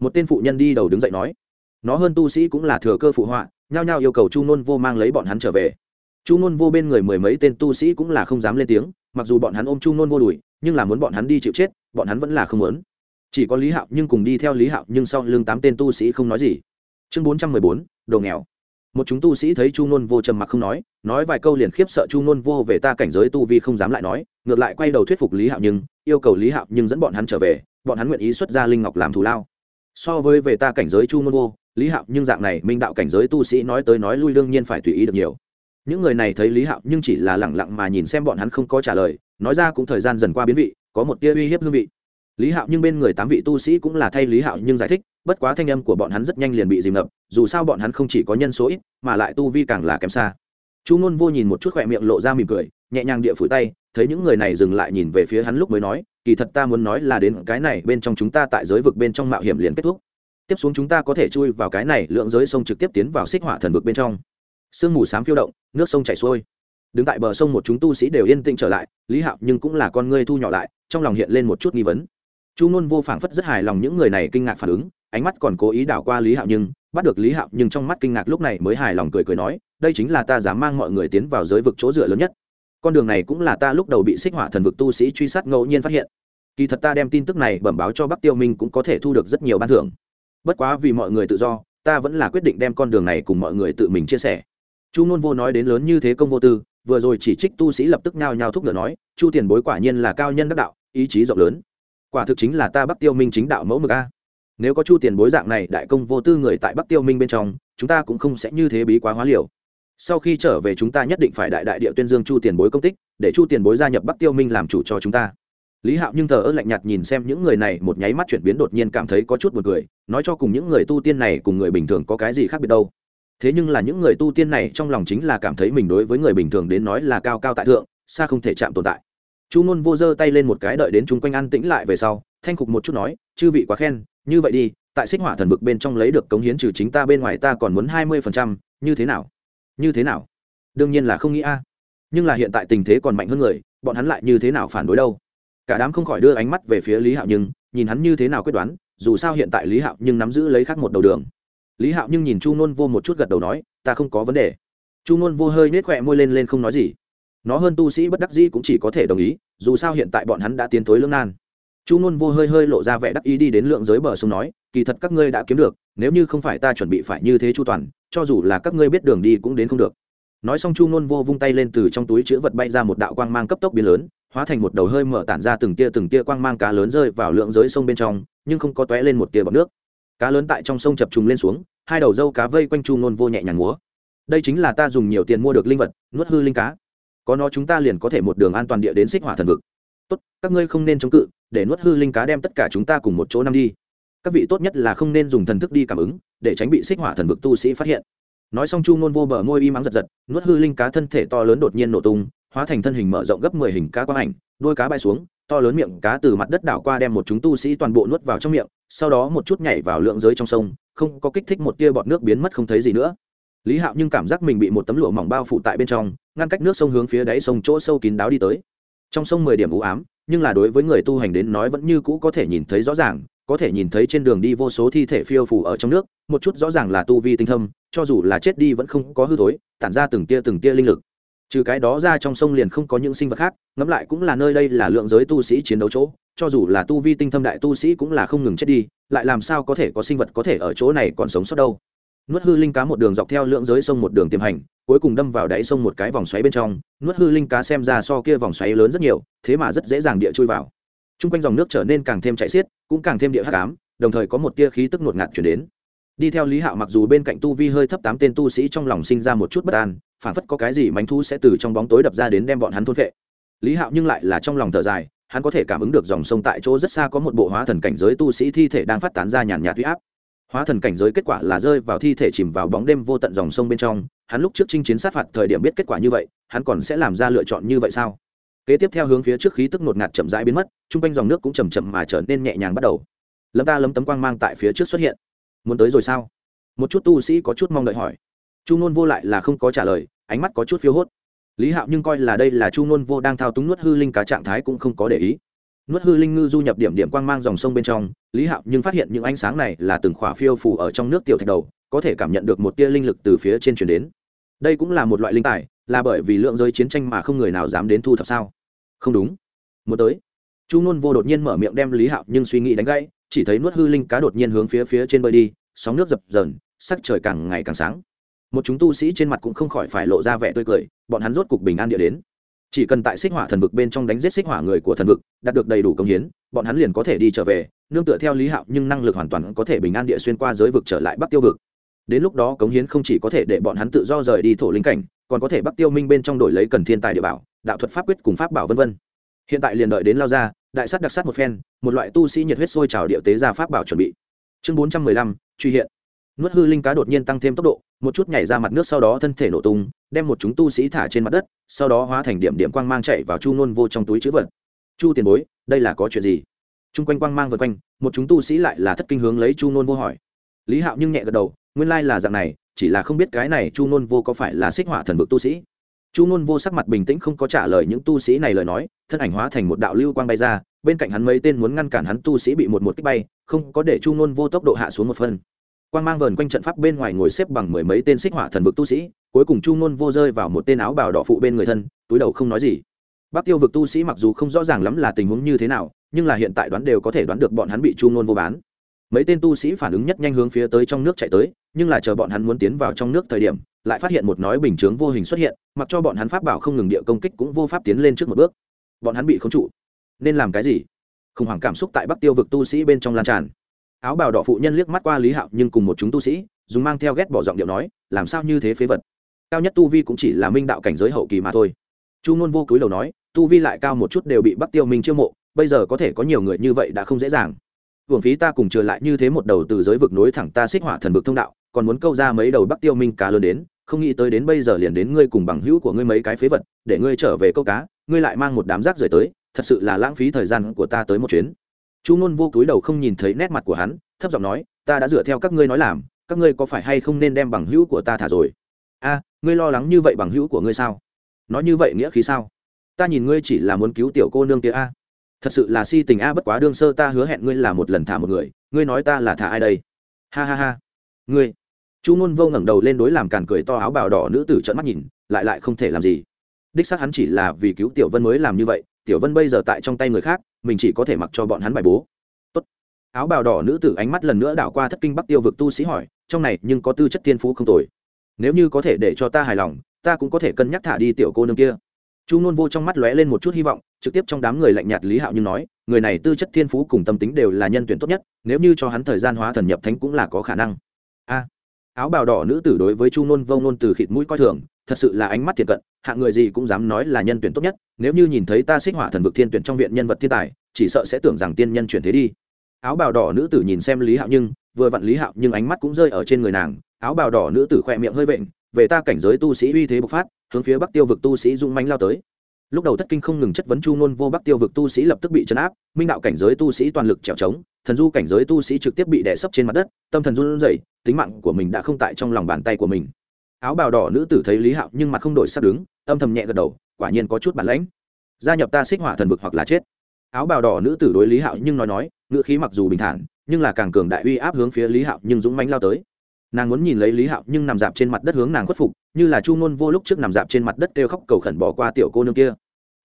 Một tên phụ nhân đi đầu đứng dậy nói, nó hơn tu sĩ cũng là thừa cơ phụ họa, nhao nhao yêu cầu chu nôn vô mang lấy bọn hắn trở về. Chu nôn vô bên người mười mấy tên tu sĩ cũng là không dám lên tiếng, mặc dù bọn hắn ôm chu nôn vô đùi nhưng là muốn bọn hắn đi chịu chết, bọn hắn vẫn là không muốn. Chỉ có lý hạo, nhưng cùng đi theo lý hạo, nhưng sau lưng tám tên tu sĩ không nói gì. Chương bốn trăm mười bốn, đồ nghèo một chúng tu sĩ thấy chu nôn vô trầm mặc không nói nói vài câu liền khiếp sợ chu nôn vô về ta cảnh giới tu vi không dám lại nói, ngược lại quay đầu thuyết phục lý hạo nhưng, yêu cầu lý hạo nhưng dẫn bọn hắn trở về, bọn hắn nguyện ý xuất ra linh ngọc làm thù lao. So với về ta cảnh giới chu nôn vô, lý hạo nhưng dạng này minh đạo cảnh giới tu sĩ nói tới nói lui đương nhiên phải tùy ý được nhiều. Những người này thấy lý hạo nhưng chỉ là lẳng lặng mà nhìn xem bọn hắn không có trả lời, nói ra cũng thời gian dần qua biến vị, có một tia uy hiếp hương vị. Lý hạo nhưng bên người tám vị tu sĩ cũng là thay lý hạo nhưng giải thích bất quá thanh âm của bọn hắn rất nhanh liền bị dìm ngập, dù sao bọn hắn không chỉ có nhân số ít, mà lại tu vi càng là kém xa. Chu ngôn vô nhìn một chút khỏe miệng lộ ra mỉm cười, nhẹ nhàng địa phủi tay, thấy những người này dừng lại nhìn về phía hắn lúc mới nói, kỳ thật ta muốn nói là đến cái này bên trong chúng ta tại giới vực bên trong mạo hiểm liền kết thúc. Tiếp xuống chúng ta có thể chui vào cái này lượng giới sông trực tiếp tiến vào xích hỏa thần vực bên trong. Sương mù s á m phiêu động, nước sông chảy xuôi. Đứng tại bờ sông một chúng tu sĩ đều yên tĩnh trở lại, lý hạo nhưng cũng là con ngươi thu nhỏ lại, trong lòng hiện lên một chút nghi vấn. Chu ngôn vô phảng phất rất hài lòng những người này kinh ngạc phản ứng ánh mắt còn cố ý đảo qua lý hạo nhưng, bắt được lý hạo nhưng trong mắt kinh ngạc lúc này mới hài lòng cười cười nói, đây chính là ta dám mang mọi người tiến vào giới vực chỗ dựa lớn nhất. Con đường này cũng là ta lúc đầu bị xích hỏa thần vực tu sĩ truy sát ngẫu nhiên phát hiện. Kỳ thật ta đem tin tức này bẩm báo cho bắc tiêu minh cũng có thể thu được rất nhiều ban thưởng. Bất quá vì mọi người tự do, ta vẫn là quyết định đem con đường này cùng mọi người tự mình chia sẻ. Chu ngôn vô nói đến lớn như thế công vô tư, vừa rồi chỉ trích tu sĩ lập tức nhao nhao thúc ngựa nói, chu tiền bối quả nhiên là cao nhân đắc đạo, ý chí rộng lớn. Quả thực chính là ta bắc tiêu minh chính đạo mẫu mực a nếu có chu tiền bối dạng này, đại công vô tư người tại bắc tiêu minh bên trong, chúng ta cũng không sẽ như thế bí quá hóa liều. Sau khi trở về chúng ta nhất định phải đại đại địa tuyên dương chu tiền bối công tích, để chu tiền bối gia nhập bắc tiêu minh làm chủ cho chúng ta. Lý hạo nhưng thờ ơ lạnh nhạt nhìn xem những người này, một nháy mắt chuyển biến đột nhiên cảm thấy có chút một người nói cho cùng những người tu tiên này cùng người bình thường có cái gì khác biệt đâu. Thế nhưng là những người tu tiên này trong lòng chính là cảm thấy mình đối với người bình thường đến nói là cao cao tại thượng, xa không thể chạm tồn tại. Chu ngôn vô giơ tay lên một cái đợi đến chung quanh ăn tĩnh lại về sau thanh khục một chút nói, chư vị quá khen, như vậy đi, tại xích hỏa thần vực bên trong lấy được cống hiến trừ chính ta bên ngoài ta còn muốn hai mươi phần trăm, như thế nào? Như thế nào? Đương nhiên là không nghĩ a. Nhưng là hiện tại tình thế còn mạnh hơn người, bọn hắn lại như thế nào phản đối đâu? Cả đám không khỏi đưa ánh mắt về phía lý hạo nhưng, nhìn hắn như thế nào quyết đoán, dù sao hiện tại lý hạo nhưng nắm giữ lấy khác một đầu đường. Lý hạo nhưng nhìn chu nôn vô một chút gật đầu nói, ta không có vấn đề. Chu nôn vô hơi nết khỏe môi lên lên không nói gì. Nó hơn tu sĩ bất đắc dĩ cũng chỉ có thể đồng ý, dù sao hiện tại bọn hắn đã tiến thối lưỡng nan chu nôn vô hơi hơi lộ ra vẻ đắc ý đi đến lượng giới bờ sông nói, kỳ thật các ngươi đã kiếm được, nếu như không phải ta chuẩn bị phải như thế chu toàn, cho dù là các ngươi biết đường đi cũng đến không được. Nói xong chu nôn vô vung tay lên từ trong túi chữ vật bay ra một đạo quang mang cấp tốc biến lớn, hóa thành một đầu hơi mở tản ra từng tia từng tia quang mang cá lớn rơi vào lượng giới sông bên trong, nhưng không có tóe lên một tia bọt nước. Cá lớn tại trong sông chập trùng lên xuống, hai đầu dâu cá vây quanh chu nôn vô nhẹ nhàng múa. Đây chính là ta dùng nhiều tiền mua được linh vật, nuốt hư linh cá. Có nó chúng ta liền có thể một đường an toàn địa đến xích hỏa thần vực tốt, các ngươi không nên chống cự, để nuốt hư linh cá đem tất cả chúng ta cùng một chỗ năm đi. Các vị tốt nhất là không nên dùng thần thức đi cảm ứng, để tránh bị xích hỏa thần vực tu sĩ phát hiện. Nói xong chu ngôn vô bờ môi y mắng giật giật, nuốt hư linh cá thân thể to lớn đột nhiên nổ tung, hóa thành thân hình mở rộng gấp mười hình cá quang ảnh, đôi cá bay xuống, to lớn miệng cá từ mặt đất đảo qua đem một chúng tu sĩ toàn bộ nuốt vào trong miệng, sau đó một chút nhảy vào lượng giới trong sông, không có kích thích một tia bọt nước biến mất không thấy gì nữa. Lý hạo nhưng cảm giác mình bị một tấm lụa mỏng bao phủ tại bên trong, ngăn cách nước sông hướng phía đáy sông chỗ sâu kín đáo đi tới trong sông mười điểm u ám, nhưng là đối với người tu hành đến nói vẫn như cũ có thể nhìn thấy rõ ràng, có thể nhìn thấy trên đường đi vô số thi thể phiêu phủ ở trong nước, một chút rõ ràng là tu vi tinh thâm, cho dù là chết đi vẫn không có hư thối, tản ra từng tia từng tia linh lực. Trừ cái đó ra trong sông liền không có những sinh vật khác, ngẫm lại cũng là nơi đây là lượng giới tu sĩ chiến đấu chỗ, cho dù là tu vi tinh thâm đại tu sĩ cũng là không ngừng chết đi, lại làm sao có thể có sinh vật có thể ở chỗ này còn sống sót đâu nuốt hư linh cá một đường dọc theo lượng giới sông một đường tiềm hành, cuối cùng đâm vào đáy sông một cái vòng xoáy bên trong, nuốt hư linh cá xem ra so kia vòng xoáy lớn rất nhiều, thế mà rất dễ dàng địa chui vào. T r u n g quanh dòng nước trở nên càng thêm chạy xiết, cũng càng thêm địa hắc ám, đồng thời có một tia khí tức ngột ngạt chuyển đến. Đi theo lý hạo mặc dù bên cạnh tu vi hơi thấp tám tên tu sĩ trong lòng sinh ra một chút bất an phản phất có cái gì mánh thu sẽ từ trong bóng tối đập ra đến đem bọn hắn thôn vệ lý hạo nhưng lại là trong lòng thở dài, hắn có thể cảm ứng được dòng sông tại chỗ rất xa có một bộ hóa thần cảnh giới tu sĩ thi thể đang phát tán ra nhàn nhạt huy áp hóa thần cảnh giới kết quả là rơi vào thi thể chìm vào bóng đêm vô tận dòng sông bên trong. Hắn lúc trước chinh chiến sát phạt thời điểm biết kết quả như vậy, hắn còn sẽ làm ra lựa chọn như vậy sao? Kế tiếp theo hướng phía trước khí tức ngột ngạt chậm rãi biến mất, chung quanh dòng nước cũng chầm chậm mà trở nên nhẹ nhàng bắt đầu. Lâm ta lấm tấm quang mang tại phía trước xuất hiện. Muốn tới rồi sao? Một chút tu sĩ có chút mong đợi hỏi. Chu nôn vô lại là không có trả lời, ánh mắt có chút phiếu hốt. Lý hạo nhưng coi là đây là chu nôn vô đang thao túng nuốt hư linh cá trạng thái cũng không có để ý nuốt hư linh ngư du nhập điểm điểm quang mang dòng sông bên trong, lý hạo nhưng phát hiện những ánh sáng này là từng khỏa phiêu phủ ở trong nước tiểu thạch đầu, có thể cảm nhận được một tia linh lực từ phía trên chuyển đến. Đây cũng là một loại linh tài, là bởi vì lượng giới chiến tranh mà không người nào dám đến thu thập sao? Không đúng. Muốn tới. Chu nôn vô đột nhiên mở miệng đem lý hạo nhưng suy nghĩ đánh gãy, chỉ thấy nuốt hư linh cá đột nhiên hướng phía phía trên bơi đi, sóng nước dập dờn, sắc trời càng ngày càng sáng. Một chúng tu sĩ trên mặt cũng không khỏi phải lộ ra vẻ tươi cười, bọn hắn rốt cục bình an địa đến chỉ cần tại xích hỏa thần vực bên trong đánh giết xích hỏa người của thần vực, đạt được đầy đủ công hiến, bọn hắn liền có thể đi trở về, nương tựa theo lý hạo nhưng năng lực hoàn toàn có thể bình an địa xuyên qua giới vực trở lại bắc tiêu vực. Đến lúc đó cống hiến không chỉ có thể để bọn hắn tự do rời đi thổ linh cảnh, còn có thể bắc tiêu minh bên trong đổi lấy cần thiên tài địa bảo, đạo thuật pháp quyết cùng pháp bảo v v hiện tại liền đợi đến lao ra, đại sắt đặc sắt một phen, một loại tu sĩ nhiệt huyết sôi trào địa tế ra pháp bảo chuẩn bị. Chương bốn trăm mười lăm, truy hiện. Nuốt hư linh cá đột nhiên tăng thêm tốc độ một chút nhảy ra mặt nước sau đó thân thể nổ tung, đem một chúng tu sĩ thả trên mặt đất, sau đó hóa thành điểm điểm quang mang chạy vào chu ngôn vô trong túi chữ vật. Chu tiền bối, đây là có chuyện gì? T r u n g quanh quang mang vượt quanh, một chúng tu sĩ lại là thất kinh hướng lấy chu ngôn vô hỏi. Lý hạo nhưng nhẹ gật đầu, nguyên lai là dạng này, chỉ là không biết cái này chu ngôn vô có phải là xích hỏa thần vực tu sĩ? Chu ngôn vô sắc mặt bình tĩnh không có trả lời những tu sĩ này lời nói, thân ảnh hóa thành một đạo lưu quang bay ra, bên cạnh hắn mấy tên muốn ngăn cản hắn tu sĩ bị một một kích bay, không có để chu ngôn vô tốc độ hạ xuống một phân quang mang vờn quanh trận pháp bên ngoài ngồi xếp bằng mười mấy tên xích hỏa thần vực tu sĩ, cuối cùng chu ngôn vô rơi vào một tên áo bào đỏ phụ bên người thân, túi đầu không nói gì. Bắc tiêu vực tu sĩ mặc dù không rõ ràng lắm là tình huống như thế nào, nhưng là hiện tại đoán đều có thể đoán được bọn hắn bị chu ngôn vô bán. Mấy tên tu sĩ phản ứng nhất nhanh hướng phía tới trong nước chạy tới, nhưng là chờ bọn hắn muốn tiến vào trong nước thời điểm, lại phát hiện một nói bình chướng vô hình xuất hiện, mặc cho bọn hắn pháp bảo không ngừng địa công kích cũng vô pháp tiến lên trước một bước. Bọn hắn bị khống trụ. Nên làm cái gì? Khủng hoảng cảm xúc tại bắc tiêu vực tu sĩ bên trong lan tràn áo bào đỏ phụ nhân liếc mắt qua lý hạo nhưng cùng một chúng tu sĩ, dùng mang theo ghét bỏ giọng điệu nói, làm sao như thế phế vật? Cao nhất tu vi cũng chỉ là minh đạo cảnh giới hậu kỳ mà thôi. Chu ngôn vô cúi đầu nói, tu vi lại cao một chút đều bị bắc tiêu minh chiêu mộ, bây giờ có thể có nhiều người như vậy đã không dễ dàng. Hưởng phí ta cùng trừ lại như thế một đầu từ giới vực nối thẳng ta xích hỏa thần vực thông đạo, còn muốn câu ra mấy đầu bắc tiêu minh cá lớn đến, không nghĩ tới đến bây giờ liền đến ngươi cùng bằng hữu của ngươi mấy cái phế vật, để ngươi trở về câu cá, ngươi lại mang một đám rác rời tới, thật sự là lãng phí thời gian của ta tới một chuyến chu ngôn vô túi đầu không nhìn thấy nét mặt của hắn, thấp giọng nói, ta đã dựa theo các ngươi nói làm, các ngươi có phải hay không nên đem bằng hữu của ta thả rồi? A, ngươi lo lắng như vậy bằng hữu của ngươi sao? Nói như vậy nghĩa khí sao? Ta nhìn ngươi chỉ là muốn cứu tiểu cô nương kia a. Thật sự là si tình a, bất quá đương sơ ta hứa hẹn ngươi là một lần thả một người, ngươi nói ta là thả ai đây? Ha ha ha, ngươi. Chu ngôn vô ngẩng đầu lên đối làm càn cười to áo bào đỏ nữ tử trợn mắt nhìn, lại lại không thể làm gì. Đích xác hắn chỉ là vì cứu tiểu vân mới làm như vậy tiểu vân bây giờ tại trong tay người khác, mình chỉ có thể mặc cho bọn hắn bài bố. Tốt. áo bào đỏ nữ tử ánh mắt lần nữa đảo qua thất kinh bắc tiêu vực tu sĩ hỏi, trong này nhưng có tư chất thiên phú không tồi? Nếu như có thể để cho ta hài lòng, ta cũng có thể cân nhắc thả đi tiểu cô nương kia. Chu nôn vô trong mắt lóe lên một chút hy vọng, trực tiếp trong đám người lạnh nhạt lý hạo như nói, người này tư chất thiên phú cùng tâm tính đều là nhân tuyển tốt nhất, nếu như cho hắn thời gian hóa thần nhập thánh cũng là có khả năng. A. Áo bào đỏ nữ tử đối với chu nôn vô nôn từ khịt mũi coi thường thật sự là ánh mắt thiện cận hạng người gì cũng dám nói là nhân tuyển tốt nhất, nếu như nhìn thấy ta xích hỏa thần vực thiên tuyển trong viện nhân vật thiên tài, chỉ sợ sẽ tưởng rằng tiên nhân chuyển thế đi. Áo bào đỏ nữ tử nhìn xem lý hạo nhưng, vừa vặn lý hạo nhưng ánh mắt cũng rơi ở trên người nàng, áo bào đỏ nữ tử khỏe miệng hơi vện, về ta cảnh giới tu sĩ uy thế bộc phát, hướng phía bắc tiêu vực tu sĩ dung manh lao tới. Lúc đầu thất kinh không ngừng chất vấn chu ngôn vô bắc tiêu vực tu sĩ lập tức bị chấn áp, minh đạo cảnh giới tu sĩ toàn lực trèo trống thần du cảnh giới tu sĩ trực tiếp bị đè sấp trên mặt đất, tâm thần run rẩy, tính mạng của mình đã không tại trong lòng bàn tay của mình áo bào đỏ nữ tử thấy lý hạo nhưng mặt không đổi sắc đứng, âm thầm nhẹ gật đầu, quả nhiên có chút bản lãnh. Gia nhập ta xích hỏa thần vực hoặc là chết. Áo bào đỏ nữ tử đối lý hạo nhưng nói nói, ngữ khí mặc dù bình thản, nhưng là càng cường đại uy áp hướng phía lý hạo nhưng dũng mánh lao tới. Nàng muốn nhìn lấy lý hạo nhưng nằm dạp trên mặt đất hướng nàng khuất phục, như là chu ngôn vô lúc trước nằm dạp trên mặt đất kêu khóc cầu khẩn bỏ qua tiểu cô nương kia.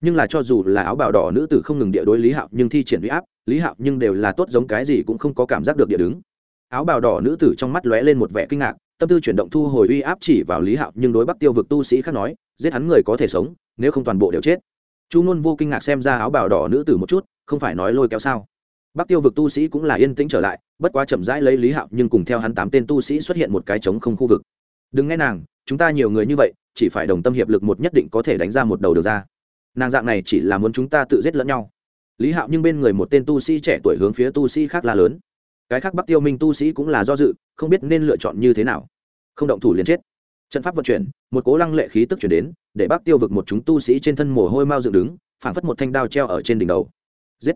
Nhưng là cho dù là áo bào đỏ nữ tử không ngừng địa đối lý hạo nhưng thi triển uy áp, lý hạo nhưng đều là tốt giống cái gì cũng không có cảm giác được địa đứng áo bào đỏ nữ tử trong mắt lóe lên một vẻ kinh ngạc, tâm tư chuyển động thu hồi uy áp chỉ vào lý hạo, nhưng đối bắc tiêu vực tu sĩ khác nói, giết hắn người có thể sống, nếu không toàn bộ đều chết. Chu ngôn vô kinh ngạc xem ra áo bào đỏ nữ tử một chút, không phải nói lôi kéo sao. Bắc tiêu vực tu sĩ cũng là yên tĩnh trở lại, bất quá chậm rãi lấy lý hạo, nhưng cùng theo hắn tám tên tu sĩ xuất hiện một cái trống không khu vực. Đừng nghe nàng, chúng ta nhiều người như vậy, chỉ phải đồng tâm hiệp lực một nhất định có thể đánh ra một đầu được ra. Nàng dạng này chỉ là muốn chúng ta tự giết lẫn nhau. Lý hạo nhưng bên người một tên tu sĩ trẻ tuổi hướng phía tu sĩ khác la lớn cái khác bắc tiêu minh tu sĩ cũng là do dự, không biết nên lựa chọn như thế nào. Không động thủ liền chết. Trận pháp vận chuyển, một cố lăng lệ khí tức chuyển đến, để bắc tiêu vực một chúng tu sĩ trên thân mồ hôi mau dựng đứng, phảng phất một thanh đao treo ở trên đỉnh đầu. Giết!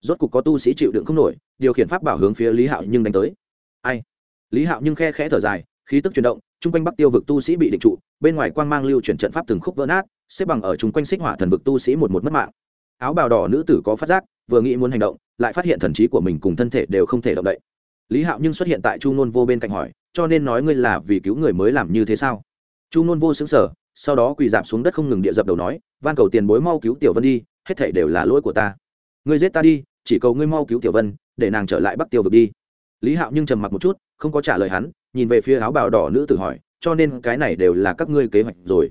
Rốt cục có tu sĩ chịu đựng không nổi, điều khiển pháp bảo hướng phía lý hạo nhưng đánh tới. Ai? Lý hạo nhưng khe khẽ thở dài, khí tức chuyển động, chung quanh bắc tiêu vực tu sĩ bị định trụ, bên ngoài quang mang lưu chuyển trận pháp từng khúc vỡ nát, xếp bằng ở chung quanh xích hỏa thần vực tu sĩ một một mất mạng áo bào đỏ nữ tử có phát giác, vừa nghĩ muốn hành động, lại phát hiện thần trí của mình cùng thân thể đều không thể động đậy. Lý hạo nhưng xuất hiện tại chu nôn vô bên cạnh hỏi, cho nên nói ngươi là vì cứu người mới làm như thế sao? Chu nôn vô xứng sở sau đó quỳ dạp xuống đất không ngừng địa dập đầu nói, van cầu tiền bối mau cứu tiểu vân đi, hết thể đều là lỗi của ta. Ngươi giết ta đi, chỉ cầu ngươi mau cứu tiểu vân, để nàng trở lại bắc tiêu vực đi. Lý hạo nhưng trầm mặc một chút, không có trả lời hắn, nhìn về phía áo bào đỏ nữ tử hỏi, cho nên cái này đều là các ngươi kế hoạch rồi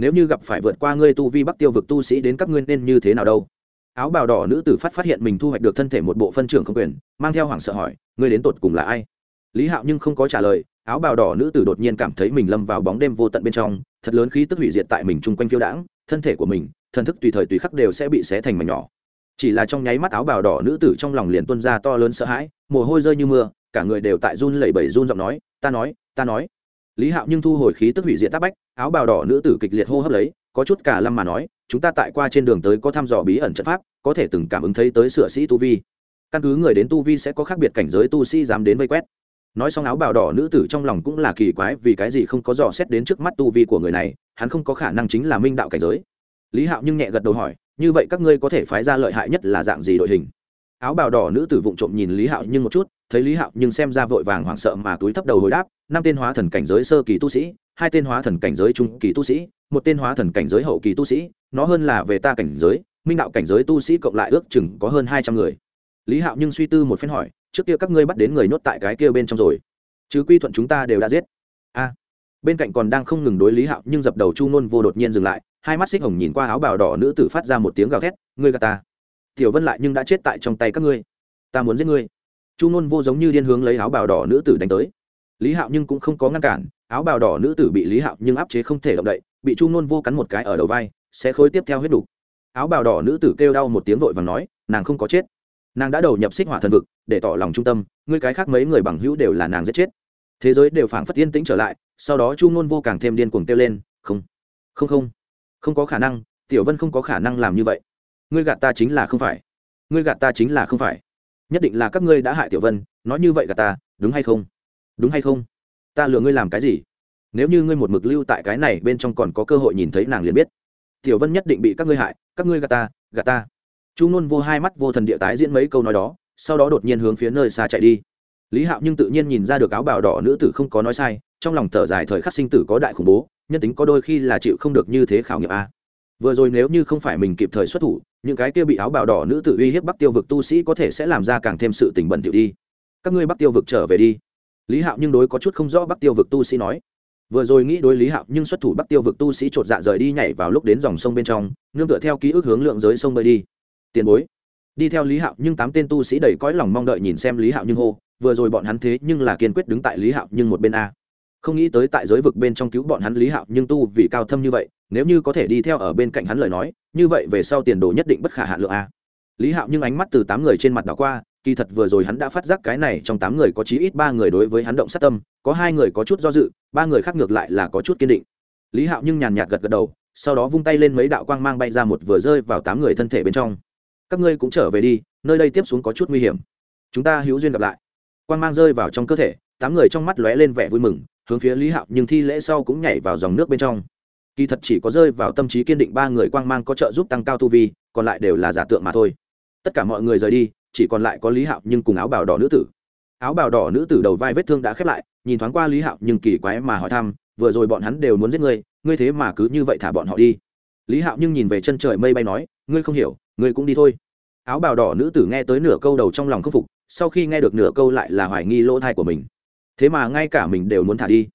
nếu như gặp phải vượt qua ngươi tu vi bắc tiêu vực tu sĩ đến các ngươi nên như thế nào đâu? Áo bào đỏ nữ tử phát phát hiện mình thu hoạch được thân thể một bộ phân trưởng không quyền, mang theo hoảng sợ hỏi, ngươi đến tột cùng là ai? Lý hạo nhưng không có trả lời, áo bào đỏ nữ tử đột nhiên cảm thấy mình lâm vào bóng đêm vô tận bên trong, thật lớn khí tức hủy diệt tại mình chung quanh phiêu đãng, thân thể của mình, thần thức tùy thời tùy khắc đều sẽ bị xé thành mảnh nhỏ. Chỉ là trong nháy mắt áo bào đỏ nữ tử trong lòng liền tuân ra to lớn sợ hãi, mồ hôi rơi như mưa, cả người đều tại run lẩy bẩy run giọng nói, ta nói ta nói. Lý hạo nhưng thu hồi khí tức hủy diệt tác bách áo bào đỏ nữ tử kịch liệt hô hấp lấy, có chút cả lâm mà nói, chúng ta tại qua trên đường tới có thăm dò bí ẩn trận pháp, có thể từng cảm ứng thấy tới sửa sĩ tu vi. Căn cứ người đến tu vi sẽ có khác biệt cảnh giới tu sĩ dám đến vây quét. Nói xong áo bào đỏ nữ tử trong lòng cũng là kỳ quái vì cái gì không có dò xét đến trước mắt tu vi của người này, hắn không có khả năng chính là minh đạo cảnh giới. Lý hạo nhưng nhẹ gật đầu hỏi, như vậy các ngươi có thể phái ra lợi hại nhất là dạng gì đội hình? Áo bào đỏ nữ tử vụng trộm nhìn lý hạo nhưng một chút, thấy lý hạo nhưng xem ra vội vàng hoảng sợ mà túi thấp đầu hồi đáp, năm tên hóa thần cảnh giới sơ kỳ tu sĩ hai tên hóa thần cảnh giới trung kỳ tu sĩ, một tên hóa thần cảnh giới hậu kỳ tu sĩ, nó hơn là về ta cảnh giới, minh đạo cảnh giới tu sĩ cộng lại ước chừng có hơn hai trăm người. Lý hạo nhưng suy tư một phen hỏi, trước kia các ngươi bắt đến người nhốt tại cái kia bên trong rồi, chứ quy thuận chúng ta đều đã giết. A, bên cạnh còn đang không ngừng đối lý hạo nhưng dập đầu chu nôn vô đột nhiên dừng lại, hai mắt xích hồng nhìn qua áo bào đỏ nữ tử phát ra một tiếng gào thét, ngươi gà ta. Tiểu vân lại nhưng đã chết tại trong tay các ngươi. Ta muốn giết ngươi. Chu nôn vô giống như điên hướng lấy áo bào đỏ nữ tử đánh tới. Lý hạo nhưng cũng không có ngăn cản áo bào đỏ nữ tử bị lý hạo nhưng áp chế không thể động đậy, bị chu nôn vô cắn một cái ở đầu vai, sẽ khối tiếp theo huyết đục. Áo bào đỏ nữ tử kêu đau một tiếng vội và nói, nàng không có chết. Nàng đã đầu nhập xích hỏa thần vực, để tỏ lòng trung tâm, ngươi cái khác mấy người bằng hữu đều là nàng giết chết. Thế giới đều phảng phất yên tĩnh trở lại, sau đó chu nôn vô càng thêm điên cuồng kêu lên, không không không không có khả năng, tiểu vân không có khả năng làm như vậy. Ngươi gạt ta chính là không phải. Ngươi gạt ta chính là không phải. Nhất định là các ngươi đã hại tiểu vân, nói như vậy gạt ta, đúng hay không? Đúng hay không? Ta lừa ngươi làm cái gì? Nếu như ngươi một mực lưu tại cái này bên trong còn có cơ hội nhìn thấy nàng liền biết. Tiểu vân nhất định bị các ngươi hại, các ngươi gạt ta gạt ta. Chu n vô hai mắt vô thần địa tái diễn mấy câu nói đó, sau đó đột nhiên hướng phía nơi xa chạy đi. Lý hạo nhưng tự nhiên nhìn ra được áo bào đỏ nữ tử không có nói sai, trong lòng thở dài thời khắc sinh tử có đại khủng bố, nhân tính có đôi khi là chịu không được như thế khảo nghiệm a. Vừa rồi nếu như không phải mình kịp thời xuất thủ, những cái kia bị áo bào đỏ nữ tử uy hiếp bắc tiêu vực tu sĩ có thể sẽ làm ra càng thêm sự tình bẩn tiểu đi. Các ngươi bắc tiêu vực trở về đi lý hạo nhưng đối có chút không rõ bắc tiêu vực tu sĩ nói. Vừa rồi nghĩ đối lý hạo nhưng xuất thủ bắc tiêu vực tu sĩ chột dạ rời đi nhảy vào lúc đến dòng sông bên trong, nương tựa theo ký ức hướng lượng giới sông bơi đi. Tiền bối. Đi theo lý hạo nhưng tám tên tu sĩ đầy cõi lòng mong đợi nhìn xem lý hạo nhưng hô, vừa rồi bọn hắn thế nhưng là kiên quyết đứng tại lý hạo nhưng một bên a. Không nghĩ tới tại giới vực bên trong cứu bọn hắn lý hạo nhưng tu vì cao thâm như vậy, nếu như có thể đi theo ở bên cạnh hắn lời nói, như vậy về sau tiền đồ nhất định bất khả hạ lượng a. Lý hạo nhưng ánh mắt từ tám người trên mặt đó qua kỳ thật vừa rồi hắn đã phát giác cái này trong tám người có chí ít ba người đối với hắn động sát tâm, có hai người có chút do dự, ba người khác ngược lại là có chút kiên định. Lý hạo nhưng nhàn nhạt gật gật đầu, sau đó vung tay lên mấy đạo quang mang bay ra một vừa rơi vào tám người thân thể bên trong. Các ngươi cũng trở về đi, nơi đây tiếp xuống có chút nguy hiểm. Chúng ta hữu duyên gặp lại. Quang mang rơi vào trong cơ thể, tám người trong mắt lóe lên vẻ vui mừng, hướng phía lý hạo nhưng thi lễ sau cũng nhảy vào dòng nước bên trong. Kỳ thật chỉ có rơi vào tâm trí kiên định ba người quang mang có trợ giúp tăng cao tu vi, còn lại đều là giả tượng mà thôi. Tất cả mọi người rời đi chỉ còn lại có lý hạo nhưng cùng áo bào đỏ nữ tử. Áo bào đỏ nữ tử đầu vai vết thương đã khép lại, nhìn thoáng qua lý hạo nhưng kỳ quái mà hỏi thăm, vừa rồi bọn hắn đều muốn giết ngươi ngươi thế mà cứ như vậy thả bọn họ đi. Lý hạo nhưng nhìn về chân trời mây bay nói, ngươi không hiểu, ngươi cũng đi thôi. Áo bào đỏ nữ tử nghe tới nửa câu đầu trong lòng khâm phục, sau khi nghe được nửa câu lại là hoài nghi lỗ thai của mình. Thế mà ngay cả mình đều muốn thả đi.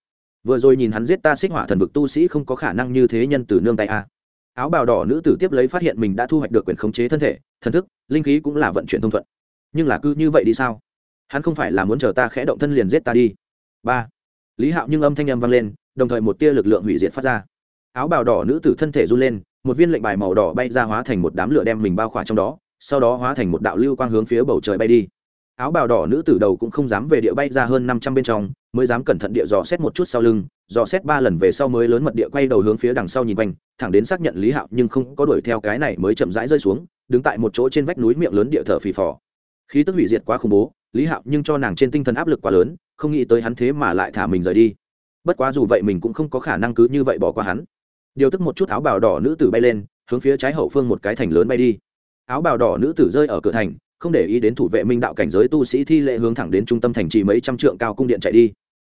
Vừa rồi nhìn hắn giết ta xích hỏa thần vực tu sĩ không có khả năng như thế nhân từ nương tay a áo bào đỏ nữ tử tiếp lấy phát hiện mình đã thu hoạch được quyền khống chế thân thể, thần thức, linh khí cũng là vận chuyển thông thuận. Nhưng là cứ như vậy đi sao? Hắn không phải là muốn chờ ta khẽ động thân liền giết ta đi. Ba. Lý hạo nhưng âm thanh âm vang lên, đồng thời một tia lực lượng hủy diệt phát ra. Áo bào đỏ nữ tử thân thể run lên, một viên lệnh bài màu đỏ bay ra hóa thành một đám lửa đem mình bao khỏa trong đó, sau đó hóa thành một đạo lưu quang hướng phía bầu trời bay đi. Áo bào đỏ nữ tử đầu cũng không dám về địa bay ra hơn năm trăm bên trong mới dám cẩn thận địa dò xét một chút sau lưng, dò xét ba lần về sau mới lớn mật địa quay đầu hướng phía đằng sau nhìn quanh, thẳng đến xác nhận lý hạo nhưng không có đuổi theo cái này mới chậm rãi rơi xuống, đứng tại một chỗ trên vách núi miệng lớn địa thở phì phò. Khí tức hủy diệt quá khủng bố, lý hạo nhưng cho nàng trên tinh thần áp lực quá lớn, không nghĩ tới hắn thế mà lại thả mình rời đi. Bất quá dù vậy mình cũng không có khả năng cứ như vậy bỏ qua hắn. Điều tức một chút áo bào đỏ nữ tử bay lên, hướng phía trái hậu phương một cái thành lớn bay đi. Áo bào đỏ nữ tử rơi ở cửa thành, không để ý đến thủ vệ minh đạo cảnh giới tu sĩ thi lệ hướng thẳng đến trung tâm thành trì mấy trăm trượng cao cung điện chạy đi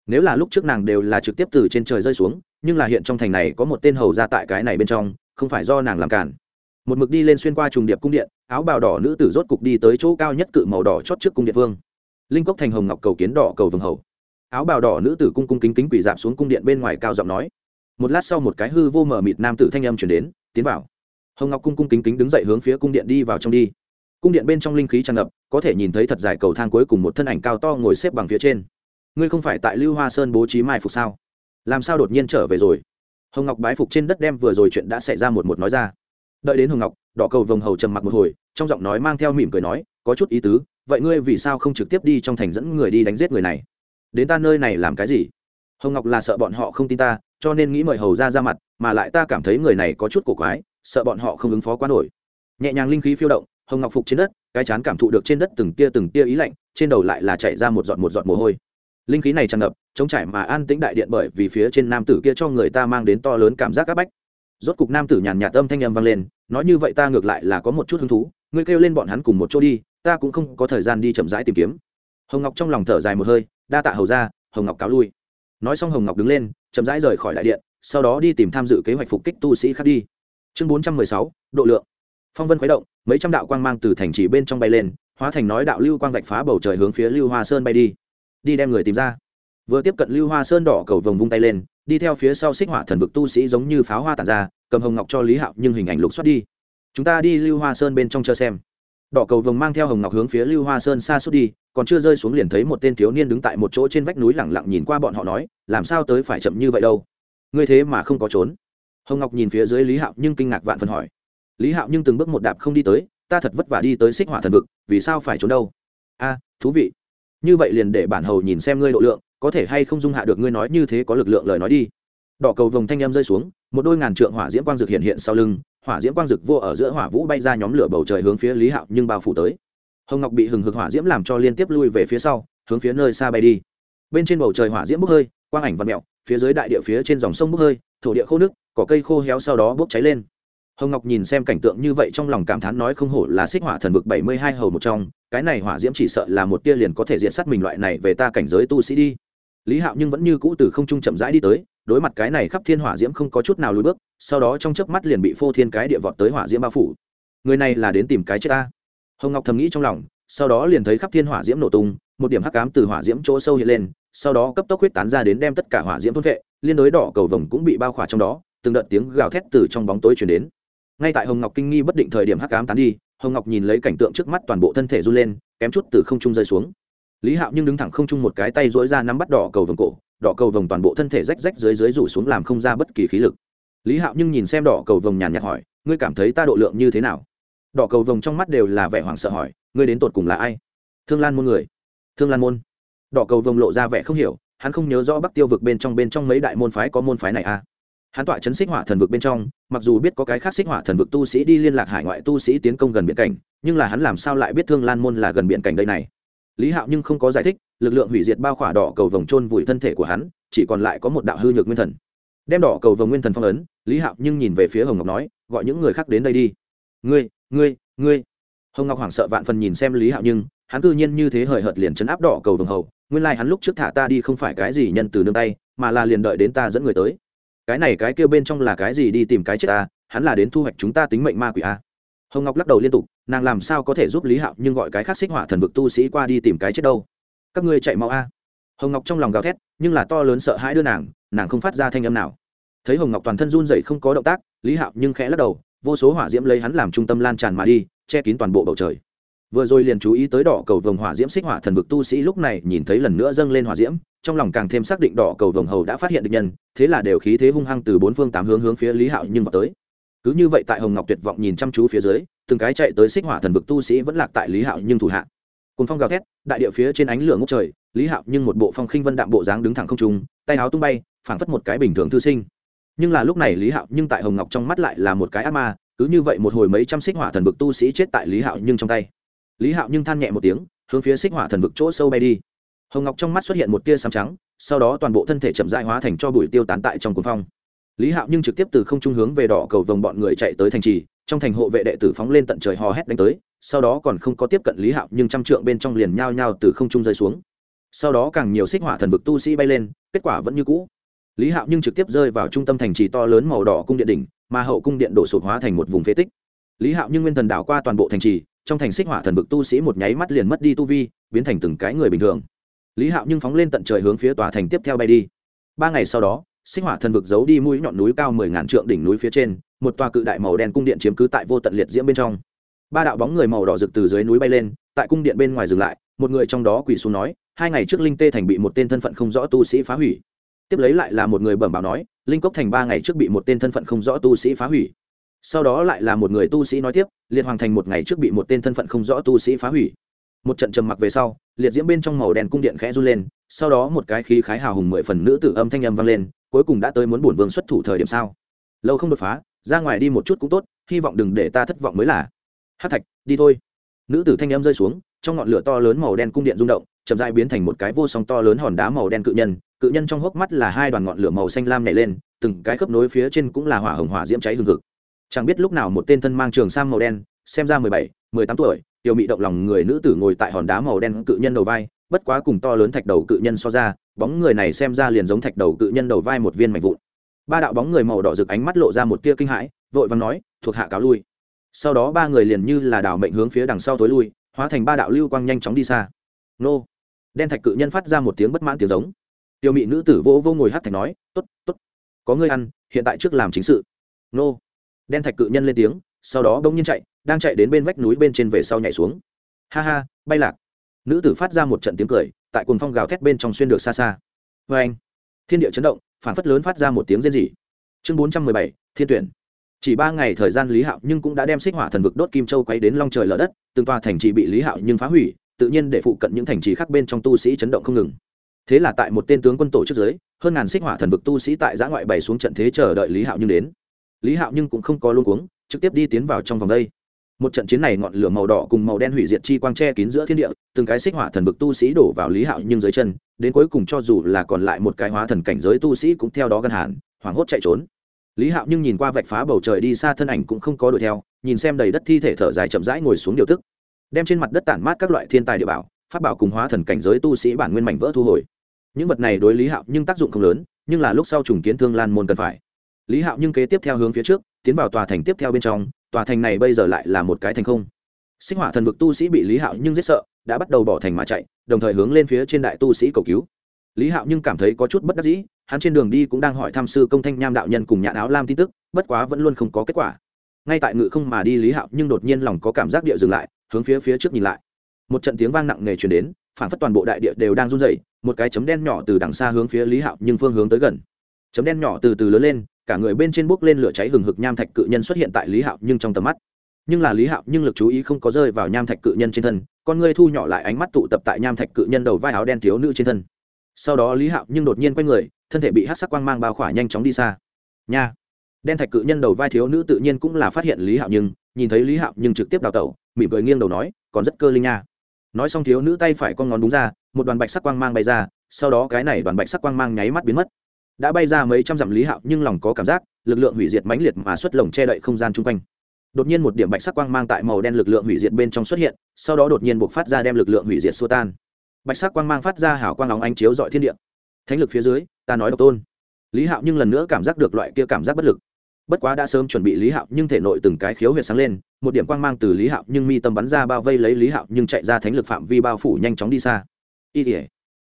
nếu là lúc trước nàng đều là trực tiếp từ trên trời rơi xuống, nhưng là hiện trong thành này có một tên hầu ra tại cái này bên trong, không phải do nàng làm cản. Một mực đi lên xuyên qua trùng điệp cung điện, áo bào đỏ nữ tử rốt cục đi tới chỗ cao nhất cự màu đỏ chót trước cung điện vương. Linh cốc thành hồng ngọc cầu kiến đỏ cầu vừng hầu. Áo bào đỏ nữ tử cung cung kính kính quỳ dạp xuống cung điện bên ngoài cao giọng nói. Một lát sau một cái hư vô mờ mịt nam tử thanh âm chuyển đến, tiến vào. Hồng ngọc cung cung kính kính đứng dậy hướng phía cung điện đi vào trong đi. Cung điện bên trong linh khí tràn ngập, có thể nhìn thấy thật dài cầu thang cuối cùng một thân ảnh cao to ngồi xếp bằng phía trên ngươi không phải tại lưu hoa sơn bố trí mai phục sao? Làm sao đột nhiên trở về rồi? Hồng ngọc bái phục trên đất đem vừa rồi chuyện đã xảy ra một một nói ra. Đợi đến hồng ngọc, đỏ cầu vồng hầu trầm mặc một hồi, trong giọng nói mang theo mỉm cười nói, có chút ý tứ, vậy ngươi vì sao không trực tiếp đi trong thành dẫn người đi đánh giết người này? Đến ta nơi này làm cái gì? Hồng ngọc là sợ bọn họ không tin ta, cho nên nghĩ mời hầu ra ra mặt, mà lại ta cảm thấy người này có chút cổ quái, sợ bọn họ không ứng phó quá nổi. Nhẹ nhàng linh khí phiêu động, hồng ngọc phục trên đất, cái chán cảm thụ được trên đất từng tia từng tia ý lạnh, trên đầu lại là chạy ra một giọt một giọt mồ hôi linh khí này tràn ngập chống trải mà an tĩnh đại điện bởi vì phía trên nam tử kia cho người ta mang đến to lớn cảm giác áp bách. Rốt cục nam tử nhàn nhạt âm thanh âm vang lên, nói như vậy ta ngược lại là có một chút hứng thú, ngươi kêu lên bọn hắn cùng một chỗ đi, ta cũng không có thời gian đi chậm rãi tìm kiếm. Hồng ngọc trong lòng thở dài một hơi, đa tạ hầu ra hồng ngọc cáo lui. Nói xong hồng ngọc đứng lên, chậm rãi rời khỏi đại điện, sau đó đi tìm tham dự kế hoạch phục kích tu sĩ khác đi. Chương bốn trăm mười sáu, độ lượng. Phong vân khuấy động, mấy trăm đạo quang mang từ thành trì bên trong bay lên, hóa thành nói đạo lưu quang vạch phá bầu trời hướng phía lưu hoa sơn bay đi đi đem người tìm ra. Vừa tiếp cận lưu hoa sơn đỏ cầu vồng vung tay lên, đi theo phía sau xích hỏa thần vực tu sĩ giống như pháo hoa tàn ra, cầm hồng ngọc cho lý hạo nhưng hình ảnh lục xuất đi. Chúng ta đi lưu hoa sơn bên trong chờ xem. Đỏ cầu vồng mang theo hồng ngọc hướng phía lưu hoa sơn xa suốt đi, còn chưa rơi xuống liền thấy một tên thiếu niên đứng tại một chỗ trên vách núi lẳng lặng nhìn qua bọn họ nói, làm sao tới phải chậm như vậy đâu? Ngươi thế mà không có trốn. Hồng ngọc nhìn phía dưới lý hạo nhưng kinh ngạc vạn phần hỏi. Lý hạo nhưng từng bước một đạp không đi tới, ta thật vất vả đi tới xích hỏa thần vực, vì sao phải trốn đâu? A, thú vị như vậy liền để bản hầu nhìn xem ngươi độ lượng, có thể hay không dung hạ được ngươi nói như thế có lực lượng lời nói đi. Đỏ cầu vồng thanh em rơi xuống, một đôi ngàn trượng hỏa diễm quang dực hiện hiện sau lưng, hỏa diễm quang dực vô ở giữa hỏa vũ bay ra nhóm lửa bầu trời hướng phía lý hạo nhưng bao phủ tới. Hồng ngọc bị hừng hực hỏa diễm làm cho liên tiếp lui về phía sau, hướng phía nơi xa bay đi. Bên trên bầu trời hỏa diễm bốc hơi, quang ảnh văn mẹo phía dưới đại địa phía trên dòng sông bốc hơi, thổ địa khô nước cỏ cây khô héo sau đó bốc cháy lên hồng ngọc nhìn xem cảnh tượng như vậy trong lòng cảm thán nói không hổ là xích hỏa thần vực bảy mươi hai hầu một trong, cái này hỏa diễm chỉ sợ là một tia liền có thể diện sát mình loại này về ta cảnh giới tu sĩ đi. Lý hạo nhưng vẫn như cũ từ không trung chậm rãi đi tới, đối mặt cái này khắp thiên hỏa diễm không có chút nào lùi bước, sau đó trong chớp mắt liền bị phô thiên cái địa vọt tới hỏa diễm bao phủ. Người này là đến tìm cái chết ta. Hồng ngọc thầm nghĩ trong lòng, sau đó liền thấy khắp thiên hỏa diễm nổ tung, một điểm hắc cám từ hỏa diễm chỗ sâu hiện lên, sau đó cấp tốc huyết tán ra đến đem tất cả hỏa diễm thôn vệ, liên đối đỏ cầu vồng cũng bị bao khỏa trong đó, từng đợt tiếng gào thét từ trong bóng tối chuyển đến ngay tại hồng ngọc kinh nghi bất định thời điểm hắc cám tán đi, hồng ngọc nhìn lấy cảnh tượng trước mắt toàn bộ thân thể run lên, kém chút từ không trung rơi xuống. Lý hạo nhưng đứng thẳng không trung một cái tay dỗi ra nắm bắt đỏ cầu vồng cổ, đỏ cầu vồng toàn bộ thân thể rách rách dưới dưới rủ xuống làm không ra bất kỳ khí lực. Lý hạo nhưng nhìn xem đỏ cầu vồng nhàn nhạt hỏi, ngươi cảm thấy ta độ lượng như thế nào? Đỏ cầu vồng trong mắt đều là vẻ hoảng sợ hỏi, ngươi đến tột cùng là ai? Thương lan môn người. Thương lan môn. Đỏ cầu vồng lộ ra vẻ không hiểu, hắn không nhớ rõ bắc tiêu vực bên trong bên trong mấy đại môn phái có môn phái này à? Hắn tọa chấn xích hỏa thần vực bên trong, mặc dù biết có cái khác xích hỏa thần vực tu sĩ đi liên lạc hải ngoại tu sĩ tiến công gần biển cảnh, nhưng là hắn làm sao lại biết thương lan môn là gần biển cảnh đây này? Lý hạo nhưng không có giải thích, lực lượng hủy diệt bao khỏa đỏ cầu vồng trôn vùi thân thể của hắn, chỉ còn lại có một đạo hư nhược nguyên thần. Đem đỏ cầu vồng nguyên thần phong ấn, lý hạo nhưng nhìn về phía hồng ngọc nói, gọi những người khác đến đây đi. Ngươi ngươi ngươi. Hồng ngọc hoảng sợ vạn phần nhìn xem lý hạo nhưng, hắn cư nhiên như thế hời hợt liền chấn áp đỏ cầu vồng hầu, nguyên lai hắn lúc trước thả ta đi không phải cái gì nhân từ nương tay, mà là liền đợi đến ta dẫn người tới cái này cái kia bên trong là cái gì đi tìm cái chết ta, hắn là đến thu hoạch chúng ta tính mệnh ma quỷ a. Hồng ngọc lắc đầu liên tục, nàng làm sao có thể giúp lý hạo nhưng gọi cái khác xích hỏa thần vực tu sĩ qua đi tìm cái chết đâu. Các ngươi chạy mau a. Hồng ngọc trong lòng gào thét, nhưng là to lớn sợ hãi đưa nàng nàng không phát ra thanh âm nào. Thấy hồng ngọc toàn thân run dậy không có động tác, lý hạo nhưng khẽ lắc đầu, vô số hỏa diễm lấy hắn làm trung tâm lan tràn mà đi, che kín toàn bộ bầu trời vừa rồi liền chú ý tới đỏ cầu vồng hỏa diễm xích hỏa thần vực tu sĩ lúc này nhìn thấy lần nữa dâng lên hỏa diễm, trong lòng càng thêm xác định đỏ cầu vồng hầu đã phát hiện được nhân, thế là đều khí thế hung hăng từ bốn phương tám hướng hướng phía lý hạo nhưng vào tới. Cứ như vậy tại hồng ngọc tuyệt vọng nhìn chăm chú phía dưới, từng cái chạy tới xích hỏa thần vực tu sĩ vẫn lạc tại lý hạo nhưng thủ hạ. Cùng phong gào thét, đại địa phía trên ánh lửa ngốc trời, lý hạo nhưng một bộ phong khinh vân đạm bộ dáng đứng thẳng không trung, tay áo tung bay, phảng phất một cái bình thường thư sinh. Nhưng là lúc này lý hạo nhưng tại hồng ngọc trong mắt lại là một cái ác ma, cứ như vậy một hồi mấy trăm xích hỏa thần vực tu sĩ chết tại lý hạo nhưng trong tay lý hạo nhưng than nhẹ một tiếng, hướng phía xích hỏa thần vực chỗ sâu bay đi. Hồng ngọc trong mắt xuất hiện một tia sáng trắng, sau đó toàn bộ thân thể chậm dại hóa thành cho bụi tiêu tán tại trong cuồng phong. Lý hạo nhưng trực tiếp từ không trung hướng về đỏ cầu vồng bọn người chạy tới thành trì, trong thành hộ vệ đệ tử phóng lên tận trời hò hét đánh tới, sau đó còn không có tiếp cận lý hạo nhưng trăm trượng bên trong liền nhao nhao từ không trung rơi xuống. Sau đó càng nhiều xích hỏa thần vực tu sĩ bay lên, kết quả vẫn như cũ. Lý hạo nhưng trực tiếp rơi vào trung tâm thành trì to lớn màu đỏ cung điện đỉnh, mà hậu cung điện đổ sụp hóa thành một vùng phế tích. Lý hạo nhưng nguyên thần đảo qua toàn bộ thành trì trong thành xích hỏa thần vực tu sĩ một nháy mắt liền mất đi tu vi, biến thành từng cái người bình thường. Lý hạo nhưng phóng lên tận trời hướng phía tòa thành tiếp theo bay đi. Ba ngày sau đó, xích hỏa thần vực giấu đi mũi nhọn núi cao mười ngàn trượng đỉnh núi phía trên, một tòa cự đại màu đen cung điện chiếm cứ tại vô tận liệt diễm bên trong. Ba đạo bóng người màu đỏ rực từ dưới núi bay lên, tại cung điện bên ngoài dừng lại, một người trong đó quỳ xuống nói, hai ngày trước linh tê thành bị một tên thân phận không rõ tu sĩ phá hủy. Tiếp lấy lại là một người bẩm báo nói, linh cốc thành ba ngày trước bị một tên thân phận không rõ tu sĩ phá hủy sau đó lại là một người tu sĩ nói tiếp, liệt hoàng thành một ngày trước bị một tên thân phận không rõ tu sĩ phá hủy. Một trận trầm mặc về sau, liệt diễm bên trong màu đèn cung điện khẽ run lên, sau đó một cái khí khái hào hùng mười phần nữ tử âm thanh âm vang lên, cuối cùng đã tới muốn bổn vương xuất thủ thời điểm sao. Lâu không đột phá, ra ngoài đi một chút cũng tốt, hy vọng đừng để ta thất vọng mới là. Hát thạch, đi thôi. Nữ tử thanh âm rơi xuống, trong ngọn lửa to lớn màu đen cung điện rung động, chậm dại biến thành một cái vô song to lớn hòn đá màu đen cự nhân cự nhân trong hốc mắt là hai đoàn ngọn lửa màu xanh lam nhảy lên, từng cái khớp nối phía trên cũng là hỏa hồng hỏa diễm cháy hừng hực chẳng biết lúc nào một tên thân mang trường sam màu đen, xem ra mười bảy, mười tám tuổi, tiểu mị động lòng người nữ tử ngồi tại hòn đá màu đen cự nhân đầu vai, bất quá cùng to lớn thạch đầu cự nhân so ra, bóng người này xem ra liền giống thạch đầu cự nhân đầu vai một viên mảnh vụn. Ba đạo bóng người màu đỏ rực ánh mắt lộ ra một tia kinh hãi, vội vàng nói, thuộc hạ cáo lui. Sau đó ba người liền như là đảo mệnh hướng phía đằng sau tối lui, hóa thành ba đạo lưu quang nhanh chóng đi xa. Nô! Đen thạch cự nhân phát ra một tiếng bất mãn tiếng giống. Tiểu mị nữ tử vô vô ngồi hát thạch nói t ố t t ố t có ngươi ăn, hiện tại trước làm chính sự. Nô! Đen thạch cự nhân lên tiếng, sau đó bỗng nhiên chạy, đang chạy đến bên vách núi bên trên về sau nhảy xuống. Ha ha, bay lạc. Nữ tử phát ra một trận tiếng cười, tại cồn phong gào thét bên trong xuyên được xa xa. Vê anh. Thiên địa chấn động, phản phất lớn phát ra một tiếng rên rỉ. Chương bốn trăm mười bảy, thiên tuyển. Chỉ ba ngày thời gian lý hạo nhưng cũng đã đem xích hỏa thần vực đốt kim châu quay đến long trời lở đất, từng tòa thành trì bị lý hạo nhưng phá hủy, tự nhiên để phụ cận những thành trì khác bên trong tu sĩ chấn động không ngừng. Thế là tại một tên tướng quân tổ trước giới hơn ngàn xích hỏa thần vực tu sĩ tại giã ngoại bày xuống trận thế chờ đợi lý hạo nhưng đến lý hạo nhưng cũng không có luôn cuống, trực tiếp đi tiến vào trong vòng đây. Một trận chiến này ngọn lửa màu đỏ cùng màu đen hủy diệt chi quang tre kín giữa thiên địa, từng cái xích hỏa thần vực tu sĩ đổ vào lý hạo nhưng dưới chân, đến cuối cùng cho dù là còn lại một cái hóa thần cảnh giới tu sĩ cũng theo đó gân hàn, hoảng hốt chạy trốn. Lý hạo nhưng nhìn qua vạch phá bầu trời đi xa thân ảnh cũng không có đuổi theo, nhìn xem đầy đất thi thể thở dài chậm rãi ngồi xuống điều tức. Đem trên mặt đất tản mát các loại thiên tài địa bảo phát bảo cùng hóa thần cảnh giới tu sĩ bản nguyên mảnh vỡ thu hồi. Những vật này đối lý hạo nhưng tác dụng không lớn, nhưng là lúc sau trùng kiến thương lan môn cần phải lý hạo nhưng kế tiếp theo hướng phía trước, tiến vào tòa thành tiếp theo bên trong, tòa thành này bây giờ lại là một cái thành không. Sinh hỏa thần vực tu sĩ bị lý hạo nhưng giết sợ, đã bắt đầu bỏ thành mà chạy, đồng thời hướng lên phía trên đại tu sĩ cầu cứu. Lý hạo nhưng cảm thấy có chút bất đắc dĩ, hắn trên đường đi cũng đang hỏi tham sư công thanh nham đạo nhân cùng nhãn áo lam tin tức, bất quá vẫn luôn không có kết quả. Ngay tại ngự không mà đi, lý hạo nhưng đột nhiên lòng có cảm giác địa dừng lại, hướng phía phía trước nhìn lại. Một trận tiếng vang nặng nề truyền đến phản phất toàn bộ đại địa đều đang run rẩy, một cái chấm đen nhỏ từ đằng xa hướng phía lý hạo nhưng phương hướng tới gần. Chấm đen nhỏ từ từ lớn lên cả người bên trên bốc lên lửa cháy hừng hực nham thạch cự nhân xuất hiện tại lý hạo nhưng trong tầm mắt. Nhưng là lý hạo nhưng lực chú ý không có rơi vào nham thạch cự nhân trên thân, con ngươi thu nhỏ lại ánh mắt tụ tập tại nham thạch cự nhân đầu vai áo đen thiếu nữ trên thân. Sau đó lý hạo nhưng đột nhiên quay người, thân thể bị hát sắc quang mang bao khỏa nhanh chóng đi xa. Nha! Đen thạch cự nhân đầu vai thiếu nữ tự nhiên cũng là phát hiện lý hạo nhưng, nhìn thấy lý hạo nhưng trực tiếp đào tẩu, mỉm cười nghiêng đầu nói, còn rất cơ linh nha. Nói xong thiếu nữ tay phải con ngón đúng ra, một đoàn bạch sắc quang mang bay ra, sau đó cái này đoàn bạch sắc quang mang nháy mắt biến mất đã bay ra mấy trăm dặm lý hạo nhưng lòng có cảm giác, lực lượng hủy diệt mãnh liệt mà xuất lồng che đậy không gian chung quanh. Đột nhiên một điểm bạch sắc quang mang tại màu đen lực lượng hủy diệt bên trong xuất hiện, sau đó đột nhiên buộc phát ra đem lực lượng hủy diệt xua tan. Bạch sắc quang mang phát ra hảo quang óng ánh chiếu dọi thiên địa. Thánh lực phía dưới, ta nói độc tôn. Lý hạo nhưng lần nữa cảm giác được loại kia cảm giác bất lực. Bất quá đã sớm chuẩn bị lý hạo nhưng thể nội từng cái khiếu huyệt sáng lên, một điểm quang mang từ lý hạo nhưng mi tâm bắn ra bao vây lấy lý hạo nhưng chạy ra thánh lực phạm vi bao phủ nhanh chóng đi xa. Y tỉa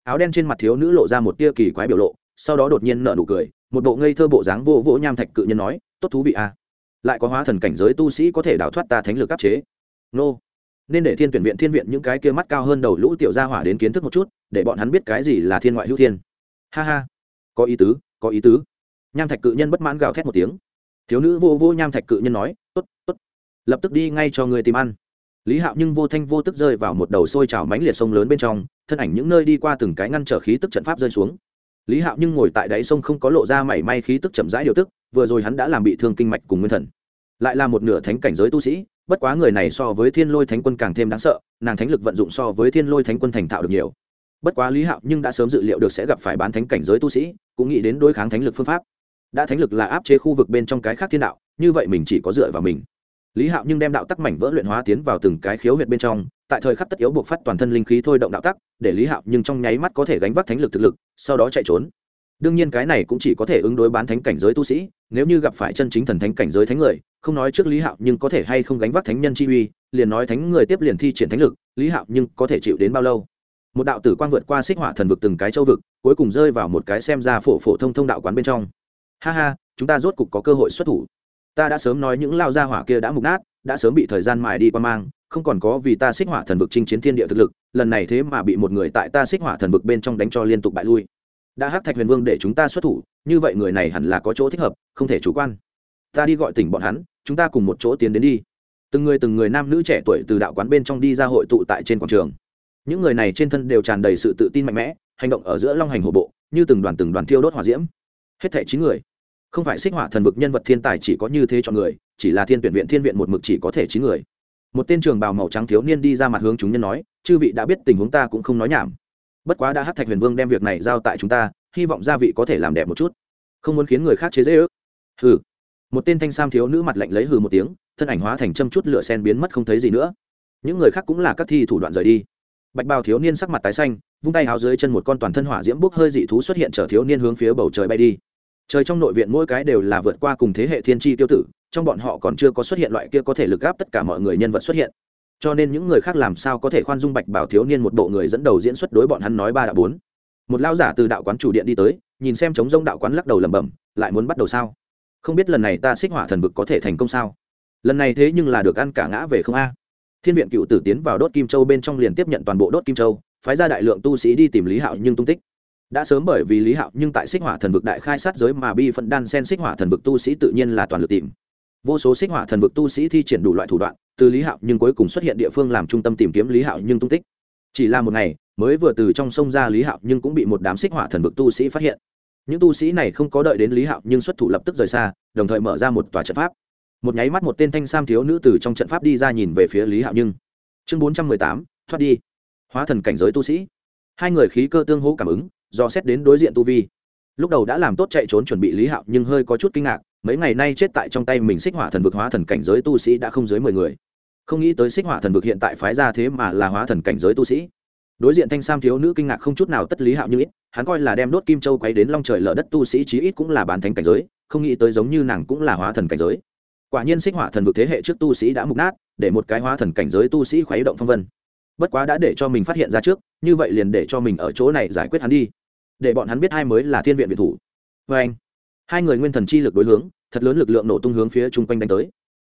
áo đen trên mặt thiếu nữ lộ ra một tia kỳ quái biểu lộ sau đó đột nhiên nở nụ cười, một bộ ngây thơ bộ dáng vô vỗ nham thạch cự nhân nói, tốt thú vị à. Lại có hóa thần cảnh giới tu sĩ có thể đào thoát ta thánh lực áp chế. Nô. Nên để thiên tuyển viện thiên viện những cái kia mắt cao hơn đầu lũ tiểu gia hỏa đến kiến thức một chút, để bọn hắn biết cái gì là thiên ngoại hữu thiên. Ha ha. Có ý tứ, có ý tứ. Nham thạch cự nhân bất mãn gào thét một tiếng. Thiếu nữ vô vô nham thạch cự nhân nói t ố t t ố t lập tức đi ngay cho người tìm ăn. Lý hạo nhưng vô thanh vô tức rơi vào một đầu sôi trào mánh liệt sông lớn bên trong, thân ảnh những nơi đi qua từng cái ngăn trở khí tức trận pháp rơi xuống lý hạo nhưng ngồi tại đáy sông không có lộ ra mảy may khí tức chậm rãi điều tức, vừa rồi hắn đã làm bị thương kinh mạch cùng nguyên thần. Lại là một nửa thánh cảnh giới tu sĩ, bất quá người này so với thiên lôi thánh quân càng thêm đáng sợ, nàng thánh lực vận dụng so với thiên lôi thánh quân thành thạo được nhiều. Bất quá lý hạo nhưng đã sớm dự liệu được sẽ gặp phải bán thánh cảnh giới tu sĩ, cũng nghĩ đến đối kháng thánh lực phương pháp. Đã thánh lực là áp chế khu vực bên trong cái khác thiên đạo, như vậy mình chỉ có dựa vào mình. Lý hạo nhưng đem đạo tắc mảnh vỡ luyện hóa tiến vào từng cái khiếu huyệt bên trong tại thời khắc tất yếu buộc phát toàn thân linh khí thôi động đạo tắc, để lý hạo nhưng trong nháy mắt có thể gánh vác thánh lực thực lực, sau đó chạy trốn. Đương nhiên cái này cũng chỉ có thể ứng đối bán thánh cảnh giới tu sĩ, nếu như gặp phải chân chính thần thánh cảnh giới thánh người, không nói trước lý hạo nhưng có thể hay không gánh vác thánh nhân chi uy, liền nói thánh người tiếp liền thi triển thánh lực, lý hạo nhưng có thể chịu đến bao lâu? Một đạo tử quang vượt qua xích hỏa thần vực từng cái châu vực, cuối cùng rơi vào một cái xem ra phổ phổ thông thông đạo quán bên trong. Ha ha, chúng ta rốt cục có cơ hội xuất thủ. Ta đã sớm nói những lao gia hỏa kia đã mục nát, đã sớm bị thời gian mài đi qua mang không còn có vì ta xích hỏa thần vực chinh chiến thiên địa thực lực, lần này thế mà bị một người tại ta xích hỏa thần vực bên trong đánh cho liên tục bại lui. Đã hắc thạch huyền vương để chúng ta xuất thủ, như vậy người này hẳn là có chỗ thích hợp, không thể chủ quan. Ta đi gọi tỉnh bọn hắn, chúng ta cùng một chỗ tiến đến đi. Từng người từng người nam nữ trẻ tuổi từ đạo quán bên trong đi ra hội tụ tại trên quảng trường. Những người này trên thân đều tràn đầy sự tự tin mạnh mẽ, hành động ở giữa long hành hổ bộ, như từng đoàn từng đoàn thiêu đốt hỏa diễm. Hết thảy chín người. Không phải xích hỏa thần vực nhân vật thiên tài chỉ có như thế chọn người, chỉ là thiên tuyển viện thiên viện một mực chỉ có thể chín người một tên trường bào màu trắng thiếu niên đi ra mặt hướng chúng nhân nói, chư vị đã biết tình huống ta cũng không nói nhảm. Bất quá đã hát thạch huyền vương đem việc này giao tại chúng ta, hy vọng gia vị có thể làm đẹp một chút. Không muốn khiến người khác chế dễ ước. Hừ. Một tên thanh sam thiếu nữ mặt lạnh lấy hừ một tiếng, thân ảnh hóa thành châm chút lửa sen biến mất không thấy gì nữa. Những người khác cũng là các thi thủ đoạn rời đi. Bạch bào thiếu niên sắc mặt tái xanh, vung tay háo dưới chân một con toàn thân hỏa diễm bốc hơi dị thú xuất hiện chở thiếu niên hướng phía bầu trời bay đi. Trời trong nội viện mỗi cái đều là vượt qua cùng thế hệ thiên tri tiêu tử trong bọn họ còn chưa có xuất hiện loại kia có thể lực gáp tất cả mọi người nhân vật xuất hiện. Cho nên những người khác làm sao có thể khoan dung bạch bảo thiếu niên một bộ người dẫn đầu diễn xuất đối bọn hắn nói ba đã bốn. Một lao giả từ đạo quán chủ điện đi tới, nhìn xem chống rông đạo quán lắc đầu lẩm bẩm, lại muốn bắt đầu sao? Không biết lần này ta xích hỏa thần vực có thể thành công sao? Lần này thế nhưng là được ăn cả ngã về không a. Thiên viện cựu tử tiến vào đốt kim châu bên trong liền tiếp nhận toàn bộ đốt kim châu, phái ra đại lượng tu sĩ đi tìm lý hạo nhưng tung tích. Đã sớm bởi vì lý hạo nhưng tại xích hỏa thần vực đại khai sát giới mà bi phận đan sen xích hỏa thần vực tu sĩ tự nhiên là toàn lực tìm vô số xích hỏa thần vực tu sĩ thi triển đủ loại thủ đoạn, từ lý hạo nhưng cuối cùng xuất hiện địa phương làm trung tâm tìm kiếm lý hạo nhưng tung tích. Chỉ là một ngày, mới vừa từ trong sông ra lý hạo nhưng cũng bị một đám xích hỏa thần vực tu sĩ phát hiện. Những tu sĩ này không có đợi đến lý hạo nhưng xuất thủ lập tức rời xa, đồng thời mở ra một tòa trận pháp. Một nháy mắt một tên thanh sam thiếu nữ từ trong trận pháp đi ra nhìn về phía lý hạo nhưng. Chương bốn trăm mười tám, thoát đi. Hóa thần cảnh giới tu sĩ. Hai người khí cơ tương hỗ cảm ứng, do xét đến đối diện tu vi lúc đầu đã làm tốt chạy trốn chuẩn bị lý hạo, nhưng hơi có chút kinh ngạc, mấy ngày nay chết tại trong tay mình xích hỏa thần vực hóa thần cảnh giới tu sĩ đã không dưới mười người. Không nghĩ tới xích hỏa thần vực hiện tại phái ra thế mà là hóa thần cảnh giới tu sĩ. Đối diện thanh sam thiếu nữ kinh ngạc không chút nào tất lý hạo như ít, hắn coi là đem đốt kim châu quấy đến long trời lở đất tu sĩ chí ít cũng là bán thánh cảnh giới, không nghĩ tới giống như nàng cũng là hóa thần cảnh giới. Quả nhiên xích hỏa thần vực thế hệ trước tu sĩ đã mục nát, để một cái hóa thần cảnh giới tu sĩ khuấy động phong vân. Bất quá đã để cho mình phát hiện ra trước, như vậy liền để cho mình ở chỗ này giải quyết hắn đi để bọn hắn biết hai mới là thiên viện viện thủ. Vê anh, hai người nguyên thần chi lực đối hướng, thật lớn lực lượng nổ tung hướng phía chung quanh đánh tới.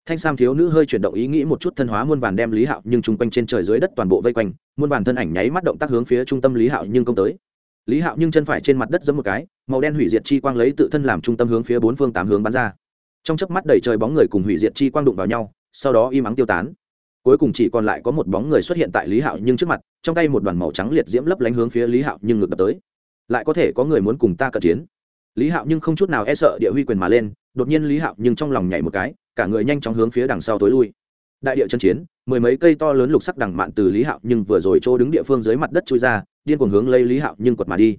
Thanh sam thiếu nữ hơi chuyển động ý nghĩ một chút thân hóa muôn vàn đem lý hạo nhưng chung quanh trên trời dưới đất toàn bộ vây quanh, muôn vàn thân ảnh nháy mắt động tác hướng phía trung tâm lý hạo nhưng công tới. Lý hạo nhưng chân phải trên mặt đất giấm một cái, màu đen hủy diệt chi quang lấy tự thân làm trung tâm hướng phía bốn phương tám hướng bắn ra. Trong chớp mắt đầy trời bóng người cùng hủy diệt chi quang đụng vào nhau, sau đó im ắng tiêu tán. Cuối cùng chỉ còn lại có một bóng người xuất hiện tại lý hạo nhưng trước mặt, trong tay một đoàn màu trắng liệt diễm lấp lánh hướng phía lý hạo nhưng ngược đập tới lại có thể có người muốn cùng ta cận chiến. Lý hạo nhưng không chút nào e sợ địa huy quyền mà lên, đột nhiên lý hạo nhưng trong lòng nhảy một cái, cả người nhanh chóng hướng phía đằng sau tối lui. Đại địa chân chiến, mười mấy cây to lớn lục sắc đằng mạn từ lý hạo nhưng vừa rồi chỗ đứng địa phương dưới mặt đất trôi ra, điên cuồng hướng lấy lý hạo nhưng quật mà đi.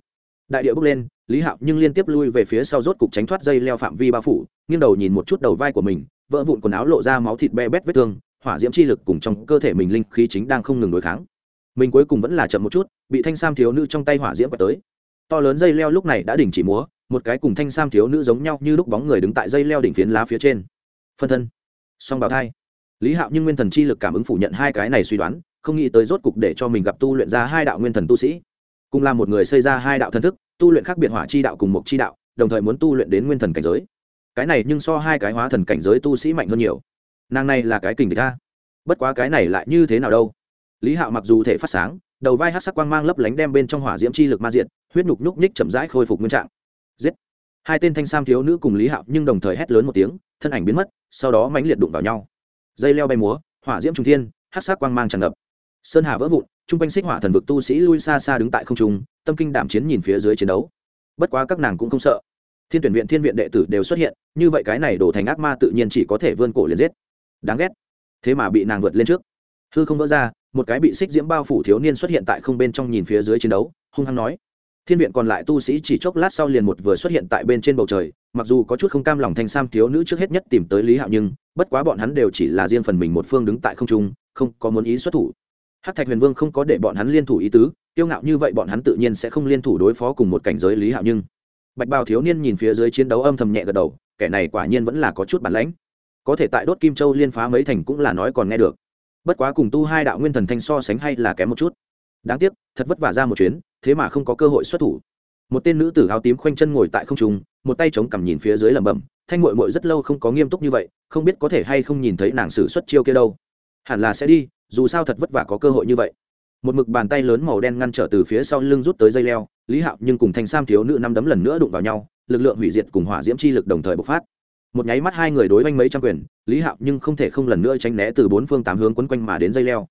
Đại địa bước lên, lý hạo nhưng liên tiếp lui về phía sau rốt cục tránh thoát dây leo phạm vi bao phủ, nghiêng đầu nhìn một chút đầu vai của mình, vỡ vụn quần áo lộ ra máu thịt be bét vết thương, hỏa diễm chi lực cùng trong cơ thể mình linh khí chính đang không ngừng đối kháng. Mình cuối cùng vẫn là chậm một chút, bị thanh sam thiếu nữ trong tay hỏa diễm quật tới to lớn dây leo lúc này đã đình chỉ múa, một cái cùng thanh sam thiếu nữ giống nhau như lúc bóng người đứng tại dây leo đỉnh phiến lá phía trên. Phân thân. Song bào thai. Lý hạo nhưng nguyên thần chi lực cảm ứng phủ nhận hai cái này suy đoán, không nghĩ tới rốt cục để cho mình gặp tu luyện ra hai đạo nguyên thần tu sĩ. Cùng là một người xây ra hai đạo thần thức, tu luyện khác biệt hỏa chi đạo cùng một chi đạo, đồng thời muốn tu luyện đến nguyên thần cảnh giới. Cái này nhưng so hai cái hóa thần cảnh giới tu sĩ mạnh hơn nhiều. Nàng này là cái kình địch ta bất quá cái này lại như thế nào đâu? Lý hạo mặc dù thể phát sáng đầu vai hát sắc quang mang lấp lánh đem bên trong hỏa diễm chi lực ma diện huyết nhục nhúc nhích chậm rãi khôi phục nguyên trạng. Giết! Hai tên thanh sam thiếu nữ cùng lý hạo nhưng đồng thời hét lớn một tiếng, thân ảnh biến mất, sau đó mãnh liệt đụng vào nhau. Dây leo bay múa, hỏa diễm trung thiên, hát sắc quang mang tràn ngập. Sơn hà vỡ vụn chung quanh xích hỏa thần vực tu sĩ lui xa xa đứng tại không trung, tâm kinh đảm chiến nhìn phía dưới chiến đấu. Bất quá các nàng cũng không sợ. Thiên tuyển viện thiên viện đệ tử đều xuất hiện, như vậy cái này đổ thành ác ma tự nhiên chỉ có thể vươn cổ liền giết. Đáng ghét. Thế mà bị nàng vượt lên trước hư không vỡ ra, một cái bị xích diễm bao phủ thiếu niên xuất hiện tại không bên trong nhìn phía dưới chiến đấu, hung hăng nói. Thiên viện còn lại tu sĩ chỉ chốc lát sau liền một vừa xuất hiện tại bên trên bầu trời, mặc dù có chút không cam lòng thanh sam thiếu nữ trước hết nhất tìm tới lý hạo nhưng, bất quá bọn hắn đều chỉ là riêng phần mình một phương đứng tại không trung, không có muốn ý xuất thủ. Hát thạch huyền vương không có để bọn hắn liên thủ ý tứ tiêu ngạo như vậy bọn hắn tự nhiên sẽ không liên thủ đối phó cùng một cảnh giới lý hạo nhưng. Bạch bào thiếu niên nhìn phía dưới chiến đấu âm thầm nhẹ gật đầu, kẻ này quả nhiên vẫn là có chút bản lãnh. Có thể tại đốt kim châu liên phá mấy thành cũng là nói còn nghe được bất quá cùng tu hai đạo nguyên thần thanh so sánh hay là kém một chút. Đáng tiếc, thật vất vả ra một chuyến, thế mà không có cơ hội xuất thủ. Một tên nữ tử áo tím khoanh chân ngồi tại không trung, một tay chống cằm nhìn phía dưới lẩm bẩm, thanh mội mội rất lâu không có nghiêm túc như vậy, không biết có thể hay không nhìn thấy nàng sử xuất chiêu kia đâu. Hẳn là sẽ đi, dù sao thật vất vả có cơ hội như vậy. Một mực bàn tay lớn màu đen ngăn trở từ phía sau lưng rút tới dây leo, lý hạo nhưng cùng thanh sam thiếu nữ năm đấm lần nữa đụng vào nhau, lực lượng hủy diệt cùng hỏa diễm chi lực đồng thời bộc phát một nháy mắt hai người đối oanh mấy trăm quyền, lý hạo nhưng không thể không lần nữa tránh né từ bốn phương tám hướng quấn quanh mà đến dây leo.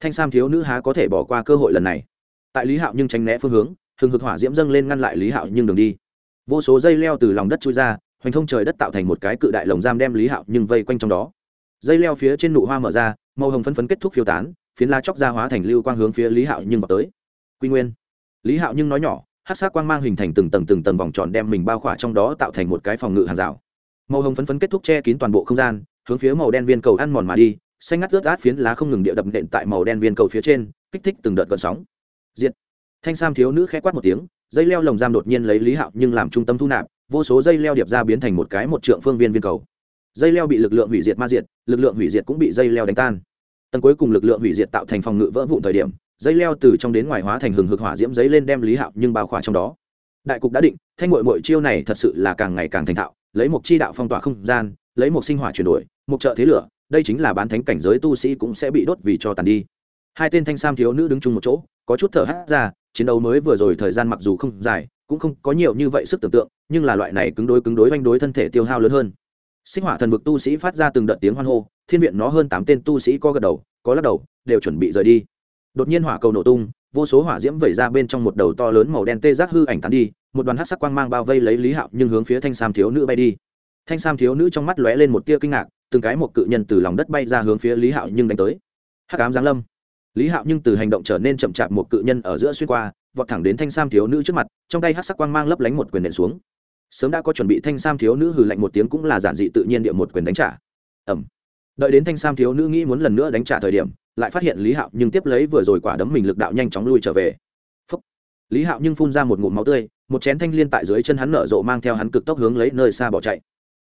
Thanh sam thiếu nữ há có thể bỏ qua cơ hội lần này. Tại lý hạo nhưng tránh né phương hướng, hừng hực hỏa diễm dâng lên ngăn lại lý hạo nhưng đường đi. Vô số dây leo từ lòng đất trôi ra, hoành thông trời đất tạo thành một cái cự đại lồng giam đem lý hạo nhưng vây quanh trong đó. Dây leo phía trên nụ hoa mở ra, màu hồng phấn phấn kết thúc phiêu tán, phiến la chóc ra hóa thành lưu quang hướng phía lý hạo nhưng vào tới. Quy nguyên. Lý hạo nhưng nói nhỏ hát sát quang mang hình thành từng tầng từng tầng vòng tròn đem mình bao khỏa trong đó tạo thành một cái phòng ngự hàng rào màu hồng phấn phấn kết thúc che kín toàn bộ không gian, hướng phía màu đen viên cầu ăn mòn mà đi, xanh ngắt ướt át phiến lá không ngừng địa đập nện tại màu đen viên cầu phía trên, kích thích từng đợt cơn sóng. Diệt. Thanh sam thiếu nữ khẽ quát một tiếng, dây leo lồng giam đột nhiên lấy lý hạo nhưng làm trung tâm thu nạp, vô số dây leo điệp ra biến thành một cái một trượng phương viên viên cầu. Dây leo bị lực lượng hủy diệt ma diệt, lực lượng hủy diệt cũng bị dây leo đánh tan. Tầng cuối cùng lực lượng hủy diệt tạo thành phòng ngự vỡ vụn thời điểm, dây leo từ trong đến ngoài hóa thành hừng hực hỏa diễm giấy lên đem lý hạo nhưng bao khỏa trong đó. Đại cục đã định, thanh mội mội chiêu này thật sự là càng ngày càng thành thạo lấy một chi đạo phong tỏa không gian, lấy một sinh hỏa chuyển đổi, một trợ thế lửa, đây chính là bán thánh cảnh giới tu sĩ cũng sẽ bị đốt vì cho tàn đi. Hai tên thanh sam thiếu nữ đứng chung một chỗ, có chút thở hát ra, chiến đấu mới vừa rồi thời gian mặc dù không dài, cũng không có nhiều như vậy sức tưởng tượng, nhưng là loại này cứng đối cứng đối oanh đối thân thể tiêu hao lớn hơn. Sinh hỏa thần vực tu sĩ phát ra từng đợt tiếng hoan hô, thiên viện nó hơn tám tên tu sĩ có gật đầu, có lắc đầu, đều chuẩn bị rời đi. Đột nhiên hỏa cầu nổ tung vô số hỏa diễm vẩy ra bên trong một đầu to lớn màu đen tê giác hư ảnh tán đi, một đoàn hát sắc quang mang bao vây lấy lý hạo nhưng hướng phía thanh sam thiếu nữ bay đi. Thanh sam thiếu nữ trong mắt lóe lên một tia kinh ngạc, từng cái một cự nhân từ lòng đất bay ra hướng phía lý hạo nhưng đánh tới. Hắc ám giáng lâm. Lý hạo nhưng từ hành động trở nên chậm chạp một cự nhân ở giữa xuyên qua, vọt thẳng đến thanh sam thiếu nữ trước mặt, trong tay hát sắc quang mang lấp lánh một quyền nện xuống. Sớm đã có chuẩn bị, thanh sam thiếu nữ hừ lạnh một tiếng cũng là giản dị tự nhiên địa một quyền đánh trả. Ẩm đợi đến thanh sam thiếu nữ nghĩ muốn lần nữa đánh trả thời điểm lại phát hiện lý hạo nhưng tiếp lấy vừa rồi quả đấm mình lực đạo nhanh chóng lui trở về. Phúc. lý hạo nhưng phun ra một ngụm máu tươi, một chén thanh liên tại dưới chân hắn nở rộ mang theo hắn cực tốc hướng lấy nơi xa bỏ chạy.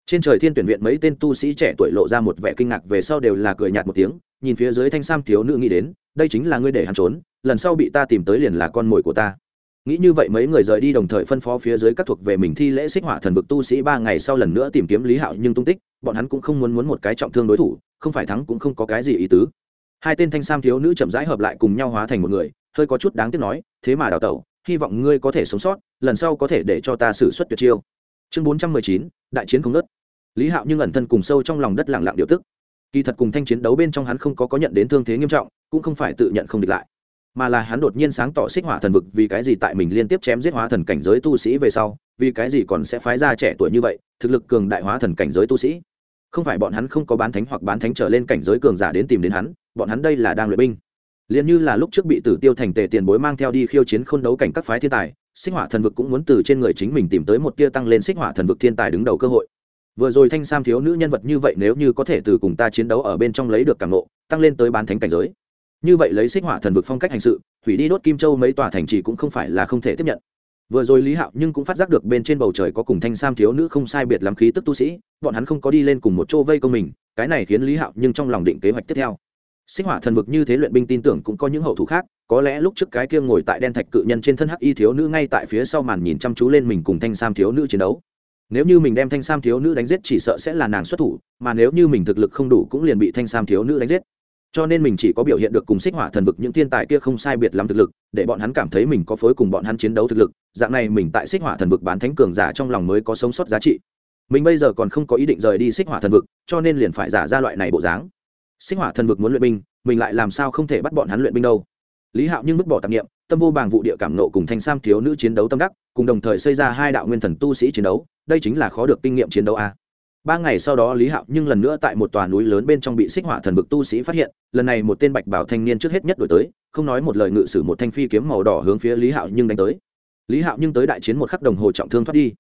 Trên trời thiên tuyển viện mấy tên tu sĩ trẻ tuổi lộ ra một vẻ kinh ngạc về sau đều là cười nhạt một tiếng, nhìn phía dưới thanh sam thiếu nữ nghĩ đến, đây chính là ngươi để hắn trốn, lần sau bị ta tìm tới liền là con mồi của ta. Nghĩ như vậy mấy người rời đi đồng thời phân phó phía dưới các thuộc về mình thi lễ xích hỏa thần vực tu sĩ ba ngày sau lần nữa tìm kiếm lý hạo nhưng tung tích, bọn hắn cũng không muốn muốn một cái trọng thương đối thủ, không phải thắng cũng không có cái gì ý tứ hai tên thanh sam thiếu nữ chậm rãi hợp lại cùng nhau hóa thành một người, hơi có chút đáng tiếc nói, thế mà đào tẩu, hy vọng ngươi có thể sống sót, lần sau có thể để cho ta xử suất tuyệt chiêu. Chương bốn trăm mười chín, đại chiến không nớt lý hạo nhưng ẩn thân cùng sâu trong lòng đất lặng lặng điều tức. Kỳ thật cùng thanh chiến đấu bên trong hắn không có có nhận đến thương thế nghiêm trọng, cũng không phải tự nhận không địch lại, mà là hắn đột nhiên sáng tỏ xích hỏa thần vực vì cái gì tại mình liên tiếp chém giết hóa thần cảnh giới tu sĩ về sau, vì cái gì còn sẽ phái ra trẻ tuổi như vậy, thực lực cường đại hóa thần cảnh giới tu sĩ không phải bọn hắn không có bán thánh hoặc bán thánh trở lên cảnh giới cường giả đến tìm đến hắn, bọn hắn đây là đang luyện binh. Liền như là lúc trước bị tử tiêu thành tề tiền bối mang theo đi khiêu chiến khôn đấu cảnh các phái thiên tài, xích hỏa thần vực cũng muốn từ trên người chính mình tìm tới một tia tăng lên xích hỏa thần vực thiên tài đứng đầu cơ hội. Vừa rồi thanh sam thiếu nữ nhân vật như vậy nếu như có thể từ cùng ta chiến đấu ở bên trong lấy được cảm nộ tăng lên tới bán thánh cảnh giới. Như vậy lấy xích hỏa thần vực phong cách hành sự, hủy đi đốt kim châu mấy tòa thành trì cũng không phải là không thể tiếp nhận vừa rồi lý hạo nhưng cũng phát giác được bên trên bầu trời có cùng thanh sam thiếu nữ không sai biệt lắm khí tức tu sĩ, bọn hắn không có đi lên cùng một chỗ vây công mình, cái này khiến lý hạo nhưng trong lòng định kế hoạch tiếp theo. Sinh hỏa thần vực như thế luyện binh tin tưởng cũng có những hậu thủ khác, có lẽ lúc trước cái kia ngồi tại đen thạch cự nhân trên thân hắc y thiếu nữ ngay tại phía sau màn nhìn chăm chú lên mình cùng thanh sam thiếu nữ chiến đấu. Nếu như mình đem thanh sam thiếu nữ đánh giết chỉ sợ sẽ là nàng xuất thủ, mà nếu như mình thực lực không đủ cũng liền bị thanh sam thiếu nữ đánh giết cho nên mình chỉ có biểu hiện được cùng xích hỏa thần vực những thiên tài kia không sai biệt lắm thực lực, để bọn hắn cảm thấy mình có phối cùng bọn hắn chiến đấu thực lực, dạng này mình tại xích hỏa thần vực bán thánh cường giả trong lòng mới có sống sót giá trị. Mình bây giờ còn không có ý định rời đi xích hỏa thần vực, cho nên liền phải giả ra loại này bộ dáng. Xích hỏa thần vực muốn luyện binh, mình lại làm sao không thể bắt bọn hắn luyện binh đâu? Lý hạo nhưng vứt bỏ tạp nghiệm tâm vô bàng vụ địa cảm nộ cùng thanh sam thiếu nữ chiến đấu tâm đắc, cùng đồng thời xây ra hai đạo nguyên thần tu sĩ chiến đấu, đây chính là khó được kinh nghiệm chiến đấu a ba ngày sau đó lý hạo nhưng lần nữa tại một tòa núi lớn bên trong bị xích hỏa thần vực tu sĩ phát hiện, lần này một tên bạch bảo thanh niên trước hết nhất đổi tới, không nói một lời ngự sử một thanh phi kiếm màu đỏ hướng phía lý hạo nhưng đánh tới. Lý hạo nhưng tới đại chiến một khắc đồng hồ trọng thương thoát đi.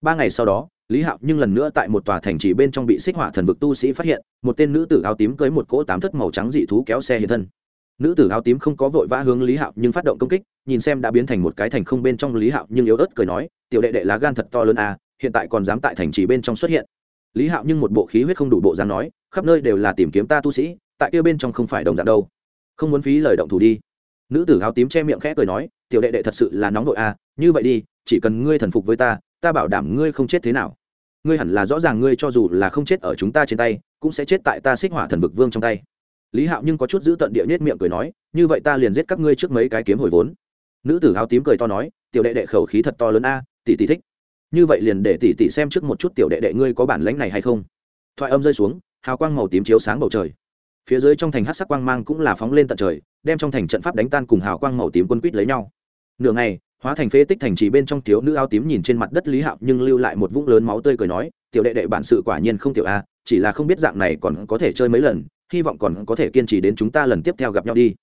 Ba ngày sau đó, lý hạo nhưng lần nữa tại một tòa thành trì bên trong bị xích hỏa thần vực tu sĩ phát hiện, một tên nữ tử áo tím cưới một cỗ tám thất màu trắng dị thú kéo xe hiện thân. Nữ tử áo tím không có vội vã hướng lý hạo nhưng phát động công kích, nhìn xem đã biến thành một cái thành không bên trong lý hạo nhưng yếu ớt cười nói, tiểu đệ đệ lá gan thật to lớn à hiện tại còn dám tại thành trì bên trong xuất hiện lý hạo nhưng một bộ khí huyết không đủ bộ dáng nói, khắp nơi đều là tìm kiếm ta tu sĩ, tại kia bên trong không phải đồng dạng đâu. Không muốn phí lời động thủ đi. Nữ tử áo tím che miệng khẽ cười nói, tiểu đệ đệ thật sự là nóng vội à như vậy đi, chỉ cần ngươi thần phục với ta ta bảo đảm ngươi không chết thế nào. Ngươi hẳn là rõ ràng ngươi cho dù là không chết ở chúng ta trên tay, cũng sẽ chết tại ta xích hỏa thần vực vương trong tay. Lý hạo nhưng có chút giữ tận địa nết miệng cười nói, như vậy ta liền giết các ngươi trước mấy cái kiếm hồi vốn. Nữ tử áo tím cười to nói, tiểu đệ đệ khẩu khí thật to lớn a, tỷ tỷ thích như vậy liền để tỷ tỷ xem trước một chút tiểu đệ đệ ngươi có bản lãnh này hay không. Thoại âm rơi xuống, hào quang màu tím chiếu sáng bầu trời. Phía dưới trong thành hát sắc quang mang cũng là phóng lên tận trời, đem trong thành trận pháp đánh tan cùng hào quang màu tím quân quýt lấy nhau. Nửa ngày, hóa thành phế tích thành trì bên trong thiếu nữ áo tím nhìn trên mặt đất lý hạo nhưng lưu lại một vũng lớn máu tươi cười nói, tiểu đệ đệ bản sự quả nhiên không tiểu a, chỉ là không biết dạng này còn có thể chơi mấy lần, hy vọng còn có thể kiên trì đến chúng ta lần tiếp theo gặp nhau đi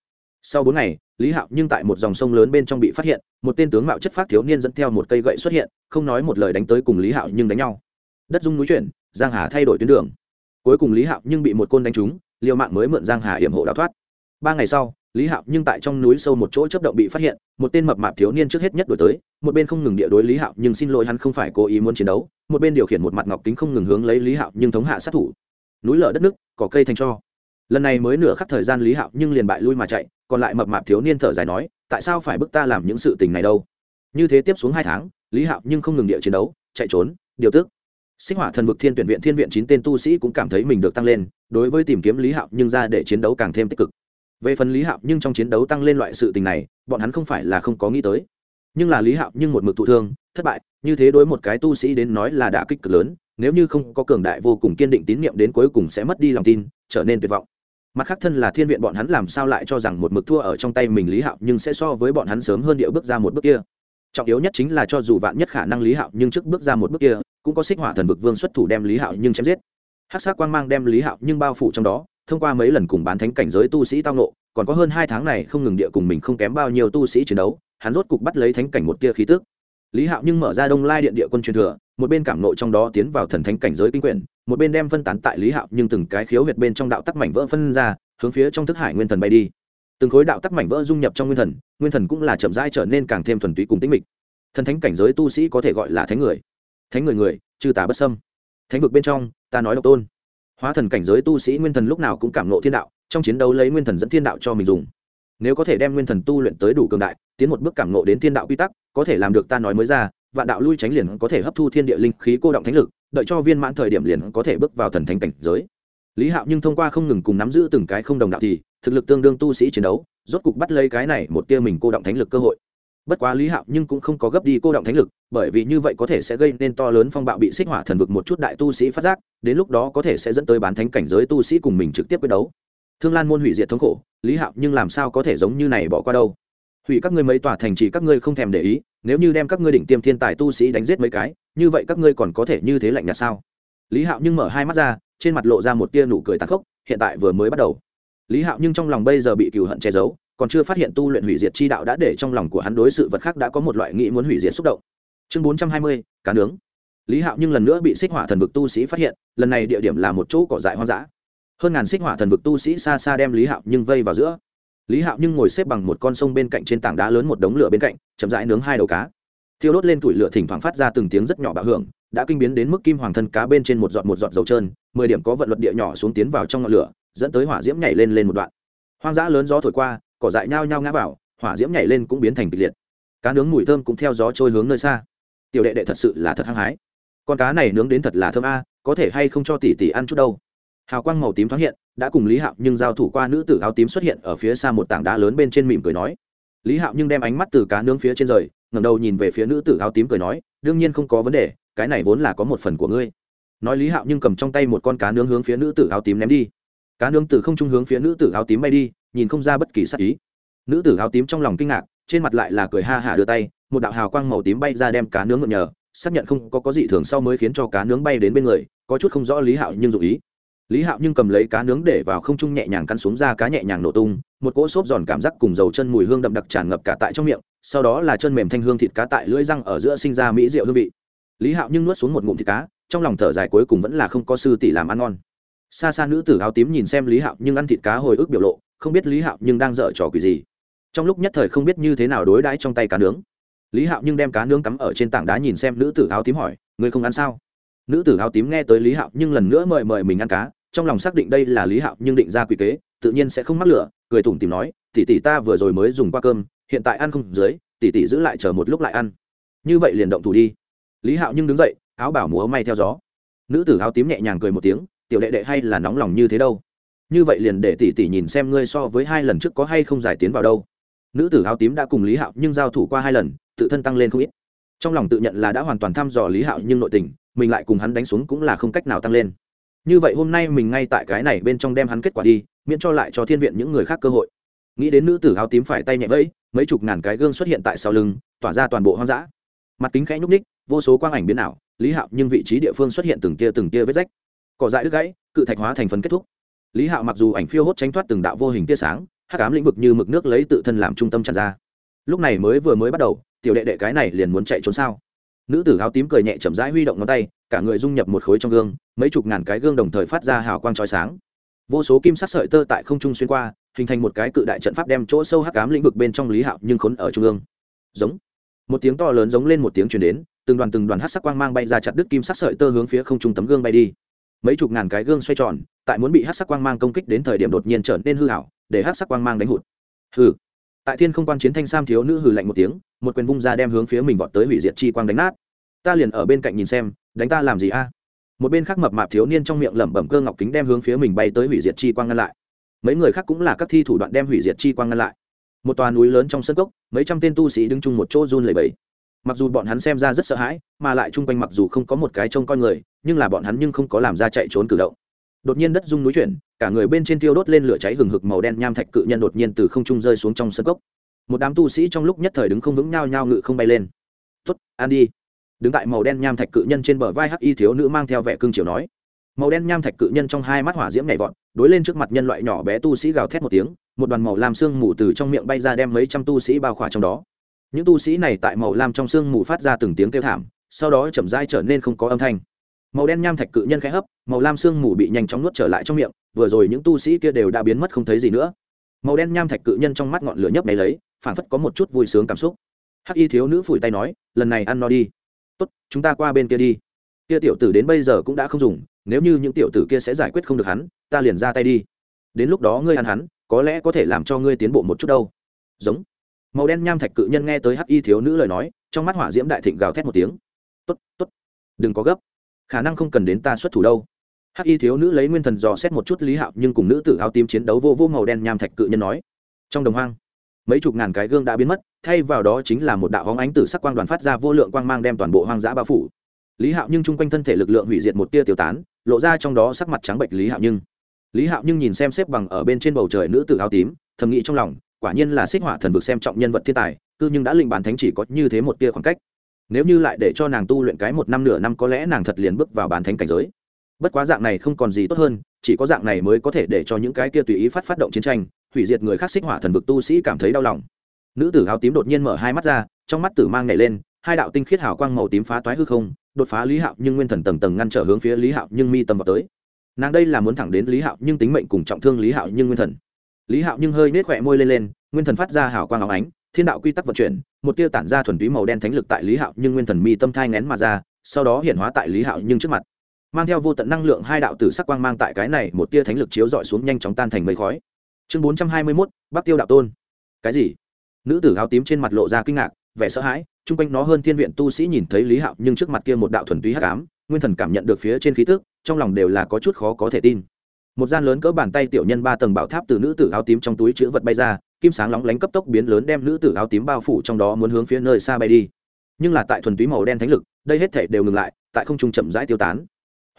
sau bốn ngày, lý hạo nhưng tại một dòng sông lớn bên trong bị phát hiện, một tên tướng mạo chất phát thiếu niên dẫn theo một cây gậy xuất hiện, không nói một lời đánh tới cùng lý hạo nhưng đánh nhau. Đất dung núi chuyển, giang hà thay đổi tuyến đường. Cuối cùng lý hạo nhưng bị một côn đánh trúng, liều mạng mới mượn giang hà hiểm hộ đào thoát. Ba ngày sau, lý hạo nhưng tại trong núi sâu một chỗ chấp động bị phát hiện, một tên mập mạp thiếu niên trước hết nhất đổi tới, một bên không ngừng địa đối lý hạo nhưng xin lỗi hắn không phải cố ý muốn chiến đấu, một bên điều khiển một mặt ngọc kính không ngừng hướng lấy lý hạo nhưng thống hạ sát thủ. Núi lở đất nước, cỏ cây thành cho. Lần này mới nửa khắc thời gian lý hạo nhưng liền bại lui mà chạy còn lại mập mạp thiếu niên thở dài nói, tại sao phải bức ta làm những sự tình này đâu? Như thế tiếp xuống hai tháng, lý hạo nhưng không ngừng địa chiến đấu, chạy trốn, điều tức. Sinh hỏa thần vực thiên tuyển viện thiên viện chín tên tu sĩ cũng cảm thấy mình được tăng lên, đối với tìm kiếm lý hạo nhưng ra để chiến đấu càng thêm tích cực. Về phần lý hạo nhưng trong chiến đấu tăng lên loại sự tình này, bọn hắn không phải là không có nghĩ tới. Nhưng là lý hạo nhưng một mực thụ thương, thất bại, như thế đối một cái tu sĩ đến nói là đã kích cực lớn, nếu như không có cường đại vô cùng kiên định tín nhiệm đến cuối cùng sẽ mất đi lòng tin, trở nên tuyệt vọng mặt khác thân là thiên viện bọn hắn làm sao lại cho rằng một mực thua ở trong tay mình lý hạo nhưng sẽ so với bọn hắn sớm hơn điệu bước ra một bước kia. Trọng yếu nhất chính là cho dù vạn nhất khả năng lý hạo nhưng trước bước ra một bước kia, cũng có xích hỏa thần vực vương xuất thủ đem lý hạo nhưng chém giết. Hát sát quang mang đem lý hạo nhưng bao phủ trong đó, thông qua mấy lần cùng bán thánh cảnh giới tu sĩ tao nộ còn có hơn hai tháng này không ngừng địa cùng mình không kém bao nhiêu tu sĩ chiến đấu, hắn rốt cục bắt lấy thánh cảnh một tia khí tước lý hạo nhưng mở ra đông lai điện địa quân truyền thừa, một bên cảm nộ trong đó tiến vào thần thánh cảnh giới kinh quyển một bên đem phân tán tại lý hạo nhưng từng cái khiếu huyệt bên trong đạo tắc mảnh vỡ phân ra, hướng phía trong thức hải nguyên thần bay đi. Từng khối đạo tắc mảnh vỡ dung nhập trong nguyên thần nguyên thần cũng là chậm rãi trở nên càng thêm thuần túy cùng tĩnh mịch. Thần thánh cảnh giới tu sĩ có thể gọi là thánh người. Thánh người người, chư tà bất sâm thánh vực bên trong, ta nói độc tôn. Hóa thần cảnh giới tu sĩ nguyên thần lúc nào cũng cảm nộ thiên đạo, trong chiến đấu lấy nguyên thần dẫn thiên đạo cho mình dùng. Nếu có thể đem nguyên thần tu luyện tới đủ cường đại, tiến một bước cảm nộ đến thiên đạo quy tắc, có thể làm được ta nói mới ra, vạn đạo lui tránh liền có thể hấp thu thiên địa linh khí cô động thánh lực đợi cho viên mãn thời điểm liền có thể bước vào thần thánh cảnh giới. Lý hạo nhưng thông qua không ngừng cùng nắm giữ từng cái không đồng đạo thì, thực lực tương đương tu sĩ chiến đấu, rốt cục bắt lấy cái này một tia mình cô động thánh lực cơ hội. Bất quá lý hạo nhưng cũng không có gấp đi cô động thánh lực, bởi vì như vậy có thể sẽ gây nên to lớn phong bạo bị xích hỏa thần vực một chút đại tu sĩ phát giác, đến lúc đó có thể sẽ dẫn tới bán thánh cảnh giới tu sĩ cùng mình trực tiếp quyết đấu. Thương lan môn hủy diệt thống khổ, lý hạo nhưng làm sao có thể giống như này bỏ qua đâu? Hủy các ngươi mấy tòa thành trì các ngươi không thèm để ý nếu như đem các ngươi đỉnh tiêm thiên tài tu sĩ đánh giết mấy cái, như vậy các ngươi còn có thể như thế lạnh nhạt sao? Lý hạo nhưng mở hai mắt ra, trên mặt lộ ra một tia nụ cười tàn khốc, hiện tại vừa mới bắt đầu. Lý hạo nhưng trong lòng bây giờ bị cừu hận che giấu, còn chưa phát hiện tu luyện hủy diệt chi đạo đã để trong lòng của hắn đối sự vật khác đã có một loại nghĩ muốn hủy diệt xúc động. Chương bốn trăm hai mươi, cá nướng. Lý hạo nhưng lần nữa bị xích hỏa thần vực tu sĩ phát hiện, lần này địa điểm là một chỗ cỏ dại hoang dã. Hơn ngàn xích hỏa thần vực tu sĩ xa xa đem lý hạo nhưng vây vào giữa lý hạo nhưng ngồi xếp bằng một con sông bên cạnh trên tảng đá lớn một đống lửa bên cạnh, chậm rãi nướng hai đầu cá. Thiêu đốt lên tủi lửa thỉnh thoảng phát ra từng tiếng rất nhỏ bạo hưởng, đã kinh biến đến mức kim hoàng thân cá bên trên một giọt một giọt dầu trơn, mười điểm có vận luật địa nhỏ xuống tiến vào trong ngọn lửa, dẫn tới hỏa diễm nhảy lên lên một đoạn. Hoang dã lớn gió thổi qua, cỏ dại nhao nhao ngã vào, hỏa diễm nhảy lên cũng biến thành kịch liệt. Cá nướng mùi thơm cũng theo gió trôi hướng nơi xa. Tiểu đệ đệ thật sự là thật hăng hái. Con cá này nướng đến thật là thơm a, có thể hay không cho tỷ tỷ ăn chút đâu? Hào quang màu tím thoáng hiện đã cùng lý hạo nhưng giao thủ qua nữ tử áo tím xuất hiện ở phía xa một tảng đá lớn bên trên mỉm cười nói. Lý hạo nhưng đem ánh mắt từ cá nướng phía trên rời ngầm đầu nhìn về phía nữ tử áo tím cười nói, đương nhiên không có vấn đề, cái này vốn là có một phần của ngươi. Nói lý hạo nhưng cầm trong tay một con cá nướng hướng phía nữ tử áo tím ném đi. Cá nướng từ không trung hướng phía nữ tử áo tím bay đi, nhìn không ra bất kỳ sắc ý. Nữ tử áo tím trong lòng kinh ngạc, trên mặt lại là cười ha hả đưa tay, một đạo hào quang màu tím bay ra đem cá nướng ngậm nhờ, xác nhận không có có gì thường sau mới khiến cho cá nướng bay đến bên người, có chút không rõ lý hạo nhưng dụ ý lý hạo nhưng cầm lấy cá nướng để vào không trung nhẹ nhàng cắn xuống ra cá nhẹ nhàng nổ tung, một cỗ xốp giòn cảm giác cùng dầu chân mùi hương đậm đặc tràn ngập cả tại trong miệng, sau đó là chân mềm thanh hương thịt cá tại lưỡi răng ở giữa sinh ra mỹ rượu hương vị. Lý hạo nhưng nuốt xuống một ngụm thịt cá, trong lòng thở dài cuối cùng vẫn là không có sư tỷ làm ăn ngon. Xa xa nữ tử áo tím nhìn xem lý hạo nhưng ăn thịt cá hồi ức biểu lộ, không biết lý hạo nhưng đang dở trò quỷ gì. Trong lúc nhất thời không biết như thế nào đối đãi trong tay cá nướng. Lý hạo nhưng đem cá nướng cắm ở trên tảng đá nhìn xem nữ tử áo tím hỏi người không ăn sao? Nữ tử áo tím nghe tới lý hạo nhưng lần nữa mời mời mình ăn cá trong lòng xác định đây là lý hạo nhưng định ra quy kế, tự nhiên sẽ không mắc lửa, cười tủm tìm nói, tỷ tỷ ta vừa rồi mới dùng qua cơm, hiện tại ăn không dưới, tỷ tỷ giữ lại chờ một lúc lại ăn. Như vậy liền động thủ đi. Lý hạo nhưng đứng dậy, áo bảo múa may theo gió. Nữ tử áo tím nhẹ nhàng cười một tiếng, tiểu đệ đệ hay là nóng lòng như thế đâu? Như vậy liền để tỷ tỷ nhìn xem ngươi so với hai lần trước có hay không giải tiến vào đâu. Nữ tử áo tím đã cùng lý hạo nhưng giao thủ qua hai lần, tự thân tăng lên không ít. Trong lòng tự nhận là đã hoàn toàn thăm dò lý hạo nhưng nội tình, mình lại cùng hắn đánh xuống cũng là không cách nào tăng lên như vậy hôm nay mình ngay tại cái này bên trong đem hắn kết quả đi, miễn cho lại cho thiên viện những người khác cơ hội. Nghĩ đến nữ tử áo tím phải tay nhẹ vẫy, mấy chục ngàn cái gương xuất hiện tại sau lưng, tỏa ra toàn bộ hoang dã. Mặt kính khẽ nhúc ních vô số quang ảnh biến ảo, lý hạo nhưng vị trí địa phương xuất hiện từng tia từng tia vết rách. Cỏ dại đứt gãy, cự thạch hóa thành phần kết thúc. Lý hạo mặc dù ảnh phiêu hốt tránh thoát từng đạo vô hình tia sáng hát cám lĩnh vực như mực nước lấy tự thân làm trung tâm tràn ra. Lúc này mới vừa mới bắt đầu, tiểu đệ đệ cái này liền muốn chạy trốn sao? Nữ tử áo tím cười nhẹ chậm rãi huy động ngón tay, cả người dung nhập một khối trong gương, mấy chục ngàn cái gương đồng thời phát ra hào quang trói sáng. Vô số kim sắc sợi tơ tại không trung xuyên qua, hình thành một cái cự đại trận pháp đem chỗ sâu hắc cám lĩnh vực bên trong lý hạo nhưng khốn ở trung ương. Giống. Một tiếng to lớn giống lên một tiếng chuyển đến, từng đoàn từng đoàn hát sắc quang mang bay ra chặt đứt kim sắc sợi tơ hướng phía không trung tấm gương bay đi. Mấy chục ngàn cái gương xoay tròn, tại muốn bị hát sắc quang mang công kích đến thời điểm đột nhiên trở nên hư hảo để hát sắc quang mang đánh hụt. Hừ. Tại thiên không quan chiến thanh sam thiếu nữ hừ lạnh một tiếng một quyền vung ra đem hướng phía mình vọt tới hủy diệt chi quang đánh nát. Ta liền ở bên cạnh nhìn xem, đánh ta làm gì a? Một bên khác mập mạp thiếu niên trong miệng lẩm bẩm cơ ngọc kính đem hướng phía mình bay tới hủy diệt chi quang ngăn lại. Mấy người khác cũng là các thi thủ đoạn đem hủy diệt chi quang ngăn lại. Một tòa núi lớn trong sân cốc, mấy trăm tên tu sĩ đứng chung một chỗ run lầy bẫy mặc dù bọn hắn xem ra rất sợ hãi, mà lại chung quanh mặc dù không có một cái trông coi người, nhưng là bọn hắn nhưng không có làm ra chạy trốn cử động. Đột nhiên đất rung núi chuyển, cả người bên trên tiêu đốt lên lửa cháy hừng hực màu đen nham thạch cự nhân đột nhiên từ không trung rơi xuống trong sân cốc một đám tu sĩ trong lúc nhất thời đứng không vững nhao nhao ngự không bay lên. Tuất an đi. Đứng tại màu đen nham thạch cự nhân trên bờ vai hắc y thiếu nữ mang theo vẻ cương triều nói. Màu đen nham thạch cự nhân trong hai mắt hỏa diễm nhảy vọt, đối lên trước mặt nhân loại nhỏ bé tu sĩ gào thét một tiếng, một đoàn màu lam xương mù từ trong miệng bay ra đem mấy trăm tu sĩ bao khỏa trong đó. Những tu sĩ này tại màu lam trong xương mù phát ra từng tiếng kêu thảm, sau đó chậm dai trở nên không có âm thanh. Màu đen nham thạch cự nhân khẽ hấp, màu lam xương mù bị nhanh chóng nuốt trở lại trong miệng, vừa rồi những tu sĩ kia đều đã biến mất không thấy gì nữa màu đen nham thạch cự nhân trong mắt ngọn lửa nhấp nháy lấy, phảng phất có một chút vui sướng cảm xúc. Hắc y thiếu nữ phủi tay nói, lần này ăn no đi. Tốt, chúng ta qua bên kia đi. Kia tiểu tử đến bây giờ cũng đã không dùng, nếu như những tiểu tử kia sẽ giải quyết không được hắn, ta liền ra tay đi. Đến lúc đó ngươi ăn hắn, có lẽ có thể làm cho ngươi tiến bộ một chút đâu. Giống. Màu đen nham thạch cự nhân nghe tới hắc y thiếu nữ lời nói, trong mắt hỏa diễm đại thịnh gào thét một tiếng. Tốt tốt, đừng có gấp. Khả năng không cần đến ta xuất thủ đâu hắc y thiếu nữ lấy nguyên thần dò xét một chút lý hạo, nhưng cùng nữ tử áo tím chiến đấu vô vô màu đen nham thạch cự nhân nói, trong đồng hoang, mấy chục ngàn cái gương đã biến mất, thay vào đó chính là một đạo hóng ánh tử sắc quang đoàn phát ra vô lượng quang mang đem toàn bộ hoang dã bao phủ. Lý hạo nhưng chung quanh thân thể lực lượng hủy diệt một tia tiêu tán, lộ ra trong đó sắc mặt trắng bệnh lý hạo nhưng. Lý hạo nhưng nhìn xem xếp bằng ở bên trên bầu trời nữ tử áo tím, thầm nghĩ trong lòng, quả nhiên là xích hỏa thần vực xem trọng nhân vật thiên tài, cư nhưng đã linh bán thánh chỉ có như thế một tia khoảng cách. Nếu như lại để cho nàng tu luyện cái một năm nửa năm có lẽ nàng thật liền bước vào bán thánh cảnh giới bất quá dạng này không còn gì tốt hơn, chỉ có dạng này mới có thể để cho những cái kia tùy ý phát phát động chiến tranh, hủy diệt người khác xích hỏa thần vực tu sĩ cảm thấy đau lòng. Nữ tử áo tím đột nhiên mở hai mắt ra, trong mắt tử mang nhảy lên, hai đạo tinh khiết hào quang màu tím phá toái hư không, đột phá lý hạo nhưng nguyên thần tầng tầng ngăn trở hướng phía lý hạo nhưng mi tâm vào tới. Nàng đây là muốn thẳng đến lý hạo nhưng tính mệnh cùng trọng thương lý hạo nhưng nguyên thần. Lý hạo nhưng hơi nết khỏe môi lên lên, nguyên thần phát ra hào quang áo ánh, thiên đạo quy tắc vận chuyển, một tia tản ra thuần túy màu đen thánh lực tại lý hạo nhưng nguyên thần mi tâm thai ngén mà ra, sau đó hiện hóa tại lý hạo nhưng trước mặt mang theo vô tận năng lượng hai đạo tử sắc quang mang tại cái này một tia thánh lực chiếu dọi xuống nhanh chóng tan thành mây khói. Chương bốn trăm hai mươi mốt, bắc tiêu đạo tôn. Cái gì? Nữ tử áo tím trên mặt lộ ra kinh ngạc, vẻ sợ hãi, chung quanh nó hơn thiên viện tu sĩ nhìn thấy lý hạo nhưng trước mặt kia một đạo thuần túy hắc ám, nguyên thần cảm nhận được phía trên khí tức, trong lòng đều là có chút khó có thể tin. Một gian lớn cỡ bàn tay tiểu nhân ba tầng bảo tháp từ nữ tử áo tím trong túi chữ vật bay ra, kim sáng lóng lánh cấp tốc biến lớn đem nữ tử áo tím bao phủ trong đó muốn hướng phía nơi xa bay đi. Nhưng là tại thuần túy màu đen thánh lực, đây hết thể đều ngừng lại, tại không trung chậm rãi tiêu tán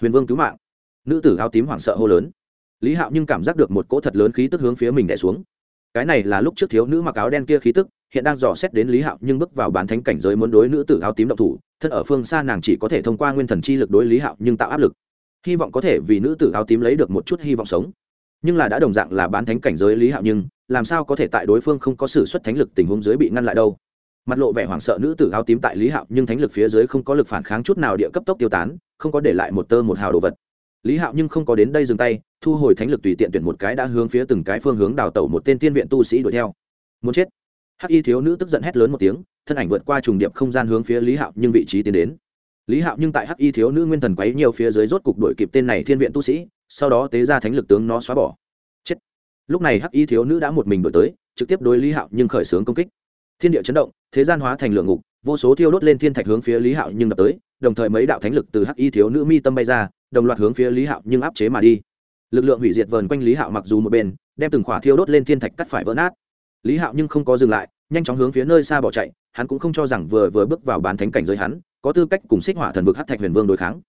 huyền vương cứu mạng. Nữ tử áo tím hoảng sợ hô lớn. Lý hạo nhưng cảm giác được một cỗ thật lớn khí tức hướng phía mình đẻ xuống. Cái này là lúc trước thiếu nữ mặc áo đen kia khí tức, hiện đang dò xét đến lý hạo nhưng bước vào bán thánh cảnh giới muốn đối nữ tử áo tím động thủ, thân ở phương xa nàng chỉ có thể thông qua nguyên thần chi lực đối lý hạo nhưng tạo áp lực. Hy vọng có thể vì nữ tử áo tím lấy được một chút hy vọng sống. Nhưng là đã đồng dạng là bán thánh cảnh giới lý hạo nhưng, làm sao có thể tại đối phương không có sự xuất thánh lực tình huống dưới bị ngăn lại đâu? Mặt lộ vẻ hoảng sợ nữ tử áo tím tại lý hạo nhưng thánh lực phía dưới không có lực phản kháng chút nào địa cấp tốc tiêu tán, không có để lại một tơ một hào đồ vật. Lý hạo nhưng không có đến đây dừng tay, thu hồi thánh lực tùy tiện tuyển một cái đã hướng phía từng cái phương hướng đào tẩu một tên tiên viện tu sĩ đuổi theo. Muốn chết. Hắc y thiếu nữ tức giận hét lớn một tiếng, thân ảnh vượt qua trùng điệp không gian hướng phía lý hạo nhưng vị trí tiến đến. Lý hạo nhưng tại hắc y thiếu nữ nguyên thần quấy nhiều phía dưới rốt cục đuổi kịp tên này thiên viện tu sĩ, sau đó tế ra thánh lực tướng nó xóa bỏ. Chết. Lúc này hắc y thiếu nữ đã một mình đổi tới, trực tiếp đối lý hạo nhưng khởi xướng công kích thiên địa chấn động, thế gian hóa thành lượng ngục, vô số thiêu đốt lên thiên thạch hướng phía lý hạo nhưng đập tới, đồng thời mấy đạo thánh lực từ hắc y thiếu nữ mi tâm bay ra, đồng loạt hướng phía lý hạo nhưng áp chế mà đi. Lực lượng hủy diệt vờn quanh lý hạo mặc dù một bên, đem từng khỏa thiêu đốt lên thiên thạch cắt phải vỡ nát. Lý hạo nhưng không có dừng lại, nhanh chóng hướng phía nơi xa bỏ chạy, hắn cũng không cho rằng vừa vừa bước vào bán thánh cảnh giới hắn, có tư cách cùng xích hỏa thần vực hát thạch huyền vương đối kháng.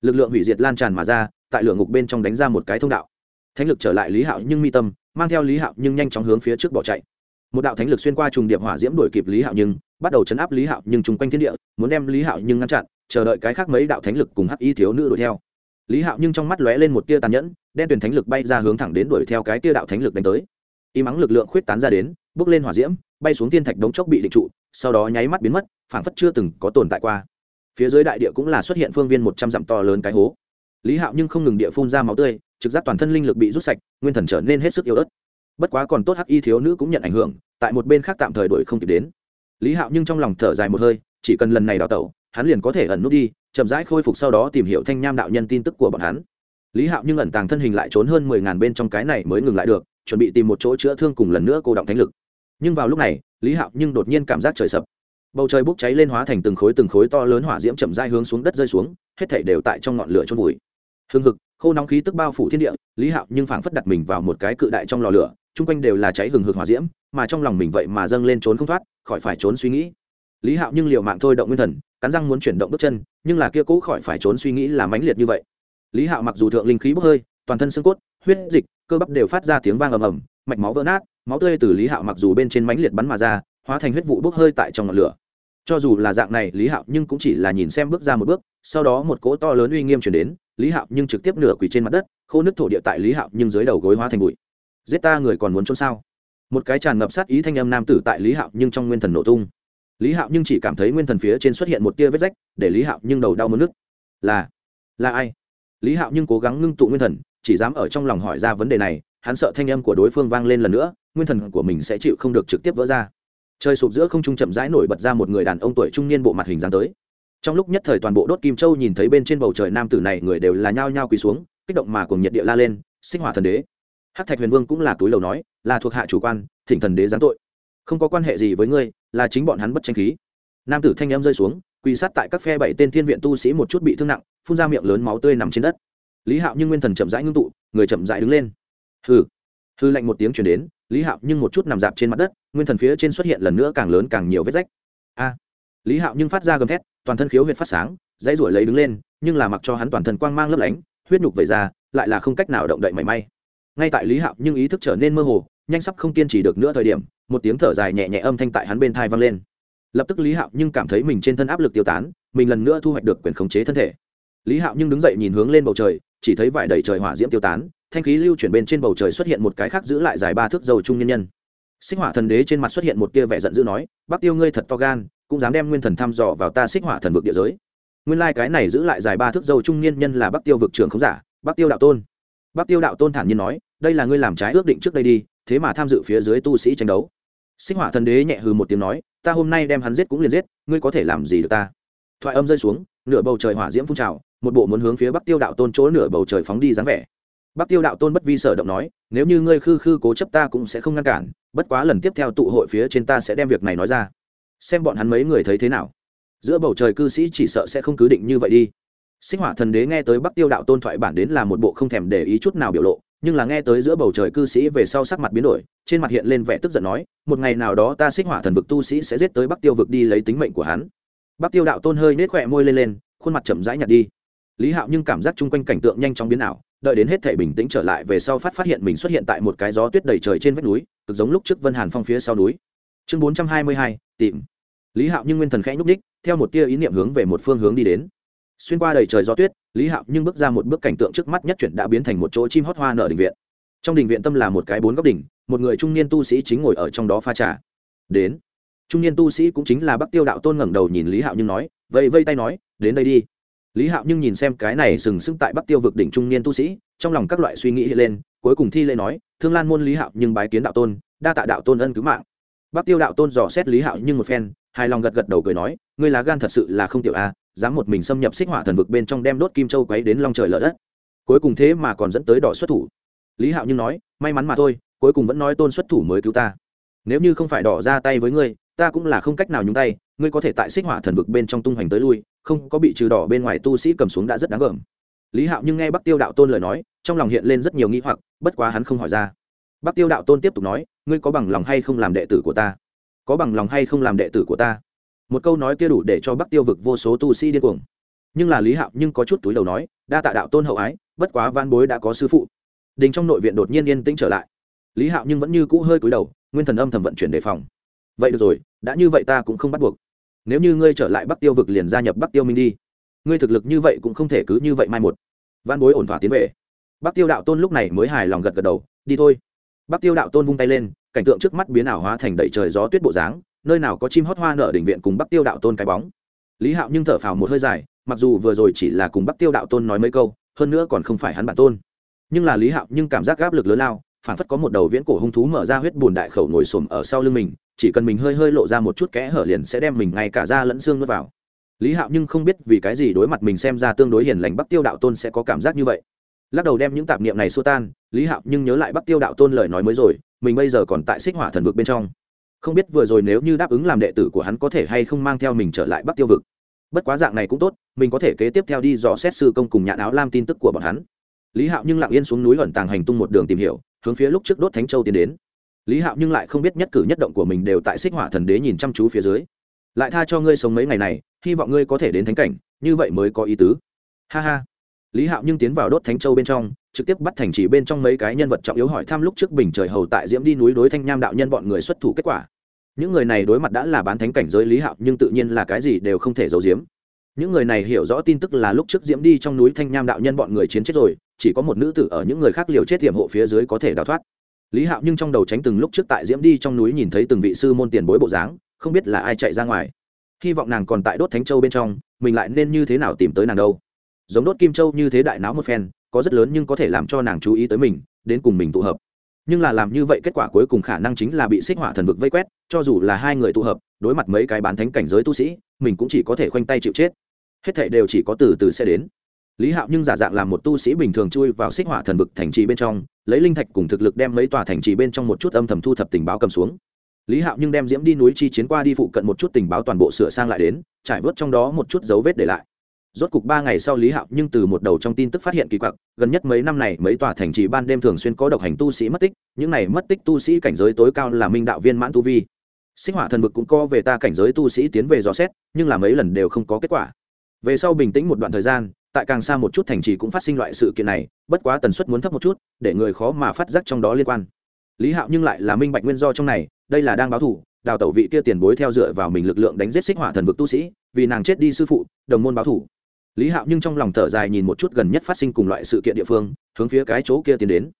Lực lượng hủy diệt lan tràn mà ra, tại lửa ngục bên trong đánh ra một cái thông đạo. Thánh lực trở lại lý hạo nhưng mi tâm, mang theo lý hạo nhưng nhanh chóng hướng phía trước bỏ chạy một đạo thánh lực xuyên qua trùng điệp hỏa diễm đuổi kịp lý hạo nhưng, bắt đầu chấn áp lý hạo nhưng chung quanh thiên địa, muốn đem lý hạo nhưng ngăn chặn, chờ đợi cái khác mấy đạo thánh lực cùng hắc y thiếu nữ đuổi theo. Lý hạo nhưng trong mắt lóe lên một tia tàn nhẫn, đen tuyển thánh lực bay ra hướng thẳng đến đuổi theo cái tia đạo thánh lực đánh tới. Y mắng lực lượng khuyết tán ra đến bước lên hỏa diễm, bay xuống thiên thạch đống chốc bị định trụ, sau đó nháy mắt biến mất, phảng phất chưa từng có tồn tại qua. Phía dưới đại địa cũng là xuất hiện phương viên một trăm dặm to lớn cái hố. Lý hạo nhưng không ngừng địa phun ra máu tươi, trực giác toàn thân linh lực bị rút sạch, nguyên thần trở nên hết sức yếu ớt bất quá còn tốt hắc y thiếu nữ cũng nhận ảnh hưởng, tại một bên khác tạm thời đuổi không kịp đến. Lý hạo nhưng trong lòng thở dài một hơi, chỉ cần lần này đào tẩu, hắn liền có thể ẩn nút đi, chậm rãi khôi phục sau đó tìm hiểu thanh nham đạo nhân tin tức của bọn hắn. Lý hạo nhưng ẩn tàng thân hình lại trốn hơn mười ngàn bên trong cái này mới ngừng lại được, chuẩn bị tìm một chỗ chữa thương cùng lần nữa cô động thánh lực. Nhưng vào lúc này, lý hạo nhưng đột nhiên cảm giác trời sập. Bầu trời bốc cháy lên hóa thành từng khối từng khối to lớn hỏa diễm chậm dai hướng xuống đất rơi xuống, hết thảy đều tại trong ngọn lửa trôn vùi. Hương hực khô nóng khí tức bao phủ thiên địa, lý hạo nhưng phảng phất đặt mình vào một cái cự đại trong lò lửa, chung quanh đều là cháy hừng hực hỏa diễm, mà trong lòng mình vậy mà dâng lên trốn không thoát, khỏi phải trốn suy nghĩ. Lý hạo nhưng liều mạng thôi động nguyên thần, cắn răng muốn chuyển động bước chân, nhưng là kia cũ khỏi phải trốn suy nghĩ là mãnh liệt như vậy. Lý hạo mặc dù thượng linh khí bốc hơi, toàn thân xương cốt, huyết dịch, cơ bắp đều phát ra tiếng vang ầm ầm, mạch máu vỡ nát, máu tươi từ lý hạo mặc dù bên trên mãnh liệt bắn mà ra, hóa thành huyết vụ bốc hơi tại trong ngọn lửa cho dù là dạng này, lý hạo nhưng cũng chỉ là nhìn xem bước ra một bước, sau đó một cỗ to lớn uy nghiêm chuyển đến, lý hạo nhưng trực tiếp nửa quỳ trên mặt đất, khô nước thổ địa tại lý hạo nhưng dưới đầu gối hóa thành bụi. Giết ta, người còn muốn trốn sao? Một cái tràn ngập sát ý thanh âm nam tử tại lý hạo nhưng trong nguyên thần nổ tung. Lý hạo nhưng chỉ cảm thấy nguyên thần phía trên xuất hiện một tia vết rách, để lý hạo nhưng đầu đau mất nước. Là là ai? Lý hạo nhưng cố gắng ngưng tụ nguyên thần, chỉ dám ở trong lòng hỏi ra vấn đề này, hắn sợ thanh âm của đối phương vang lên lần nữa, nguyên thần của mình sẽ chịu không được trực tiếp vỡ ra trời sụp giữa không trung chậm rãi nổi bật ra một người đàn ông tuổi trung niên bộ mặt hình dáng tới. Trong lúc nhất thời toàn bộ đốt kim châu nhìn thấy bên trên bầu trời nam tử này, người đều là nhao nhao quỳ xuống, kích động mà cùng nhiệt địa la lên, sinh hỏa thần đế. Hát thạch huyền vương cũng là túi lầu nói, là thuộc hạ chủ quan, thỉnh thần đế giáng tội. Không có quan hệ gì với ngươi, là chính bọn hắn bất tranh khí. Nam tử thanh em rơi xuống, quỳ sát tại các phe bảy tên thiên viện tu sĩ một chút bị thương nặng, phun ra miệng lớn máu tươi nằm trên đất. Lý hạo nhưng nguyên thần chậm rãi ngưng tụ, người chậm rãi đứng lên. Hừ. Hư lạnh một tiếng chuyển đến lý hạo nhưng một chút nằm dạp trên mặt đất, nguyên thần phía trên xuất hiện lần nữa càng lớn càng nhiều vết rách. A! Lý hạo nhưng phát ra gầm thét, toàn thân khiếu huyệt phát sáng, dãy ruổi lấy đứng lên, nhưng là mặc cho hắn toàn thân quang mang lấp lánh, huyết nhục về ra, lại là không cách nào động đậy mảy may. Ngay tại lý hạo nhưng ý thức trở nên mơ hồ, nhanh sắp không kiên trì được nữa thời điểm, một tiếng thở dài nhẹ nhẹ âm thanh tại hắn bên thai vang lên. Lập tức lý hạo nhưng cảm thấy mình trên thân áp lực tiêu tán, mình lần nữa thu hoạch được quyền khống chế thân thể. Lý hạo nhưng đứng dậy nhìn hướng lên bầu trời, chỉ thấy vải đầy trời hỏa diễm tiêu tán thanh khí lưu chuyển bên trên bầu trời xuất hiện một cái khác giữ lại dài ba thước dầu trung nhân nhân. Xích hỏa thần đế trên mặt xuất hiện một tia vẻ giận dữ nói bác tiêu ngươi thật to gan, cũng dám đem nguyên thần thăm dò vào ta xích hỏa thần vực địa giới. Nguyên lai、like、cái này giữ lại dài ba thước dầu trung niên nhân là bắc tiêu vực trưởng không giả, bắc tiêu đạo tôn. Bắc tiêu đạo tôn thản nhiên nói, đây là ngươi làm trái ước định trước đây đi, thế mà tham dự phía dưới tu sĩ tranh đấu. Xích hỏa thần đế nhẹ hừ một tiếng nói, ta hôm nay đem hắn giết cũng liền giết, ngươi có thể làm gì được ta? Thoại âm rơi xuống, nửa bầu trời hỏa diễm phun trào, một bộ muốn hướng phía bắc tiêu đạo tôn chỗ nửa bầu trời phóng đi dáng vẻ bắc tiêu đạo tôn bất vi sở động nói, nếu như ngươi khư khư cố chấp ta cũng sẽ không ngăn cản, bất quá lần tiếp theo tụ hội phía trên ta sẽ đem việc này nói ra. Xem bọn hắn mấy người thấy thế nào. Giữa bầu trời cư sĩ chỉ sợ sẽ không cứ định như vậy đi. Sinh hỏa thần đế nghe tới bắc tiêu đạo tôn thoại bản đến là một bộ không thèm để ý chút nào biểu lộ, nhưng là nghe tới giữa bầu trời cư sĩ về sau sắc mặt biến đổi, trên mặt hiện lên vẻ tức giận nói, một ngày nào đó ta xích hỏa thần vực tu sĩ sẽ giết tới bắc tiêu vực đi lấy tính mệnh của hắn. Bắc tiêu đạo tôn hơi nhếch khóe môi lên lên, khuôn mặt chậm rãi nhạt đi. Lý hạo nhưng cảm giác chung quanh cảnh tượng nhanh chóng biến ảo đợi đến hết thể bình tĩnh trở lại về sau phát phát hiện mình xuất hiện tại một cái gió tuyết đầy trời trên vách núi, cực giống lúc trước vân hàn phong phía sau núi. Chương bốn trăm hai mươi hai, tìm. Lý hạo nhưng nguyên thần khẽ nhúc ních theo một tia ý niệm hướng về một phương hướng đi đến. Xuyên qua đầy trời gió tuyết, lý hạo nhưng bước ra một bước cảnh tượng trước mắt nhất chuyển đã biến thành một chỗ chim hót hoa nở đình viện. Trong đình viện tâm là một cái bốn góc đỉnh, một người trung niên tu sĩ chính ngồi ở trong đó pha trà. Đến. Trung niên tu sĩ cũng chính là bắc tiêu đạo tôn ngẩng đầu nhìn lý hạo nhưng nói vây vây tay nói, đến đây đi lý hạo nhưng nhìn xem cái này sừng sững tại bắc tiêu vực đỉnh trung niên tu sĩ, trong lòng các loại suy nghĩ hiện lên, cuối cùng thi lễ nói, thương lan môn lý hạo nhưng bái kiến đạo tôn, đa tạ đạo tôn ân cứu mạng. Bắc tiêu đạo tôn dò xét lý hạo nhưng một phen, hài lòng gật gật đầu cười nói, ngươi lá gan thật sự là không tiểu a, dám một mình xâm nhập xích hỏa thần vực bên trong đem đốt kim châu quấy đến long trời lở đất. Cuối cùng thế mà còn dẫn tới đỏ xuất thủ. Lý hạo nhưng nói, may mắn mà thôi, cuối cùng vẫn nói tôn xuất thủ mới cứu ta. Nếu như không phải đỏ ra tay với ngươi ta cũng là không cách nào nhúng tay, ngươi có thể tại xích hỏa thần vực bên trong tung hoành tới lui, không có bị trừ đỏ bên ngoài tu sĩ cầm xuống đã rất đáng gờm. Lý hạo nhưng nghe bắc tiêu đạo tôn lời nói, trong lòng hiện lên rất nhiều nghĩ hoặc, bất quá hắn không hỏi ra. Bắc tiêu đạo tôn tiếp tục nói, ngươi có bằng lòng hay không làm đệ tử của ta? Có bằng lòng hay không làm đệ tử của ta? Một câu nói kia đủ để cho bắc tiêu vực vô số tu sĩ điên cuồng. Nhưng là lý hạo nhưng có chút túi đầu nói, đa tạ đạo tôn hậu ái, bất quá van bối đã có sư phụ. Đình trong nội viện đột nhiên yên tĩnh trở lại. Lý hạo nhưng vẫn như cũ hơi cúi đầu, nguyên thần âm thầm vận chuyển đề phòng vậy được rồi, đã như vậy ta cũng không bắt buộc. Nếu như ngươi trở lại bắc tiêu vực liền gia nhập bắc tiêu minh đi. Ngươi thực lực như vậy cũng không thể cứ như vậy mai một. Văn bối ổn thỏa tiến về. Bắc tiêu đạo tôn lúc này mới hài lòng gật gật đầu, đi thôi. Bắc tiêu đạo tôn vung tay lên, cảnh tượng trước mắt biến ảo hóa thành đầy trời gió tuyết bộ dáng, nơi nào có chim hót hoa nở đỉnh viện cùng bắc tiêu đạo tôn cái bóng. Lý hạo nhưng thở phào một hơi dài, mặc dù vừa rồi chỉ là cùng bắc tiêu đạo tôn nói mấy câu, hơn nữa còn không phải hắn bản tôn. Nhưng là lý hạo nhưng cảm giác áp lực lớn lao phản phất có một đầu viễn cổ hung thú mở ra huyết bùn đại khẩu ngồi xổm ở sau lưng mình, chỉ cần mình hơi hơi lộ ra một chút kẽ hở liền sẽ đem mình ngay cả da lẫn xương nuốt vào. Lý hạo nhưng không biết vì cái gì đối mặt mình xem ra tương đối hiền lành bắc tiêu đạo tôn sẽ có cảm giác như vậy. Lắc đầu đem những tạp niệm này xua tan, lý hạo nhưng nhớ lại bắc tiêu đạo tôn lời nói mới rồi, mình bây giờ còn tại xích hỏa thần vực bên trong. Không biết vừa rồi nếu như đáp ứng làm đệ tử của hắn có thể hay không mang theo mình trở lại bắc tiêu vực. Bất quá dạng này cũng tốt, mình có thể kế tiếp theo đi dò xét sư công cùng nhãn áo lam tin tức của bọn hắn. Lý hạo nhưng lặng yên xuống núi ẩn tàng hành tung một đường tìm hiểu hướng phía lúc trước đốt thánh châu tiến đến. Lý hạo nhưng lại không biết nhất cử nhất động của mình đều tại xích hỏa thần đế nhìn chăm chú phía dưới. Lại tha cho ngươi sống mấy ngày này, hy vọng ngươi có thể đến thánh cảnh, như vậy mới có ý tứ. Ha ha. Lý hạo nhưng tiến vào đốt thánh châu bên trong, trực tiếp bắt thành chỉ bên trong mấy cái nhân vật trọng yếu hỏi thăm lúc trước bình trời hầu tại diễm đi núi đối thanh nham đạo nhân bọn người xuất thủ kết quả. Những người này đối mặt đã là bán thánh cảnh giới lý hạo, nhưng tự nhiên là cái gì đều không thể giấu diếm những người này hiểu rõ tin tức là lúc trước diễm đi trong núi thanh nham đạo nhân bọn người chiến chết rồi chỉ có một nữ tử ở những người khác liều chết tiềm hộ phía dưới có thể đào thoát. Lý hạo nhưng trong đầu tránh từng lúc trước tại diễm đi trong núi nhìn thấy từng vị sư môn tiền bối bộ dáng, không biết là ai chạy ra ngoài. Hy vọng nàng còn tại đốt thánh châu bên trong, mình lại nên như thế nào tìm tới nàng đâu? Giống đốt kim châu như thế đại náo một phen, có rất lớn nhưng có thể làm cho nàng chú ý tới mình, đến cùng mình tụ hợp. Nhưng là làm như vậy kết quả cuối cùng khả năng chính là bị xích hỏa thần vực vây quét, cho dù là hai người tụ hợp, đối mặt mấy cái bán thánh cảnh giới tu sĩ, mình cũng chỉ có thể khoanh tay chịu chết. Hết thảy đều chỉ có từ từ sẽ đến lý hạo nhưng giả dạng làm một tu sĩ bình thường chui vào xích hỏa thần vực thành trì bên trong, lấy linh thạch cùng thực lực đem mấy tòa thành trì bên trong một chút âm thầm thu thập tình báo cầm xuống. Lý hạo nhưng đem diễm đi núi chi chiến qua đi phụ cận một chút tình báo toàn bộ sửa sang lại đến, trải vớt trong đó một chút dấu vết để lại. Rốt cục ba ngày sau lý hạo nhưng từ một đầu trong tin tức phát hiện kỳ quặc, gần nhất mấy năm này mấy tòa thành trì ban đêm thường xuyên có độc hành tu sĩ mất tích, những này mất tích tu sĩ cảnh giới tối cao là minh đạo viên mãn tu vi. Sinh hỏa thần vực cũng co về ta cảnh giới tu sĩ tiến về dò xét, nhưng là mấy lần đều không có kết quả. Về sau bình tĩnh một đoạn thời gian tại càng xa một chút thành trì cũng phát sinh loại sự kiện này, bất quá tần suất muốn thấp một chút, để người khó mà phát giác trong đó liên quan. Lý hạo nhưng lại là minh bạch nguyên do trong này, đây là đang báo thủ, đào tẩu vị kia tiền bối theo dựa vào mình lực lượng đánh giết xích hỏa thần vực tu sĩ, vì nàng chết đi sư phụ, đồng môn báo thủ. Lý hạo nhưng trong lòng thở dài nhìn một chút gần nhất phát sinh cùng loại sự kiện địa phương, hướng phía cái chỗ kia tiến đến.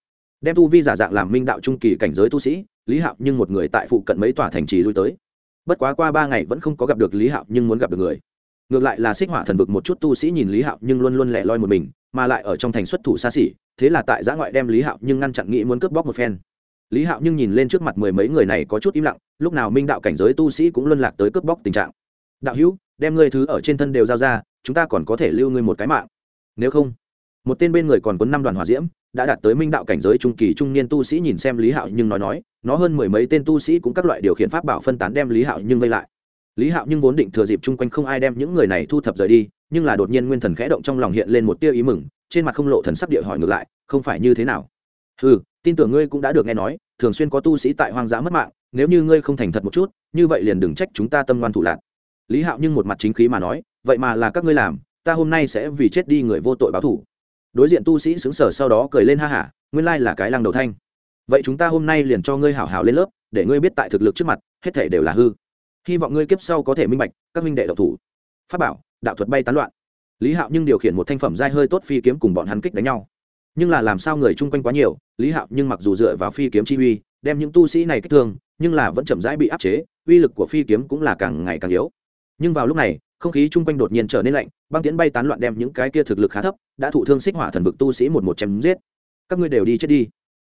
Đem tu vi giả dạng làm minh đạo trung kỳ cảnh giới tu sĩ, lý hạo nhưng một người tại phụ cận mấy tòa thành trì lui tới. Bất quá qua ba ngày vẫn không có gặp được lý hạo nhưng muốn gặp được người ngược lại là xích hỏa thần vực một chút tu sĩ nhìn lý hạo nhưng luôn luôn lẻ loi một mình, mà lại ở trong thành xuất thủ xa xỉ, thế là tại giã ngoại đem lý hạo nhưng ngăn chặn nghĩ muốn cướp bóc một phen. Lý hạo nhưng nhìn lên trước mặt mười mấy người này có chút im lặng, lúc nào minh đạo cảnh giới tu sĩ cũng luân lạc tới cướp bóc tình trạng. Đạo hữu, đem ngươi thứ ở trên thân đều giao ra, chúng ta còn có thể lưu ngươi một cái mạng. Nếu không. Một tên bên người còn có năm đoàn hòa diễm, đã đạt tới minh đạo cảnh giới trung kỳ trung niên tu sĩ nhìn xem lý hạo nhưng nói nói, nó hơn mười mấy tên tu sĩ cũng các loại điều khiển pháp bảo phân tán đem lý hạo nhưng vây lại lý hạo nhưng vốn định thừa dịp chung quanh không ai đem những người này thu thập rời đi, nhưng là đột nhiên nguyên thần khẽ động trong lòng hiện lên một tia ý mừng, trên mặt không lộ thần sắc địa hỏi ngược lại, không phải như thế nào? Ừ tin tưởng ngươi cũng đã được nghe nói, thường xuyên có tu sĩ tại hoang dã mất mạng, nếu như ngươi không thành thật một chút, như vậy liền đừng trách chúng ta tâm ngoan thủ lạc. Lý hạo nhưng một mặt chính khí mà nói, vậy mà là các ngươi làm, ta hôm nay sẽ vì chết đi người vô tội báo thủ đối diện tu sĩ xứng sở sau đó cười lên ha hả, nguyên lai là cái lăng đầu thanh. Vậy chúng ta hôm nay liền cho ngươi hảo hảo lên lớp, để ngươi biết tại thực lực trước mặt, hết thể đều là hư hy vọng ngươi kiếp sau có thể minh bạch, các minh đệ độc thủ. Phát bảo, đạo thuật bay tán loạn. Lý hạo nhưng điều khiển một thanh phẩm dai hơi tốt phi kiếm cùng bọn hắn kích đánh nhau. Nhưng là làm sao người chung quanh quá nhiều, lý hạo nhưng mặc dù dựa vào phi kiếm chi uy, đem những tu sĩ này kích thương, nhưng là vẫn chậm rãi bị áp chế, uy lực của phi kiếm cũng là càng ngày càng yếu. Nhưng vào lúc này, không khí chung quanh đột nhiên trở nên lạnh, băng tiễn bay tán loạn đem những cái kia thực lực khá thấp, đã thụ thương xích hỏa thần vực tu sĩ một một chém giết. Các ngươi đều đi chết đi.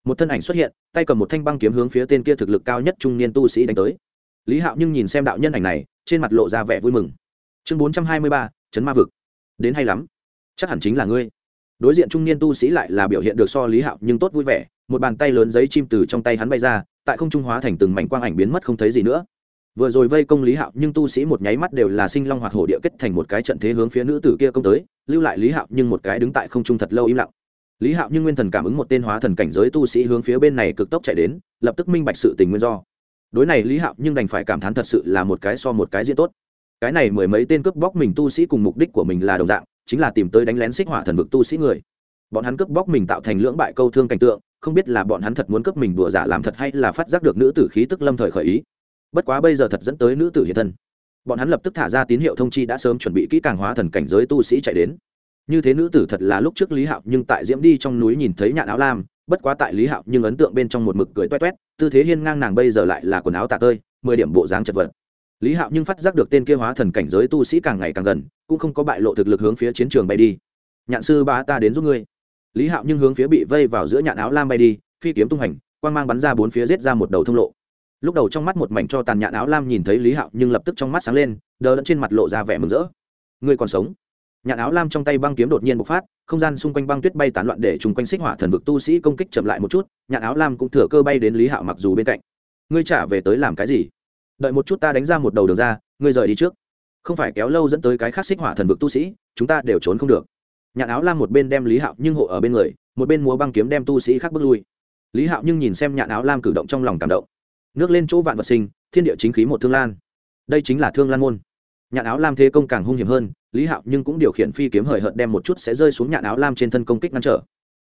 Một thân ảnh xuất hiện, tay cầm một thanh băng kiếm hướng phía tên kia thực lực cao nhất trung niên tu sĩ đánh tới lý hạo nhưng nhìn xem đạo nhân ảnh này, trên mặt lộ ra vẻ vui mừng. Chương bốn trăm hai mươi ba chấn ma vực. Đến hay lắm. Chắc hẳn chính là ngươi. Đối diện trung niên tu sĩ lại là biểu hiện được so lý hạo nhưng tốt vui vẻ, một bàn tay lớn giấy chim từ trong tay hắn bay ra, tại không trung hóa thành từng mảnh quang ảnh biến mất không thấy gì nữa. Vừa rồi vây công lý hạo nhưng tu sĩ một nháy mắt đều là sinh long hoạt hổ địa kết thành một cái trận thế hướng phía nữ tử kia công tới, lưu lại lý hạo nhưng một cái đứng tại không trung thật lâu im lặng. Lý hạo nhưng nguyên thần cảm ứng một tên hóa thần cảnh giới tu sĩ hướng phía bên này cực tốc chạy đến, lập tức minh bạch sự tình nguyên do đối này lý hạo nhưng đành phải cảm thán thật sự là một cái so một cái diễn tốt. Cái này mười mấy tên cướp bóc mình tu sĩ cùng mục đích của mình là đồng dạng, chính là tìm tới đánh lén xích hỏa thần vực tu sĩ người. Bọn hắn cướp bóc mình tạo thành lưỡng bại câu thương cảnh tượng, không biết là bọn hắn thật muốn cướp mình đùa giả làm thật hay là phát giác được nữ tử khí tức lâm thời khởi ý. Bất quá bây giờ thật dẫn tới nữ tử hiện thân. Bọn hắn lập tức thả ra tín hiệu thông chi đã sớm chuẩn bị kỹ càng hóa thần cảnh giới tu sĩ chạy đến. Như thế nữ tử thật là lúc trước lý hạo nhưng tại diễm đi trong núi nhìn thấy nhạn áo lam bất quá tại lý hạo nhưng ấn tượng bên trong một mực cười toét toét, tư thế hiên ngang nàng bây giờ lại là quần áo tạ tơi, mười điểm bộ dáng chật vật. Lý hạo nhưng phát giác được tên kia hóa thần cảnh giới tu sĩ càng ngày càng gần, cũng không có bại lộ thực lực hướng phía chiến trường bay đi. Nhạn sư bá, ta đến giúp ngươi. Lý hạo nhưng hướng phía bị vây vào giữa nhạn áo lam bay đi, phi kiếm tung hành, quang mang bắn ra bốn phía giết ra một đầu thông lộ. Lúc đầu trong mắt một mảnh cho tàn nhạn áo lam nhìn thấy lý hạo nhưng lập tức trong mắt sáng lên, đờ đẫn trên mặt lộ ra vẻ mừng rỡ. Ngươi còn sống? Nhạn áo lam trong tay băng kiếm đột nhiên bộc phát, không gian xung quanh băng tuyết bay tán loạn để chung quanh xích hỏa thần vực tu sĩ công kích chậm lại một chút nhạn áo lam cũng thừa cơ bay đến lý hạo mặc dù bên cạnh. Ngươi trả về tới làm cái gì? Đợi một chút ta đánh ra một đầu đường ra, ngươi rời đi trước. Không phải kéo lâu dẫn tới cái khác xích hỏa thần vực tu sĩ, chúng ta đều trốn không được. Nhạn áo lam một bên đem lý hạo nhưng hộ ở bên người, một bên múa băng kiếm đem tu sĩ khác bước lui. Lý hạo nhưng nhìn xem nhạn áo lam cử động trong lòng cảm động. Nước lên chỗ vạn vật sinh, thiên địa chính khí một thương lan. Đây chính là thương lan môn nhạn áo lam thế công càng hung hiểm hơn, lý hạo nhưng cũng điều khiển phi kiếm hời hợt đem một chút sẽ rơi xuống nhạn áo lam trên thân công kích ngăn trở.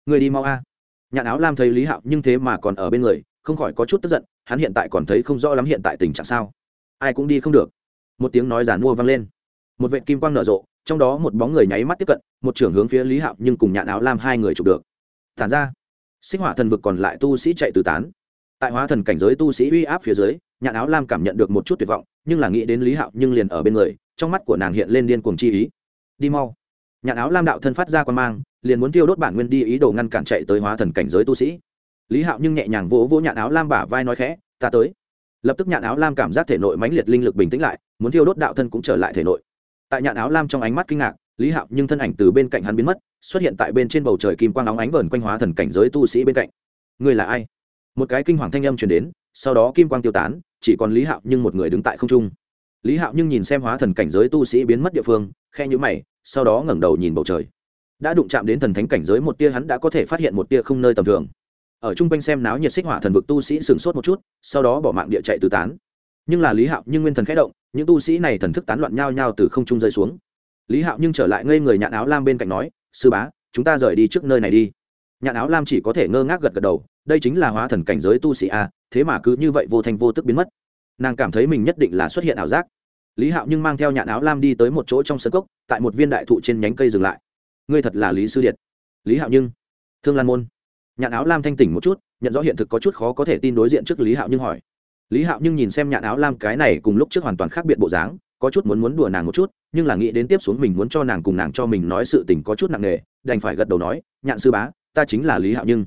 Người đi mau a. Nhạn áo lam thấy lý hạo nhưng thế mà còn ở bên người, không khỏi có chút tức giận, hắn hiện tại còn thấy không rõ lắm hiện tại tình trạng sao. Ai cũng đi không được. Một tiếng nói giản mua vang lên. Một vệ kim quang nở rộ, trong đó một bóng người nháy mắt tiếp cận, một trưởng hướng phía lý hạo nhưng cùng nhạn áo lam hai người chụp được. Tản ra. Sinh hỏa thần vực còn lại tu sĩ chạy từ tán. Tại hóa thần cảnh giới tu sĩ uy áp phía dưới nhạn áo lam cảm nhận được một chút tuyệt vọng, nhưng là nghĩ đến lý hạo nhưng liền ở bên người, trong mắt của nàng hiện lên điên cuồng chi ý. Đi mau. Nhạn áo lam đạo thân phát ra quan mang, liền muốn tiêu đốt bản nguyên đi ý đồ ngăn cản chạy tới hóa thần cảnh giới tu sĩ. Lý hạo nhưng nhẹ nhàng vỗ vỗ nhạn áo lam bả vai nói khẽ, ta tới. Lập tức nhạn áo lam cảm giác thể nội mãnh liệt linh lực bình tĩnh lại, muốn tiêu đốt đạo thân cũng trở lại thể nội. Tại nhạn áo lam trong ánh mắt kinh ngạc, lý hạo nhưng thân ảnh từ bên cạnh hắn biến mất, xuất hiện tại bên trên bầu trời kim quang óng ánh vờn quanh hóa thần cảnh giới tu sĩ bên cạnh. Người là ai? Một cái kinh hoàng thanh âm truyền đến, sau đó kim quang tiêu tán chỉ còn lý hạo nhưng một người đứng tại không trung. Lý hạo nhưng nhìn xem hóa thần cảnh giới tu sĩ biến mất địa phương khe nhữ mày, sau đó ngẩng đầu nhìn bầu trời. Đã đụng chạm đến thần thánh cảnh giới một tia hắn đã có thể phát hiện một tia không nơi tầm thường. Ở chung quanh xem náo nhiệt xích hỏa thần vực tu sĩ sửng sốt một chút, sau đó bỏ mạng địa chạy tứ tán. Nhưng là lý hạo nhưng nguyên thần khẽ động, những tu sĩ này thần thức tán loạn nhao nhao từ không trung rơi xuống. Lý hạo nhưng trở lại ngây người nhạn áo lam bên cạnh nói, sư bá, chúng ta rời đi trước nơi này đi. Nhạn áo lam chỉ có thể ngơ ngác gật gật đầu, đây chính là hóa thần cảnh giới tu sĩ a thế mà cứ như vậy vô thành vô tức biến mất. Nàng cảm thấy mình nhất định là xuất hiện ảo giác. Lý hạo nhưng mang theo nhạn áo lam đi tới một chỗ trong sân cốc, tại một viên đại thụ trên nhánh cây dừng lại. Ngươi thật là lý sư điệt. Lý hạo nhưng, thương lan môn. Nhạn áo lam thanh tỉnh một chút, nhận rõ hiện thực có chút khó có thể tin đối diện trước lý hạo nhưng hỏi. Lý hạo nhưng nhìn xem nhạn áo lam cái này cùng lúc trước hoàn toàn khác biệt bộ dáng, có chút muốn muốn đùa nàng một chút, nhưng là nghĩ đến tiếp xuống mình muốn cho nàng cùng nàng cho mình nói sự tình có chút nặng nề, đành phải gật đầu nói, nhạn sư bá, ta chính là lý hạo nhưng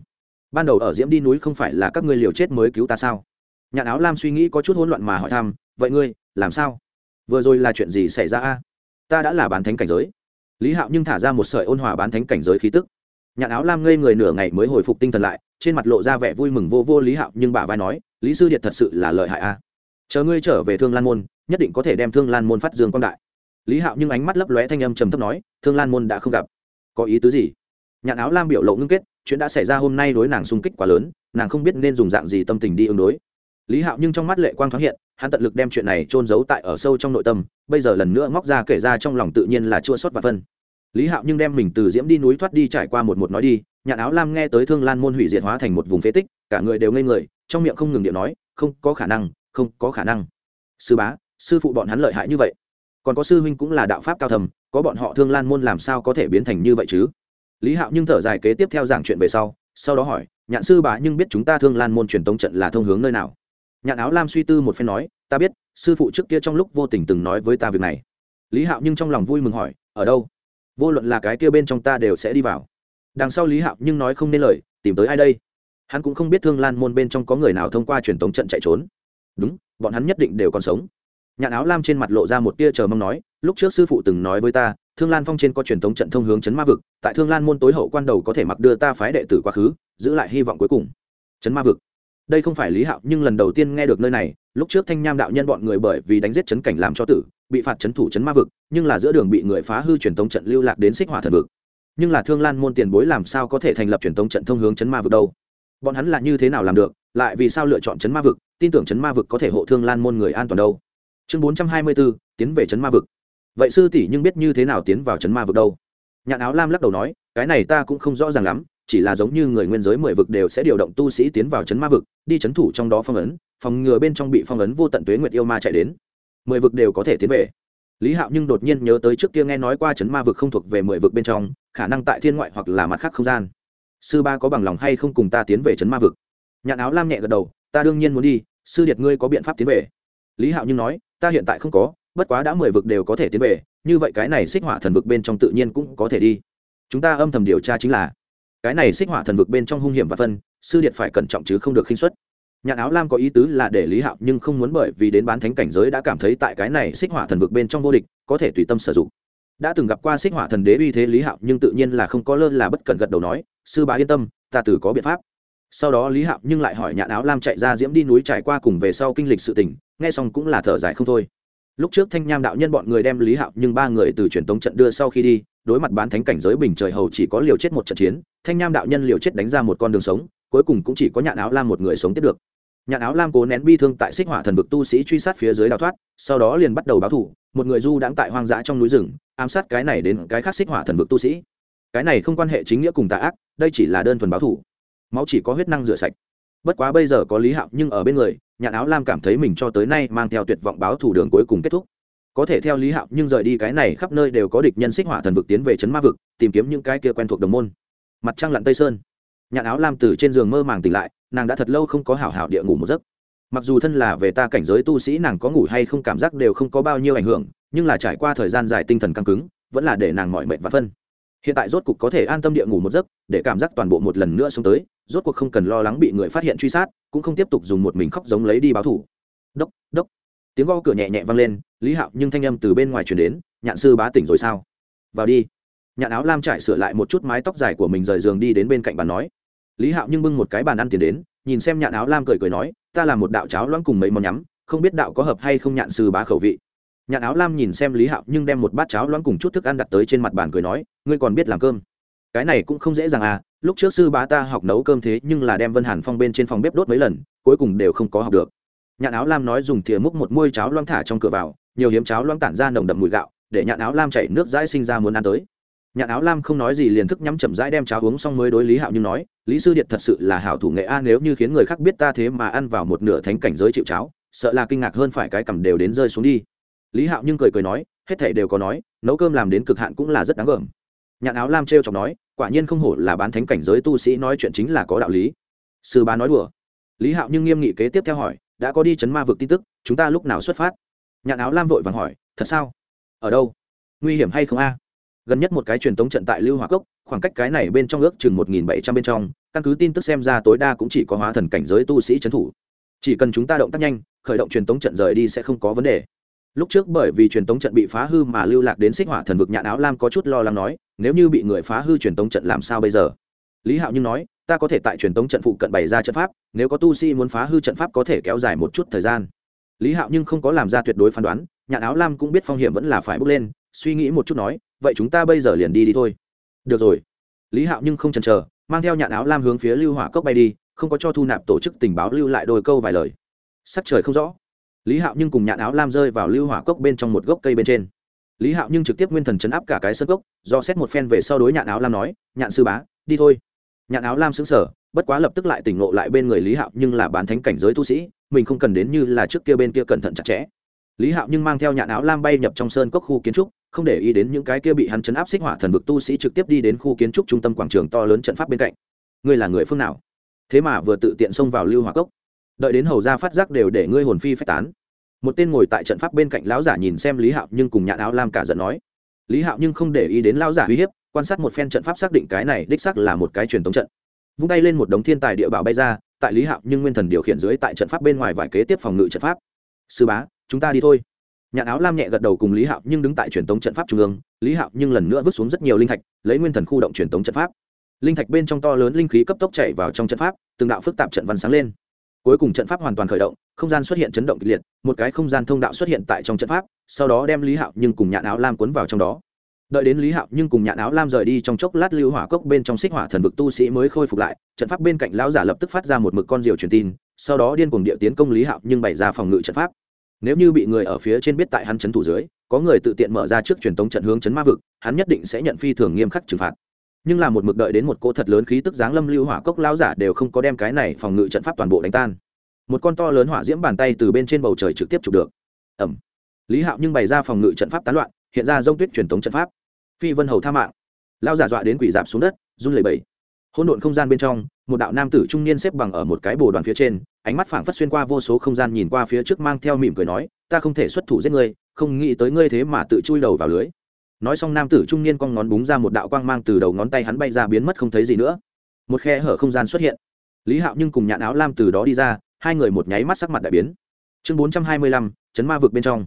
ban đầu ở diễm đi núi không phải là các ngươi liều chết mới cứu ta sao? Nhạn áo lam suy nghĩ có chút hỗn loạn mà hỏi thăm, vậy ngươi, làm sao? Vừa rồi là chuyện gì xảy ra a? Ta đã là bán thánh cảnh giới. Lý hạo nhưng thả ra một sợi ôn hòa bán thánh cảnh giới khí tức. Nhạn áo lam ngây người nửa ngày mới hồi phục tinh thần lại, trên mặt lộ ra vẻ vui mừng vô vô lý hạo, nhưng bà vai nói, lý sư điệt thật sự là lợi hại a. Chờ ngươi trở về thương lan môn, nhất định có thể đem thương lan môn phát dương quang đại. Lý hạo nhưng ánh mắt lấp lóe thanh âm trầm thấp nói, thương lan môn đã không gặp. Có ý tứ gì? Nhạn áo lam biểu lộ ngưng kết chuyện đã xảy ra hôm nay đối nàng xung kích quá lớn, nàng không biết nên dùng dạng gì tâm tình đi ứng đối. Lý hạo nhưng trong mắt lệ quang thoáng hiện, hắn tận lực đem chuyện này trôn giấu tại ở sâu trong nội tâm, bây giờ lần nữa móc ra kể ra trong lòng tự nhiên là chua xót và phân. Lý hạo nhưng đem mình từ diễm đi núi thoát đi trải qua một một nói đi, nhạn áo lam nghe tới thương lan môn hủy diệt hóa thành một vùng phế tích, cả người đều ngây người, trong miệng không ngừng điện nói, không có khả năng, không có khả năng. Sư bá, sư phụ bọn hắn lợi hại như vậy. Còn có sư huynh cũng là đạo pháp cao thầm, có bọn họ thương lan môn làm sao có thể biến thành như vậy chứ? Lý hạo nhưng thở dài kế tiếp theo giảng chuyện về sau sau đó hỏi, nhạn sư bà nhưng biết chúng ta thương lan môn truyền tống trận là thông hướng nơi nào? Nhạn áo lam suy tư một phen nói, ta biết, sư phụ trước kia trong lúc vô tình từng nói với ta việc này. Lý hạo nhưng trong lòng vui mừng hỏi, ở đâu? Vô luận là cái kia bên trong ta đều sẽ đi vào. Đằng sau lý hạo nhưng nói không nên lời, tìm tới ai đây? Hắn cũng không biết thương lan môn bên trong có người nào thông qua truyền tống trận chạy trốn. Đúng, bọn hắn nhất định đều còn sống. Nhạn áo lam trên mặt lộ ra một tia chờ mong nói, lúc trước sư phụ từng nói với ta thương lan phong trên có truyền thống trận thông hướng chấn ma vực, tại thương lan môn tối hậu quan đầu có thể mặc đưa ta phái đệ tử quá khứ, giữ lại hy vọng cuối cùng. Chấn ma vực. Đây không phải lý hạo, nhưng lần đầu tiên nghe được nơi này, lúc trước thanh nham đạo nhân bọn người bởi vì đánh giết chấn cảnh làm cho tử, bị phạt chấn thủ chấn ma vực, nhưng là giữa đường bị người phá hư truyền thống trận lưu lạc đến xích hỏa thần vực. Nhưng là thương lan môn tiền bối làm sao có thể thành lập truyền thống trận thông hướng chấn ma vực đâu? Bọn hắn là như thế nào làm được, lại vì sao lựa chọn chấn ma vực, tin tưởng chấn ma vực có thể hộ thương lan môn người an toàn đâu? Chương bốn trăm hai mươi bốn, tiến về chấn ma vực vậy sư tỷ nhưng biết như thế nào tiến vào chấn ma vực đâu? Nhạn áo lam lắc đầu nói, cái này ta cũng không rõ ràng lắm, chỉ là giống như người nguyên giới mười vực đều sẽ điều động tu sĩ tiến vào chấn ma vực, đi chấn thủ trong đó phong ấn, phòng ngừa bên trong bị phong ấn vô tận tuế nguyệt yêu ma chạy đến. Mười vực đều có thể tiến về. Lý hạo nhưng đột nhiên nhớ tới trước kia nghe nói qua chấn ma vực không thuộc về mười vực bên trong, khả năng tại thiên ngoại hoặc là mặt khác không gian. Sư ba có bằng lòng hay không cùng ta tiến về chấn ma vực? Nhạn áo lam nhẹ gật đầu, ta đương nhiên muốn đi, sư điệt ngươi có biện pháp tiến về. Lý hạo nhưng nói, ta hiện tại không có bất quá đã mười vực đều có thể tiến về, như vậy cái này xích hỏa thần vực bên trong tự nhiên cũng có thể đi. Chúng ta âm thầm điều tra chính là, cái này xích hỏa thần vực bên trong hung hiểm và phân, sư điện phải cẩn trọng chứ không được khinh xuất nhạn áo lam có ý tứ là để lý hạo nhưng không muốn bởi vì đến bán thánh cảnh giới đã cảm thấy tại cái này xích hỏa thần vực bên trong vô địch, có thể tùy tâm sử dụng. Đã từng gặp qua xích hỏa thần đế uy thế lý hạo nhưng tự nhiên là không có lơ là bất cẩn gật đầu nói, sư bá yên tâm, ta từ có biện pháp. Sau đó lý hạo nhưng lại hỏi nhạn áo lam chạy ra diễm đi núi trải qua cùng về sau kinh lịch sự tình, nghe xong cũng là thở dài không thôi lúc trước thanh nham đạo nhân bọn người đem lý hạo nhưng ba người từ truyền tống trận đưa sau khi đi, đối mặt bán thánh cảnh giới bình trời hầu chỉ có liều chết một trận chiến, thanh nham đạo nhân liều chết đánh ra một con đường sống, cuối cùng cũng chỉ có nhạn áo lam một người sống tiếp được. Nhạn áo lam cố nén bi thương tại xích hỏa thần vực tu sĩ truy sát phía dưới đào thoát, sau đó liền bắt đầu báo thủ một người du đãng tại hoang dã trong núi rừng, ám sát cái này đến cái khác xích hỏa thần vực tu sĩ. Cái này không quan hệ chính nghĩa cùng tà ác, đây chỉ là đơn thuần báo thủ máu chỉ có huyết năng rửa sạch bất quá bây giờ có lý hạo nhưng ở bên người, nhạn áo lam cảm thấy mình cho tới nay mang theo tuyệt vọng báo thủ đường cuối cùng kết thúc. Có thể theo lý hạo nhưng rời đi cái này khắp nơi đều có địch nhân xích hỏa thần vực tiến về chấn ma vực, tìm kiếm những cái kia quen thuộc đồng môn. Mặt trăng lặn tây sơn. Nhạn áo lam từ trên giường mơ màng tỉnh lại, nàng đã thật lâu không có hảo hảo địa ngủ một giấc. Mặc dù thân là về ta cảnh giới tu sĩ nàng có ngủ hay không cảm giác đều không có bao nhiêu ảnh hưởng, nhưng là trải qua thời gian dài tinh thần căng cứng, vẫn là để nàng mọi mệnh và phân. Hiện tại rốt cục có thể an tâm địa ngủ một giấc, để cảm giác toàn bộ một lần nữa xuống tới rốt cuộc không cần lo lắng bị người phát hiện truy sát, cũng không tiếp tục dùng một mình khóc giống lấy đi báo thủ. Đốc đốc. Tiếng go cửa nhẹ nhẹ vang lên, lý hạo nhưng thanh âm từ bên ngoài chuyển đến, nhạn sư bá tỉnh rồi sao? Vào đi. Nhạn áo lam trải sửa lại một chút mái tóc dài của mình rời giường đi đến bên cạnh bàn nói. Lý hạo nhưng bưng một cái bàn ăn tiền đến, nhìn xem nhạn áo lam cười cười nói, ta là một đạo cháo loãng cùng mấy món nhắm, không biết đạo có hợp hay không nhạn sư bá khẩu vị. Nhạn áo lam nhìn xem lý hạo nhưng đem một bát cháo loãng cùng chút thức ăn đặt tới trên mặt bàn cười nói, ngươi còn biết làm cơm? Cái này cũng không dễ dàng à lúc trước sư bá ta học nấu cơm thế nhưng là đem vân hàn phong bên trên phòng bếp đốt mấy lần, cuối cùng đều không có học được. Nhạn áo lam nói dùng thìa múc một môi cháo loãng thả trong cửa vào, nhiều hiếm cháo loãng tản ra nồng đậm mùi gạo, để nhạn áo lam chảy nước dãi sinh ra muốn ăn tới. Nhạn áo lam không nói gì liền thức nhắm chậm rãi đem cháo uống xong mới đối lý hạo nhưng nói, lý sư điện thật sự là hảo thủ nghệ a, nếu như khiến người khác biết ta thế mà ăn vào một nửa thánh cảnh giới chịu cháo, sợ là kinh ngạc hơn phải cái cầm đều đến rơi xuống đi. Lý hạo nhưng cười cười nói, hết thảy đều có nói, nấu cơm làm đến cực hạn cũng là rất đáng gờm. Nhạn áo lam t r chọc nói quả nhiên không hổ là bán thánh cảnh giới tu sĩ nói chuyện chính là có đạo lý. Sư bá nói đùa. Lý hạo nhưng nghiêm nghị kế tiếp theo hỏi, đã có đi chấn ma vực tin tức, chúng ta lúc nào xuất phát? Nhạn áo lam vội vàng hỏi, thật sao? Ở đâu? Nguy hiểm hay không a? Gần nhất một cái truyền tống trận tại lưu hòa cốc, khoảng cách cái này bên trong ước chừng một nghìn bảy trăm bên trong, căn cứ tin tức xem ra tối đa cũng chỉ có hóa thần cảnh giới tu sĩ trấn thủ. Chỉ cần chúng ta động tác nhanh, khởi động truyền tống trận rời đi sẽ không có vấn đề. Lúc trước bởi vì truyền tống trận bị phá hư mà lưu lạc đến xích hỏa thần vực nhạn áo lam có chút lo lắng nói nếu như bị người phá hư truyền tống trận làm sao bây giờ? Lý hạo nhưng nói, ta có thể tại truyền tống trận phụ cận bày ra trận pháp, nếu có tu sĩ muốn phá hư trận pháp có thể kéo dài một chút thời gian. Lý hạo nhưng không có làm ra tuyệt đối phán đoán, nhạn áo lam cũng biết phong hiểm vẫn là phải bước lên, suy nghĩ một chút nói, vậy chúng ta bây giờ liền đi đi thôi. Được rồi. Lý hạo nhưng không chần chờ, mang theo nhạn áo lam hướng phía lưu hỏa cốc bay đi, không có cho thu nạp tổ chức tình báo lưu lại đôi câu vài lời. Sắc trời không rõ. Lý hạo nhưng cùng nhạn áo lam rơi vào lưu hỏa cốc bên trong một gốc cây bên trên lý hạo nhưng trực tiếp nguyên thần chấn áp cả cái sân cốc, do xét một phen về sau đối nhạn áo lam nói, nhạn sư bá, đi thôi. Nhạn áo lam xứng sở bất quá lập tức lại tỉnh ngộ lại bên người lý hạo nhưng là bán thánh cảnh giới tu sĩ, mình không cần đến như là trước kia bên kia cẩn thận chặt chẽ. Lý hạo nhưng mang theo nhạn áo lam bay nhập trong sơn cốc khu kiến trúc, không để ý đến những cái kia bị hắn chấn áp xích hỏa thần vực tu sĩ trực tiếp đi đến khu kiến trúc trung tâm quảng trường to lớn trận pháp bên cạnh. Ngươi là người phương nào? Thế mà vừa tự tiện xông vào lưu hỏa cốc. Đợi đến hầu ra phát giác đều để ngươi hồn phi phách tán một tên ngồi tại trận pháp bên cạnh lão giả nhìn xem lý hạo nhưng cùng nhạn áo lam cả giận nói. Lý hạo nhưng không để ý đến lão giả uy hiếp, quan sát một phen trận pháp xác định cái này đích xác là một cái truyền thống trận. Vung tay lên một đống thiên tài địa bảo bay ra, tại lý hạo nhưng nguyên thần điều khiển dưới tại trận pháp bên ngoài vài kế tiếp phòng ngự trận pháp. Sư bá, chúng ta đi thôi. Nhạn áo lam nhẹ gật đầu cùng lý hạo nhưng đứng tại truyền thống trận pháp trung ương. Lý hạo nhưng lần nữa vứt xuống rất nhiều linh thạch, lấy nguyên thần khu động truyền thống trận pháp. Linh thạch bên trong to lớn linh khí cấp tốc chạy vào trong trận pháp, từng đạo phức tạp trận văn sáng lên cuối cùng trận pháp hoàn toàn khởi động, không gian xuất hiện chấn động kịch liệt, một cái không gian thông đạo xuất hiện tại trong trận pháp, sau đó đem lý hạo nhưng cùng nhạn áo lam cuốn vào trong đó. Đợi đến lý hạo nhưng cùng nhạn áo lam rời đi trong chốc lát lưu hỏa cốc bên trong xích hỏa thần vực tu sĩ mới khôi phục lại, trận pháp bên cạnh lão giả lập tức phát ra một mực con diều truyền tin, sau đó điên cuồng địa tiến công lý hạo nhưng bày ra phòng ngự trận pháp. Nếu như bị người ở phía trên biết tại hắn chấn thủ dưới, có người tự tiện mở ra trước truyền tống trận hướng chấn ma vực, hắn nhất định sẽ nhận phi thường nghiêm khắc trừng phạt nhưng là một mực đợi đến một cỗ thật lớn khí tức giáng lâm lưu hỏa cốc lão giả đều không có đem cái này phòng ngự trận pháp toàn bộ đánh tan. Một con to lớn hỏa diễm bàn tay từ bên trên bầu trời trực tiếp chụp được. Ẩm. Lý hạo nhưng bày ra phòng ngự trận pháp tán loạn, hiện ra dông tuyết truyền thống trận pháp. Phi vân hầu tha mạng. Lao giả dọa đến quỷ dạp xuống đất, run lẩy bẩy. Hỗn độn không gian bên trong, một đạo nam tử trung niên xếp bằng ở một cái bồ đoàn phía trên, ánh mắt phảng phất xuyên qua vô số không gian nhìn qua phía trước mang theo mỉm cười nói, ta không thể xuất thủ giết ngươi, không nghĩ tới ngươi thế mà tự chui đầu vào lưới nói xong nam tử trung niên con ngón búng ra một đạo quang mang từ đầu ngón tay hắn bay ra biến mất không thấy gì nữa. Một khe hở không gian xuất hiện. Lý hạo nhưng cùng nhạn áo lam từ đó đi ra, hai người một nháy mắt sắc mặt đại biến. Chương bốn trăm hai mươi lăm, chấn ma vực bên trong.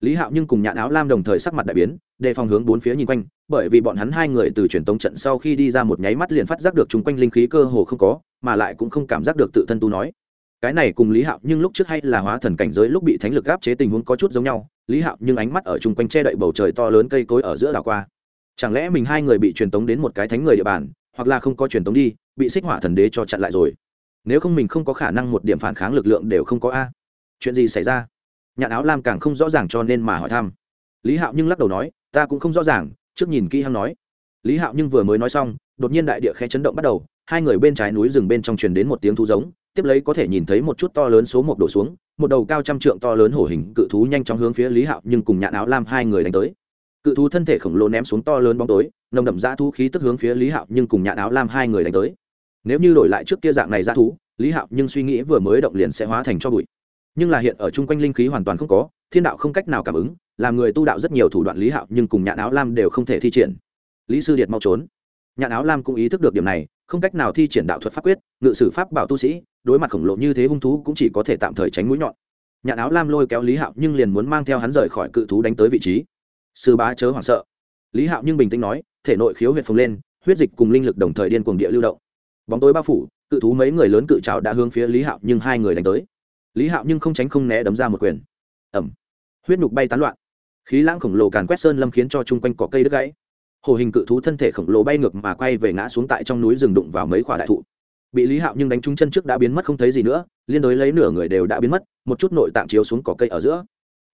Lý hạo nhưng cùng nhạn áo lam đồng thời sắc mặt đại biến, đề phòng hướng bốn phía nhìn quanh, bởi vì bọn hắn hai người từ truyền tống trận sau khi đi ra một nháy mắt liền phát giác được chung quanh linh khí cơ hồ không có, mà lại cũng không cảm giác được tự thân tu nói. Cái này cùng lý hạo nhưng lúc trước hay là hóa thần cảnh giới lúc bị thánh lực gáp chế tình huống có chút giống nhau lý hạo nhưng ánh mắt ở chung quanh che đậy bầu trời to lớn cây cối ở giữa đảo qua. Chẳng lẽ mình hai người bị truyền tống đến một cái thánh người địa bàn, hoặc là không có truyền tống đi, bị xích hỏa thần đế cho chặn lại rồi? Nếu không mình không có khả năng một điểm phản kháng lực lượng đều không có a. Chuyện gì xảy ra? Nhạn áo lam càng không rõ ràng cho nên mà hỏi thăm. Lý hạo nhưng lắc đầu nói, ta cũng không rõ ràng, trước nhìn kỹ hăng nói. Lý hạo nhưng vừa mới nói xong, đột nhiên đại địa khe chấn động bắt đầu, hai người bên trái núi rừng bên trong truyền đến một tiếng thú giống tiếp lấy có thể nhìn thấy một chút to lớn số một đổ xuống, một đầu cao trăm trượng to lớn hổ hình cự thú nhanh chóng hướng phía lý hạo nhưng cùng nhạn áo lam hai người đánh tới. Cự thú thân thể khổng lồ ném xuống to lớn bóng tối, nồng đậm dã thú khí tức hướng phía lý hạo nhưng cùng nhạn áo lam hai người đánh tới. Nếu như đổi lại trước kia dạng này dã thú, lý hạo nhưng suy nghĩ vừa mới động liền sẽ hóa thành cho bụi. Nhưng là hiện ở chung quanh linh khí hoàn toàn không có, thiên đạo không cách nào cảm ứng, làm người tu đạo rất nhiều thủ đoạn lý hạo nhưng cùng nhạn áo lam đều không thể thi triển. Lý sư điệt mau trốn. Nhạn áo lam cũng ý thức được điểm này, không cách nào thi triển đạo thuật pháp quyết, ngự sử pháp bảo tu sĩ đối mặt khổng lồ như thế hung thú cũng chỉ có thể tạm thời tránh mũi nhọn. Nhạn áo lam lôi kéo lý hạo nhưng liền muốn mang theo hắn rời khỏi cự thú đánh tới vị trí. Sư bá chớ hoảng sợ. Lý hạo nhưng bình tĩnh nói, thể nội khiếu huyệt phồng lên, huyết dịch cùng linh lực đồng thời điên cuồng địa lưu động. Bóng tối bao phủ, cự thú mấy người lớn cự trào đã hướng phía lý hạo nhưng hai người đánh tới. Lý hạo nhưng không tránh không né đấm ra một quyền. Ẩm huyết nhục bay tán loạn. Khí lãng khổng lồ càn quét sơn lâm khiến cho chung quanh cỏ cây đứt gãy. Hồ hình cự thú thân thể khổng lồ bay ngược mà quay về ngã xuống tại trong núi rừng đụng vào mấy khoả đại thụ bị lý hạo nhưng đánh trúng chân trước đã biến mất không thấy gì nữa liên đối lấy nửa người đều đã biến mất một chút nội tạng chiếu xuống cỏ cây ở giữa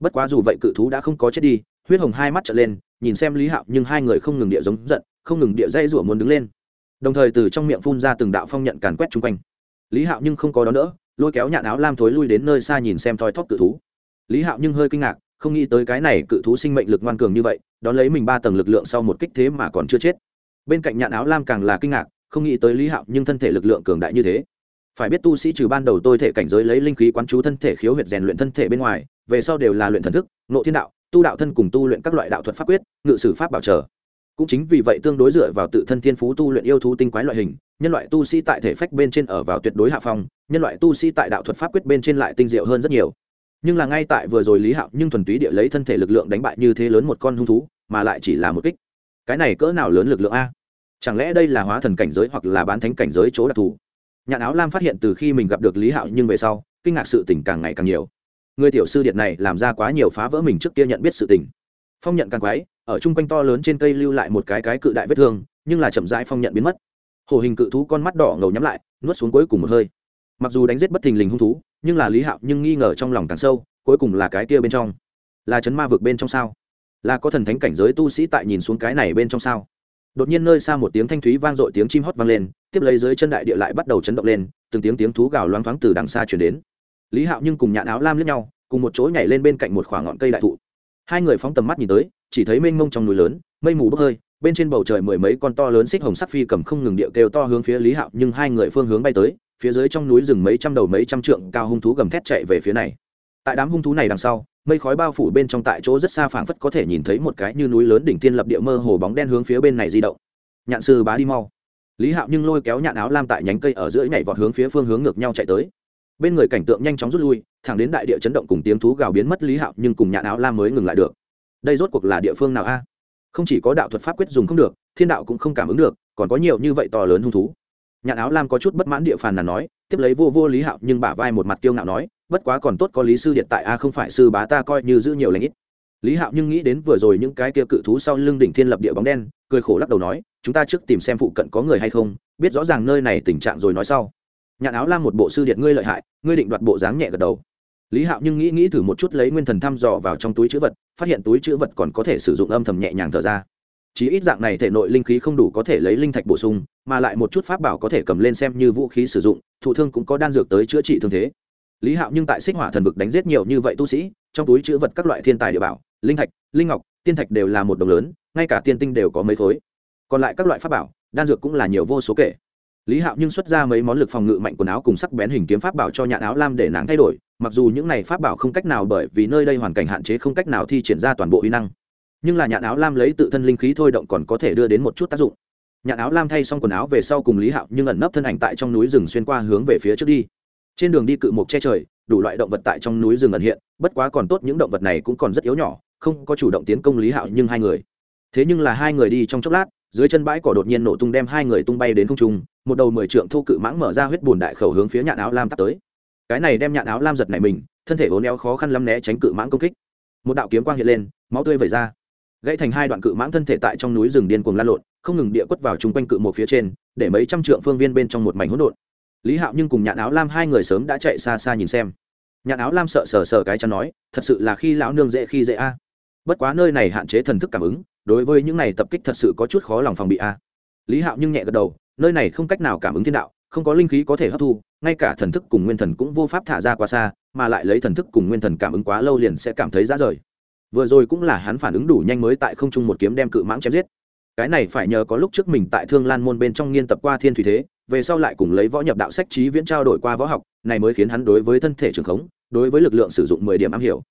bất quá dù vậy cự thú đã không có chết đi huyết hồng hai mắt trở lên nhìn xem lý hạo nhưng hai người không ngừng địa giống giận không ngừng địa dây rủa muốn đứng lên đồng thời từ trong miệng phun ra từng đạo phong nhận càn quét chung quanh lý hạo nhưng không có đó nữa lôi kéo nhạn áo lam thối lui đến nơi xa nhìn xem thoi thóp cự thú lý hạo nhưng hơi kinh ngạc không nghĩ tới cái này cự thú sinh mệnh lực ngoan cường như vậy đón lấy mình ba tầng lực lượng sau một kích thế mà còn chưa chết bên cạnh nhạn áo lam càng là kinh ngạc không nghĩ tới lý hạo nhưng thân thể lực lượng cường đại như thế. Phải biết tu sĩ trừ ban đầu tôi thể cảnh giới lấy linh khí quán chú thân thể khiếu huyệt rèn luyện thân thể bên ngoài, về sau đều là luyện thần thức nộ thiên đạo, tu đạo thân cùng tu luyện các loại đạo thuật pháp quyết, ngự sử pháp bảo trợ. Cũng chính vì vậy tương đối dựa vào tự thân thiên phú tu luyện yêu thú tinh quái loại hình, nhân loại tu sĩ tại thể phách bên trên ở vào tuyệt đối hạ phong, nhân loại tu sĩ tại đạo thuật pháp quyết bên trên lại tinh diệu hơn rất nhiều. Nhưng là ngay tại vừa rồi lý hạo nhưng thuần túy địa lấy thân thể lực lượng đánh bại như thế lớn một con hung thú, mà lại chỉ là một kích. Cái này cỡ nào lớn lực lượng a? Chẳng lẽ đây là hóa thần cảnh giới hoặc là bán thánh cảnh giới chỗ đặc thù? Nhạn áo lam phát hiện từ khi mình gặp được lý hạo nhưng về sau, kinh ngạc sự tình càng ngày càng nhiều. Người tiểu sư điện này làm ra quá nhiều phá vỡ mình trước kia nhận biết sự tình. Phong nhận càng quái, ở chung quanh to lớn trên cây lưu lại một cái cái cự đại vết thương, nhưng là chậm rãi phong nhận biến mất. Hồ hình cự thú con mắt đỏ ngầu nhắm lại, nuốt xuống cuối cùng một hơi. Mặc dù đánh giết bất thình lình hung thú, nhưng là lý hạo nhưng nghi ngờ trong lòng càng sâu, cuối cùng là cái kia bên trong. Là chấn ma vực bên trong sao? Là có thần thánh cảnh giới tu sĩ tại nhìn xuống cái này bên trong sao? Đột nhiên nơi xa một tiếng thanh thúy vang dội tiếng chim hót vang lên, tiếp lấy dưới chân đại địa lại bắt đầu chấn động lên, từng tiếng tiếng thú gào loáng thoáng từ đằng xa chuyển đến. Lý hạo nhưng cùng nhạn áo lam lướt nhau, cùng một chỗ nhảy lên bên cạnh một khoảng ngọn cây đại thụ. Hai người phóng tầm mắt nhìn tới, chỉ thấy mênh mông trong núi lớn, mây mù bốc hơi, bên trên bầu trời mười mấy con to lớn xích hồng sắc phi cầm không ngừng điệu kêu to hướng phía lý hạo, nhưng hai người phương hướng bay tới, phía dưới trong núi rừng mấy trăm đầu mấy trăm trượng cao hung thú gầm thét chạy về phía này. Tại đám hung thú này đằng sau mây khói bao phủ bên trong tại chỗ rất xa phảng phất có thể nhìn thấy một cái như núi lớn đỉnh thiên lập địa mơ hồ bóng đen hướng phía bên này di động. Nhạn sư bá đi mau. Lý hạo nhưng lôi kéo nhạn áo lam tại nhánh cây ở giữa nhảy vọt hướng phía phương hướng ngược nhau chạy tới. Bên người cảnh tượng nhanh chóng rút lui, thẳng đến đại địa chấn động cùng tiếng thú gào biến mất, lý hạo nhưng cùng nhạn áo lam mới ngừng lại được. Đây rốt cuộc là địa phương nào a? Không chỉ có đạo thuật pháp quyết dùng không được, thiên đạo cũng không cảm ứng được, còn có nhiều như vậy to lớn hung thú. Nhạn áo lam có chút bất mãn địa phàn là nói, tiếp lấy vô vô lý hạo nhưng bả vai một mặt kiêu ngạo nói bất quá còn tốt có lý sư điện tại a, không phải sư bá ta coi như giữ nhiều lãnh ít. Lý hạo nhưng nghĩ đến vừa rồi những cái kia cự thú sau lưng đỉnh thiên lập địa bóng đen, cười khổ lắc đầu nói, chúng ta trước tìm xem phụ cận có người hay không, biết rõ ràng nơi này tình trạng rồi nói sau. Nhạn áo lam một bộ sư điện ngươi lợi hại, ngươi định đoạt bộ dáng nhẹ gật đầu. Lý hạo nhưng nghĩ nghĩ thử một chút lấy nguyên thần thăm dò vào trong túi chữ vật, phát hiện túi chữ vật còn có thể sử dụng âm thầm nhẹ nhàng thở ra. Chỉ ít dạng này thể nội linh khí không đủ có thể lấy linh thạch bổ sung, mà lại một chút pháp bảo có thể cầm lên xem như vũ khí sử dụng, thụ thương cũng có đan dược tới chữa trị thương thế lý hạo nhưng tại xích hỏa thần vực đánh giết nhiều như vậy tu sĩ, trong túi chữ vật các loại thiên tài địa bảo, linh thạch, linh ngọc, tiên thạch đều là một đồng lớn, ngay cả tiên tinh đều có mấy khối. Còn lại các loại pháp bảo, đan dược cũng là nhiều vô số kể. Lý hạo nhưng xuất ra mấy món lực phòng ngự mạnh quần áo cùng sắc bén hình kiếm pháp bảo cho nhãn áo lam để nàng thay đổi, mặc dù những này pháp bảo không cách nào bởi vì nơi đây hoàn cảnh hạn chế không cách nào thi triển ra toàn bộ uy năng, nhưng là nhãn áo lam lấy tự thân linh khí thôi động còn có thể đưa đến một chút tác dụng. Nhãn áo lam thay xong quần áo về sau cùng lý hạo nhưng ẩn nấp thân ảnh tại trong núi rừng xuyên qua hướng về phía trước đi trên đường đi cự mộc che trời, đủ loại động vật tại trong núi rừng ẩn hiện, bất quá còn tốt những động vật này cũng còn rất yếu nhỏ, không có chủ động tiến công lý hạo nhưng hai người. Thế nhưng là hai người đi trong chốc lát, dưới chân bãi cỏ đột nhiên nổ tung đem hai người tung bay đến không trung, một đầu mười trượng thô cự mãng mở ra huyết bùn đại khẩu hướng phía nhạn áo lam tắt tới. Cái này đem nhạn áo lam giật này mình, thân thể vốn éo khó khăn lắm né tránh cự mãng công kích. Một đạo kiếm quang hiện lên, máu tươi vẩy ra. Gãy thành hai đoạn cự mãng thân thể tại trong núi rừng điên cuồng lan lộn, không ngừng địa quất vào chung quanh cự một phía trên, để mấy trăm trượng phương viên bên trong một mảnh hỗn độn lý hạo nhưng cùng nhạn áo lam hai người sớm đã chạy xa xa nhìn xem. Nhạn áo lam sợ sờ sờ cái chắn nói, thật sự là khi lão nương dễ khi dễ a. Bất quá nơi này hạn chế thần thức cảm ứng, đối với những này tập kích thật sự có chút khó lòng phòng bị a. Lý hạo nhưng nhẹ gật đầu, nơi này không cách nào cảm ứng thiên đạo, không có linh khí có thể hấp thu, ngay cả thần thức cùng nguyên thần cũng vô pháp thả ra quá xa, mà lại lấy thần thức cùng nguyên thần cảm ứng quá lâu liền sẽ cảm thấy ra rời. Vừa rồi cũng là hắn phản ứng đủ nhanh mới tại không trung một kiếm đem cự mãng chém giết. Cái này phải nhờ có lúc trước mình tại thương lan môn bên trong nghiên tập qua thiên thủy thế về sau lại cùng lấy võ nhập đạo sách trí viễn trao đổi qua võ học, này mới khiến hắn đối với thân thể trường khống, đối với lực lượng sử dụng mười điểm am hiểu.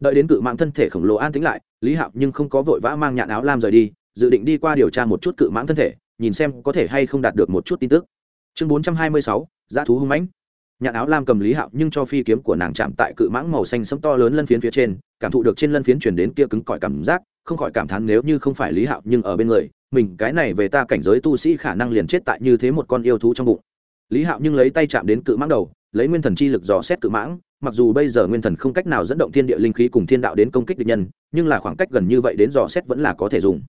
Đợi đến cự mạng thân thể khổng lồ an tính lại, lý hạo nhưng không có vội vã mang nhạn áo lam rời đi, dự định đi qua điều tra một chút cự mãng thân thể, nhìn xem có thể hay không đạt được một chút tin tức. Chương bốn trăm hai mươi sáu giá thú hung mãnh. Nhạn áo lam cầm lý hạo nhưng cho phi kiếm của nàng chạm tại cự mãng màu xanh sẫm to lớn lân phiến phía trên, cảm thụ được trên lân phiến chuyển đến kia cứng cỏi cảm giác, không khỏi cảm thán nếu như không phải lý hạo nhưng ở bên người mình, cái này về ta cảnh giới tu sĩ khả năng liền chết tại như thế một con yêu thú trong bụng. Lý hạo nhưng lấy tay chạm đến cự mãng đầu, lấy nguyên thần chi lực dò xét cự mãng, mặc dù bây giờ nguyên thần không cách nào dẫn động thiên địa linh khí cùng thiên đạo đến công kích địch nhân, nhưng là khoảng cách gần như vậy đến dò xét vẫn là có thể dùng.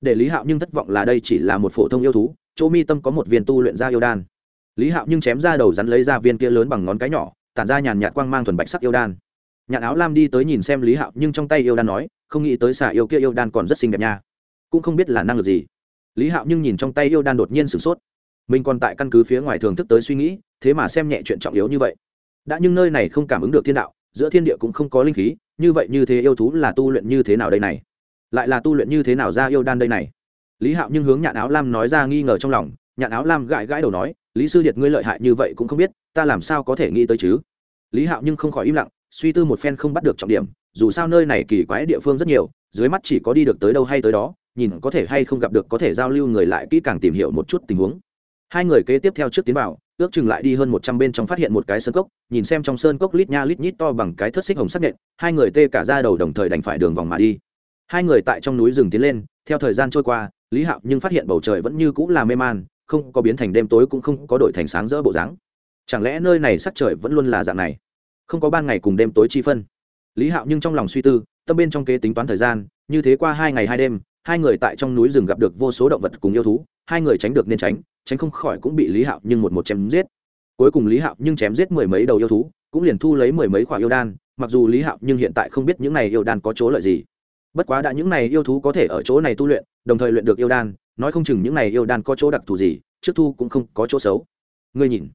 Để lý hạo nhưng thất vọng là đây chỉ là một phổ thông yêu thú, chỗ mi tâm có một viên tu luyện ra yêu đan. Lý hạo nhưng chém ra đầu rắn lấy ra viên kia lớn bằng ngón cái nhỏ, tản ra nhàn nhạt quang mang thuần bạch sắc yêu đan. Nhạn áo lam đi tới nhìn xem lý hạo nhưng trong tay yêu đan nói, không nghĩ tới xà yêu kia yêu đan còn rất xinh đẹp nha cũng không biết là năng lực gì. Lý hạo nhưng nhìn trong tay yêu đan đột nhiên sửng sốt. Mình còn tại căn cứ phía ngoài thường thức tới suy nghĩ, thế mà xem nhẹ chuyện trọng yếu như vậy. Đã nhưng nơi này không cảm ứng được thiên đạo, giữa thiên địa cũng không có linh khí, như vậy như thế yêu thú là tu luyện như thế nào đây này? Lại là tu luyện như thế nào ra yêu đan đây này? Lý hạo nhưng hướng nhạn áo lam nói ra nghi ngờ trong lòng. Nhạn áo lam gãi gãi đầu nói, lý sư điệt ngươi lợi hại như vậy cũng không biết, ta làm sao có thể nghĩ tới chứ? Lý hạo nhưng không khỏi im lặng, suy tư một phen không bắt được trọng điểm, dù sao nơi này kỳ quái địa phương rất nhiều, dưới mắt chỉ có đi được tới đâu hay tới đó nhìn có thể hay không gặp được, có thể giao lưu người lại kỹ càng tìm hiểu một chút tình huống. Hai người kế tiếp theo trước tiến vào, ước chừng lại đi hơn một trăm bên trong phát hiện một cái sơn cốc, nhìn xem trong sơn cốc lít nha lít nhít to bằng cái thất xích hồng sắc nện hai người tê cả ra đầu đồng thời đành phải đường vòng mà đi. Hai người tại trong núi rừng tiến lên, theo thời gian trôi qua, lý hạo nhưng phát hiện bầu trời vẫn như cũng là mê man, không có biến thành đêm tối cũng không có đổi thành sáng rỡ bộ dáng. Chẳng lẽ nơi này sắc trời vẫn luôn là dạng này? Không có ban ngày cùng đêm tối chi phân. Lý hạo nhưng trong lòng suy tư, tâm bên trong kế tính toán thời gian, như thế qua hai ngày hai đêm hai người tại trong núi rừng gặp được vô số động vật cùng yêu thú, hai người tránh được nên tránh tránh không khỏi cũng bị lý hạo nhưng một một chém giết. Cuối cùng lý hạo nhưng chém giết mười mấy đầu yêu thú, cũng liền thu lấy mười mấy khoả yêu đan, mặc dù lý hạo nhưng hiện tại không biết những này yêu đan có chỗ lợi gì. Bất quá đã những này yêu thú có thể ở chỗ này tu luyện, đồng thời luyện được yêu đan, nói không chừng những này yêu đan có chỗ đặc thù gì, trước thu cũng không có chỗ xấu. Ngươi nhìn.